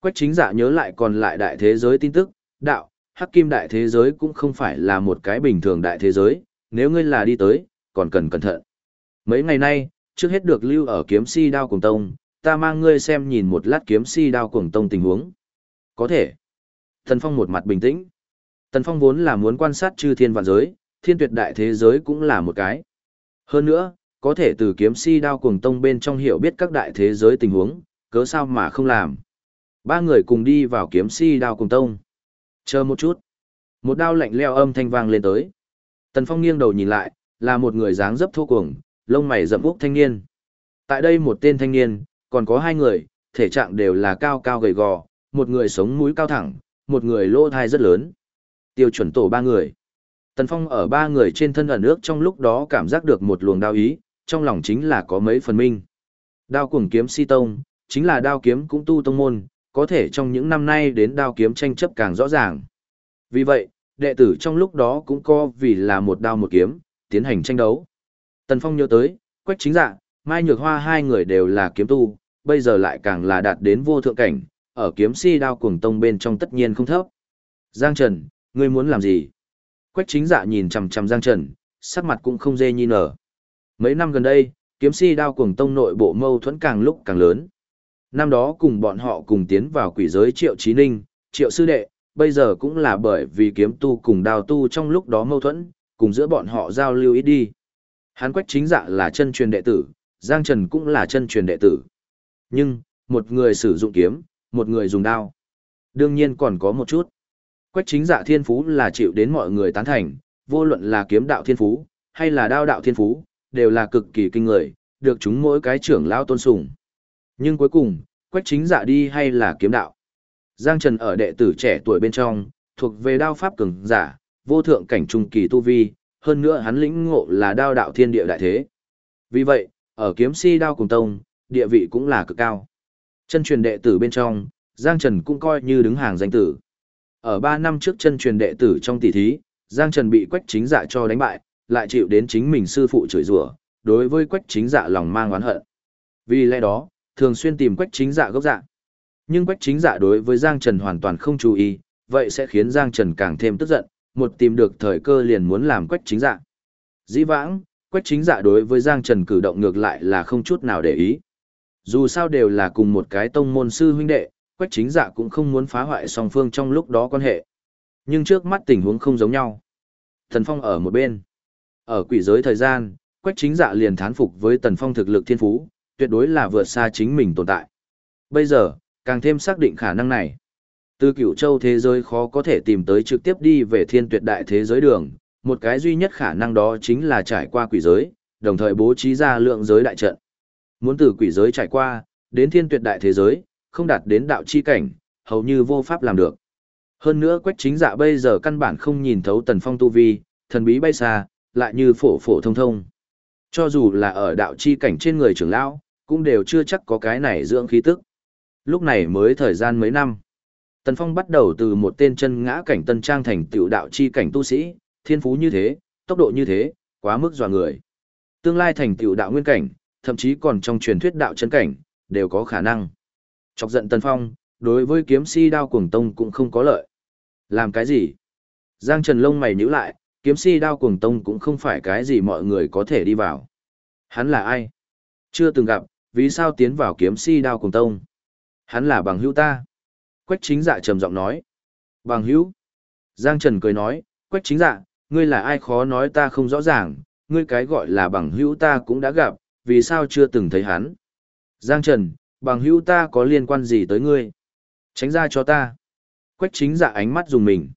Quách chính giả nhớ lại còn lại đại thế giới tin tức, đạo, Hắc Kim Đại Thế Giới cũng không phải là một cái bình thường đại thế giới, nếu ngươi là đi tới, còn cần cẩn thận. Mấy ngày nay, trước hết được lưu ở kiếm si đao cùng tông, ta mang ngươi xem nhìn một lát kiếm si đao cùng tông tình huống. Có thể. Tần Phong một mặt bình tĩnh. Tần Phong vốn là muốn quan sát chư thiên vạn giới, thiên tuyệt đại thế giới cũng là một cái. Hơn nữa, có thể từ kiếm si đao cuồng tông bên trong hiểu biết các đại thế giới tình huống, cớ sao mà không làm. Ba người cùng đi vào kiếm si đao cuồng tông. Chờ một chút. Một đao lạnh leo âm thanh vang lên tới. Tần Phong nghiêng đầu nhìn lại, là một người dáng dấp thô cuồng, lông mày rậm úc thanh niên. Tại đây một tên thanh niên, còn có hai người, thể trạng đều là cao cao gầy gò, một người sống mũi cao thẳng, một người lỗ thai rất lớn. Tiêu chuẩn tổ ba người. Tần Phong ở ba người trên thân ẩn ước trong lúc đó cảm giác được một luồng đao ý, trong lòng chính là có mấy phần minh. Đao cuồng kiếm si tông, chính là đao kiếm cũng tu tông môn, có thể trong những năm nay đến đao kiếm tranh chấp càng rõ ràng. Vì vậy, đệ tử trong lúc đó cũng có vì là một đao một kiếm, tiến hành tranh đấu. Tần Phong nhớ tới, Quách Chính Dạ, Mai Nhược Hoa hai người đều là kiếm tu, bây giờ lại càng là đạt đến vô thượng cảnh, ở kiếm si đao cuồng tông bên trong tất nhiên không thấp. Giang Trần, ngươi muốn làm gì? Quách chính dạ nhìn chằm chằm Giang Trần, sắc mặt cũng không dê nhi nở. Mấy năm gần đây, kiếm si đao cuồng tông nội bộ mâu thuẫn càng lúc càng lớn. Năm đó cùng bọn họ cùng tiến vào quỷ giới triệu Chí ninh, triệu sư đệ, bây giờ cũng là bởi vì kiếm tu cùng đào tu trong lúc đó mâu thuẫn, cùng giữa bọn họ giao lưu ít đi. Hán quách chính dạ là chân truyền đệ tử, Giang Trần cũng là chân truyền đệ tử. Nhưng, một người sử dụng kiếm, một người dùng đao. Đương nhiên còn có một chút. Quách chính dạ thiên phú là chịu đến mọi người tán thành, vô luận là kiếm đạo thiên phú, hay là đao đạo thiên phú, đều là cực kỳ kinh người, được chúng mỗi cái trưởng lao tôn sùng. Nhưng cuối cùng, quách chính dạ đi hay là kiếm đạo. Giang Trần ở đệ tử trẻ tuổi bên trong, thuộc về đao pháp cường giả, vô thượng cảnh trung kỳ tu vi, hơn nữa hắn lĩnh ngộ là đao đạo thiên địa đại thế. Vì vậy, ở kiếm si đao cùng tông, địa vị cũng là cực cao. Chân truyền đệ tử bên trong, Giang Trần cũng coi như đứng hàng danh tử. Ở 3 năm trước chân truyền đệ tử trong tỷ thí, Giang Trần bị Quách Chính Dạ cho đánh bại, lại chịu đến chính mình sư phụ chửi rủa, đối với Quách Chính Dạ lòng mang oán hận. Vì lẽ đó, thường xuyên tìm Quách Chính Dạ gốc dạ. Nhưng Quách Chính Dạ đối với Giang Trần hoàn toàn không chú ý, vậy sẽ khiến Giang Trần càng thêm tức giận, một tìm được thời cơ liền muốn làm Quách Chính Dạ. Dĩ vãng, Quách Chính Dạ đối với Giang Trần cử động ngược lại là không chút nào để ý. Dù sao đều là cùng một cái tông môn sư huynh đệ, Quách chính dạ cũng không muốn phá hoại song phương trong lúc đó quan hệ. Nhưng trước mắt tình huống không giống nhau. Thần Phong ở một bên. Ở quỷ giới thời gian, Quách chính dạ liền thán phục với Tần Phong thực lực thiên phú, tuyệt đối là vượt xa chính mình tồn tại. Bây giờ, càng thêm xác định khả năng này. Từ cửu châu thế giới khó có thể tìm tới trực tiếp đi về thiên tuyệt đại thế giới đường, một cái duy nhất khả năng đó chính là trải qua quỷ giới, đồng thời bố trí ra lượng giới đại trận. Muốn từ quỷ giới trải qua, đến thiên tuyệt đại thế giới, không đạt đến đạo chi cảnh, hầu như vô pháp làm được. Hơn nữa quách chính dạ bây giờ căn bản không nhìn thấu tần phong tu vi, thần bí bay xa, lại như phổ phổ thông thông. Cho dù là ở đạo chi cảnh trên người trưởng lão, cũng đều chưa chắc có cái này dưỡng khí tức. Lúc này mới thời gian mấy năm. Tần Phong bắt đầu từ một tên chân ngã cảnh tân trang thành tiểu đạo chi cảnh tu sĩ, thiên phú như thế, tốc độ như thế, quá mức dọa người. Tương lai thành tiểu đạo nguyên cảnh, thậm chí còn trong truyền thuyết đạo chân cảnh, đều có khả năng. Chọc giận Tần Phong, đối với kiếm si đao cuồng tông cũng không có lợi. Làm cái gì? Giang Trần lông mày nhíu lại, kiếm si đao cuồng tông cũng không phải cái gì mọi người có thể đi vào. Hắn là ai? Chưa từng gặp, vì sao tiến vào kiếm si đao cuồng tông? Hắn là bằng hữu ta. Quách chính dạ trầm giọng nói. Bằng hữu? Giang Trần cười nói, quách chính dạ, ngươi là ai khó nói ta không rõ ràng, ngươi cái gọi là bằng hữu ta cũng đã gặp, vì sao chưa từng thấy hắn? Giang Trần, bằng hữu ta có liên quan gì tới ngươi? Tránh ra cho ta. Quách chính dạ ánh mắt dùng mình.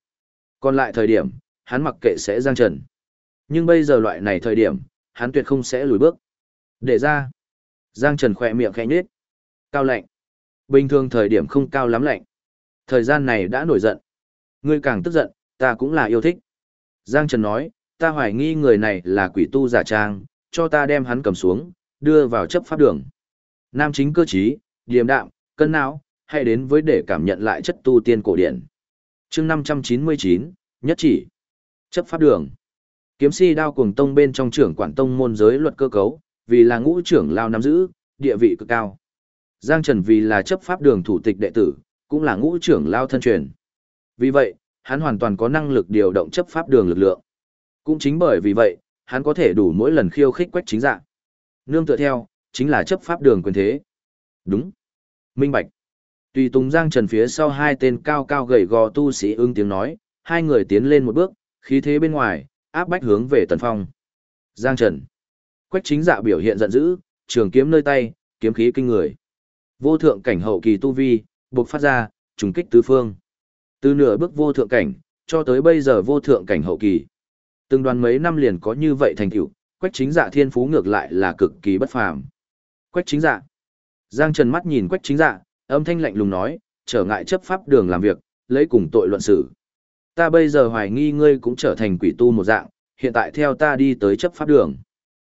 Còn lại thời điểm, hắn mặc kệ sẽ Giang Trần. Nhưng bây giờ loại này thời điểm, hắn tuyệt không sẽ lùi bước. Để ra. Giang Trần khỏe miệng khẽ nhếch. Cao lạnh. Bình thường thời điểm không cao lắm lạnh. Thời gian này đã nổi giận. Ngươi càng tức giận, ta cũng là yêu thích. Giang Trần nói, ta hoài nghi người này là quỷ tu giả trang, cho ta đem hắn cầm xuống, đưa vào chấp pháp đường. Nam chính cơ trí, điềm đạm, cân não, hay đến với để cảm nhận lại chất tu tiên cổ điển. chương 599, nhất chỉ. Chấp pháp đường. Kiếm si đao cuồng tông bên trong trưởng quản tông môn giới luật cơ cấu, vì là ngũ trưởng lao nắm giữ, địa vị cực cao. Giang Trần vì là chấp pháp đường thủ tịch đệ tử, cũng là ngũ trưởng lao thân truyền. Vì vậy, hắn hoàn toàn có năng lực điều động chấp pháp đường lực lượng. Cũng chính bởi vì vậy, hắn có thể đủ mỗi lần khiêu khích quách chính dạng. Nương tựa theo, chính là chấp pháp đường quyền thế. Đúng. Minh Bạch. Tùy Tùng Giang Trần phía sau hai tên cao cao gầy gò tu sĩ ưng tiếng nói, hai người tiến lên một bước, khí thế bên ngoài, áp bách hướng về Tần Phong. Giang Trần. Quách chính dạ biểu hiện giận dữ, trường kiếm nơi tay, kiếm khí kinh người. Vô thượng cảnh hậu kỳ tu vi, buộc phát ra, trùng kích tứ phương. Từ nửa bước vô thượng cảnh, cho tới bây giờ vô thượng cảnh hậu kỳ. Từng đoàn mấy năm liền có như vậy thành tựu, quách chính dạ thiên phú ngược lại là cực kỳ bất phàm. Quách chính dạ. Giang Trần mắt nhìn quách chính dạ, âm thanh lạnh lùng nói, trở ngại chấp pháp đường làm việc, lấy cùng tội luận xử. Ta bây giờ hoài nghi ngươi cũng trở thành quỷ tu một dạng, hiện tại theo ta đi tới chấp pháp đường.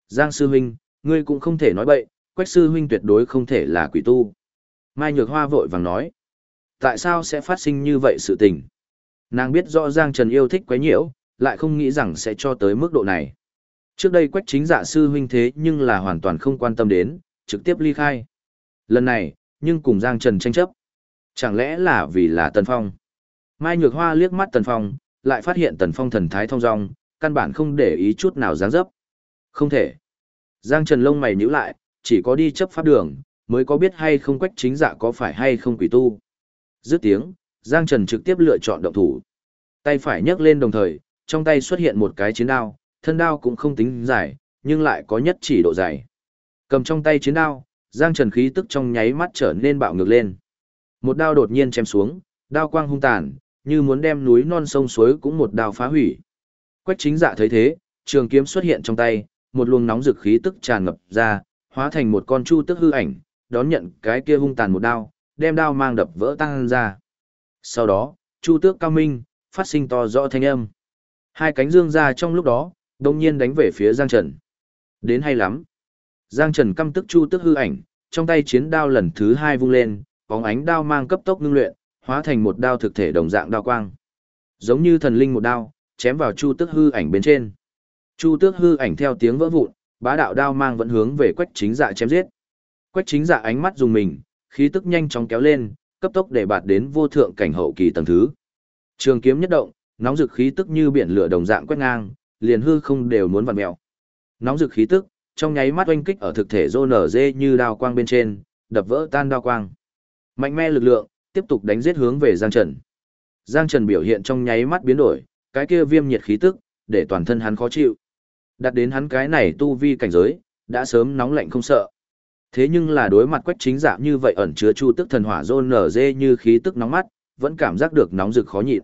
Giang sư huynh, ngươi cũng không thể nói bậy, quách sư huynh tuyệt đối không thể là quỷ tu. Mai Nhược Hoa vội vàng nói, tại sao sẽ phát sinh như vậy sự tình? Nàng biết rõ Giang Trần yêu thích quấy nhiễu, lại không nghĩ rằng sẽ cho tới mức độ này. Trước đây quách chính dạ sư huynh thế nhưng là hoàn toàn không quan tâm đến, trực tiếp ly khai. Lần này, nhưng cùng Giang Trần tranh chấp. Chẳng lẽ là vì là Tần Phong? Mai Nhược Hoa liếc mắt Tần Phong, lại phát hiện Tần Phong thần thái thông dong, căn bản không để ý chút nào dáng dấp. Không thể. Giang Trần lông mày nhíu lại, chỉ có đi chấp pháp đường, mới có biết hay không quách chính dạ có phải hay không quỷ tu. Dứt tiếng, Giang Trần trực tiếp lựa chọn động thủ. Tay phải nhấc lên đồng thời, trong tay xuất hiện một cái chiến đao, thân đao cũng không tính dài, nhưng lại có nhất chỉ độ dài. Cầm trong tay chiến đao, Giang Trần khí tức trong nháy mắt trở nên bạo ngược lên. Một đao đột nhiên chém xuống, đao quang hung tàn, như muốn đem núi non sông suối cũng một đao phá hủy. Quách chính dạ thấy thế, trường kiếm xuất hiện trong tay, một luồng nóng dực khí tức tràn ngập ra, hóa thành một con chu tức hư ảnh, đón nhận cái kia hung tàn một đao, đem đao mang đập vỡ tăng ra. Sau đó, chu tước cao minh, phát sinh to rõ thanh âm. Hai cánh dương ra trong lúc đó, đồng nhiên đánh về phía Giang Trần. Đến hay lắm. Giang Trần căm tức chu tước hư ảnh, trong tay chiến đao lần thứ hai vung lên, bóng ánh đao mang cấp tốc ngưng luyện, hóa thành một đao thực thể đồng dạng đao quang. Giống như thần linh một đao, chém vào chu tước hư ảnh bên trên. Chu tước hư ảnh theo tiếng vỡ vụn, bá đạo đao mang vẫn hướng về quách chính dạ chém giết. Quách chính dạ ánh mắt dùng mình, khí tức nhanh chóng kéo lên, cấp tốc để bạt đến vô thượng cảnh hậu kỳ tầng thứ. Trường kiếm nhất động, nóng dực khí tức như biển lửa đồng dạng quét ngang, liền hư không đều muốn vặn mèo. Nóng dực khí tức, trong nháy mắt oanh kích ở thực thể rô nở dê như đao quang bên trên, đập vỡ tan đao quang. Mạnh mẽ lực lượng, tiếp tục đánh giết hướng về Giang Trần. Giang Trần biểu hiện trong nháy mắt biến đổi, cái kia viêm nhiệt khí tức, để toàn thân hắn khó chịu. Đặt đến hắn cái này tu vi cảnh giới, đã sớm nóng lạnh không sợ. Thế nhưng là đối mặt quách chính dạng như vậy ẩn chứa chu tức thần hỏa rôn nở dê như khí tức nóng mắt, vẫn cảm giác được nóng rực khó nhịn.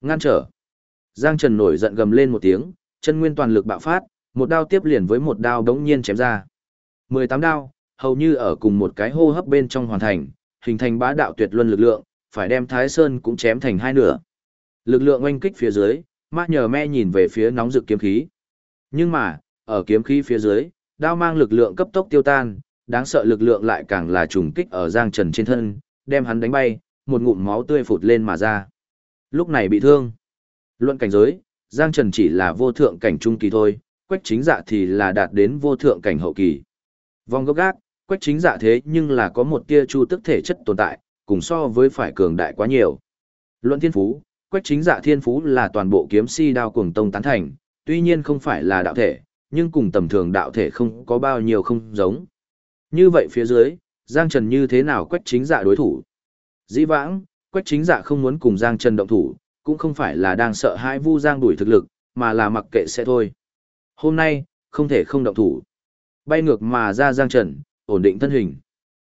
Ngăn trở. Giang Trần nổi giận gầm lên một tiếng, chân nguyên toàn lực bạo phát, một đao tiếp liền với một đao đống nhiên chém ra. 18 đao, hầu như ở cùng một cái hô hấp bên trong hoàn thành, hình thành bá đạo tuyệt luân lực lượng, phải đem Thái Sơn cũng chém thành hai nửa. Lực lượng oanh kích phía dưới, mát nhờ me nhìn về phía nóng rực kiếm khí. Nhưng mà, ở kiếm khí phía dưới, đao mang lực lượng cấp tốc tiêu tan, đáng sợ lực lượng lại càng là trùng kích ở Giang Trần trên thân, đem hắn đánh bay, một ngụm máu tươi phụt lên mà ra. Lúc này bị thương. Luận cảnh giới, Giang Trần chỉ là vô thượng cảnh trung kỳ thôi, quách chính dạ thì là đạt đến vô thượng cảnh hậu kỳ. vong gốc gác, quách chính dạ thế nhưng là có một tia chu tức thể chất tồn tại, cùng so với phải cường đại quá nhiều. Luận thiên phú, quách chính dạ thiên phú là toàn bộ kiếm si đao cuồng tông tán thành, tuy nhiên không phải là đạo thể, nhưng cùng tầm thường đạo thể không có bao nhiêu không giống. Như vậy phía dưới, Giang Trần như thế nào quách chính dạ đối thủ? Dĩ vãng, quách chính dạ không muốn cùng Giang Trần động thủ, cũng không phải là đang sợ hãi Vu Giang đuổi thực lực, mà là mặc kệ sẽ thôi. Hôm nay, không thể không động thủ. bay ngược mà ra Giang Trần, ổn định thân hình.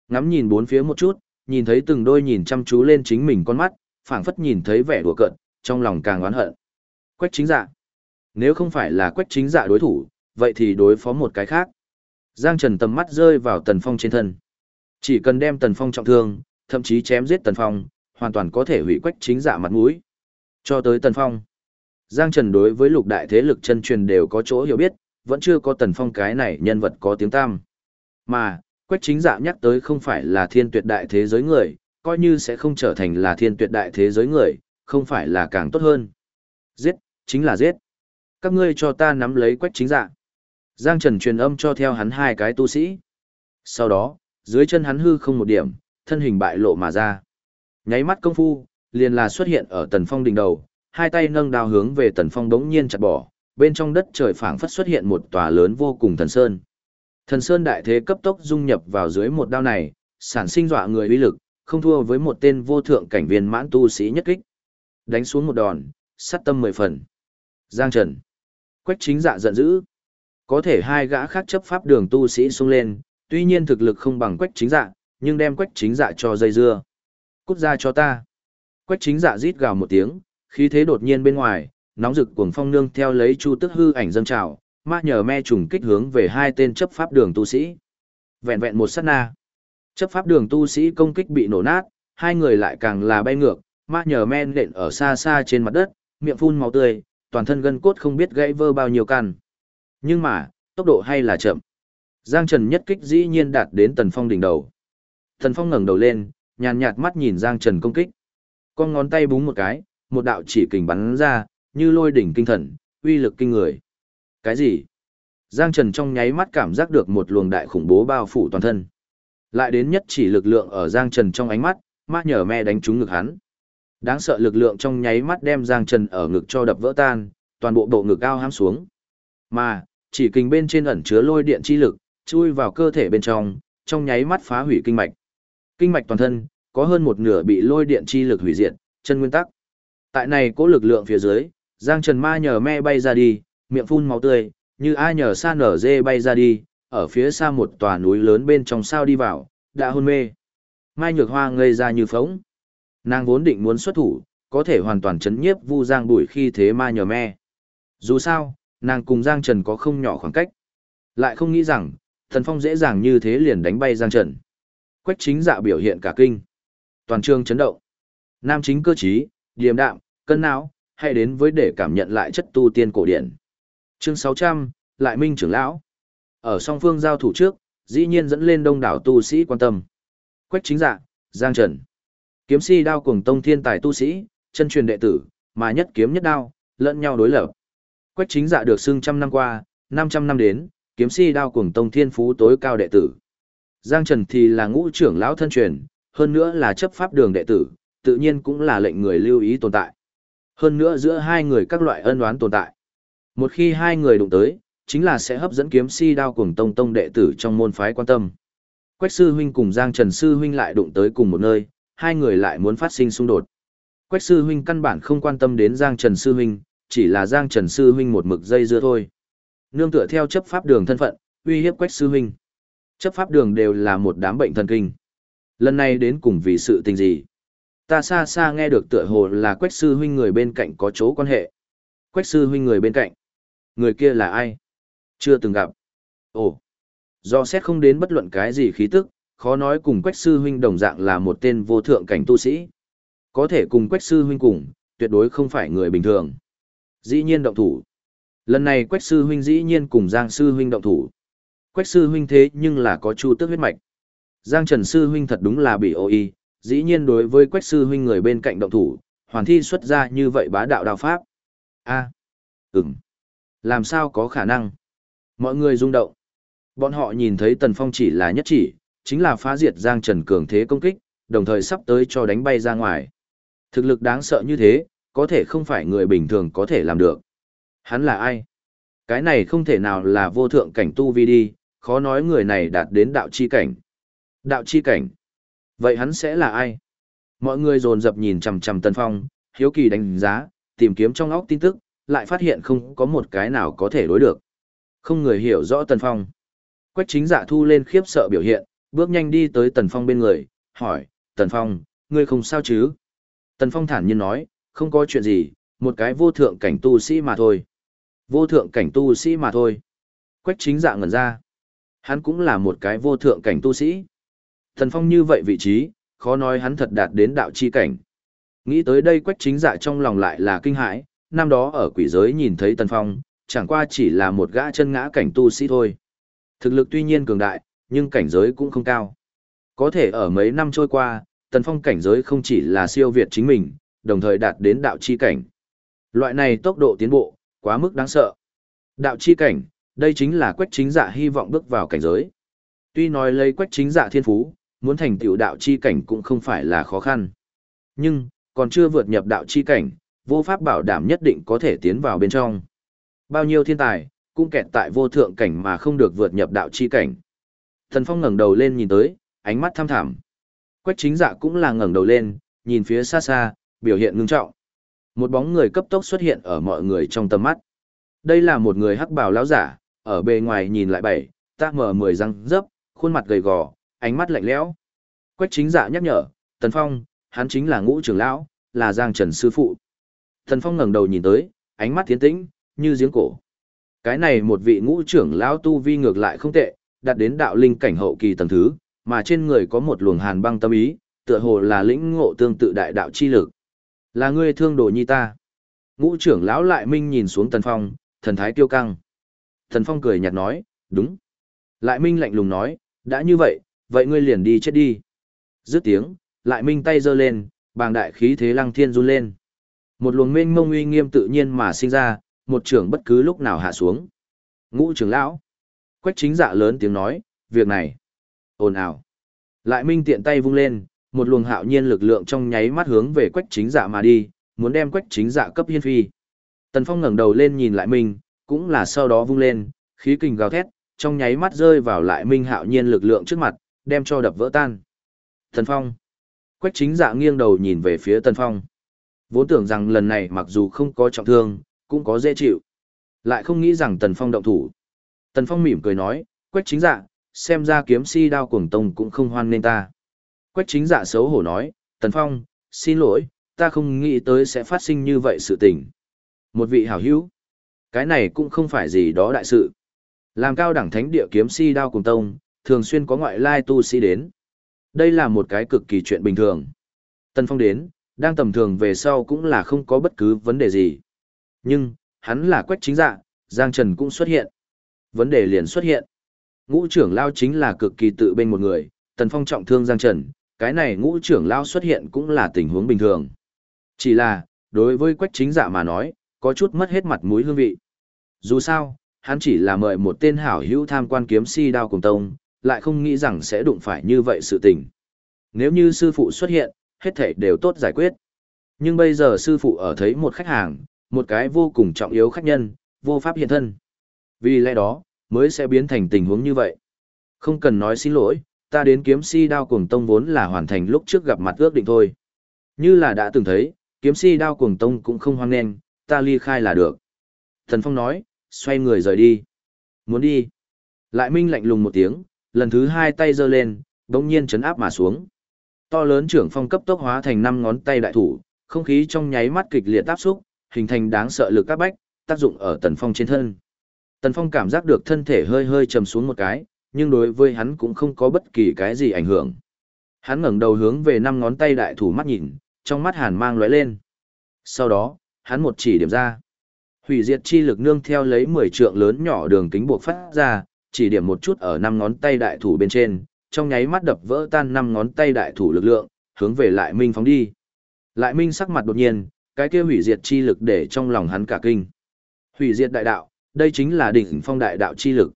Ngắm nhìn bốn phía một chút, nhìn thấy từng đôi nhìn chăm chú lên chính mình con mắt, phảng phất nhìn thấy vẻ đùa cợt, trong lòng càng oán hận. Quách chính dạ. Nếu không phải là quách chính dạ đối thủ, vậy thì đối phó một cái khác. Giang Trần tầm mắt rơi vào Tần Phong trên thân. Chỉ cần đem Tần Phong trọng thương, thậm chí chém giết Tần Phong, hoàn toàn có thể hủy quách chính dạ mặt mũi. Cho tới Tần Phong. Giang Trần đối với lục đại thế lực chân truyền đều có chỗ hiểu biết, vẫn chưa có Tần Phong cái này nhân vật có tiếng tam. Mà, quách chính dạ nhắc tới không phải là thiên tuyệt đại thế giới người, coi như sẽ không trở thành là thiên tuyệt đại thế giới người, không phải là càng tốt hơn. Giết, chính là giết. Các ngươi cho ta nắm lấy quách chính dạ. Giang Trần truyền âm cho theo hắn hai cái tu sĩ. Sau đó, dưới chân hắn hư không một điểm, thân hình bại lộ mà ra. Nháy mắt công phu, liền là xuất hiện ở tần phong đỉnh đầu, hai tay nâng đao hướng về tần phong đống nhiên chặt bỏ, bên trong đất trời phảng phất xuất hiện một tòa lớn vô cùng thần sơn. Thần sơn đại thế cấp tốc dung nhập vào dưới một đao này, sản sinh dọa người uy lực, không thua với một tên vô thượng cảnh viên mãn tu sĩ nhất kích. Đánh xuống một đòn, sát tâm mười phần. Giang Trần. Quách chính dạ giận dữ. Có thể hai gã khác chấp pháp đường tu sĩ xung lên, tuy nhiên thực lực không bằng quách chính dạ, nhưng đem quách chính dạ cho dây dưa. Cút ra cho ta. Quách chính dạ rít gào một tiếng, khí thế đột nhiên bên ngoài, nóng rực cuồng phong nương theo lấy chu tức hư ảnh dâng trào, ma nhờ me trùng kích hướng về hai tên chấp pháp đường tu sĩ. Vẹn vẹn một sát na. Chấp pháp đường tu sĩ công kích bị nổ nát, hai người lại càng là bay ngược, ma nhờ men nện ở xa xa trên mặt đất, miệng phun máu tươi, toàn thân gân cốt không biết gãy vơ bao nhiêu căn. Nhưng mà, tốc độ hay là chậm. Giang Trần nhất kích dĩ nhiên đạt đến Tần Phong đỉnh đầu. Tần Phong ngẩng đầu lên, nhàn nhạt mắt nhìn Giang Trần công kích. Con ngón tay búng một cái, một đạo chỉ kình bắn ra, như lôi đỉnh kinh thần, uy lực kinh người. Cái gì? Giang Trần trong nháy mắt cảm giác được một luồng đại khủng bố bao phủ toàn thân. Lại đến nhất chỉ lực lượng ở Giang Trần trong ánh mắt, ma nhờ me đánh trúng ngực hắn. Đáng sợ lực lượng trong nháy mắt đem Giang Trần ở ngực cho đập vỡ tan, toàn bộ bộ ngực cao hám xuống. Mà, chỉ kình bên trên ẩn chứa lôi điện chi lực, chui vào cơ thể bên trong, trong nháy mắt phá hủy kinh mạch. Kinh mạch toàn thân, có hơn một nửa bị lôi điện chi lực hủy diệt, chân nguyên tắc. Tại này có lực lượng phía dưới, Giang Trần Ma nhờ me bay ra đi, miệng phun máu tươi, như ai nhờ sa nở dê bay ra đi, ở phía xa một tòa núi lớn bên trong sao đi vào, đã hôn mê. Mai Nhược Hoa ngây ra như phóng. Nàng vốn định muốn xuất thủ, có thể hoàn toàn chấn nhiếp Vu Giang Bùi khi thế ma nhờ me. Dù sao, nàng cùng Giang Trần có không nhỏ khoảng cách. Lại không nghĩ rằng, Thần Phong dễ dàng như thế liền đánh bay Giang Trần. Quách chính dạ biểu hiện cả kinh. Toàn trường chấn động. Nam chính cơ trí, điềm đạm, cân não, hay đến với để cảm nhận lại chất tu tiên cổ điển. Chương 600, lại minh trưởng lão. Ở song phương giao thủ trước, dĩ nhiên dẫn lên đông đảo tu sĩ quan tâm. Quách chính dạ, Giang Trần. Kiếm si đao cùng tông thiên tài tu sĩ, chân truyền đệ tử, mà nhất kiếm nhất đao, lẫn nhau đối lập. Quách chính dạ được xưng trăm năm qua, 500 năm đến, kiếm si đao cùng tông thiên phú tối cao đệ tử. Giang Trần thì là ngũ trưởng lão thân truyền, hơn nữa là chấp pháp đường đệ tử, tự nhiên cũng là lệnh người lưu ý tồn tại. Hơn nữa giữa hai người các loại ân oán tồn tại. Một khi hai người đụng tới, chính là sẽ hấp dẫn kiếm si đao cùng tông tông đệ tử trong môn phái quan tâm. Quách sư huynh cùng Giang Trần sư huynh lại đụng tới cùng một nơi, hai người lại muốn phát sinh xung đột. Quách sư huynh căn bản không quan tâm đến Giang Trần sư huynh, chỉ là Giang Trần sư huynh một mực dây dưa thôi. Nương tựa theo chấp pháp đường thân phận, uy hiếp Quách sư huynh. Chấp pháp đường đều là một đám bệnh thần kinh. Lần này đến cùng vì sự tình gì? Ta xa xa nghe được tựa hồ là Quách sư huynh người bên cạnh có chỗ quan hệ. Quách sư huynh người bên cạnh. Người kia là ai? Chưa từng gặp. Ồ. Do xét không đến bất luận cái gì khí tức, khó nói cùng Quách sư huynh đồng dạng là một tên vô thượng cảnh tu sĩ. Có thể cùng Quách sư huynh cùng, tuyệt đối không phải người bình thường. Dĩ nhiên động thủ. Lần này Quách sư huynh dĩ nhiên cùng Giang sư huynh động thủ. Quách sư huynh thế nhưng là có chu tước huyết mạch. Giang Trần sư huynh thật đúng là bị ô y, dĩ nhiên đối với Quách sư huynh người bên cạnh động thủ, hoàn thi xuất ra như vậy bá đạo đạo pháp. A. À, ừm. Làm sao có khả năng? Mọi người rung động. Bọn họ nhìn thấy Tần Phong chỉ là nhất chỉ, chính là phá diệt Giang Trần cường thế công kích, đồng thời sắp tới cho đánh bay ra ngoài. Thực lực đáng sợ như thế, có thể không phải người bình thường có thể làm được. Hắn là ai? Cái này không thể nào là vô thượng cảnh tu vi đi, khó nói người này đạt đến đạo chi cảnh. Đạo chi cảnh. Vậy hắn sẽ là ai? Mọi người dồn dập nhìn chằm chằm Tần Phong, hiếu kỳ đánh giá, tìm kiếm trong óc tin tức, lại phát hiện không có một cái nào có thể đối được. Không người hiểu rõ Tần Phong. Quách chính giả thu lên khiếp sợ biểu hiện, bước nhanh đi tới Tần Phong bên người, hỏi, Tần Phong, ngươi không sao chứ? Tần Phong thản nhiên nói, không có chuyện gì, một cái vô thượng cảnh tu sĩ mà thôi. Vô thượng cảnh tu sĩ mà thôi. Quách chính dạ ngẩn ra. Hắn cũng là một cái vô thượng cảnh tu sĩ. Thần Phong như vậy vị trí, khó nói hắn thật đạt đến đạo chi cảnh. Nghĩ tới đây quách chính dạ trong lòng lại là kinh hãi, năm đó ở quỷ giới nhìn thấy Tần Phong, chẳng qua chỉ là một gã chân ngã cảnh tu sĩ thôi. Thực lực tuy nhiên cường đại, nhưng cảnh giới cũng không cao. Có thể ở mấy năm trôi qua, Tần Phong cảnh giới không chỉ là siêu việt chính mình, đồng thời đạt đến đạo chi cảnh. Loại này tốc độ tiến bộ, quá mức đáng sợ. Đạo chi cảnh, đây chính là quách chính dạ hy vọng bước vào cảnh giới. Tuy nói lấy quách chính dạ thiên phú, muốn thành tựu đạo chi cảnh cũng không phải là khó khăn. Nhưng, còn chưa vượt nhập đạo chi cảnh, vô pháp bảo đảm nhất định có thể tiến vào bên trong. Bao nhiêu thiên tài, cũng kẹt tại vô thượng cảnh mà không được vượt nhập đạo chi cảnh. Thần Phong ngẩng đầu lên nhìn tới, ánh mắt tham thẳm. Quách chính dạ cũng là ngẩng đầu lên, nhìn phía xa xa, biểu hiện ngưng trọng. Một bóng người cấp tốc xuất hiện ở mọi người trong tầm mắt. Đây là một người hắc bào lão giả, ở bề ngoài nhìn lại bảy, tác mở mười răng dấp, khuôn mặt gầy gò, ánh mắt lạnh lẽo. Quách chính dạ nhắc nhở, Tần Phong, hắn chính là ngũ trưởng lão, là Giang Trần sư phụ. Tần Phong ngẩng đầu nhìn tới, ánh mắt tiến tĩnh, như giếng cổ. Cái này một vị ngũ trưởng lão tu vi ngược lại không tệ, đạt đến đạo linh cảnh hậu kỳ tầng thứ, mà trên người có một luồng hàn băng tâm ý, tựa hồ là lĩnh ngộ tương tự đại đạo chi lực. Là ngươi thương đồ nhi ta. Ngũ trưởng lão lại minh nhìn xuống Tần Phong, thần thái kiêu căng. Tần Phong cười nhạt nói, đúng. Lại minh lạnh lùng nói, đã như vậy, vậy ngươi liền đi chết đi. Dứt tiếng, lại minh tay giơ lên, bàng đại khí thế lăng thiên run lên. Một luồng mênh mông uy nghiêm tự nhiên mà sinh ra, một trưởng bất cứ lúc nào hạ xuống. Ngũ trưởng lão. Quách chính dạ lớn tiếng nói, việc này. ồn ào. Lại minh tiện tay vung lên, một luồng hạo nhiên lực lượng trong nháy mắt hướng về quách chính dạ mà đi, muốn đem quách chính dạ cấp hiên phi. Tần Phong ngẩng đầu lên nhìn lại minh, cũng là sau đó vung lên, khí kình gào thét, trong nháy mắt rơi vào lại minh hạo nhiên lực lượng trước mặt, đem cho đập vỡ tan. Tần Phong. Quách chính dạ nghiêng đầu nhìn về phía Tần Phong. Vốn tưởng rằng lần này mặc dù không có trọng thương, cũng có dễ chịu. Lại không nghĩ rằng Tần Phong động thủ. Tần Phong mỉm cười nói, Quách chính dạ, xem ra kiếm si đao cuồng tông cũng không hoan nên ta. Quách chính dạ xấu hổ nói, Tần Phong, xin lỗi, ta không nghĩ tới sẽ phát sinh như vậy sự tình. Một vị hảo hữu, cái này cũng không phải gì đó đại sự. Làm cao đẳng thánh địa kiếm si đao cùng tông, thường xuyên có ngoại lai tu sĩ đến. Đây là một cái cực kỳ chuyện bình thường. Tần Phong đến, đang tầm thường về sau cũng là không có bất cứ vấn đề gì. Nhưng, hắn là quách chính dạ, Giang Trần cũng xuất hiện. Vấn đề liền xuất hiện. Ngũ trưởng lao chính là cực kỳ tự bên một người, Tần Phong trọng thương Giang Trần, cái này ngũ trưởng lao xuất hiện cũng là tình huống bình thường. Chỉ là, đối với quách chính dạ mà nói, có chút mất hết mặt mũi hương vị. Dù sao, hắn chỉ là mời một tên hảo hữu tham quan kiếm si đao cùng tông, lại không nghĩ rằng sẽ đụng phải như vậy sự tình. Nếu như sư phụ xuất hiện, hết thảy đều tốt giải quyết. Nhưng bây giờ sư phụ ở thấy một khách hàng, một cái vô cùng trọng yếu khách nhân, vô pháp hiện thân. Vì lẽ đó, mới sẽ biến thành tình huống như vậy. Không cần nói xin lỗi, ta đến kiếm si đao cuồng tông vốn là hoàn thành lúc trước gặp mặt ước định thôi. Như là đã từng thấy, kiếm si đao cuồng tông cũng không hoang nên, ta ly khai là được. Thần Phong nói, xoay người rời đi. Muốn đi. Lại minh lạnh lùng một tiếng, lần thứ hai tay giơ lên, đống nhiên chấn áp mà xuống. To lớn trưởng phong cấp tốc hóa thành năm ngón tay đại thủ, không khí trong nháy mắt kịch liệt áp xúc, hình thành đáng sợ lực các bách, tác dụng ở Tần Phong trên thân. Tần Phong cảm giác được thân thể hơi hơi trầm xuống một cái, nhưng đối với hắn cũng không có bất kỳ cái gì ảnh hưởng. Hắn ngẩng đầu hướng về năm ngón tay đại thủ mắt nhìn, trong mắt hàn mang lóe lên. Sau đó, hắn một chỉ điểm ra. Hủy diệt chi lực nương theo lấy 10 trượng lớn nhỏ đường kính buộc phát ra, chỉ điểm một chút ở năm ngón tay đại thủ bên trên, trong nháy mắt đập vỡ tan năm ngón tay đại thủ lực lượng, hướng về lại minh phóng đi. Lại minh sắc mặt đột nhiên, cái kia hủy diệt chi lực để trong lòng hắn cả kinh. Hủy diệt đại đạo, đây chính là đỉnh phong đại đạo chi lực.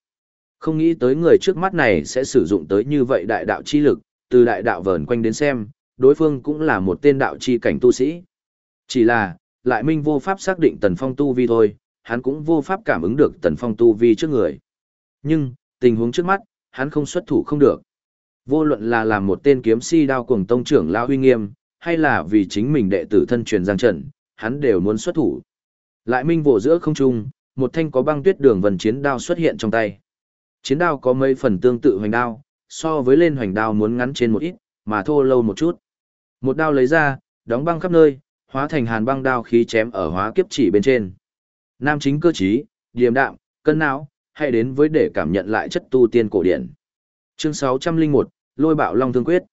Không nghĩ tới người trước mắt này sẽ sử dụng tới như vậy đại đạo chi lực, từ đại đạo vờn quanh đến xem, đối phương cũng là một tên đạo chi cảnh tu sĩ. Chỉ là, lại minh vô pháp xác định tần phong tu vi thôi, hắn cũng vô pháp cảm ứng được tần phong tu vi trước người. Nhưng, tình huống trước mắt, hắn không xuất thủ không được. Vô luận là làm một tên kiếm si đao cùng tông trưởng lao huy nghiêm, hay là vì chính mình đệ tử thân truyền giang trần, hắn đều muốn xuất thủ. Lại minh vỗ giữa không trung, một thanh có băng tuyết đường vần chiến đao xuất hiện trong tay. Chiến đao có mấy phần tương tự hoành đao, so với lên hoành đao muốn ngắn trên một ít, mà thô lâu một chút. Một đao lấy ra, đóng băng khắp nơi, hóa thành hàn băng đao khí chém ở hóa kiếp chỉ bên trên. Nam chính cơ trí, điềm đạm, cân não, hãy đến với để cảm nhận lại chất tu tiên cổ điển. Chương 601, Lôi bạo long thương quyết.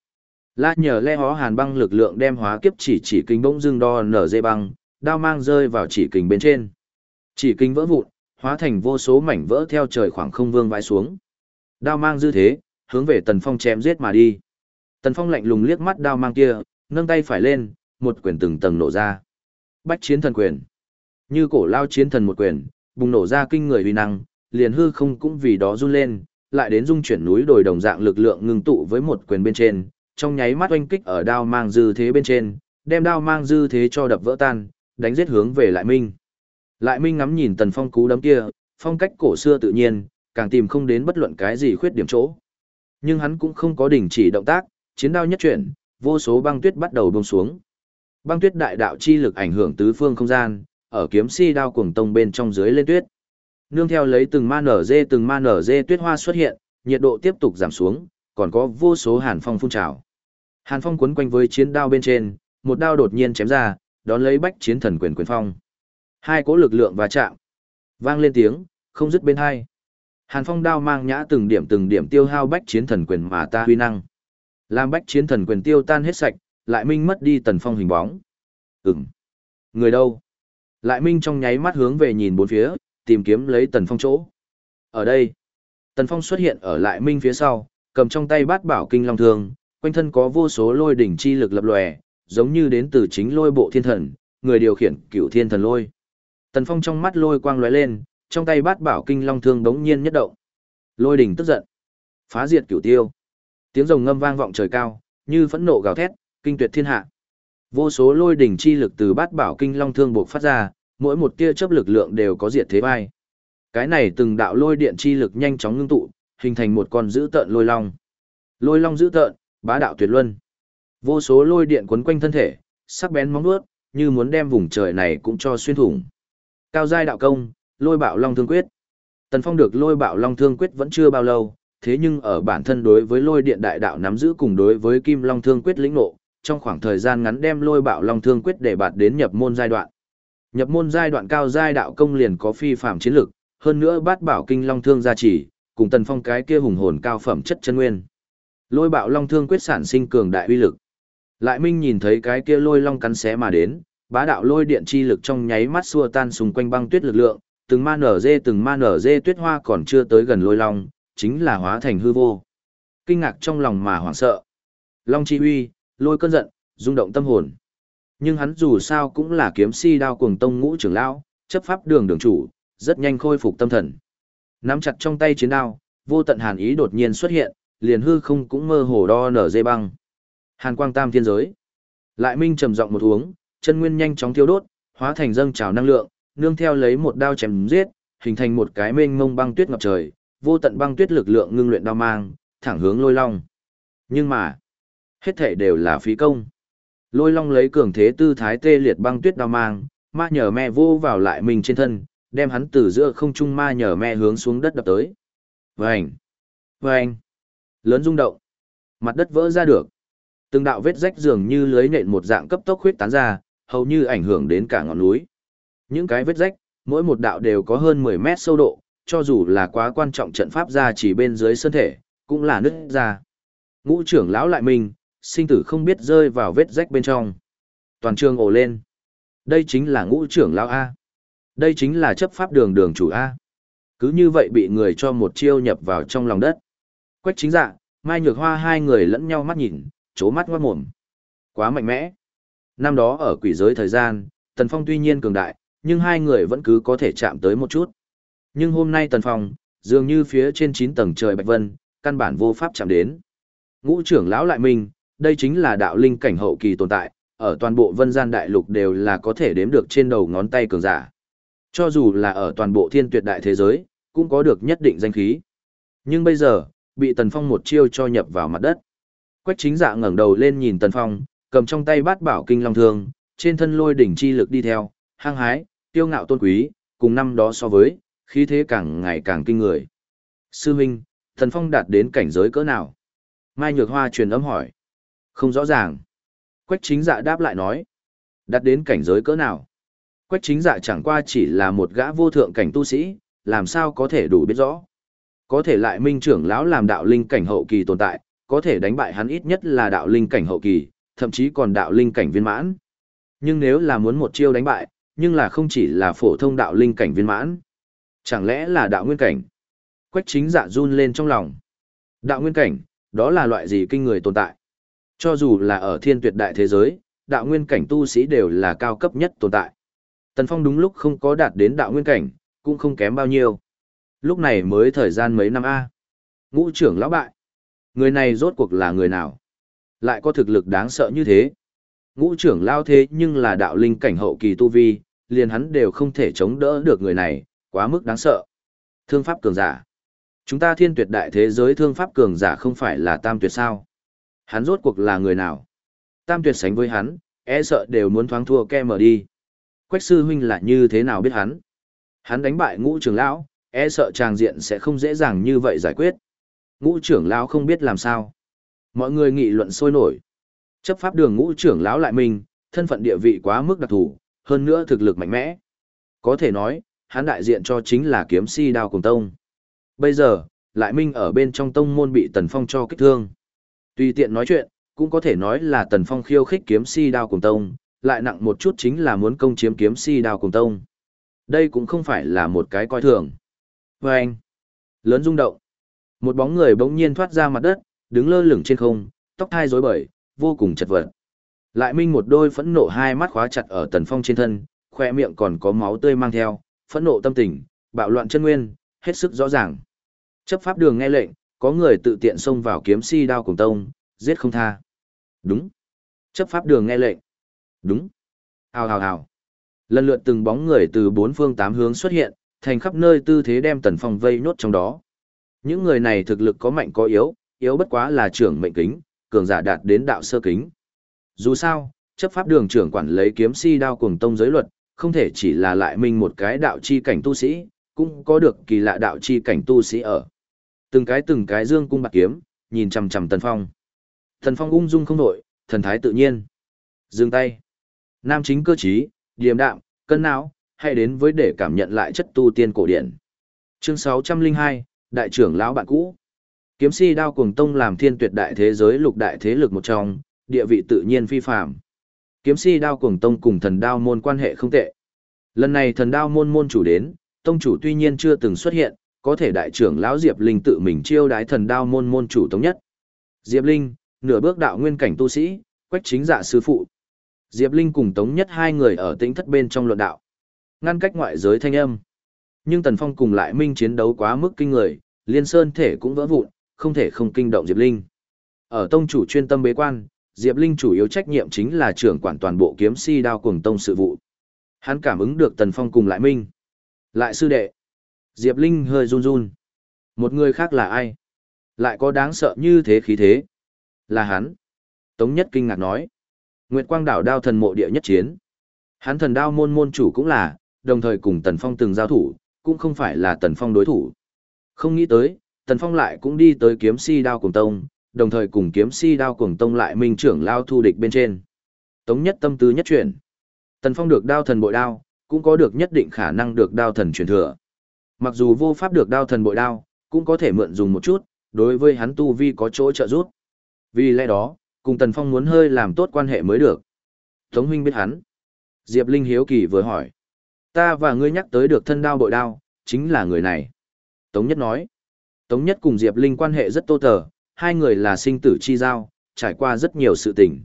La nhờ le hó hàn băng lực lượng đem hóa kiếp chỉ chỉ kinh bỗng dưng đo nở dây băng, đao mang rơi vào chỉ kinh bên trên. Chỉ kinh vỡ vụn, hóa thành vô số mảnh vỡ theo trời khoảng không vương vãi xuống. Đao mang dư thế, hướng về Tần Phong chém giết mà đi. Tần Phong lạnh lùng liếc mắt đao mang kia, nâng tay phải lên, một quyền từng tầng nổ ra. Bách chiến thần quyền. Như cổ lao chiến thần một quyền, bùng nổ ra kinh người uy năng, liền hư không cũng vì đó run lên, lại đến dung chuyển núi đồi đồng dạng lực lượng ngưng tụ với một quyền bên trên, trong nháy mắt oanh kích ở đao mang dư thế bên trên, đem đao mang dư thế cho đập vỡ tan, đánh giết hướng về Lại Minh. Lại Minh ngắm nhìn Tần Phong cú đấm kia, phong cách cổ xưa tự nhiên, càng tìm không đến bất luận cái gì khuyết điểm chỗ. Nhưng hắn cũng không có đình chỉ động tác, chiến đao nhất chuyển, vô số băng tuyết bắt đầu buông xuống. Băng tuyết đại đạo chi lực ảnh hưởng tứ phương không gian, ở kiếm si đao cuồng tông bên trong dưới lên tuyết. Nương theo lấy từng ma nở dê từng ma nở dê tuyết hoa xuất hiện, nhiệt độ tiếp tục giảm xuống, còn có vô số hàn phong phun trào. Hàn phong cuốn quanh với chiến đao bên trên, một đao đột nhiên chém ra, đón lấy bách chiến thần quyền quyền phong. Hai cỗ lực lượng va chạm, vang lên tiếng, không dứt bên hai. Hàn phong đao mang nhã từng điểm từng điểm tiêu hao bách chiến thần quyền mà ta huy năng. Làm bách chiến thần quyền tiêu tan hết sạch, lại minh mất đi tần phong hình bóng. Ừm. Người đâu? Lại minh trong nháy mắt hướng về nhìn bốn phía, tìm kiếm lấy tần phong chỗ. Ở đây, tần phong xuất hiện ở lại minh phía sau, cầm trong tay bát bảo kinh long thương, quanh thân có vô số lôi đỉnh chi lực lập lòe, giống như đến từ chính lôi bộ thiên thần, người điều khiển cựu thiên thần lôi. Tần phong trong mắt lôi quang lóe lên, trong tay bát bảo kinh long thương đống nhiên nhất động. Lôi đỉnh tức giận, phá diệt cửu tiêu. Tiếng rồng ngâm vang vọng trời cao, như phẫn nộ gào thét, kinh tuyệt thiên hạ. Vô số lôi đỉnh chi lực từ bát bảo kinh long thương bộc phát ra, mỗi một tia chớp lực lượng đều có diệt thế vai. Cái này từng đạo lôi điện chi lực nhanh chóng ngưng tụ, hình thành một con dữ tợn lôi long. Lôi long dữ tợn, bá đạo tuyệt luân. Vô số lôi điện quấn quanh thân thể, sắc bén móng vuốt, như muốn đem vùng trời này cũng cho xuyên thủng. Cao giai đạo công, lôi bạo long thương quyết. Tần Phong được lôi bạo long thương quyết vẫn chưa bao lâu, thế nhưng ở bản thân đối với lôi điện đại đạo nắm giữ cùng đối với kim long thương quyết lĩnh ngộ, trong khoảng thời gian ngắn đem lôi bạo long thương quyết để bạt đến nhập môn giai đoạn. Nhập môn giai đoạn cao giai đạo công liền có phi phạm chiến lực, hơn nữa bát bảo kinh long thương gia trì, cùng tần phong cái kia hùng hồn cao phẩm chất chân nguyên. Lôi bạo long thương quyết sản sinh cường đại uy lực. Lại Minh nhìn thấy cái kia lôi long cắn xé mà đến, bá đạo lôi điện chi lực trong nháy mắt xua tan xung quanh băng tuyết lực lượng, từng ma nở dê từng ma nở dê tuyết hoa còn chưa tới gần lôi long, chính là hóa thành hư vô. Kinh ngạc trong lòng mà hoảng sợ. Long chi uy, lôi cơn giận, rung động tâm hồn. Nhưng hắn dù sao cũng là kiếm si đao cuồng tông ngũ trưởng lão, chấp pháp đường đường chủ, rất nhanh khôi phục tâm thần. Nắm chặt trong tay chiến đao, vô tận hàn ý đột nhiên xuất hiện, liền hư không cũng mơ hồ đo nở dây băng. Hàn quang tam thiên giới. Lại minh trầm giọng một uống, chân nguyên nhanh chóng thiêu đốt, hóa thành dâng trào năng lượng, nương theo lấy một đao chém giết, hình thành một cái mênh mông băng tuyết ngập trời, vô tận băng tuyết lực lượng ngưng luyện đao mang, thẳng hướng lôi long. Nhưng mà, hết thể đều là phí công. Lôi long lấy cường thế tư thái tê liệt băng tuyết đao mang, ma nhờ mẹ vô vào lại mình trên thân, đem hắn từ giữa không trung ma nhờ mẹ hướng xuống đất đập tới. Vành! Vành! Lớn rung động. Mặt đất vỡ ra được. Từng đạo vết rách dường như lưới nện một dạng cấp tốc huyết tán ra, hầu như ảnh hưởng đến cả ngọn núi. Những cái vết rách, mỗi một đạo đều có hơn 10 mét sâu độ, cho dù là quá quan trọng trận pháp ra chỉ bên dưới sơn thể, cũng là nứt ra. Ngũ trưởng lão lại mình, sinh tử không biết rơi vào vết rách bên trong. Toàn trường ồ lên. Đây chính là ngũ trưởng lão A. Đây chính là chấp pháp đường đường chủ A. Cứ như vậy bị người cho một chiêu nhập vào trong lòng đất. Quách chính dạ, Mai Nhược Hoa hai người lẫn nhau mắt nhìn, chố mắt ngoát mồm. Quá mạnh mẽ. Năm đó ở quỷ giới thời gian, Tần Phong tuy nhiên cường đại, nhưng hai người vẫn cứ có thể chạm tới một chút. Nhưng hôm nay Tần Phong, dường như phía trên 9 tầng trời Bạch Vân, căn bản vô pháp chạm đến. Ngũ trưởng lão lại mình, đây chính là đạo linh cảnh hậu kỳ tồn tại, ở toàn bộ vân gian đại lục đều là có thể đếm được trên đầu ngón tay cường giả. Cho dù là ở toàn bộ thiên tuyệt đại thế giới, cũng có được nhất định danh khí. Nhưng bây giờ, bị Tần Phong một chiêu cho nhập vào mặt đất. Quách chính dạ ngẩng đầu lên nhìn Tần Phong, cầm trong tay bát bảo kinh long thương, trên thân lôi đỉnh chi lực đi theo, hăng hái, tiêu ngạo tôn quý, cùng năm đó so với, khí thế càng ngày càng kinh người. Sư huynh, Thần Phong đạt đến cảnh giới cỡ nào? Mai Nhược Hoa truyền âm hỏi. Không rõ ràng. Quách chính dạ đáp lại nói. Đạt đến cảnh giới cỡ nào? Quách chính dạ chẳng qua chỉ là một gã vô thượng cảnh tu sĩ, làm sao có thể đủ biết rõ. Có thể lại minh trưởng lão làm đạo linh cảnh hậu kỳ tồn tại, có thể đánh bại hắn ít nhất là đạo linh cảnh hậu kỳ, thậm chí còn đạo linh cảnh viên mãn. Nhưng nếu là muốn một chiêu đánh bại, nhưng là không chỉ là phổ thông đạo linh cảnh viên mãn. Chẳng lẽ là đạo nguyên cảnh? Quách chính dạ run lên trong lòng. Đạo nguyên cảnh, đó là loại gì kinh người tồn tại? Cho dù là ở thiên tuyệt đại thế giới, đạo nguyên cảnh tu sĩ đều là cao cấp nhất tồn tại. Tần Phong đúng lúc không có đạt đến đạo nguyên cảnh, cũng không kém bao nhiêu. Lúc này mới thời gian mấy năm A. Ngũ trưởng lão bại. Người này rốt cuộc là người nào? Lại có thực lực đáng sợ như thế. Ngũ trưởng lao thế nhưng là đạo linh cảnh hậu kỳ tu vi, liền hắn đều không thể chống đỡ được người này, quá mức đáng sợ. Thương pháp cường giả. Chúng ta thiên tuyệt đại thế giới thương pháp cường giả không phải là tam tuyệt sao. Hắn rốt cuộc là người nào? Tam tuyệt sánh với hắn, e sợ đều muốn thoáng thua ke mở đi. Quách sư huynh là như thế nào biết hắn? Hắn đánh bại ngũ trưởng lão, e sợ tràng diện sẽ không dễ dàng như vậy giải quyết. Ngũ trưởng lão không biết làm sao. Mọi người nghị luận sôi nổi. Chấp pháp đường ngũ trưởng lão lại mình, thân phận địa vị quá mức đặc thù, hơn nữa thực lực mạnh mẽ. Có thể nói, hắn đại diện cho chính là kiếm si đao cùng tông. Bây giờ, lại minh ở bên trong tông môn bị tần phong cho kích thương. Tùy tiện nói chuyện, cũng có thể nói là tần phong khiêu khích kiếm si đao cùng tông, lại nặng một chút chính là muốn công chiếm kiếm si đao cùng tông. Đây cũng không phải là một cái coi thường. Và anh, lớn rung động. Một bóng người bỗng nhiên thoát ra mặt đất, đứng lơ lửng trên không, tóc thai rối bời, vô cùng chật vật. Lại minh một đôi phẫn nộ hai mắt khóa chặt ở tần phong trên thân, khoe miệng còn có máu tươi mang theo, phẫn nộ tâm tình, bạo loạn chân nguyên, hết sức rõ ràng. Chấp pháp đường nghe lệnh, có người tự tiện xông vào kiếm si đao cùng tông, giết không tha. Đúng. Chấp pháp đường nghe lệnh. Đúng. Hào hào hào. Lần lượt từng bóng người từ bốn phương tám hướng xuất hiện, thành khắp nơi tư thế đem tần phong vây nốt trong đó. Những người này thực lực có mạnh có yếu, yếu bất quá là trưởng mệnh kính, cường giả đạt đến đạo sơ kính. Dù sao, chấp pháp đường trưởng quản lấy kiếm si đao cùng tông giới luật, không thể chỉ là lại minh một cái đạo chi cảnh tu sĩ, cũng có được kỳ lạ đạo chi cảnh tu sĩ ở. Từng cái từng cái dương cung bạc kiếm, nhìn chằm chằm Tần Phong. Tần Phong ung dung không đổi, thần thái tự nhiên. dương tay. Nam chính cơ trí, điềm đạm, cân não, hãy đến với để cảm nhận lại chất tu tiên cổ điển. Chương 602, Đại trưởng lão bạn cũ. Kiếm si đao cuồng tông làm thiên tuyệt đại thế giới lục đại thế lực một trong, địa vị tự nhiên phi phạm. Kiếm si đao cuồng tông cùng thần đao môn quan hệ không tệ. Lần này thần đao môn môn chủ đến, tông chủ tuy nhiên chưa từng xuất hiện, có thể đại trưởng lão Diệp Linh tự mình chiêu đái thần đao môn môn chủ thống nhất. Diệp Linh, nửa bước đạo nguyên cảnh tu sĩ, quách chính dạ sư phụ. Diệp Linh cùng tống nhất hai người ở tĩnh thất bên trong luận đạo. Ngăn cách ngoại giới thanh âm. Nhưng Tần Phong cùng lại minh chiến đấu quá mức kinh người, liên sơn thể cũng vỡ vụn, không thể không kinh động Diệp Linh. Ở tông chủ chuyên tâm bế quan, Diệp Linh chủ yếu trách nhiệm chính là trưởng quản toàn bộ kiếm si đao cùng tông sự vụ. Hắn cảm ứng được Tần Phong cùng lại minh. Lại sư đệ. Diệp Linh hơi run run. Một người khác là ai? Lại có đáng sợ như thế khí thế? Là hắn. Tống Nhất kinh ngạc nói. Nguyệt Quang đảo đao thần mộ địa nhất chiến. Hắn thần đao môn môn chủ cũng là, đồng thời cùng Tần Phong từng giao thủ, cũng không phải là Tần Phong đối thủ. Không nghĩ tới, Tần Phong lại cũng đi tới kiếm si đao cùng tông, đồng thời cùng kiếm si đao cùng tông lại minh trưởng lao thu địch bên trên. Tống nhất tâm tư nhất chuyển. Tần Phong được đao thần bội đao, cũng có được nhất định khả năng được đao thần truyền thừa. Mặc dù vô pháp được đao thần bội đao, cũng có thể mượn dùng một chút, đối với hắn tu vi có chỗ trợ giúp. Vì lẽ đó, cùng Tần Phong muốn hơi làm tốt quan hệ mới được. Tống huynh biết hắn. Diệp Linh hiếu kỳ vừa hỏi. Ta và ngươi nhắc tới được thân đao bội đao, chính là người này. Tống Nhất nói. Tống Nhất cùng Diệp Linh quan hệ rất tô tờ, hai người là sinh tử chi giao, trải qua rất nhiều sự tình.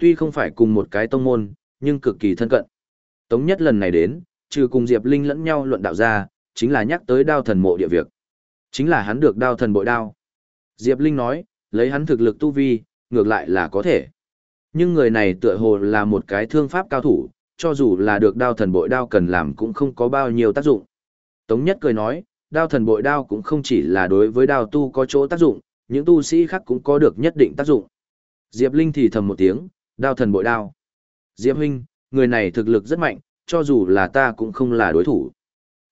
Tuy không phải cùng một cái tông môn, nhưng cực kỳ thân cận. Tống Nhất lần này đến, trừ cùng Diệp Linh lẫn nhau luận đạo ra, chính là nhắc tới đao thần mộ địa việc. Chính là hắn được đao thần bội đao. Diệp Linh nói, lấy hắn thực lực tu vi, ngược lại là có thể. Nhưng người này tựa hồ là một cái thương pháp cao thủ, cho dù là được đao thần bội đao cần làm cũng không có bao nhiêu tác dụng. Tống Nhất cười nói, đao thần bội đao cũng không chỉ là đối với đao tu có chỗ tác dụng, những tu sĩ khác cũng có được nhất định tác dụng. Diệp Linh thì thầm một tiếng, đao thần bội đao. Diệp huynh, người này thực lực rất mạnh, cho dù là ta cũng không là đối thủ.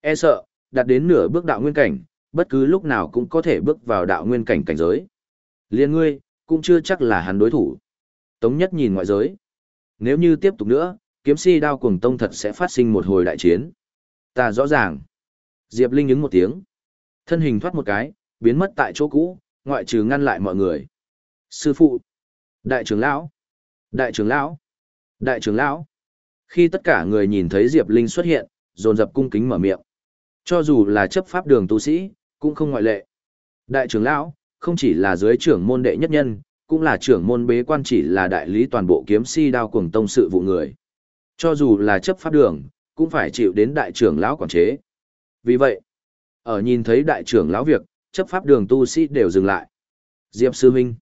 E sợ, đạt đến nửa bước đạo nguyên cảnh, bất cứ lúc nào cũng có thể bước vào đạo nguyên cảnh cảnh giới. Liên ngươi, cũng chưa chắc là hắn đối thủ. Tống nhất nhìn ngoại giới. Nếu như tiếp tục nữa, kiếm si đao cuồng tông thật sẽ phát sinh một hồi đại chiến. Ta rõ ràng. Diệp Linh ứng một tiếng. Thân hình thoát một cái, biến mất tại chỗ cũ, ngoại trừ ngăn lại mọi người. Sư phụ. Đại trưởng lão. Đại trưởng lão. Đại trưởng lão. Khi tất cả người nhìn thấy Diệp Linh xuất hiện, dồn dập cung kính mở miệng. Cho dù là chấp pháp đường tu sĩ, cũng không ngoại lệ. Đại trưởng lão, không chỉ là dưới trưởng môn đệ nhất nhân, cũng là trưởng môn bế quan chỉ là đại lý toàn bộ kiếm si đao cuồng tông sự vụ người. Cho dù là chấp pháp đường, cũng phải chịu đến đại trưởng lão quản chế. Vì vậy, ở nhìn thấy đại trưởng lão việc, chấp pháp đường tu sĩ đều dừng lại. Diệp sư minh.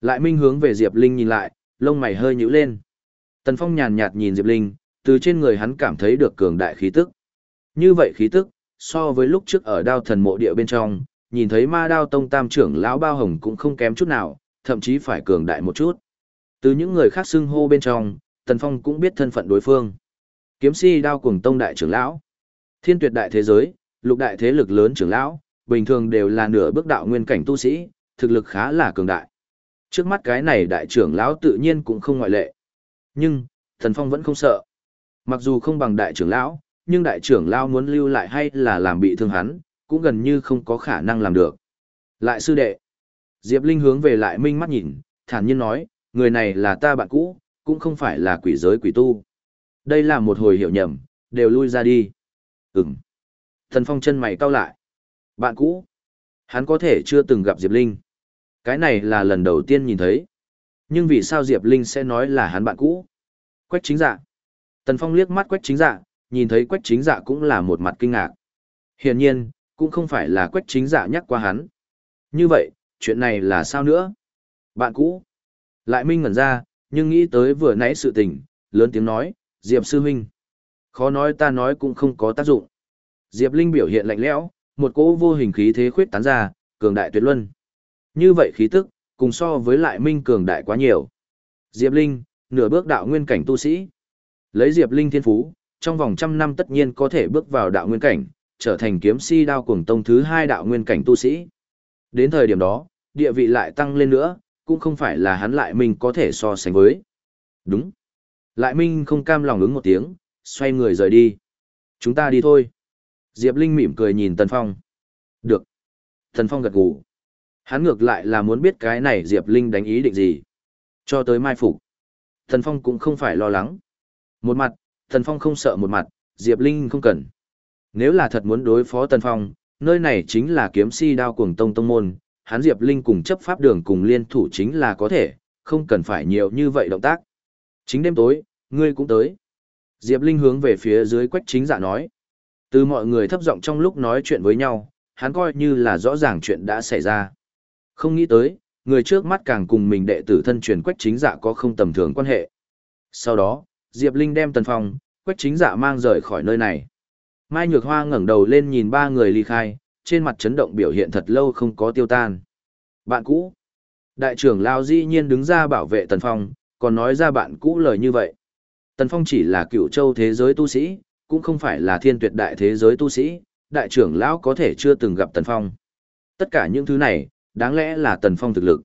Lại minh hướng về Diệp Linh nhìn lại, lông mày hơi nhíu lên. Tần Phong nhàn nhạt nhìn Diệp Linh, từ trên người hắn cảm thấy được cường đại khí tức. Như vậy khí tức, so với lúc trước ở đao thần mộ địa bên trong, nhìn thấy ma đao tông tam trưởng lão bao hồng cũng không kém chút nào, thậm chí phải cường đại một chút. Từ những người khác xưng hô bên trong, Tần Phong cũng biết thân phận đối phương. Kiếm si đao cùng tông đại trưởng lão. Thiên tuyệt đại thế giới, lục đại thế lực lớn trưởng lão, bình thường đều là nửa bước đạo nguyên cảnh tu sĩ, thực lực khá là cường đại. Trước mắt cái này đại trưởng lão tự nhiên cũng không ngoại lệ. Nhưng, thần Phong vẫn không sợ. Mặc dù không bằng đại trưởng lão, nhưng đại trưởng lão muốn lưu lại hay là làm bị thương hắn, cũng gần như không có khả năng làm được. Lại sư đệ. Diệp Linh hướng về lại minh mắt nhìn, thản nhiên nói, người này là ta bạn cũ, cũng không phải là quỷ giới quỷ tu. Đây là một hồi hiểu nhầm, đều lui ra đi. Ừm. Thần Phong chân mày cau lại. Bạn cũ. Hắn có thể chưa từng gặp Diệp Linh. Cái này là lần đầu tiên nhìn thấy. Nhưng vì sao Diệp Linh sẽ nói là hắn bạn cũ? Quách chính dạ. Tần Phong liếc mắt quách chính dạ, nhìn thấy quách chính dạ cũng là một mặt kinh ngạc. Hiển nhiên, cũng không phải là quách chính dạ nhắc qua hắn. Như vậy, chuyện này là sao nữa? Bạn cũ. Lại minh ngẩn ra, nhưng nghĩ tới vừa nãy sự tình, lớn tiếng nói, Diệp sư huynh. Khó nói ta nói cũng không có tác dụng. Diệp Linh biểu hiện lạnh lẽo, một cỗ vô hình khí thế khuyết tán ra, cường đại tuyệt luân. Như vậy khí tức, cùng so với lại minh cường đại quá nhiều. Diệp Linh, nửa bước đạo nguyên cảnh tu sĩ. Lấy Diệp Linh thiên phú, trong vòng trăm năm tất nhiên có thể bước vào đạo nguyên cảnh, trở thành kiếm si đao cuồng tông thứ hai đạo nguyên cảnh tu sĩ. Đến thời điểm đó, địa vị lại tăng lên nữa, cũng không phải là hắn lại minh có thể so sánh với. Đúng. Lại minh không cam lòng ứng một tiếng, xoay người rời đi. Chúng ta đi thôi. Diệp Linh mỉm cười nhìn Tần Phong. Được. Tần Phong gật gù. Hắn ngược lại là muốn biết cái này Diệp Linh đánh ý định gì. Cho tới mai phục. Tần Phong cũng không phải lo lắng. Một mặt, Tần Phong không sợ một mặt, Diệp Linh không cần. Nếu là thật muốn đối phó Tần Phong, nơi này chính là kiếm si đao cuồng tông tông môn, hắn Diệp Linh cùng chấp pháp đường cùng liên thủ chính là có thể, không cần phải nhiều như vậy động tác. Chính đêm tối, ngươi cũng tới. Diệp Linh hướng về phía dưới quách chính dạ nói. Từ mọi người thấp giọng trong lúc nói chuyện với nhau, hắn coi như là rõ ràng chuyện đã xảy ra. Không nghĩ tới, người trước mắt càng cùng mình đệ tử thân truyền quách chính dạ có không tầm thường quan hệ. Sau đó, Diệp Linh đem tần phong, quách chính dạ mang rời khỏi nơi này. Mai Nhược Hoa ngẩng đầu lên nhìn ba người ly khai, trên mặt chấn động biểu hiện thật lâu không có tiêu tan. Bạn cũ. Đại trưởng Lao dĩ nhiên đứng ra bảo vệ Tần Phong, còn nói ra bạn cũ lời như vậy. Tần Phong chỉ là cựu châu thế giới tu sĩ, cũng không phải là thiên tuyệt đại thế giới tu sĩ, đại trưởng lão có thể chưa từng gặp Tần Phong. Tất cả những thứ này, đáng lẽ là Tần Phong thực lực.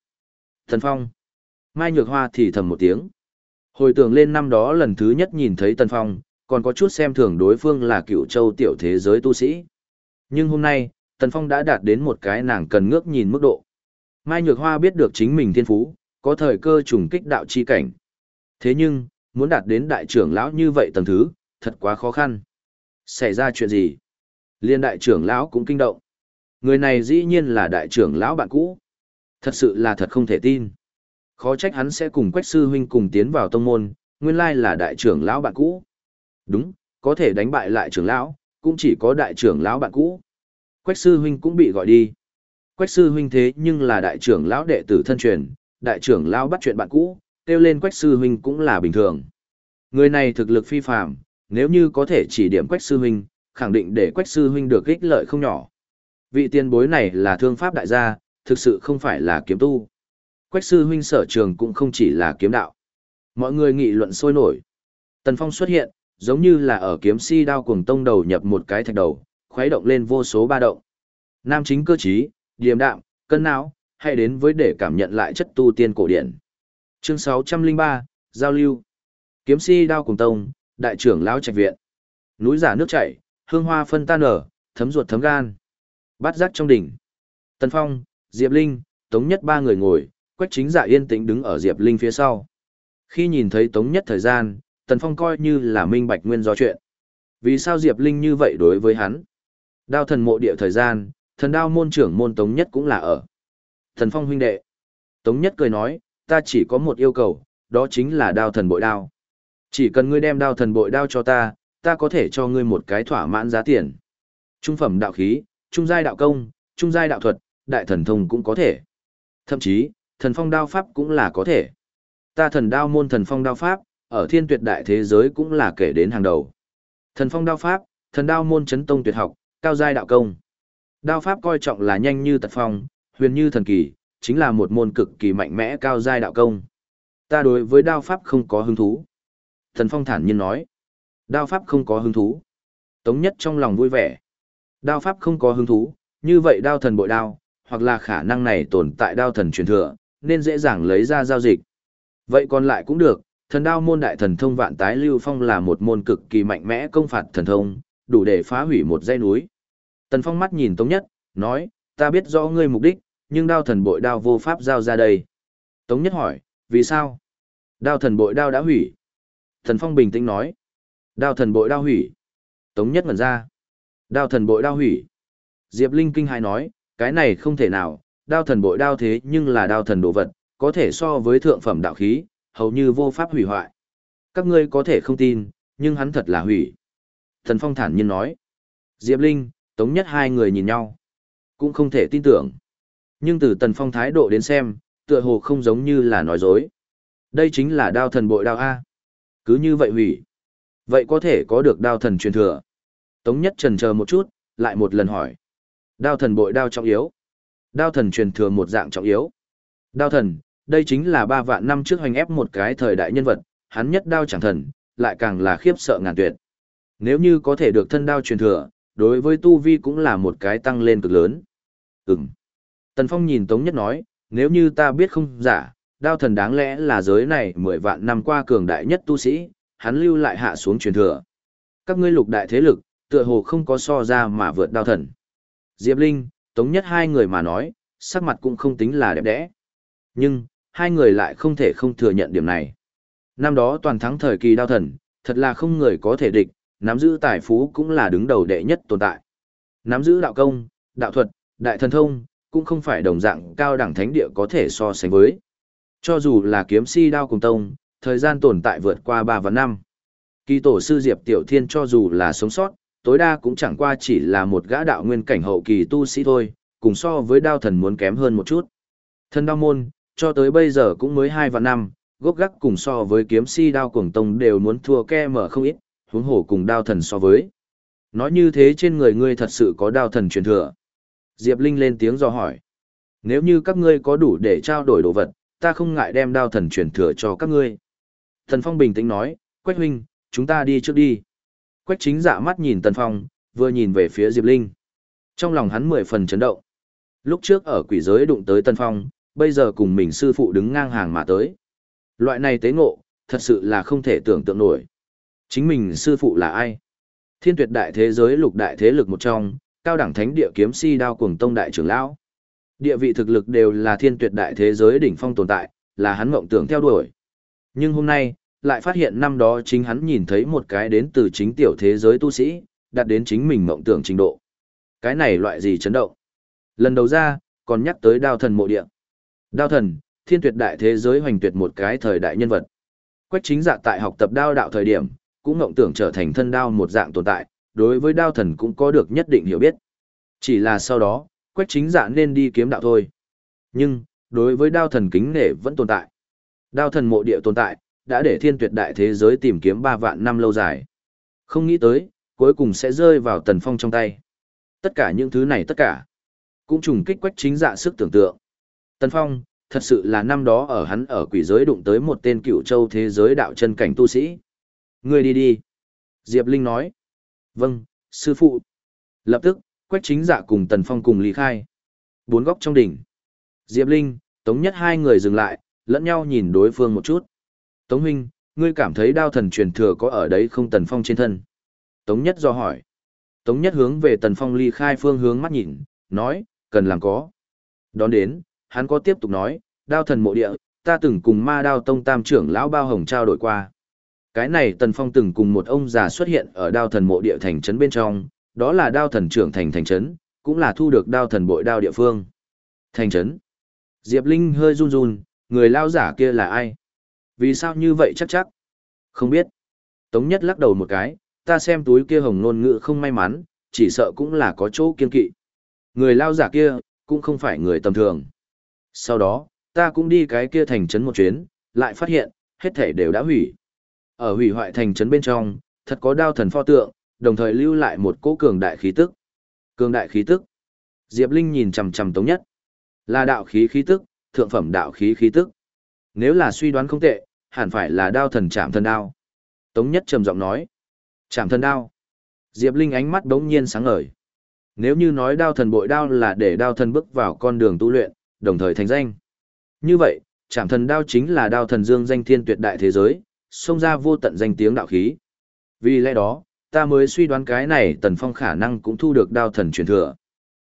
Tần Phong. Mai Nhược Hoa thì thầm một tiếng. Hồi tưởng lên năm đó lần thứ nhất nhìn thấy Tần Phong, còn có chút xem thường đối phương là cựu châu tiểu thế giới tu sĩ. Nhưng hôm nay, Tần Phong đã đạt đến một cái nàng cần ngước nhìn mức độ. Mai Nhược Hoa biết được chính mình thiên phú, có thời cơ trùng kích đạo chi cảnh. Thế nhưng, muốn đạt đến đại trưởng lão như vậy tầng thứ, thật quá khó khăn. Xảy ra chuyện gì? Liên đại trưởng lão cũng kinh động. Người này dĩ nhiên là đại trưởng lão bạn cũ. Thật sự là thật không thể tin. Khó trách hắn sẽ cùng Quách sư huynh cùng tiến vào tông môn, nguyên lai là đại trưởng lão bạn cũ. Đúng, có thể đánh bại lại trưởng lão, cũng chỉ có đại trưởng lão bạn cũ. Quách sư huynh cũng bị gọi đi. Quách sư huynh thế nhưng là đại trưởng lão đệ tử thân truyền, đại trưởng lão bắt chuyện bạn cũ, kêu lên Quách sư huynh cũng là bình thường. Người này thực lực phi phàm, nếu như có thể chỉ điểm Quách sư huynh, khẳng định để Quách sư huynh được ích lợi không nhỏ. Vị tiền bối này là thương pháp đại gia, thực sự không phải là kiếm tu. Quách sư huynh sở trường cũng không chỉ là kiếm đạo. Mọi người nghị luận sôi nổi. Tần Phong xuất hiện, giống như là ở kiếm si đao cuồng tông đầu nhập một cái thạch đầu, khuấy động lên vô số ba động. Nam chính cơ trí, điềm đạm, cân não, hãy đến với để cảm nhận lại chất tu tiên cổ điển. Chương 603, Giao lưu. Kiếm si đao cùng tông, đại trưởng lão trạch viện. Núi giả nước chảy, hương hoa phân tan nở, thấm ruột thấm gan. Bát giác trong đỉnh. Tần Phong, Diệp Linh, Tống Nhất ba người ngồi, Quách Chính Dạ yên tĩnh đứng ở Diệp Linh phía sau. Khi nhìn thấy Tống Nhất thời gian, Tần Phong coi như là minh bạch nguyên do chuyện. Vì sao Diệp Linh như vậy đối với hắn? Đao thần mộ địa thời gian, thần đao môn trưởng môn Tống Nhất cũng là ở. Thần Phong huynh đệ. Tống Nhất cười nói, ta chỉ có một yêu cầu, đó chính là đao thần bội đao. Chỉ cần ngươi đem đao thần bội đao cho ta, ta có thể cho ngươi một cái thỏa mãn giá tiền. Trung phẩm đạo khí, trung giai đạo công, trung giai đạo thuật, đại thần thông cũng có thể. Thậm chí, thần phong đao pháp cũng là có thể. Ta thần đao môn thần phong đao pháp, ở thiên tuyệt đại thế giới cũng là kể đến hàng đầu. Thần phong đao pháp, thần đao môn chấn tông tuyệt học, cao giai đạo công. Đao pháp coi trọng là nhanh như tật phong, huyền như thần kỳ, chính là một môn cực kỳ mạnh mẽ cao giai đạo công. Ta đối với đao pháp không có hứng thú. Thần phong thản nhiên nói. Đao pháp không có hứng thú. Tống nhất trong lòng vui vẻ. Đao pháp không có hứng thú, như vậy đao thần bội đao, hoặc là khả năng này tồn tại đao thần truyền thừa, nên dễ dàng lấy ra giao dịch. Vậy còn lại cũng được, thần đao môn đại thần thông vạn tái lưu phong là một môn cực kỳ mạnh mẽ công phạt thần thông, đủ để phá hủy một dãy núi. Tần Phong mắt nhìn Tống Nhất, nói, ta biết rõ ngươi mục đích, nhưng đao thần bội đao vô pháp giao ra đây. Tống Nhất hỏi, vì sao? Đao thần bội đao đã hủy. Thần Phong bình tĩnh nói, đao thần bội đao hủy. Tống Nhất ngẩn ra, đao thần bội đao hủy. Diệp Linh kinh hãi nói, cái này không thể nào, đao thần bội đao thế nhưng là đao thần đồ vật, có thể so với thượng phẩm đạo khí, hầu như vô pháp hủy hoại. Các ngươi có thể không tin, nhưng hắn thật là hủy. Thần Phong thản nhiên nói. Diệp Linh, Tống Nhất hai người nhìn nhau. Cũng không thể tin tưởng. Nhưng từ Tần Phong thái độ đến xem, tựa hồ không giống như là nói dối. Đây chính là đao thần bội đao A. Cứ như vậy hủy. Vậy có thể có được đao thần truyền thừa. Tống Nhất trần chờ một chút, lại một lần hỏi. Đao thần bội đao trọng yếu. Đao thần truyền thừa một dạng trọng yếu. Đao thần, đây chính là ba vạn năm trước hoành ép một cái thời đại nhân vật, hắn nhất đao chẳng thần, lại càng là khiếp sợ ngàn tuyệt. Nếu như có thể được thân đao truyền thừa, đối với tu vi cũng là một cái tăng lên cực lớn. Ừm. Tần Phong nhìn Tống Nhất nói, nếu như ta biết không giả, đao thần đáng lẽ là giới này mười vạn năm qua cường đại nhất tu sĩ, hắn lưu lại hạ xuống truyền thừa. Các ngươi lục đại thế lực, tựa hồ không có so ra mà vượt đao thần. Diệp Linh, Tống Nhất hai người mà nói, sắc mặt cũng không tính là đẹp đẽ. Nhưng, hai người lại không thể không thừa nhận điểm này. Năm đó toàn thắng thời kỳ đao thần, thật là không người có thể địch, nắm giữ tài phú cũng là đứng đầu đệ nhất tồn tại. Nắm giữ đạo công, đạo thuật, đại thần thông, cũng không phải đồng dạng cao đẳng thánh địa có thể so sánh với. Cho dù là kiếm si đao cùng tông, thời gian tồn tại vượt qua 3 và năm. Kỳ tổ sư Diệp Tiểu Thiên cho dù là sống sót, tối đa cũng chẳng qua chỉ là một gã đạo nguyên cảnh hậu kỳ tu sĩ thôi, cùng so với đao thần muốn kém hơn một chút. Thân đao môn, cho tới bây giờ cũng mới 2 và năm, gốc gác cùng so với kiếm si đao cuồng tông đều muốn thua ke mở không ít, huống hổ cùng đao thần so với. Nói như thế trên người ngươi thật sự có đao thần truyền thừa. Diệp Linh lên tiếng do hỏi. Nếu như các ngươi có đủ để trao đổi đồ vật, ta không ngại đem đao thần truyền thừa cho các ngươi. Thần Phong bình tĩnh nói, Quách huynh, chúng ta đi trước đi. Quách chính dạ mắt nhìn Tần Phong, vừa nhìn về phía Diệp Linh. Trong lòng hắn mười phần chấn động. Lúc trước ở quỷ giới đụng tới Tần Phong, bây giờ cùng mình sư phụ đứng ngang hàng mà tới. Loại này tế ngộ, thật sự là không thể tưởng tượng nổi. Chính mình sư phụ là ai? Thiên tuyệt đại thế giới lục đại thế lực một trong, cao đẳng thánh địa kiếm si đao cuồng tông đại trưởng lão. Địa vị thực lực đều là thiên tuyệt đại thế giới đỉnh phong tồn tại, là hắn mộng tưởng theo đuổi. Nhưng hôm nay, lại phát hiện năm đó chính hắn nhìn thấy một cái đến từ chính tiểu thế giới tu sĩ, đạt đến chính mình mộng tưởng trình độ. Cái này loại gì chấn động? Lần đầu ra, còn nhắc tới đao thần mộ địa. Đao thần, thiên tuyệt đại thế giới hoành tuyệt một cái thời đại nhân vật. Quách chính dạ tại học tập đao đạo thời điểm, cũng mộng tưởng trở thành thân đao một dạng tồn tại, đối với đao thần cũng có được nhất định hiểu biết. Chỉ là sau đó, quách chính dạ nên đi kiếm đạo thôi. Nhưng, đối với đao thần kính nể vẫn tồn tại. Đao thần mộ địa tồn tại, đã để thiên tuyệt đại thế giới tìm kiếm 3 vạn năm lâu dài. Không nghĩ tới, cuối cùng sẽ rơi vào tần phong trong tay. Tất cả những thứ này tất cả, cũng trùng kích quách chính dạ sức tưởng tượng. Tần phong, thật sự là năm đó ở hắn ở quỷ giới đụng tới một tên cựu châu thế giới đạo chân cảnh tu sĩ. Ngươi đi đi. Diệp Linh nói. Vâng, sư phụ. Lập tức, Quách chính dạ cùng Tần Phong cùng lý khai. Bốn góc trong đỉnh. Diệp Linh, Tống Nhất hai người dừng lại, lẫn nhau nhìn đối phương một chút. Tống huynh, ngươi cảm thấy đao thần truyền thừa có ở đấy không Tần Phong trên thân? Tống Nhất do hỏi. Tống Nhất hướng về Tần Phong ly khai phương hướng mắt nhìn, nói, cần làm có. Đón đến, hắn có tiếp tục nói, đao thần mộ địa, ta từng cùng ma đao tông tam trưởng lão bao hồng trao đổi qua. Cái này Tần Phong từng cùng một ông già xuất hiện ở đao thần mộ địa thành trấn bên trong, đó là đao thần trưởng thành thành trấn, cũng là thu được đao thần bội đao địa phương. Thành trấn. Diệp Linh hơi run run, người lao giả kia là ai? Vì sao như vậy chắc chắc? Không biết. Tống nhất lắc đầu một cái, ta xem túi kia hồng nôn ngữ không may mắn, chỉ sợ cũng là có chỗ kiên kỵ. Người lao giả kia, cũng không phải người tầm thường. Sau đó, ta cũng đi cái kia thành trấn một chuyến, lại phát hiện, hết thể đều đã hủy. Ở hủy hoại thành trấn bên trong, thật có đao thần pho tượng, đồng thời lưu lại một cỗ cường đại khí tức. Cường đại khí tức. Diệp Linh nhìn chằm chằm Tống Nhất. Là đạo khí khí tức, thượng phẩm đạo khí khí tức. Nếu là suy đoán không tệ, hẳn phải là đao thần chạm thần đao. Tống Nhất trầm giọng nói. Chạm thần đao. Diệp Linh ánh mắt đống nhiên sáng ngời. Nếu như nói đao thần bội đao là để đao thần bước vào con đường tu luyện, đồng thời thành danh. Như vậy, chạm thần đao chính là đao thần dương danh thiên tuyệt đại thế giới, xông ra vô tận danh tiếng đạo khí. Vì lẽ đó, ta mới suy đoán cái này tần phong khả năng cũng thu được đao thần truyền thừa.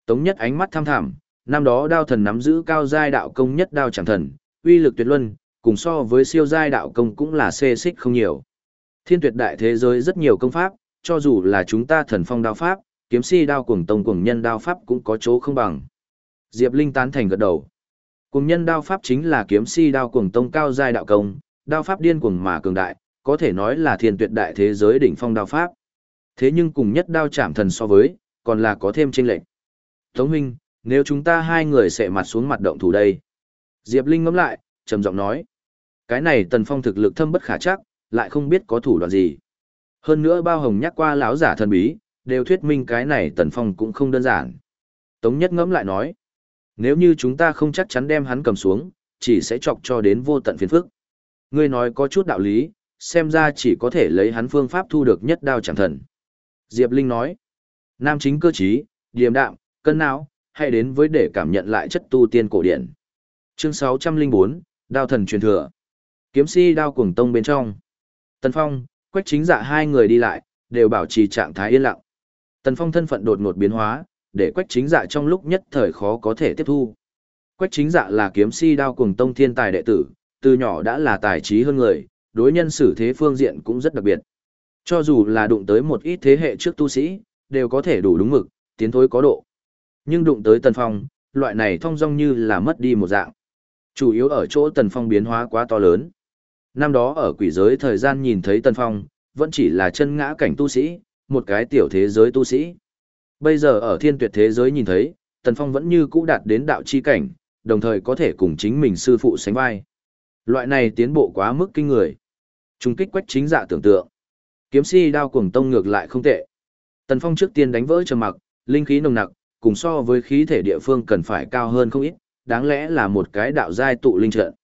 Tống nhất ánh mắt tham thảm, năm đó đao thần nắm giữ cao giai đạo công nhất đao chẳng thần, uy lực tuyệt luân, cùng so với siêu giai đạo công cũng là xê xích không nhiều. Thiên tuyệt đại thế giới rất nhiều công pháp, cho dù là chúng ta thần phong đao pháp, kiếm si đao cuồng tông cuồng nhân đao pháp cũng có chỗ không bằng. Diệp Linh tán thành gật đầu. Cuồng nhân đao pháp chính là kiếm si đao cuồng tông cao giai đạo công, đao pháp điên cuồng mà cường đại, có thể nói là thiên tuyệt đại thế giới đỉnh phong đao pháp. Thế nhưng cùng nhất đao chạm thần so với, còn là có thêm chênh lệch. Tống huynh, nếu chúng ta hai người sẽ mặt xuống mặt động thủ đây. Diệp Linh ngẫm lại, trầm giọng nói. Cái này tần phong thực lực thâm bất khả chắc, lại không biết có thủ đoạn gì. Hơn nữa bao hồng nhắc qua lão giả thần bí, đều thuyết minh cái này tần phong cũng không đơn giản. Tống nhất ngẫm lại nói. Nếu như chúng ta không chắc chắn đem hắn cầm xuống, chỉ sẽ chọc cho đến vô tận phiền phức. Ngươi nói có chút đạo lý, xem ra chỉ có thể lấy hắn phương pháp thu được nhất đao chẳng thần. Diệp Linh nói, nam chính cơ trí, điềm đạm, cân não, hãy đến với để cảm nhận lại chất tu tiên cổ điển. Chương 604, Đao thần truyền thừa. Kiếm si đao cuồng tông bên trong. Tần Phong, Quách Chính Dạ hai người đi lại, đều bảo trì trạng thái yên lặng. Tần Phong thân phận đột ngột biến hóa, để Quách Chính Dạ trong lúc nhất thời khó có thể tiếp thu. Quách Chính Dạ là kiếm si đao cuồng tông thiên tài đệ tử, từ nhỏ đã là tài trí hơn người, đối nhân xử thế phương diện cũng rất đặc biệt. Cho dù là đụng tới một ít thế hệ trước tu sĩ, đều có thể đủ đúng mực, tiến thối có độ. Nhưng đụng tới Tần Phong, loại này thông dong như là mất đi một dạng. Chủ yếu ở chỗ Tần Phong biến hóa quá to lớn. Năm đó ở quỷ giới thời gian nhìn thấy Tần Phong, vẫn chỉ là chân ngã cảnh tu sĩ, một cái tiểu thế giới tu sĩ. Bây giờ ở thiên tuyệt thế giới nhìn thấy, Tần Phong vẫn như cũ đạt đến đạo chi cảnh, đồng thời có thể cùng chính mình sư phụ sánh vai. Loại này tiến bộ quá mức kinh người. Trung kích quách chính dạ tưởng tượng. Kiếm si đao cuồng tông ngược lại không tệ. Tần Phong trước tiên đánh vỡ trầm mặc, linh khí nồng nặc, cùng so với khí thể địa phương cần phải cao hơn không ít, đáng lẽ là một cái đạo giai tụ linh trận.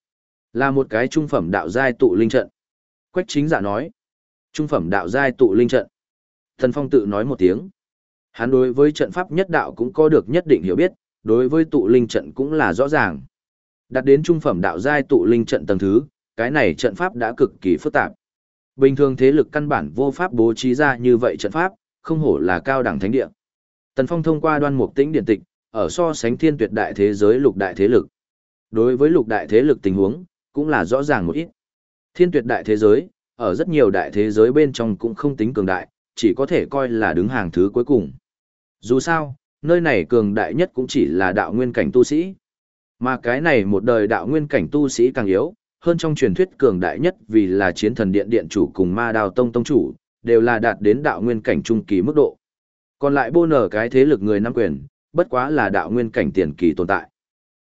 Là một cái trung phẩm đạo giai tụ linh trận. Quách chính giả nói. Trung phẩm đạo giai tụ linh trận. Tần Phong tự nói một tiếng. Hắn đối với trận pháp nhất đạo cũng có được nhất định hiểu biết, đối với tụ linh trận cũng là rõ ràng. Đặt đến trung phẩm đạo giai tụ linh trận tầng thứ, cái này trận pháp đã cực kỳ phức tạp. Bình thường thế lực căn bản vô pháp bố trí ra như vậy trận pháp, không hổ là cao đẳng thánh địa. Tần Phong thông qua đoan mục tĩnh điển tịch, ở so sánh thiên tuyệt đại thế giới lục đại thế lực. Đối với lục đại thế lực tình huống, cũng là rõ ràng một ít. Thiên tuyệt đại thế giới, ở rất nhiều đại thế giới bên trong cũng không tính cường đại, chỉ có thể coi là đứng hàng thứ cuối cùng. Dù sao, nơi này cường đại nhất cũng chỉ là đạo nguyên cảnh tu sĩ. Mà cái này một đời đạo nguyên cảnh tu sĩ càng yếu, hơn trong truyền thuyết cường đại nhất vì là chiến thần điện điện chủ cùng ma đào tông tông chủ, đều là đạt đến đạo nguyên cảnh trung kỳ mức độ. Còn lại bô nở cái thế lực người nắm quyền, bất quá là đạo nguyên cảnh tiền kỳ tồn tại.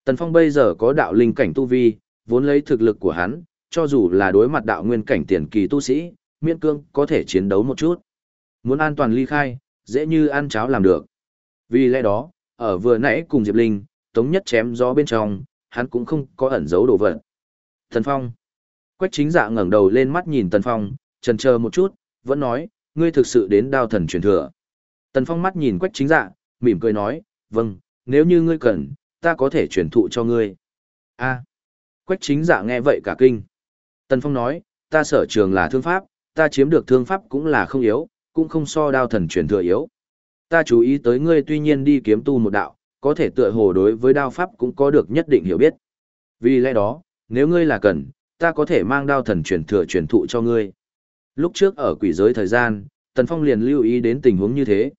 Tần Phong bây giờ có đạo linh cảnh tu vi, vốn lấy thực lực của hắn, cho dù là đối mặt đạo nguyên cảnh tiền kỳ tu sĩ, miễn cương có thể chiến đấu một chút. Muốn an toàn ly khai, dễ như ăn cháo làm được. Vì lẽ đó, ở vừa nãy cùng Diệp Linh, Tống Nhất chém gió bên trong, hắn cũng không có ẩn giấu đồ vật. Tần Phong. Quách chính dạ ngẩng đầu lên mắt nhìn Tần Phong, chần chờ một chút, vẫn nói, ngươi thực sự đến đao thần truyền thừa. Tần Phong mắt nhìn Quách chính dạ, mỉm cười nói, vâng, nếu như ngươi cần, ta có thể truyền thụ cho ngươi. A. Quách chính dạ nghe vậy cả kinh. Tần Phong nói, ta sở trường là thương pháp, ta chiếm được thương pháp cũng là không yếu, cũng không so đao thần truyền thừa yếu. Ta chú ý tới ngươi tuy nhiên đi kiếm tu một đạo, có thể tựa hồ đối với đao pháp cũng có được nhất định hiểu biết. Vì lẽ đó, nếu ngươi là cần, ta có thể mang đao thần truyền thừa truyền thụ cho ngươi. Lúc trước ở quỷ giới thời gian, Tần Phong liền lưu ý đến tình huống như thế.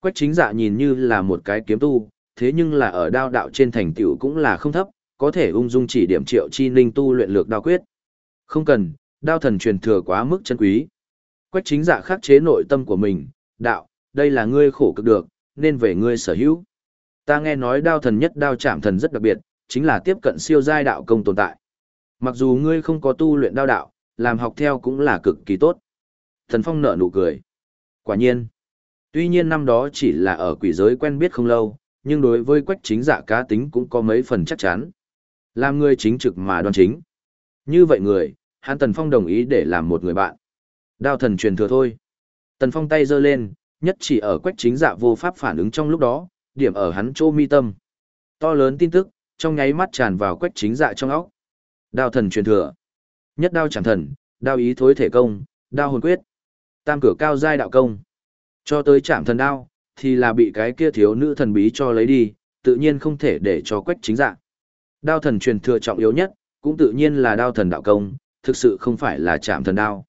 Quách chính dạ nhìn như là một cái kiếm tu, thế nhưng là ở đao đạo trên thành tựu cũng là không thấp, có thể ung dung chỉ điểm triệu chi ninh tu luyện lược đao quyết. Không cần, đao thần truyền thừa quá mức chân quý. Quách chính dạ khắc chế nội tâm của mình, đạo, đây là ngươi khổ cực được, nên về ngươi sở hữu. Ta nghe nói đao thần nhất đao chạm thần rất đặc biệt, chính là tiếp cận siêu giai đạo công tồn tại. Mặc dù ngươi không có tu luyện đao đạo, làm học theo cũng là cực kỳ tốt. Thần Phong nở nụ cười. Quả nhiên. Tuy nhiên năm đó chỉ là ở quỷ giới quen biết không lâu, nhưng đối với quách chính dạ cá tính cũng có mấy phần chắc chắn. Làm người chính trực mà đoan chính. Như vậy người, hắn Tần Phong đồng ý để làm một người bạn. Đao thần truyền thừa thôi. Tần Phong tay giơ lên, nhất chỉ ở quách chính dạ vô pháp phản ứng trong lúc đó, điểm ở hắn chỗ mi tâm. To lớn tin tức, trong nháy mắt tràn vào quách chính dạ trong óc. Đao thần truyền thừa. Nhất đao chẳng thần, đao ý thối thể công, đao hồn quyết. Tam cửa cao giai đạo công. Cho tới chạm thần đao, thì là bị cái kia thiếu nữ thần bí cho lấy đi, tự nhiên không thể để cho quách chính dạ. Đao thần truyền thừa trọng yếu nhất, cũng tự nhiên là đao thần đạo công, thực sự không phải là chạm thần đao.